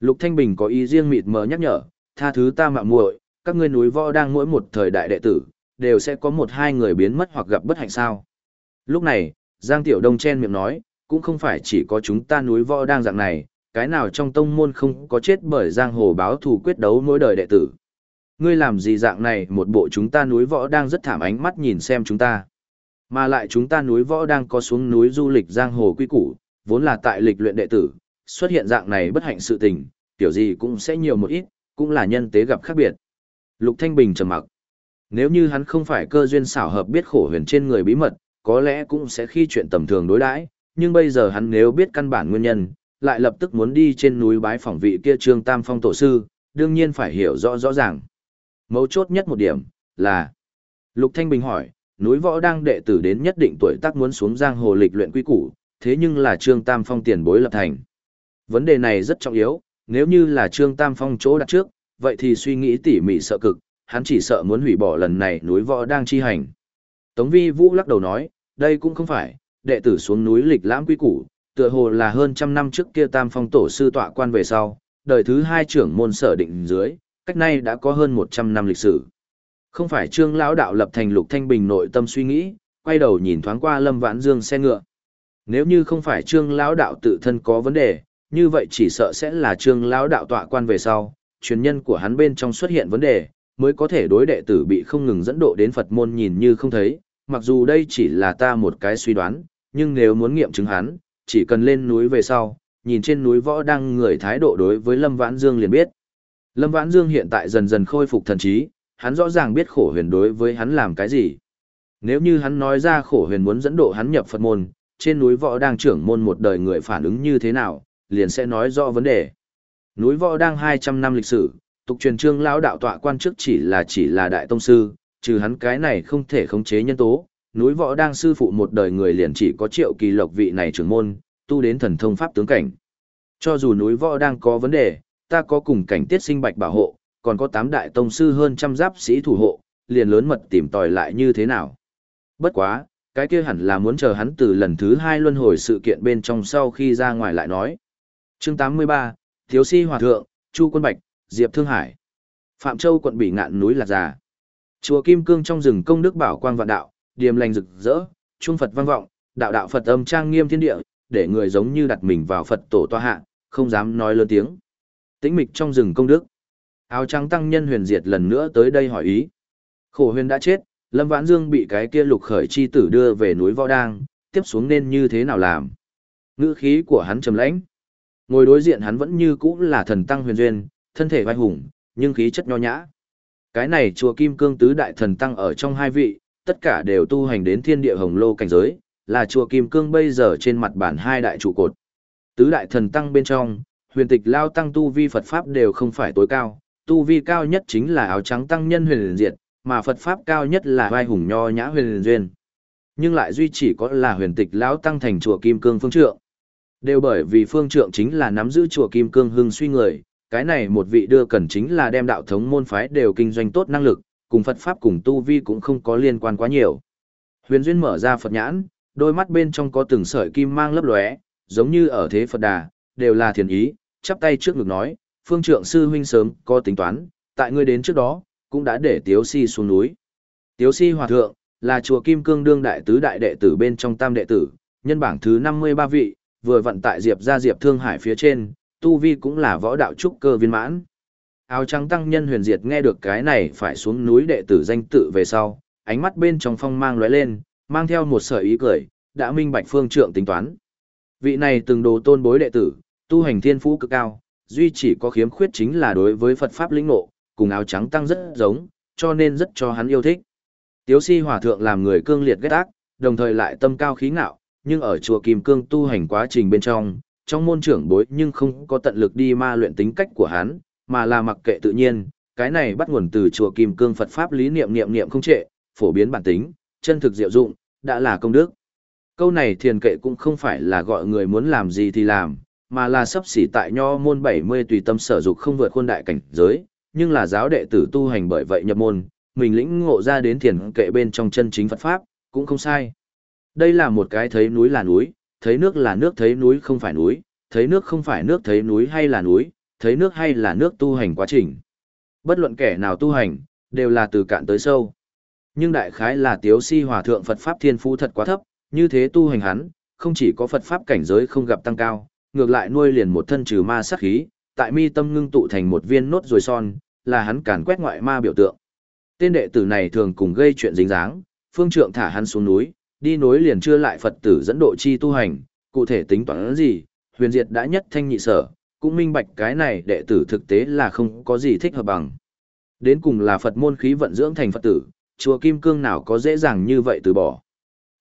Lục Thanh Bình có ý riêng mịt mờ nhắc nhở, tha thứ ta mạo muội, các ngươi núi võ đang mỗi một thời đại đệ tử, đều sẽ có một hai người biến mất hoặc gặp bất hạnh sao. Lúc này, Giang Tiểu Đông chen miệng nói, cũng không phải chỉ có chúng ta núi võ đang dạng này, cái nào trong tông môn không có chết bởi giang hồ báo thù quyết đấu mỗi đời đệ tử. Ngươi làm gì dạng này một bộ chúng ta núi võ đang rất thảm ánh mắt nhìn xem chúng ta. Mà lại chúng ta núi võ đang có xuống núi du lịch giang hồ quy củ, vốn là tại lịch luyện đệ tử, xuất hiện dạng này bất hạnh sự tình, tiểu gì cũng sẽ nhiều một ít, cũng là nhân tế gặp khác biệt. Lục Thanh Bình trầm mặc. Nếu như hắn không phải cơ duyên xảo hợp biết khổ huyền trên người bí mật, có lẽ cũng sẽ khi chuyện tầm thường đối đãi, nhưng bây giờ hắn nếu biết căn bản nguyên nhân, lại lập tức muốn đi trên núi bái phỏng vị kia Trương Tam Phong tổ sư, đương nhiên phải hiểu rõ rõ ràng. Mấu chốt nhất một điểm là Lục Thanh Bình hỏi, núi võ đang đệ tử đến nhất định tuổi tác muốn xuống giang hồ lịch luyện quy củ, thế nhưng là Trương Tam Phong tiền bối lập thành. Vấn đề này rất trọng yếu, nếu như là Trương Tam Phong chỗ đặt trước, vậy thì suy nghĩ tỉ mỉ sợ cực, hắn chỉ sợ muốn hủy bỏ lần này núi võ đang chi hành. Tống Vi Vũ lắc đầu nói, đây cũng không phải, đệ tử xuống núi lịch lãm quy củ, tựa hồ là hơn trăm năm trước kia tam phong tổ sư tọa quan về sau, đời thứ hai trưởng môn sở định dưới, cách nay đã có hơn một trăm năm lịch sử. Không phải trương lão đạo lập thành lục thanh bình nội tâm suy nghĩ, quay đầu nhìn thoáng qua lâm vãn dương xe ngựa. Nếu như không phải trương lão đạo tự thân có vấn đề, như vậy chỉ sợ sẽ là trương lão đạo tọa quan về sau, truyền nhân của hắn bên trong xuất hiện vấn đề, mới có thể đối đệ tử bị không ngừng dẫn độ đến Phật môn nhìn như không thấy, mặc dù đây chỉ là ta một cái suy đoán, nhưng nếu muốn nghiệm chứng hắn, chỉ cần lên núi về sau, nhìn trên núi võ đăng người thái độ đối với Lâm Vãn Dương liền biết. Lâm Vãn Dương hiện tại dần dần khôi phục thần trí, hắn rõ ràng biết khổ huyền đối với hắn làm cái gì. Nếu như hắn nói ra khổ huyền muốn dẫn độ hắn nhập Phật môn, trên núi võ đang trưởng môn một đời người phản ứng như thế nào, liền sẽ nói rõ vấn đề. Núi võ đang 200 năm lịch sử, tục truyền trương lão đạo tọa quan trước chỉ là chỉ là đại tông sư, trừ hắn cái này không thể khống chế nhân tố, núi võ đang sư phụ một đời người liền chỉ có triệu kỳ lộc vị này trưởng môn, tu đến thần thông pháp tướng cảnh. Cho dù núi võ đang có vấn đề, ta có cùng cảnh tiết sinh bạch bảo hộ, còn có tám đại tông sư hơn trăm giáp sĩ thủ hộ, liền lớn mật tìm tòi lại như thế nào. Bất quá, cái kia hẳn là muốn chờ hắn từ lần thứ hai luân hồi sự kiện bên trong sau khi ra ngoài lại nói. Chương 83, Thiếu si Hòa Thượng, Chu Quân Bạch, Diệp Thương Hải. Phạm Châu quận bị ngạn núi Lạc Già. Chùa Kim Cương trong rừng công đức bảo quang vạn đạo, điềm lành rực rỡ, trung Phật vang vọng, đạo đạo Phật âm trang nghiêm thiên địa, để người giống như đặt mình vào Phật tổ toa hạ, không dám nói lớn tiếng. Tĩnh mịch trong rừng công đức. Áo trắng tăng nhân huyền diệt lần nữa tới đây hỏi ý. Khổ huyền đã chết, Lâm Vãn Dương bị cái kia lục khởi chi tử đưa về núi Võ Đang, tiếp xuống nên như thế nào làm? Ngữ khí của hắn trầm lãnh. Ngồi đối diện hắn vẫn như cũ là thần tăng huyền duyên, thân thể vai hùng, nhưng khí chất nho nhã. Cái này chùa Kim Cương tứ đại thần tăng ở trong hai vị, tất cả đều tu hành đến thiên địa hồng lô cảnh giới, là chùa Kim Cương bây giờ trên mặt bản hai đại trụ cột. Tứ đại thần tăng bên trong, huyền tịch lao tăng tu vi Phật Pháp đều không phải tối cao, tu vi cao nhất chính là áo trắng tăng nhân huyền diệt, mà Phật Pháp cao nhất là vai hùng nho nhã huyền duyên. Nhưng lại duy chỉ có là huyền tịch lão tăng thành chùa Kim Cương phương trượng. Đều bởi vì phương trượng chính là nắm giữ chùa Kim Cương hưng suy người, cái này một vị đưa cần chính là đem đạo thống môn phái đều kinh doanh tốt năng lực, cùng Phật Pháp cùng tu vi cũng không có liên quan quá nhiều. Huyền Duyên mở ra Phật nhãn, đôi mắt bên trong có từng sợi kim mang lấp lóe, giống như ở thế Phật đà, đều là thiền ý, chắp tay trước ngực nói, phương trượng sư huynh sớm có tính toán, tại ngươi đến trước đó, cũng đã để Tiếu Si xuống núi. Tiếu Si Hòa Thượng, là chùa Kim Cương Đương Đại Tứ Đại Đệ tử bên trong tam đệ tử, nhân bảng thứ 53 vị, vừa vận tại Diệp ra Diệp Thương Hải phía trên, Tu Vi cũng là võ đạo trúc cơ viên mãn. Áo trắng tăng nhân huyền diệt nghe được cái này phải xuống núi đệ tử danh tự về sau, ánh mắt bên trong phong mang lóe lên, mang theo một sợi ý cười, đã minh bạch phương trượng tính toán. Vị này từng đồ tôn bối đệ tử, tu hành thiên phú cực cao, duy chỉ có khiếm khuyết chính là đối với Phật Pháp lĩnh ngộ, cùng áo trắng tăng rất giống, cho nên rất cho hắn yêu thích. Tiếu si hòa thượng làm người cương liệt ghét ác, đồng thời lại tâm cao khí ngạo, nhưng ở chùa Kim Cương tu hành quá trình bên trong, trong môn trưởng bối nhưng không có tận lực đi ma luyện tính cách của hắn, mà là mặc kệ tự nhiên, cái này bắt nguồn từ chùa Kim Cương Phật Pháp lý niệm niệm niệm không trệ, phổ biến bản tính, chân thực diệu dụng, đã là công đức. Câu này thiền kệ cũng không phải là gọi người muốn làm gì thì làm, mà là sắp xỉ tại nho môn 70 tùy tâm sở dục không vượt khuôn đại cảnh giới, nhưng là giáo đệ tử tu hành bởi vậy nhập môn, mình lĩnh ngộ ra đến thiền kệ bên trong chân chính Phật Pháp, cũng không sai. Đây là một cái thấy núi là núi, thấy nước là nước thấy núi không phải núi, thấy nước không phải nước thấy núi hay là núi, thấy nước hay là nước tu hành quá trình. Bất luận kẻ nào tu hành, đều là từ cạn tới sâu. Nhưng đại khái là tiếu si hòa thượng Phật Pháp thiên phú thật quá thấp, như thế tu hành hắn, không chỉ có Phật Pháp cảnh giới không gặp tăng cao, ngược lại nuôi liền một thân trừ ma sát khí, tại mi tâm ngưng tụ thành một viên nốt rồi son, là hắn càn quét ngoại ma biểu tượng. Tên đệ tử này thường cùng gây chuyện dính dáng, phương trượng thả hắn xuống núi, đi nối liền chưa lại Phật tử dẫn độ chi tu hành, cụ thể tính toán gì, huyền diệt đã nhất thanh nhị sở, cũng minh bạch cái này đệ tử thực tế là không có gì thích hợp bằng. Đến cùng là Phật môn khí vận dưỡng thành Phật tử, chùa Kim Cương nào có dễ dàng như vậy từ bỏ.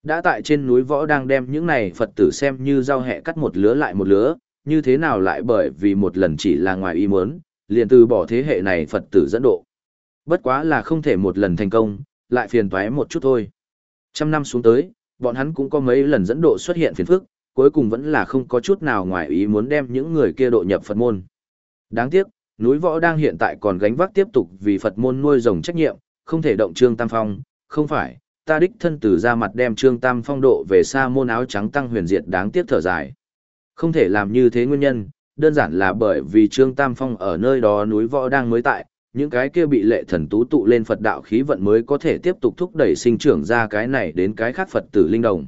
Đã tại trên núi võ đang đem những này Phật tử xem như rau hẹ cắt một lứa lại một lứa, như thế nào lại bởi vì một lần chỉ là ngoài ý muốn, liền từ bỏ thế hệ này Phật tử dẫn độ. Bất quá là không thể một lần thành công, lại phiền toái một chút thôi. Trăm năm xuống tới, bọn hắn cũng có mấy lần dẫn độ xuất hiện phiền phức, cuối cùng vẫn là không có chút nào ngoài ý muốn đem những người kia độ nhập Phật môn. Đáng tiếc, núi võ đang hiện tại còn gánh vác tiếp tục vì Phật môn nuôi rồng trách nhiệm, không thể động Trương Tam Phong, không phải, ta đích thân từ ra mặt đem Trương Tam Phong độ về xa môn áo trắng tăng huyền diệt đáng tiếc thở dài. Không thể làm như thế nguyên nhân, đơn giản là bởi vì Trương Tam Phong ở nơi đó núi võ đang mới tại, những cái kia bị lệ thần tú tụ lên Phật đạo khí vận mới có thể tiếp tục thúc đẩy sinh trưởng ra cái này đến cái khác Phật tử linh đồng.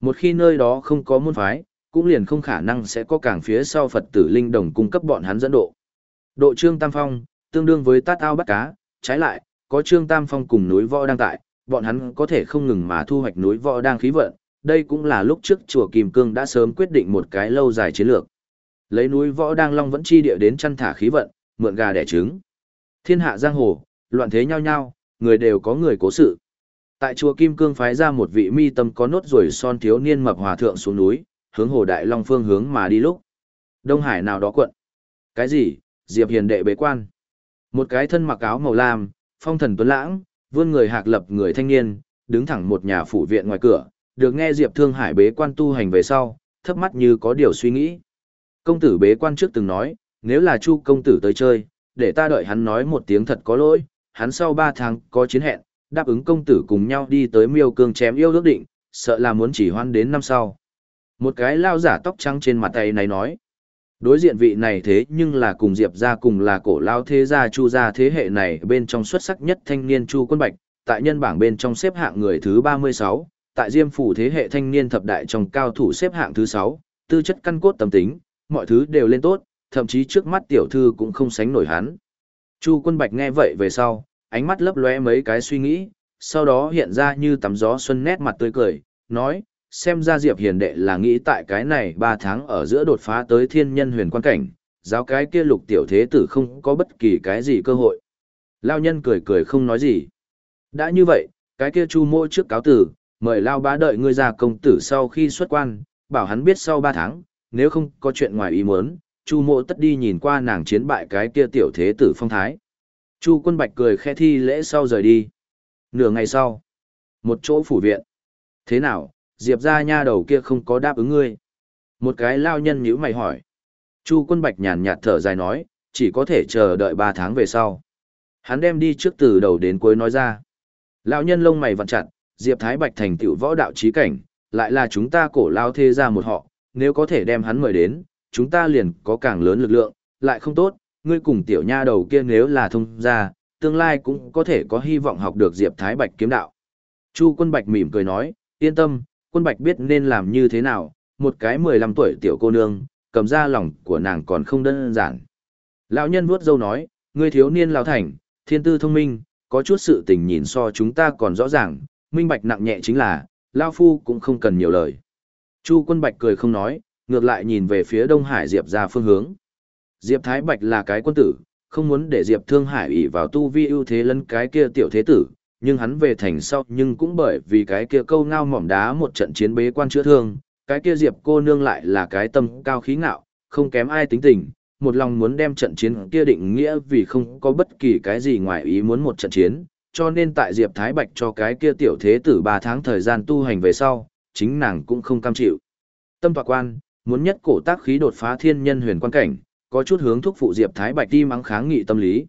Một khi nơi đó không có môn phái, cũng liền không khả năng sẽ có cảng phía sau Phật tử linh đồng cung cấp bọn hắn dẫn độ. Độ Trương Tam Phong, tương đương với tát ao bắt cá, trái lại, có Trương Tam Phong cùng núi võ đang tại, bọn hắn có thể không ngừng mà thu hoạch núi võ đang khí vận, đây cũng là lúc trước chùa Kim Cương đã sớm quyết định một cái lâu dài chiến lược. Lấy núi võ đang long vẫn chi địa đến chăn thả khí vận, mượn gà đẻ trứng. Thiên hạ giang hồ, loạn thế nhau nhau, người đều có người cố sự. Tại chùa Kim Cương phái ra một vị mi tâm có nốt ruồi son thiếu niên mập hòa thượng xuống núi, hướng hồ đại long phương hướng mà đi lúc. Đông Hải nào đó quận. Cái gì? Diệp Hiền đệ bế quan. Một cái thân mặc áo màu lam, phong thần tuấn lãng, vươn người hạc lập người thanh niên, đứng thẳng một nhà phủ viện ngoài cửa, được nghe Diệp Thương Hải bế quan tu hành về sau, thấp mắt như có điều suy nghĩ. Công tử bế quan trước từng nói, nếu là Chu công tử tới chơi, để ta đợi hắn nói một tiếng thật có lỗi, hắn sau 3 tháng có chiến hẹn, đáp ứng công tử cùng nhau đi tới miêu cương chém yêu ước định, sợ là muốn chỉ hoan đến năm sau. Một cái lao giả tóc trắng trên mặt tay này nói, đối diện vị này thế nhưng là cùng Diệp ra cùng là cổ lao thế gia chu gia thế hệ này bên trong xuất sắc nhất thanh niên chu quân bạch, tại nhân bảng bên trong xếp hạng người thứ 36, tại diêm phủ thế hệ thanh niên thập đại trong cao thủ xếp hạng thứ 6, tư chất căn cốt tâm tính, mọi thứ đều lên tốt, thậm chí trước mắt tiểu thư cũng không sánh nổi hắn. Chu quân bạch nghe vậy về sau, ánh mắt lấp lóe mấy cái suy nghĩ, sau đó hiện ra như tắm gió xuân nét mặt tươi cười, nói, xem ra Diệp Hiền đệ là nghĩ tại cái này 3 tháng ở giữa đột phá tới thiên nhân huyền quan cảnh, giáo cái kia lục tiểu thế tử không có bất kỳ cái gì cơ hội. Lao nhân cười cười không nói gì. Đã như vậy, cái kia chu mô trước cáo tử, mời lao bá đợi ngươi ra công tử sau khi xuất quan, bảo hắn biết sau 3 tháng, nếu không có chuyện ngoài ý muốn, chu mộ tất đi nhìn qua nàng chiến bại cái kia tiểu thế tử phong thái. Chu quân bạch cười khẽ thi lễ sau rời đi. Nửa ngày sau, một chỗ phủ viện. Thế nào, Diệp ra nha đầu kia không có đáp ứng ngươi. Một cái lao nhân nhữ mày hỏi. Chu quân bạch nhàn nhạt thở dài nói, chỉ có thể chờ đợi 3 tháng về sau. Hắn đem đi trước từ đầu đến cuối nói ra. Lão nhân lông mày vặn chặt, Diệp Thái Bạch thành tựu võ đạo trí cảnh, lại là chúng ta cổ lao thê ra một họ, nếu có thể đem hắn mời đến, chúng ta liền có càng lớn lực lượng, lại không tốt, ngươi cùng tiểu nha đầu kia nếu là thông gia, tương lai cũng có thể có hy vọng học được Diệp Thái Bạch kiếm đạo. Chu quân Bạch mỉm cười nói, yên tâm, quân Bạch biết nên làm như thế nào, một cái 15 tuổi tiểu cô nương, cầm ra lòng của nàng còn không đơn giản. Lão nhân vuốt dâu nói, ngươi thiếu niên lão thành, thiên tư thông minh, có chút sự tình nhìn so chúng ta còn rõ ràng, minh bạch nặng nhẹ chính là, lão Phu cũng không cần nhiều lời. Chu quân bạch cười không nói, ngược lại nhìn về phía Đông Hải Diệp ra phương hướng. Diệp Thái Bạch là cái quân tử, không muốn để Diệp Thương Hải ỷ vào tu vi ưu thế lấn cái kia tiểu thế tử, nhưng hắn về thành sau nhưng cũng bởi vì cái kia câu ngao mỏm đá một trận chiến bế quan chữa thương, cái kia Diệp cô nương lại là cái tâm cao khí ngạo, không kém ai tính tình, một lòng muốn đem trận chiến kia định nghĩa vì không có bất kỳ cái gì ngoài ý muốn một trận chiến, cho nên tại Diệp Thái Bạch cho cái kia tiểu thế tử 3 tháng thời gian tu hành về sau, chính nàng cũng không cam chịu. Tâm tọa quan, muốn nhất cổ tác khí đột phá thiên nhân huyền quan cảnh, có chút hướng thúc phụ Diệp Thái Bạch đi mắng kháng nghị tâm lý.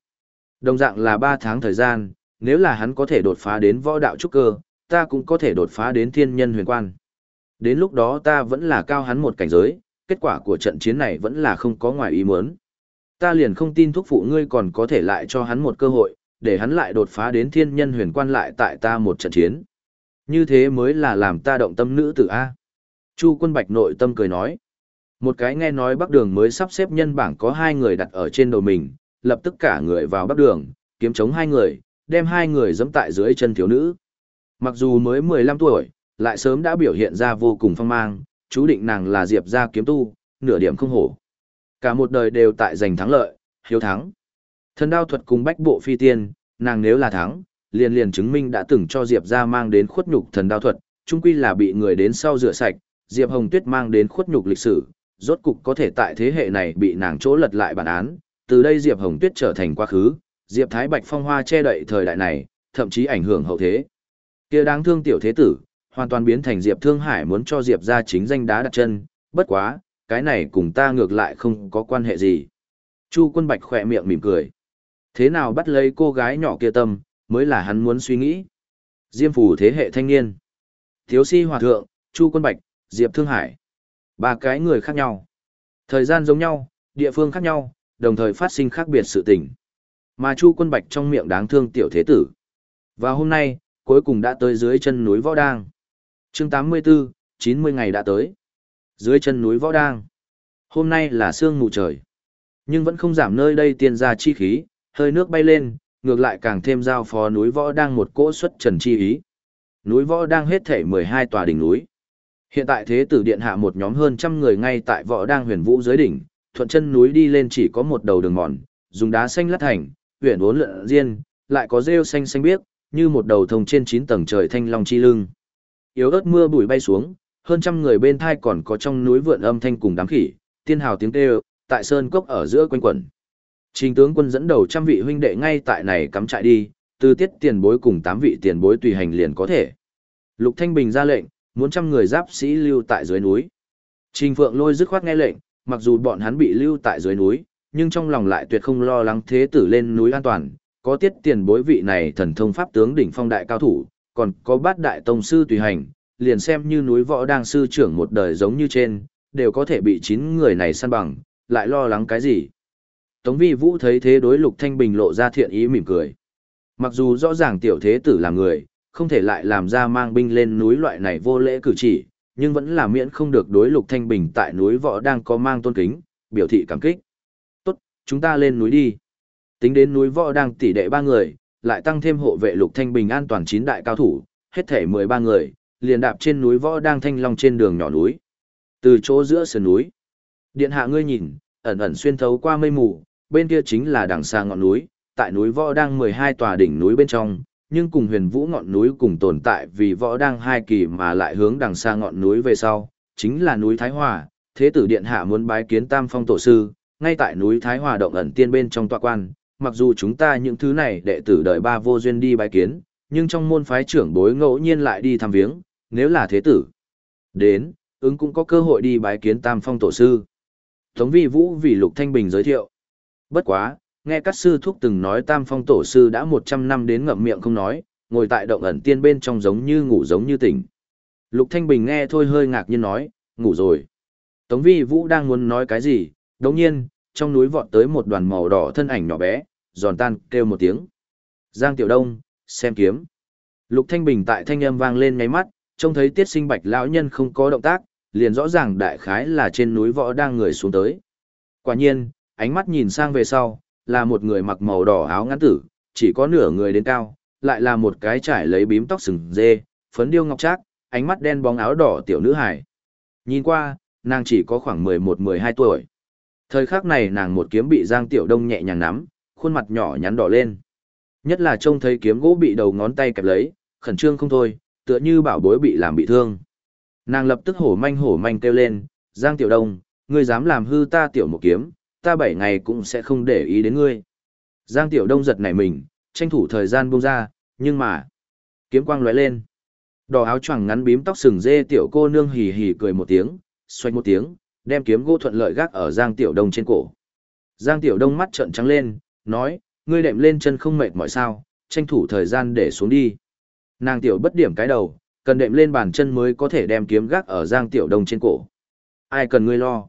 Đồng dạng là 3 tháng thời gian, nếu là hắn có thể đột phá đến võ đạo trúc cơ, ta cũng có thể đột phá đến thiên nhân huyền quan. Đến lúc đó ta vẫn là cao hắn một cảnh giới, kết quả của trận chiến này vẫn là không có ngoài ý muốn. Ta liền không tin thúc phụ ngươi còn có thể lại cho hắn một cơ hội, để hắn lại đột phá đến thiên nhân huyền quan lại tại ta một trận chiến. Như thế mới là làm ta động tâm nữ tử A. Chu quân bạch nội tâm cười nói. Một cái nghe nói bắc đường mới sắp xếp nhân bảng có hai người đặt ở trên đầu mình, lập tức cả người vào bắc đường, kiếm chống hai người, đem hai người dẫm tại dưới chân thiếu nữ. Mặc dù mới 15 tuổi, lại sớm đã biểu hiện ra vô cùng phong mang, chú định nàng là Diệp gia kiếm tu, nửa điểm không hổ. Cả một đời đều tại giành thắng lợi, hiếu thắng. Thần đao thuật cùng bách bộ phi tiên, nàng nếu là thắng, liền liền chứng minh đã từng cho Diệp gia mang đến khuất nhục thần đao thuật, chung quy là bị người đến sau rửa sạch, Diệp Hồng Tuyết mang đến khuất nhục lịch sử, rốt cục có thể tại thế hệ này bị nàng chỗ lật lại bản án, từ đây Diệp Hồng Tuyết trở thành quá khứ, Diệp Thái Bạch phong hoa che đậy thời đại này, thậm chí ảnh hưởng hậu thế. Kia đáng thương tiểu thế tử, hoàn toàn biến thành Diệp Thương Hải muốn cho Diệp ra chính danh đá đặt chân, bất quá, cái này cùng ta ngược lại không có quan hệ gì. Chu quân bạch khỏe miệng mỉm cười. Thế nào bắt lấy cô gái nhỏ kia tâm, mới là hắn muốn suy nghĩ. Diêm phủ thế hệ thanh niên. Thiếu si hòa thượng, Chu quân bạch, Diệp Thương Hải. Ba cái người khác nhau. Thời gian giống nhau, địa phương khác nhau, đồng thời phát sinh khác biệt sự tình. Mà Chu quân bạch trong miệng đáng thương tiểu thế tử. Và hôm nay, cuối cùng đã tới dưới chân núi Võ Đang chương 84, 90 ngày đã tới. Dưới chân núi Võ Đang. Hôm nay là sương mù trời. Nhưng vẫn không giảm nơi đây tiên ra chi khí, hơi nước bay lên, ngược lại càng thêm giao phó núi Võ Đang một cỗ xuất trần chi ý. Núi Võ Đang hết thể 12 tòa đỉnh núi. Hiện tại thế tử điện hạ một nhóm hơn trăm người ngay tại Võ Đang huyền vũ dưới đỉnh, thuận chân núi đi lên chỉ có một đầu đường mòn, dùng đá xanh lát thành, huyền uốn lượn riêng, lại có rêu xanh xanh biếc, như một đầu thông trên chín tầng trời thanh long chi lưng yếu ớt mưa bụi bay xuống, hơn trăm người bên thai còn có trong núi vượn âm thanh cùng đám khỉ, tiên hào tiếng kêu, tại sơn cốc ở giữa quanh quẩn. Trình tướng quân dẫn đầu trăm vị huynh đệ ngay tại này cắm trại đi, từ tiết tiền bối cùng tám vị tiền bối tùy hành liền có thể. Lục Thanh Bình ra lệnh, muốn trăm người giáp sĩ lưu tại dưới núi. Trình Phượng lôi dứt khoát nghe lệnh, mặc dù bọn hắn bị lưu tại dưới núi, nhưng trong lòng lại tuyệt không lo lắng thế tử lên núi an toàn, có tiết tiền bối vị này thần thông pháp tướng đỉnh phong đại cao thủ, còn có bát đại tông sư tùy hành, liền xem như núi võ đang sư trưởng một đời giống như trên, đều có thể bị chín người này săn bằng, lại lo lắng cái gì. Tống vi vũ thấy thế đối lục thanh bình lộ ra thiện ý mỉm cười. Mặc dù rõ ràng tiểu thế tử là người, không thể lại làm ra mang binh lên núi loại này vô lễ cử chỉ, nhưng vẫn là miễn không được đối lục thanh bình tại núi võ đang có mang tôn kính, biểu thị cảm kích. Tốt, chúng ta lên núi đi. Tính đến núi võ đang tỷ đệ ba người, lại tăng thêm hộ vệ lục thanh bình an toàn chín đại cao thủ, hết thể 13 người, liền đạp trên núi võ đang thanh long trên đường nhỏ núi. Từ chỗ giữa sườn núi, điện hạ ngươi nhìn, ẩn ẩn xuyên thấu qua mây mù, bên kia chính là đằng xa ngọn núi, tại núi võ đang 12 tòa đỉnh núi bên trong, nhưng cùng huyền vũ ngọn núi cùng tồn tại vì võ đang hai kỳ mà lại hướng đằng xa ngọn núi về sau, chính là núi Thái Hòa, thế tử điện hạ muốn bái kiến tam phong tổ sư, ngay tại núi Thái Hòa động ẩn tiên bên trong tọa quan, mặc dù chúng ta những thứ này đệ tử đời ba vô duyên đi bái kiến, nhưng trong môn phái trưởng bối ngẫu nhiên lại đi thăm viếng, nếu là thế tử. Đến, ứng cũng có cơ hội đi bái kiến tam phong tổ sư. Tống vi vũ vì Lục Thanh Bình giới thiệu. Bất quá, nghe các sư thúc từng nói tam phong tổ sư đã 100 năm đến ngậm miệng không nói, ngồi tại động ẩn tiên bên trong giống như ngủ giống như tỉnh. Lục Thanh Bình nghe thôi hơi ngạc nhiên nói, ngủ rồi. Tống vi vũ đang muốn nói cái gì, đồng nhiên, trong núi vọt tới một đoàn màu đỏ thân ảnh nhỏ bé, giòn tan kêu một tiếng. Giang Tiểu Đông, xem kiếm. Lục Thanh Bình tại thanh âm vang lên ngáy mắt, trông thấy tiết sinh bạch lão nhân không có động tác, liền rõ ràng đại khái là trên núi võ đang người xuống tới. Quả nhiên, ánh mắt nhìn sang về sau, là một người mặc màu đỏ áo ngắn tử, chỉ có nửa người đến cao, lại là một cái trải lấy bím tóc sừng dê, phấn điêu ngọc trác, ánh mắt đen bóng áo đỏ tiểu nữ hải. Nhìn qua, nàng chỉ có khoảng 11-12 tuổi. Thời khắc này nàng một kiếm bị Giang Tiểu Đông nhẹ nhàng nắm, khuôn mặt nhỏ nhắn đỏ lên. Nhất là trông thấy kiếm gỗ bị đầu ngón tay kẹp lấy, khẩn trương không thôi, tựa như bảo bối bị làm bị thương. Nàng lập tức hổ manh hổ manh kêu lên, Giang Tiểu Đông, ngươi dám làm hư ta tiểu một kiếm, ta bảy ngày cũng sẽ không để ý đến ngươi. Giang Tiểu Đông giật nảy mình, tranh thủ thời gian buông ra, nhưng mà... Kiếm quang lóe lên. Đỏ áo choàng ngắn bím tóc sừng dê tiểu cô nương hì hì cười một tiếng, xoay một tiếng, đem kiếm gỗ thuận lợi gác ở Giang Tiểu Đông trên cổ. Giang Tiểu Đông mắt trợn trắng lên, nói, ngươi đệm lên chân không mệt mỏi sao, tranh thủ thời gian để xuống đi. Nàng Tiểu bất điểm cái đầu, cần đệm lên bàn chân mới có thể đem kiếm gác ở Giang Tiểu Đông trên cổ. Ai cần ngươi lo?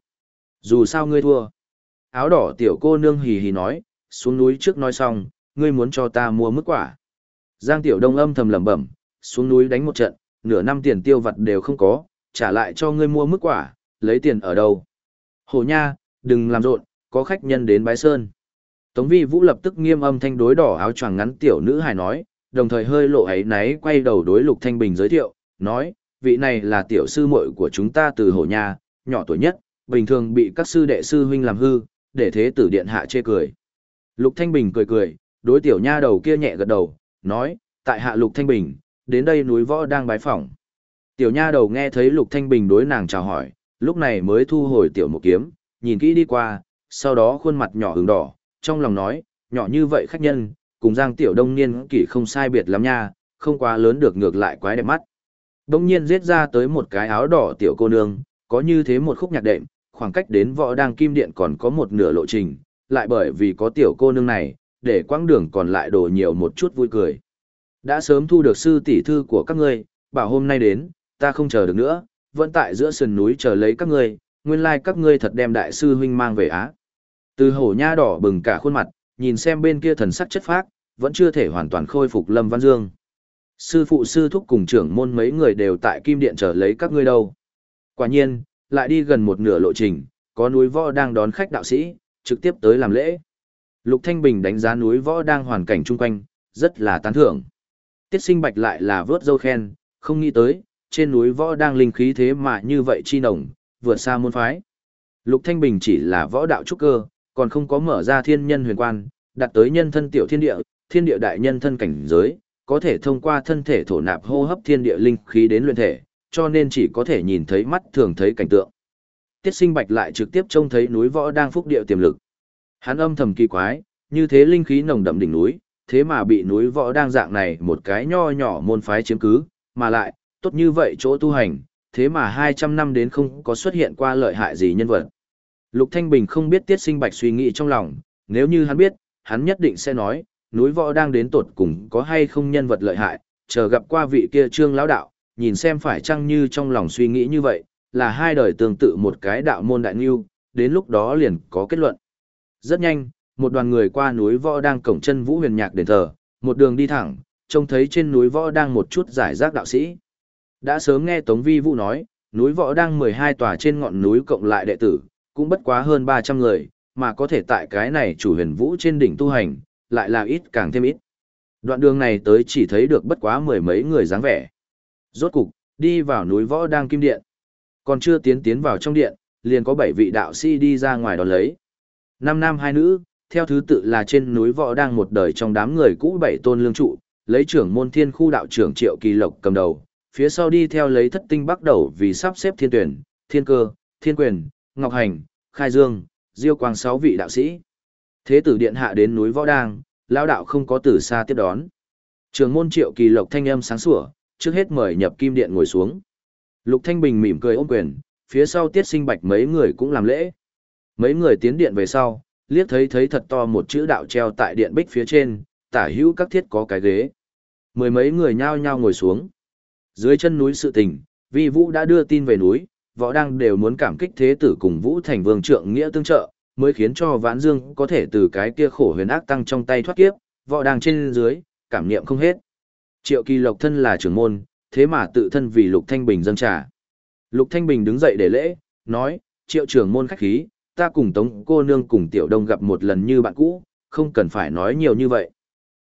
Dù sao ngươi thua. Áo đỏ tiểu cô nương hì hì nói, xuống núi trước nói xong, ngươi muốn cho ta mua mức quả. Giang Tiểu Đông âm thầm lẩm bẩm, xuống núi đánh một trận, nửa năm tiền tiêu vặt đều không có, trả lại cho ngươi mua mức quả, lấy tiền ở đâu? Hồ nha, đừng làm rộn, có khách nhân đến bái sơn. Tống vi vũ lập tức nghiêm âm thanh đối đỏ áo choàng ngắn tiểu nữ hài nói, đồng thời hơi lộ ấy náy quay đầu đối lục thanh bình giới thiệu, nói, vị này là tiểu sư muội của chúng ta từ hồ nha, nhỏ tuổi nhất, bình thường bị các sư đệ sư huynh làm hư, để thế tử điện hạ chê cười. Lục thanh bình cười cười, đối tiểu nha đầu kia nhẹ gật đầu, nói, tại hạ lục thanh bình, đến đây núi võ đang bái phỏng. Tiểu nha đầu nghe thấy lục thanh bình đối nàng chào hỏi, lúc này mới thu hồi tiểu một kiếm, nhìn kỹ đi qua, sau đó khuôn mặt nhỏ hứng đỏ, trong lòng nói, nhỏ như vậy khách nhân, cùng Giang Tiểu Đông niên kỷ không sai biệt lắm nha, không quá lớn được ngược lại quái đẹp mắt. Đông nhiên giết ra tới một cái áo đỏ tiểu cô nương, có như thế một khúc nhạc đệm, khoảng cách đến võ đang kim điện còn có một nửa lộ trình, lại bởi vì có tiểu cô nương này, để quãng đường còn lại đổ nhiều một chút vui cười. Đã sớm thu được sư tỷ thư của các ngươi, bảo hôm nay đến, ta không chờ được nữa, vẫn tại giữa sườn núi chờ lấy các ngươi, nguyên lai các ngươi thật đem đại sư huynh mang về Á. Từ hổ nha đỏ bừng cả khuôn mặt, nhìn xem bên kia thần sắc chất phác, vẫn chưa thể hoàn toàn khôi phục Lâm Văn Dương. Sư phụ sư thúc cùng trưởng môn mấy người đều tại kim điện chờ lấy các ngươi đâu. Quả nhiên, lại đi gần một nửa lộ trình, có núi võ đang đón khách đạo sĩ, trực tiếp tới làm lễ. Lục Thanh Bình đánh giá núi võ đang hoàn cảnh chung quanh, rất là tán thưởng. Tiết sinh bạch lại là vớt dâu khen, không nghĩ tới, trên núi võ đang linh khí thế mà như vậy chi nồng, vượt xa môn phái. Lục Thanh Bình chỉ là võ đạo trúc cơ, còn không có mở ra thiên nhân huyền quan, đặt tới nhân thân tiểu thiên địa, thiên địa đại nhân thân cảnh giới, có thể thông qua thân thể thổ nạp hô hấp thiên địa linh khí đến luyện thể, cho nên chỉ có thể nhìn thấy mắt thường thấy cảnh tượng. Tiết sinh bạch lại trực tiếp trông thấy núi võ đang phúc địa tiềm lực. Hắn âm thầm kỳ quái, như thế linh khí nồng đậm đỉnh núi, thế mà bị núi võ đang dạng này một cái nho nhỏ môn phái chiếm cứ, mà lại, tốt như vậy chỗ tu hành, thế mà 200 năm đến không có xuất hiện qua lợi hại gì nhân vật. Lục Thanh Bình không biết tiết sinh bạch suy nghĩ trong lòng, nếu như hắn biết, hắn nhất định sẽ nói, núi võ đang đến tột cùng có hay không nhân vật lợi hại, chờ gặp qua vị kia trương lão đạo, nhìn xem phải chăng như trong lòng suy nghĩ như vậy, là hai đời tương tự một cái đạo môn đại nghiêu, đến lúc đó liền có kết luận. Rất nhanh, một đoàn người qua núi võ đang cổng chân vũ huyền nhạc đền thờ, một đường đi thẳng, trông thấy trên núi võ đang một chút giải rác đạo sĩ. Đã sớm nghe Tống Vi Vũ nói, núi võ đang 12 tòa trên ngọn núi cộng lại đệ tử, cũng bất quá hơn 300 người, mà có thể tại cái này chủ huyền vũ trên đỉnh tu hành, lại là ít càng thêm ít. Đoạn đường này tới chỉ thấy được bất quá mười mấy người dáng vẻ. Rốt cục, đi vào núi võ đang kim điện. Còn chưa tiến tiến vào trong điện, liền có bảy vị đạo sĩ đi ra ngoài đón lấy. Năm nam hai nữ, theo thứ tự là trên núi võ đang một đời trong đám người cũ bảy tôn lương trụ, lấy trưởng môn thiên khu đạo trưởng Triệu Kỳ Lộc cầm đầu, phía sau đi theo lấy thất tinh bắt đầu vì sắp xếp thiên tuyển, thiên cơ, thiên quyền, ngọc hành, khai dương, diêu quang sáu vị đạo sĩ. Thế tử điện hạ đến núi Võ Đang, lao đạo không có từ xa tiếp đón. Trường môn Triệu Kỳ Lộc thanh âm sáng sủa, trước hết mời nhập kim điện ngồi xuống. Lục Thanh Bình mỉm cười ôm quyền, phía sau tiết sinh bạch mấy người cũng làm lễ. Mấy người tiến điện về sau, liếc thấy thấy thật to một chữ đạo treo tại điện bích phía trên, tả hữu các thiết có cái ghế. Mười mấy người nhao nhao ngồi xuống. Dưới chân núi sự tình, vi vũ đã đưa tin về núi, võ đăng đều muốn cảm kích thế tử cùng vũ thành vương trượng nghĩa tương trợ, mới khiến cho vãn dương có thể từ cái kia khổ huyền ác tăng trong tay thoát kiếp, võ đăng trên dưới, cảm niệm không hết. Triệu kỳ lộc thân là trưởng môn, thế mà tự thân vì lục thanh bình dâng trà. Lục thanh bình đứng dậy để lễ, nói, triệu trưởng môn khách khí, ta cùng tống cô nương cùng tiểu đông gặp một lần như bạn cũ, không cần phải nói nhiều như vậy.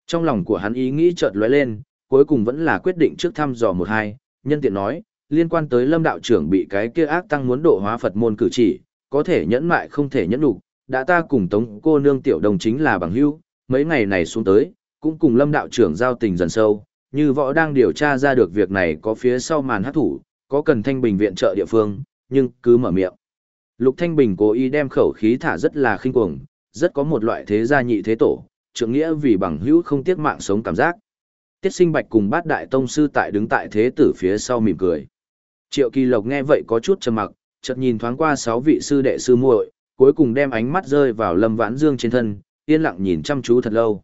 Trong lòng của hắn ý nghĩ chợt lóe lên, cuối cùng vẫn là quyết định trước thăm dò một hai, nhân tiện nói, liên quan tới lâm đạo trưởng bị cái kia ác tăng muốn độ hóa Phật môn cử chỉ, có thể nhẫn mại không thể nhẫn đủ, đã ta cùng tống cô nương tiểu Đông chính là bằng hữu, mấy ngày này xuống tới, cũng cùng lâm đạo trưởng giao tình dần sâu, như võ đang điều tra ra được việc này có phía sau màn hát thủ, có cần thanh bình viện trợ địa phương, nhưng cứ mở miệng. Lục Thanh Bình cố ý đem khẩu khí thả rất là khinh cuồng, rất có một loại thế gia nhị thế tổ, trưởng nghĩa vì bằng hữu không tiếc mạng sống cảm giác. Tiết sinh bạch cùng bát đại tông sư tại đứng tại thế tử phía sau mỉm cười. Triệu kỳ lộc nghe vậy có chút trầm mặc, chợt nhìn thoáng qua sáu vị sư đệ sư muội, cuối cùng đem ánh mắt rơi vào lâm vãn dương trên thân, yên lặng nhìn chăm chú thật lâu.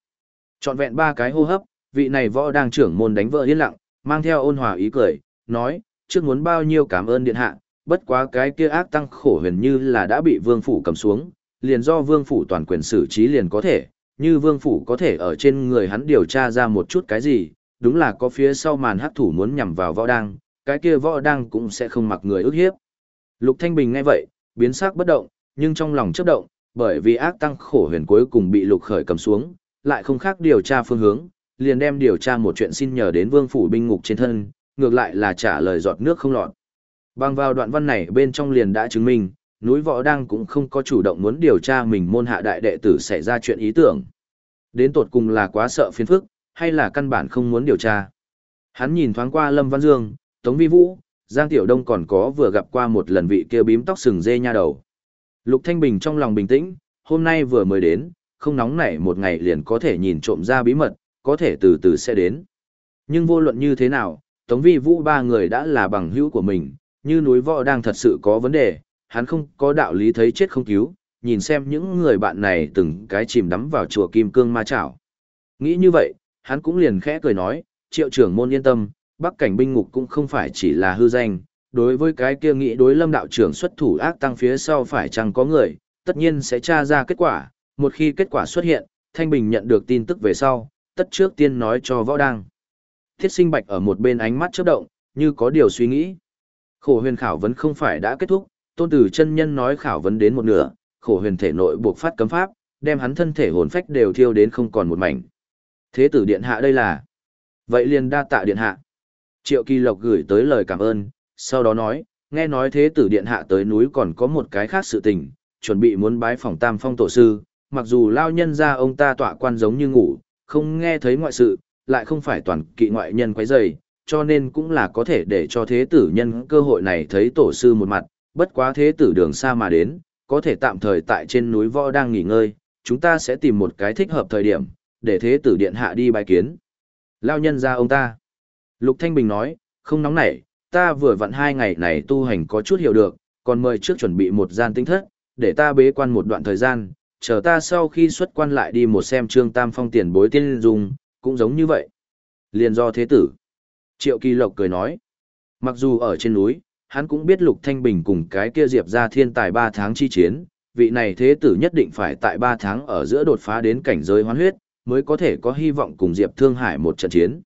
Chọn vẹn ba cái hô hấp, vị này võ đang trưởng môn đánh vợ yên lặng, mang theo ôn hòa ý cười, nói, trước muốn bao nhiêu cảm ơn điện hạ, bất quá cái kia ác tăng khổ huyền như là đã bị vương phủ cầm xuống, liền do vương phủ toàn quyền xử trí liền có thể, như vương phủ có thể ở trên người hắn điều tra ra một chút cái gì, đúng là có phía sau màn hắc thủ muốn nhằm vào võ đăng, cái kia võ đăng cũng sẽ không mặc người ức hiếp. Lục Thanh Bình nghe vậy, biến sắc bất động, nhưng trong lòng chớp động, bởi vì ác tăng khổ huyền cuối cùng bị lục khởi cầm xuống, lại không khác điều tra phương hướng, liền đem điều tra một chuyện xin nhờ đến vương phủ binh ngục trên thân, ngược lại là trả lời giọt nước không lọt. Bằng vào đoạn văn này bên trong liền đã chứng minh, núi võ đang cũng không có chủ động muốn điều tra mình môn hạ đại đệ tử xảy ra chuyện ý tưởng. Đến tột cùng là quá sợ phiền phức, hay là căn bản không muốn điều tra. Hắn nhìn thoáng qua Lâm Văn Dương, Tống Vi Vũ, Giang Tiểu Đông còn có vừa gặp qua một lần vị kia bím tóc sừng dê nha đầu. Lục Thanh Bình trong lòng bình tĩnh, hôm nay vừa mới đến, không nóng nảy một ngày liền có thể nhìn trộm ra bí mật, có thể từ từ sẽ đến. Nhưng vô luận như thế nào, Tống Vi Vũ ba người đã là bằng hữu của mình, như núi võ đang thật sự có vấn đề, hắn không có đạo lý thấy chết không cứu, nhìn xem những người bạn này từng cái chìm đắm vào chùa Kim Cương Ma Chảo. Nghĩ như vậy, hắn cũng liền khẽ cười nói, triệu trưởng môn yên tâm, bắc cảnh binh ngục cũng không phải chỉ là hư danh, đối với cái kia nghĩ đối lâm đạo trưởng xuất thủ ác tăng phía sau phải chăng có người, tất nhiên sẽ tra ra kết quả, một khi kết quả xuất hiện, Thanh Bình nhận được tin tức về sau, tất trước tiên nói cho võ đăng. Thiết sinh bạch ở một bên ánh mắt chớp động, như có điều suy nghĩ. Khổ huyền khảo vấn không phải đã kết thúc, tôn tử chân nhân nói khảo vấn đến một nửa, khổ huyền thể nội buộc phát cấm pháp, đem hắn thân thể hồn phách đều thiêu đến không còn một mảnh. Thế tử điện hạ đây là. Vậy liền đa tạ điện hạ. Triệu kỳ lộc gửi tới lời cảm ơn, sau đó nói, nghe nói thế tử điện hạ tới núi còn có một cái khác sự tình, chuẩn bị muốn bái phòng tam phong tổ sư, mặc dù lao nhân ra ông ta tọa quan giống như ngủ, không nghe thấy ngoại sự, lại không phải toàn kỵ ngoại nhân quấy rầy, cho nên cũng là có thể để cho thế tử nhân cơ hội này thấy tổ sư một mặt, bất quá thế tử đường xa mà đến, có thể tạm thời tại trên núi võ đang nghỉ ngơi, chúng ta sẽ tìm một cái thích hợp thời điểm, để thế tử điện hạ đi bài kiến. Lao nhân ra ông ta. Lục Thanh Bình nói, không nóng nảy, ta vừa vặn hai ngày này tu hành có chút hiểu được, còn mời trước chuẩn bị một gian tinh thất, để ta bế quan một đoạn thời gian, chờ ta sau khi xuất quan lại đi một xem trương tam phong tiền bối tiên dung, cũng giống như vậy. Liền do thế tử. Triệu Kỳ Lộc cười nói, mặc dù ở trên núi, hắn cũng biết Lục Thanh Bình cùng cái kia Diệp ra thiên tài ba tháng chi chiến, vị này thế tử nhất định phải tại ba tháng ở giữa đột phá đến cảnh giới hoán huyết, mới có thể có hy vọng cùng Diệp Thương Hải một trận chiến.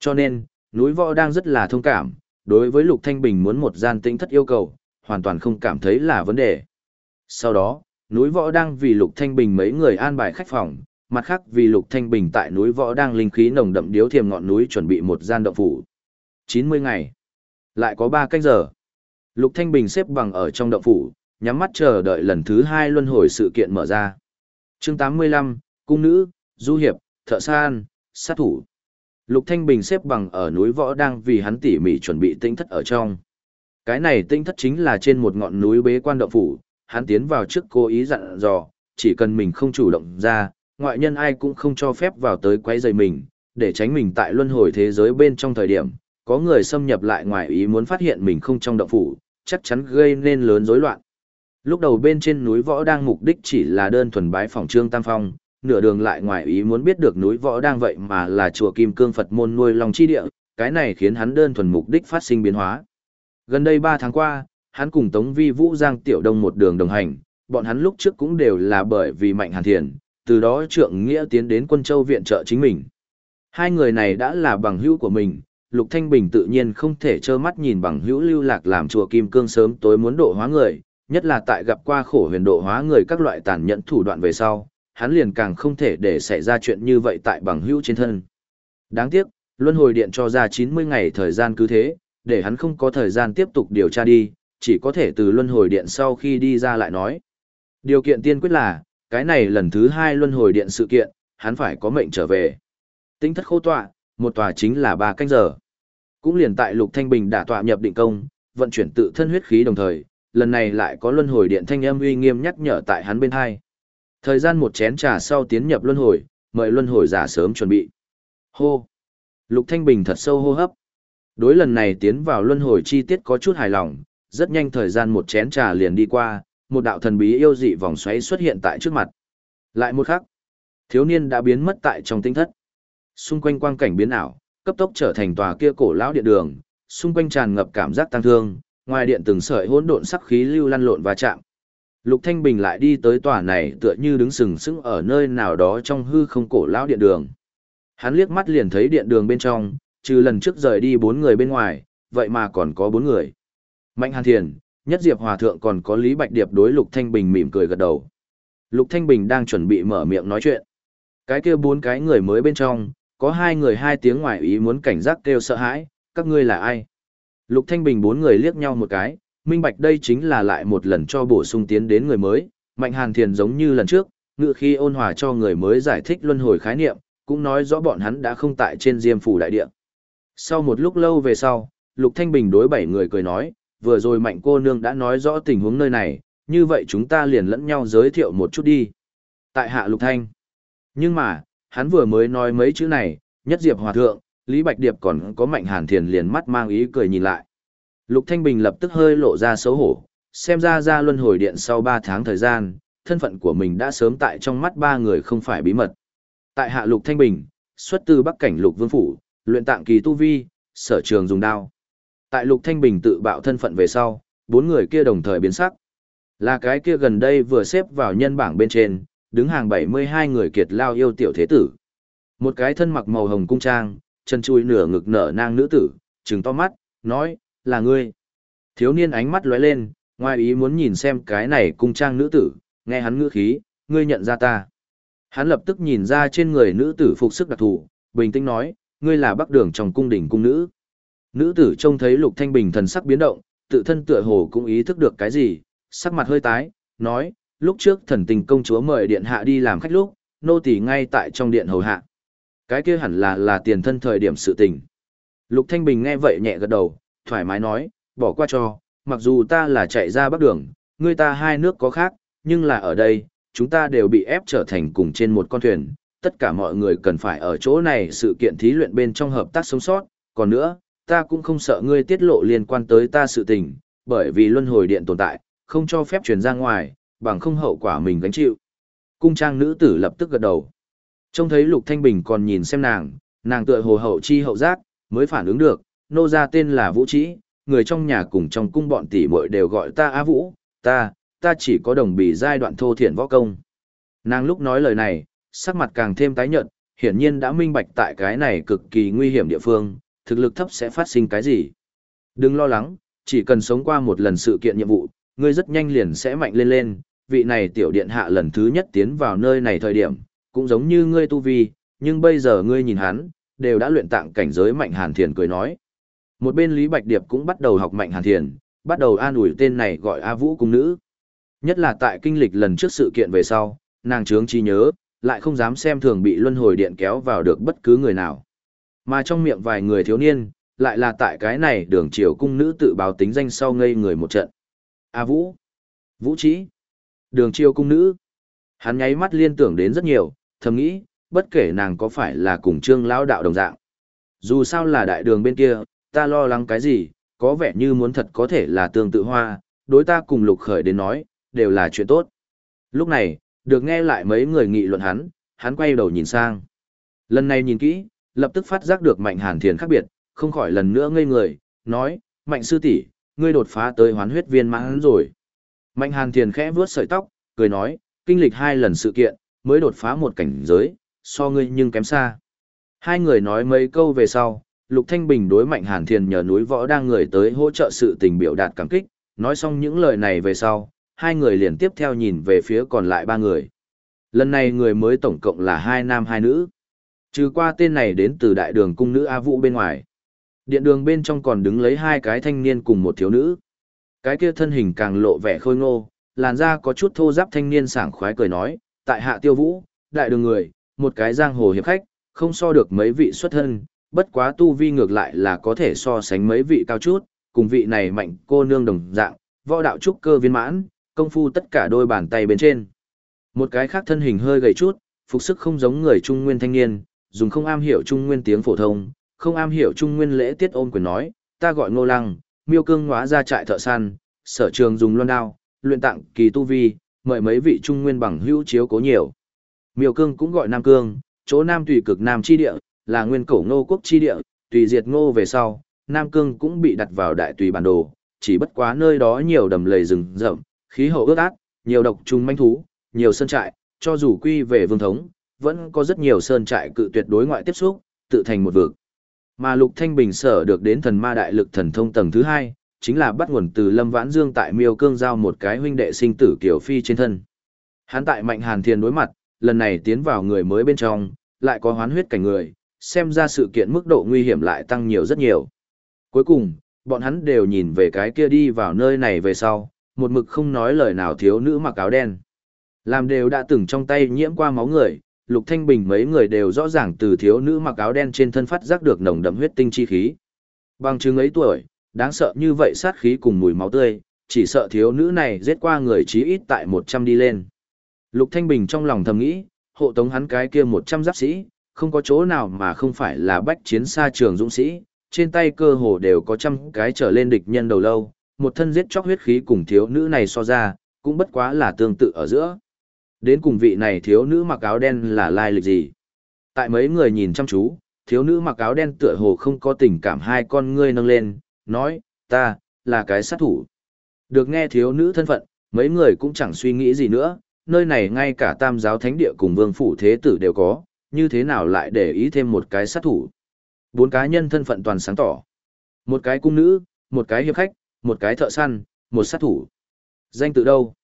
Cho nên, núi võ đang rất là thông cảm, đối với Lục Thanh Bình muốn một gian tĩnh thất yêu cầu, hoàn toàn không cảm thấy là vấn đề. Sau đó, núi võ đang vì Lục Thanh Bình mấy người an bài khách phòng, mặt khác vì Lục Thanh Bình tại núi võ đang linh khí nồng đậm điếu thiềm ngọn núi chuẩn bị một gian động phủ. 90 ngày. Lại có 3 canh giờ. Lục Thanh Bình xếp bằng ở trong động phủ, nhắm mắt chờ đợi lần thứ hai luân hồi sự kiện mở ra. Chương 85, Cung nữ, Du hiệp, thợ san, sát thủ. Lục Thanh Bình xếp bằng ở núi võ đang vì hắn tỉ mỉ chuẩn bị tinh thất ở trong. Cái này tinh thất chính là trên một ngọn núi bế quan động phủ, hắn tiến vào trước cố ý dặn dò, chỉ cần mình không chủ động ra, ngoại nhân ai cũng không cho phép vào tới quấy rầy mình, để tránh mình tại luân hồi thế giới bên trong thời điểm, có người xâm nhập lại ngoài ý muốn phát hiện mình không trong động phủ, chắc chắn gây nên lớn rối loạn. Lúc đầu bên trên núi võ đang mục đích chỉ là đơn thuần bái phòng trương tam phong, nửa đường lại ngoài ý muốn biết được núi võ đang vậy mà là chùa Kim Cương Phật môn nuôi lòng chi địa, cái này khiến hắn đơn thuần mục đích phát sinh biến hóa. Gần đây 3 tháng qua, hắn cùng Tống Vi Vũ Giang Tiểu Đông một đường đồng hành, bọn hắn lúc trước cũng đều là bởi vì Mạnh Hàn Thiền, từ đó trượng nghĩa tiến đến quân châu viện trợ chính mình. Hai người này đã là bằng hữu của mình, Lục Thanh Bình tự nhiên không thể trơ mắt nhìn bằng hữu lưu lạc làm chùa Kim Cương sớm tối muốn độ hóa người, nhất là tại gặp qua khổ huyền độ hóa người các loại tàn nhẫn thủ đoạn về sau, hắn liền càng không thể để xảy ra chuyện như vậy tại bằng hữu trên thân. Đáng tiếc, Luân hồi điện cho ra 90 ngày thời gian cứ thế, để hắn không có thời gian tiếp tục điều tra đi, chỉ có thể từ luân hồi điện sau khi đi ra lại nói. Điều kiện tiên quyết là, cái này lần thứ hai luân hồi điện sự kiện, hắn phải có mệnh trở về. Tính thất khô tọa, một tòa chính là ba canh giờ. Cũng liền tại Lục Thanh Bình đã tọa nhập định công, vận chuyển tự thân huyết khí đồng thời, lần này lại có luân hồi điện thanh âm uy nghiêm nhắc nhở tại hắn bên hai. Thời gian một chén trà sau tiến nhập luân hồi, mời luân hồi giả sớm chuẩn bị. Hô. Lục Thanh Bình thật sâu hô hấp. Đối lần này tiến vào luân hồi chi tiết có chút hài lòng, rất nhanh thời gian một chén trà liền đi qua, một đạo thần bí yêu dị vòng xoáy xuất hiện tại trước mặt. Lại một khắc, thiếu niên đã biến mất tại trong tinh thất. Xung quanh quang cảnh biến ảo, cấp tốc trở thành tòa kia cổ lão điện đường, xung quanh tràn ngập cảm giác tăng thương, ngoài điện từng sợi hỗn độn sắc khí lưu lăn lộn và chạm. Lục Thanh Bình lại đi tới tòa này tựa như đứng sừng sững ở nơi nào đó trong hư không cổ lão điện đường. Hắn liếc mắt liền thấy điện đường bên trong, trừ lần trước rời đi bốn người bên ngoài, vậy mà còn có bốn người. Mạnh Hàn Thiền, Nhất Diệp Hòa Thượng còn có Lý Bạch Điệp đối Lục Thanh Bình mỉm cười gật đầu. Lục Thanh Bình đang chuẩn bị mở miệng nói chuyện. Cái kia bốn cái người mới bên trong, có hai người hai tiếng ngoài ý muốn cảnh giác kêu sợ hãi, các ngươi là ai? Lục Thanh Bình bốn người liếc nhau một cái, minh bạch đây chính là lại một lần cho bổ sung tiến đến người mới, Mạnh Hàn Thiền giống như lần trước, ngựa khi ôn hòa cho người mới giải thích luân hồi khái niệm, cũng nói rõ bọn hắn đã không tại trên diêm phủ đại địa. Sau một lúc lâu về sau, Lục Thanh Bình đối bảy người cười nói, vừa rồi Mạnh cô nương đã nói rõ tình huống nơi này, như vậy chúng ta liền lẫn nhau giới thiệu một chút đi. Tại hạ Lục Thanh. Nhưng mà, hắn vừa mới nói mấy chữ này, nhất diệp hòa thượng, Lý Bạch Điệp còn có Mạnh Hàn Thiền liền mắt mang ý cười nhìn lại. Lục Thanh Bình lập tức hơi lộ ra xấu hổ, xem ra ra luân hồi điện sau 3 tháng thời gian, thân phận của mình đã sớm tại trong mắt ba người không phải bí mật. Tại hạ Lục Thanh Bình, xuất từ Bắc cảnh Lục Vương Phủ, luyện tạng kỳ tu vi, sở trường dùng đao. Tại Lục Thanh Bình tự bạo thân phận về sau, bốn người kia đồng thời biến sắc. Là cái kia gần đây vừa xếp vào nhân bảng bên trên, đứng hàng 72 người kiệt lao yêu tiểu thế tử. Một cái thân mặc màu hồng cung trang, chân chui nửa ngực nở nang nữ tử, trừng to mắt, nói, là ngươi. Thiếu niên ánh mắt lóe lên, ngoài ý muốn nhìn xem cái này cung trang nữ tử, nghe hắn ngữ khí, ngươi nhận ra ta. Hắn lập tức nhìn ra trên người nữ tử phục sức đặc thù, bình tĩnh nói, ngươi là bắc đường trong cung đình cung nữ. Nữ tử trông thấy Lục Thanh Bình thần sắc biến động, tự thân tựa hồ cũng ý thức được cái gì, sắc mặt hơi tái, nói, lúc trước thần tình công chúa mời điện hạ đi làm khách lúc, nô tỳ ngay tại trong điện hầu hạ. Cái kia hẳn là là tiền thân thời điểm sự tình. Lục Thanh Bình nghe vậy nhẹ gật đầu, thoải mái nói, bỏ qua cho, mặc dù ta là chạy ra bắc đường, người ta hai nước có khác, nhưng là ở đây, chúng ta đều bị ép trở thành cùng trên một con thuyền, tất cả mọi người cần phải ở chỗ này sự kiện thí luyện bên trong hợp tác sống sót, còn nữa, ta cũng không sợ ngươi tiết lộ liên quan tới ta sự tình, bởi vì luân hồi điện tồn tại, không cho phép truyền ra ngoài, bằng không hậu quả mình gánh chịu. Cung trang nữ tử lập tức gật đầu. Trông thấy Lục Thanh Bình còn nhìn xem nàng, nàng tựa hồ hậu chi hậu giác, mới phản ứng được, nô gia tên là Vũ Trĩ, người trong nhà cùng trong cung bọn tỷ muội đều gọi ta A Vũ, ta, ta chỉ có đồng bì giai đoạn thô thiển võ công. Nàng lúc nói lời này, sắc mặt càng thêm tái nhợt, hiển nhiên đã minh bạch tại cái này cực kỳ nguy hiểm địa phương, thực lực thấp sẽ phát sinh cái gì. Đừng lo lắng, chỉ cần sống qua một lần sự kiện nhiệm vụ, ngươi rất nhanh liền sẽ mạnh lên lên, vị này tiểu điện hạ lần thứ nhất tiến vào nơi này thời điểm, cũng giống như ngươi tu vi, nhưng bây giờ ngươi nhìn hắn, đều đã luyện tạng cảnh giới mạnh hàn thiền cười nói. Một bên Lý Bạch Điệp cũng bắt đầu học mạnh hàn thiền, bắt đầu an ủi tên này gọi A Vũ cung nữ. Nhất là tại kinh lịch lần trước sự kiện về sau, nàng trướng chi nhớ, lại không dám xem thường bị luân hồi điện kéo vào được bất cứ người nào. Mà trong miệng vài người thiếu niên, lại là tại cái này đường triều cung nữ tự báo tính danh sau ngây người một trận. A Vũ, Vũ Trí, đường triều cung nữ. Hắn nháy mắt liên tưởng đến rất nhiều, thầm nghĩ, bất kể nàng có phải là cùng trương lão đạo đồng dạng. Dù sao là đại đường bên kia, ta lo lắng cái gì, có vẻ như muốn thật có thể là tương tự hoa, đối ta cùng lục khởi đến nói, đều là chuyện tốt. Lúc này, được nghe lại mấy người nghị luận hắn, hắn quay đầu nhìn sang. Lần này nhìn kỹ, lập tức phát giác được mạnh hàn thiền khác biệt, không khỏi lần nữa ngây người, nói, mạnh sư tỷ ngươi đột phá tới hoán huyết viên mãn rồi. Mạnh hàn thiền khẽ vuốt sợi tóc, cười nói, kinh lịch hai lần sự kiện, mới đột phá một cảnh giới, so ngươi nhưng kém xa. Hai người nói mấy câu về sau, Lục Thanh Bình đối Mạnh Hàn Thiền nhờ núi võ đang người tới hỗ trợ sự tình biểu đạt cảm kích, nói xong những lời này về sau, hai người liền tiếp theo nhìn về phía còn lại ba người. Lần này người mới tổng cộng là hai nam hai nữ. Trừ qua tên này đến từ đại đường cung nữ A Vũ bên ngoài. Điện đường bên trong còn đứng lấy hai cái thanh niên cùng một thiếu nữ. Cái kia thân hình càng lộ vẻ khôi ngô, làn da có chút thô giáp thanh niên sảng khoái cười nói, tại hạ tiêu vũ, đại đường người, một cái giang hồ hiệp khách, không so được mấy vị xuất thân, bất quá tu vi ngược lại là có thể so sánh mấy vị cao chút, cùng vị này mạnh cô nương đồng dạng, võ đạo trúc cơ viên mãn, công phu tất cả đôi bàn tay bên trên. Một cái khác thân hình hơi gầy chút, phục sức không giống người trung nguyên thanh niên, dùng không am hiểu trung nguyên tiếng phổ thông, không am hiểu trung nguyên lễ tiết ôm quyền nói, ta gọi Ngô Lăng, miêu cương hóa ra trại thợ săn, sở trường dùng loan đao, luyện tặng kỳ tu vi, mời mấy vị trung nguyên bằng hữu chiếu cố nhiều. Miêu cương cũng gọi Nam Cương, chỗ Nam tùy cực Nam chi địa, là nguyên cổ ngô quốc chi địa, tùy diệt ngô về sau, Nam Cương cũng bị đặt vào đại tùy bản đồ, chỉ bất quá nơi đó nhiều đầm lầy rừng rậm, khí hậu ướt át, nhiều độc trùng manh thú, nhiều sơn trại, cho dù quy về vương thống, vẫn có rất nhiều sơn trại cự tuyệt đối ngoại tiếp xúc, tự thành một vực. Mà Lục Thanh Bình sở được đến thần ma đại lực thần thông tầng thứ hai, chính là bắt nguồn từ Lâm Vãn Dương tại Miêu Cương giao một cái huynh đệ sinh tử kiểu phi trên thân. Hắn tại Mạnh Hàn Thiên đối mặt, lần này tiến vào người mới bên trong, lại có hoán huyết cảnh người, xem ra sự kiện mức độ nguy hiểm lại tăng nhiều rất nhiều. Cuối cùng, bọn hắn đều nhìn về cái kia đi vào nơi này về sau, một mực không nói lời nào thiếu nữ mặc áo đen. Làm đều đã từng trong tay nhiễm qua máu người, Lục Thanh Bình mấy người đều rõ ràng từ thiếu nữ mặc áo đen trên thân phát giác được nồng đậm huyết tinh chi khí. Bằng chứng ấy tuổi, đáng sợ như vậy sát khí cùng mùi máu tươi, chỉ sợ thiếu nữ này giết qua người chí ít tại 100 đi lên. Lục Thanh Bình trong lòng thầm nghĩ, hộ tống hắn cái kia 100 giáp sĩ, không có chỗ nào mà không phải là bách chiến xa trường dũng sĩ, trên tay cơ hồ đều có trăm cái trở lên địch nhân đầu lâu, một thân giết chóc huyết khí cùng thiếu nữ này so ra, cũng bất quá là tương tự ở giữa. Đến cùng vị này thiếu nữ mặc áo đen là lai lịch gì? Tại mấy người nhìn chăm chú, thiếu nữ mặc áo đen tựa hồ không có tình cảm hai con ngươi nâng lên, nói, ta, là cái sát thủ. Được nghe thiếu nữ thân phận, mấy người cũng chẳng suy nghĩ gì nữa, nơi này ngay cả tam giáo thánh địa cùng vương phủ thế tử đều có, như thế nào lại để ý thêm một cái sát thủ. Bốn cá nhân thân phận toàn sáng tỏ. Một cái cung nữ, một cái hiệp khách, một cái thợ săn, một sát thủ. Danh tự đâu?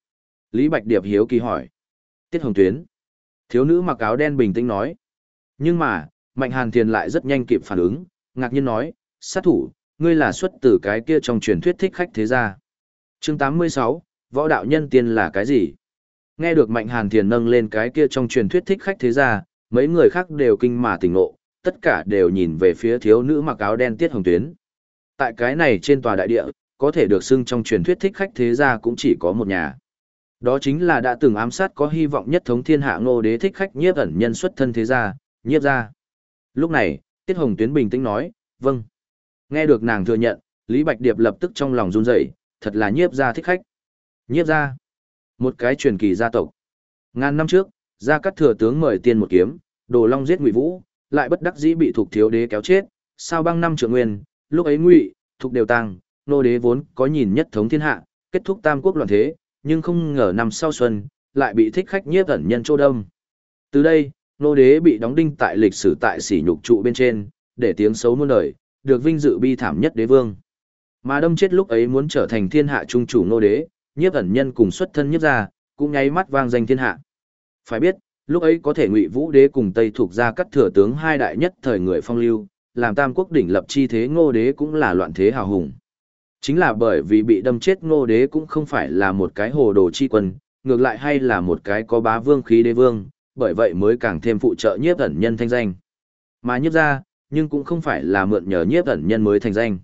Lý Bạch Điệp hiếu kỳ hỏi. Tiết Hồng Tuyến. Thiếu nữ mặc áo đen bình tĩnh nói. Nhưng mà, Mạnh Hàn Thiền lại rất nhanh kịp phản ứng, ngạc nhiên nói, sát thủ, ngươi là xuất từ cái kia trong truyền thuyết thích khách thế gia. chương 86, võ đạo nhân tiên là cái gì? Nghe được Mạnh Hàn Thiền nâng lên cái kia trong truyền thuyết thích khách thế gia, mấy người khác đều kinh mà tỉnh ngộ, tất cả đều nhìn về phía thiếu nữ mặc áo đen Tiết Hồng Tuyến. Tại cái này trên tòa đại địa, có thể được xưng trong truyền thuyết thích khách thế gia cũng chỉ có một nhà. Đó chính là đã từng ám sát có hy vọng nhất thống thiên hạ ngô đế thích khách nhiếp ẩn nhân xuất thân thế gia, nhiếp gia. Lúc này, Tiết Hồng Tuyến bình tĩnh nói, vâng. Nghe được nàng thừa nhận, Lý Bạch Điệp lập tức trong lòng run rẩy, thật là nhiếp gia thích khách. Nhiếp gia, một cái truyền kỳ gia tộc. Ngàn năm trước, gia cắt thừa tướng mời tiên một kiếm, đồ long giết ngụy vũ, lại bất đắc dĩ bị thuộc thiếu đế kéo chết, sao băng năm trưởng nguyên, lúc ấy ngụy, thuộc đều tăng, nô đế vốn có nhìn nhất thống thiên hạ, kết thúc tam quốc loạn thế, nhưng không ngờ năm sau xuân, lại bị thích khách nhiếp ẩn nhân chỗ đông. Từ đây, nô đế bị đóng đinh tại lịch sử tại sỉ nhục trụ bên trên, để tiếng xấu muôn đời, được vinh dự bi thảm nhất đế vương. Mà đâm chết lúc ấy muốn trở thành thiên hạ trung chủ nô đế, nhiếp ẩn nhân cùng xuất thân nhiếp ra, cũng nháy mắt vang danh thiên hạ. Phải biết, lúc ấy có thể ngụy vũ đế cùng Tây thuộc ra cắt thừa tướng hai đại nhất thời người phong lưu, làm tam quốc đỉnh lập chi thế ngô đế cũng là loạn thế hào hùng. Chính là bởi vì bị đâm chết ngô đế cũng không phải là một cái hồ đồ chi quân, ngược lại hay là một cái có bá vương khí đế vương, bởi vậy mới càng thêm phụ trợ nhiếp ẩn nhân thanh danh. Mà nhiếp ra, nhưng cũng không phải là mượn nhờ nhiếp ẩn nhân mới thành danh.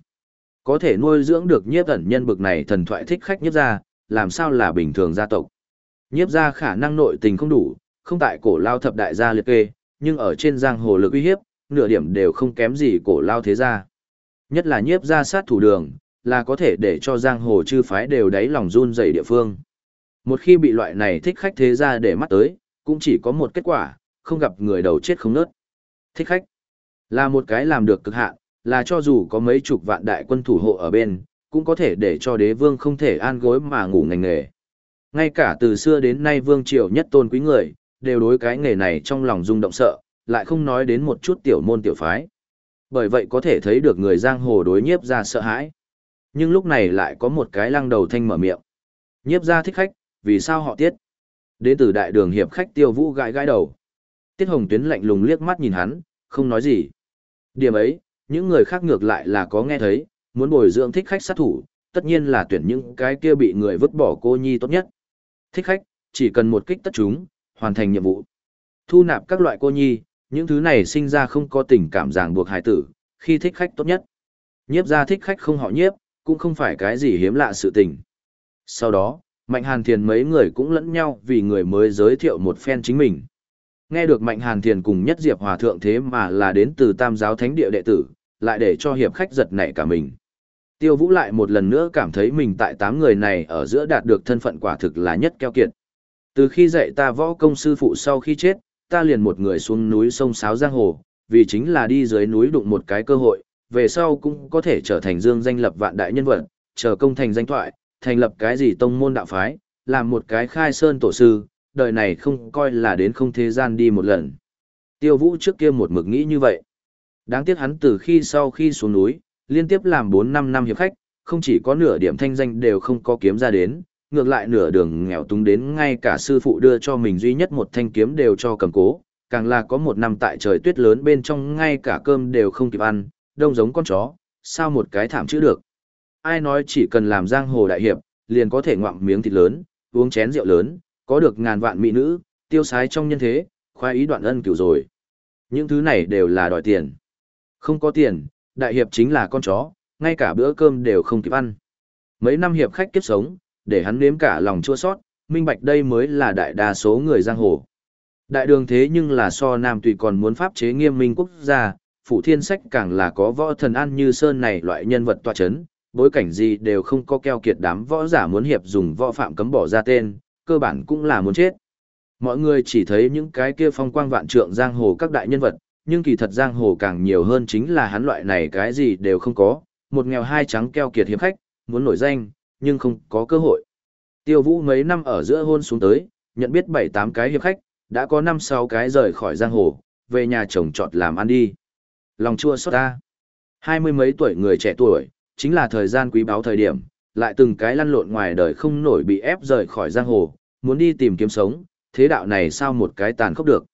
Có thể nuôi dưỡng được nhiếp ẩn nhân bực này thần thoại thích khách nhiếp gia, làm sao là bình thường gia tộc. Nhiếp gia khả năng nội tình không đủ, không tại cổ lao thập đại gia liệt kê, nhưng ở trên giang hồ lực uy hiếp, nửa điểm đều không kém gì cổ lao thế gia. Nhất là nhiếp gia sát thủ đường, là có thể để cho giang hồ chư phái đều đáy lòng run dày địa phương. Một khi bị loại này thích khách thế ra để mắt tới, cũng chỉ có một kết quả, không gặp người đầu chết không nớt. Thích khách là một cái làm được cực hạn, là cho dù có mấy chục vạn đại quân thủ hộ ở bên, cũng có thể để cho đế vương không thể an gối mà ngủ ngành nghề. Ngay cả từ xưa đến nay vương triều nhất tôn quý người, đều đối cái nghề này trong lòng rung động sợ, lại không nói đến một chút tiểu môn tiểu phái. Bởi vậy có thể thấy được người giang hồ đối nhiếp ra sợ hãi. Nhưng lúc này lại có một cái lăng đầu thanh mở miệng. Nhiếp gia thích khách, vì sao họ tiết? Đến từ đại đường hiệp khách tiêu vũ gãi gãi đầu. Tiết hồng tuyến lạnh lùng liếc mắt nhìn hắn, không nói gì. Điểm ấy, những người khác ngược lại là có nghe thấy, muốn bồi dưỡng thích khách sát thủ, tất nhiên là tuyển những cái kia bị người vứt bỏ cô nhi tốt nhất. Thích khách, chỉ cần một kích tất chúng, hoàn thành nhiệm vụ. Thu nạp các loại cô nhi, những thứ này sinh ra không có tình cảm ràng buộc hài tử, khi thích khách tốt nhất. Nhiếp gia thích khách không họ nhiếp, cũng không phải cái gì hiếm lạ sự tình. Sau đó, Mạnh Hàn Thiền mấy người cũng lẫn nhau vì người mới giới thiệu một phen chính mình. Nghe được Mạnh Hàn Thiền cùng nhất Diệp Hòa Thượng thế mà là đến từ Tam giáo Thánh Địa đệ tử, lại để cho hiệp khách giật nảy cả mình. Tiêu Vũ lại một lần nữa cảm thấy mình tại tám người này ở giữa đạt được thân phận quả thực là nhất keo kiệt. Từ khi dạy ta võ công sư phụ sau khi chết, ta liền một người xuống núi sông Sáo Giang Hồ, vì chính là đi dưới núi đụng một cái cơ hội, về sau cũng có thể trở thành dương danh lập vạn đại nhân vật, chờ công thành danh thoại, thành lập cái gì tông môn đạo phái, làm một cái khai sơn tổ sư, đời này không coi là đến không thế gian đi một lần. Tiêu Vũ trước kia một mực nghĩ như vậy. Đáng tiếc hắn từ khi sau khi xuống núi, liên tiếp làm 4-5 năm hiệp khách, không chỉ có nửa điểm thanh danh đều không có kiếm ra đến, ngược lại nửa đường nghèo túng đến ngay cả sư phụ đưa cho mình duy nhất một thanh kiếm đều cho cầm cố, càng là có một năm tại trời tuyết lớn bên trong ngay cả cơm đều không kịp ăn, đông giống con chó, sao một cái thảm chữ được. Ai nói chỉ cần làm giang hồ đại hiệp, liền có thể ngoạm miếng thịt lớn, uống chén rượu lớn, có được ngàn vạn mỹ nữ, tiêu sái trong nhân thế, khoái ý đoạn ân cửu rồi. Những thứ này đều là đòi tiền. Không có tiền, đại hiệp chính là con chó, ngay cả bữa cơm đều không kịp ăn. Mấy năm hiệp khách kiếp sống, để hắn nếm cả lòng chua sót, minh bạch đây mới là đại đa số người giang hồ. Đại đường thế nhưng là so Nam tùy còn muốn pháp chế nghiêm minh quốc gia, phủ thiên sách càng là có võ thần an như sơn này loại nhân vật tọa chấn, bối cảnh gì đều không có keo kiệt đám võ giả muốn hiệp dùng võ phạm cấm bỏ ra tên, cơ bản cũng là muốn chết. Mọi người chỉ thấy những cái kia phong quang vạn trượng giang hồ các đại nhân vật, nhưng kỳ thật giang hồ càng nhiều hơn chính là hắn loại này cái gì đều không có, một nghèo hai trắng keo kiệt hiệp khách, muốn nổi danh, nhưng không có cơ hội. Tiêu Vũ mấy năm ở giữa hôn xuống tới, nhận biết bảy tám cái hiệp khách, đã có năm sáu cái rời khỏi giang hồ, về nhà chồng trọt làm ăn đi. Lòng chua xót ta. Hai mươi mấy tuổi người trẻ tuổi, chính là thời gian quý báu thời điểm, lại từng cái lăn lộn ngoài đời không nổi bị ép rời khỏi giang hồ, muốn đi tìm kiếm sống, thế đạo này sao một cái tàn khốc được.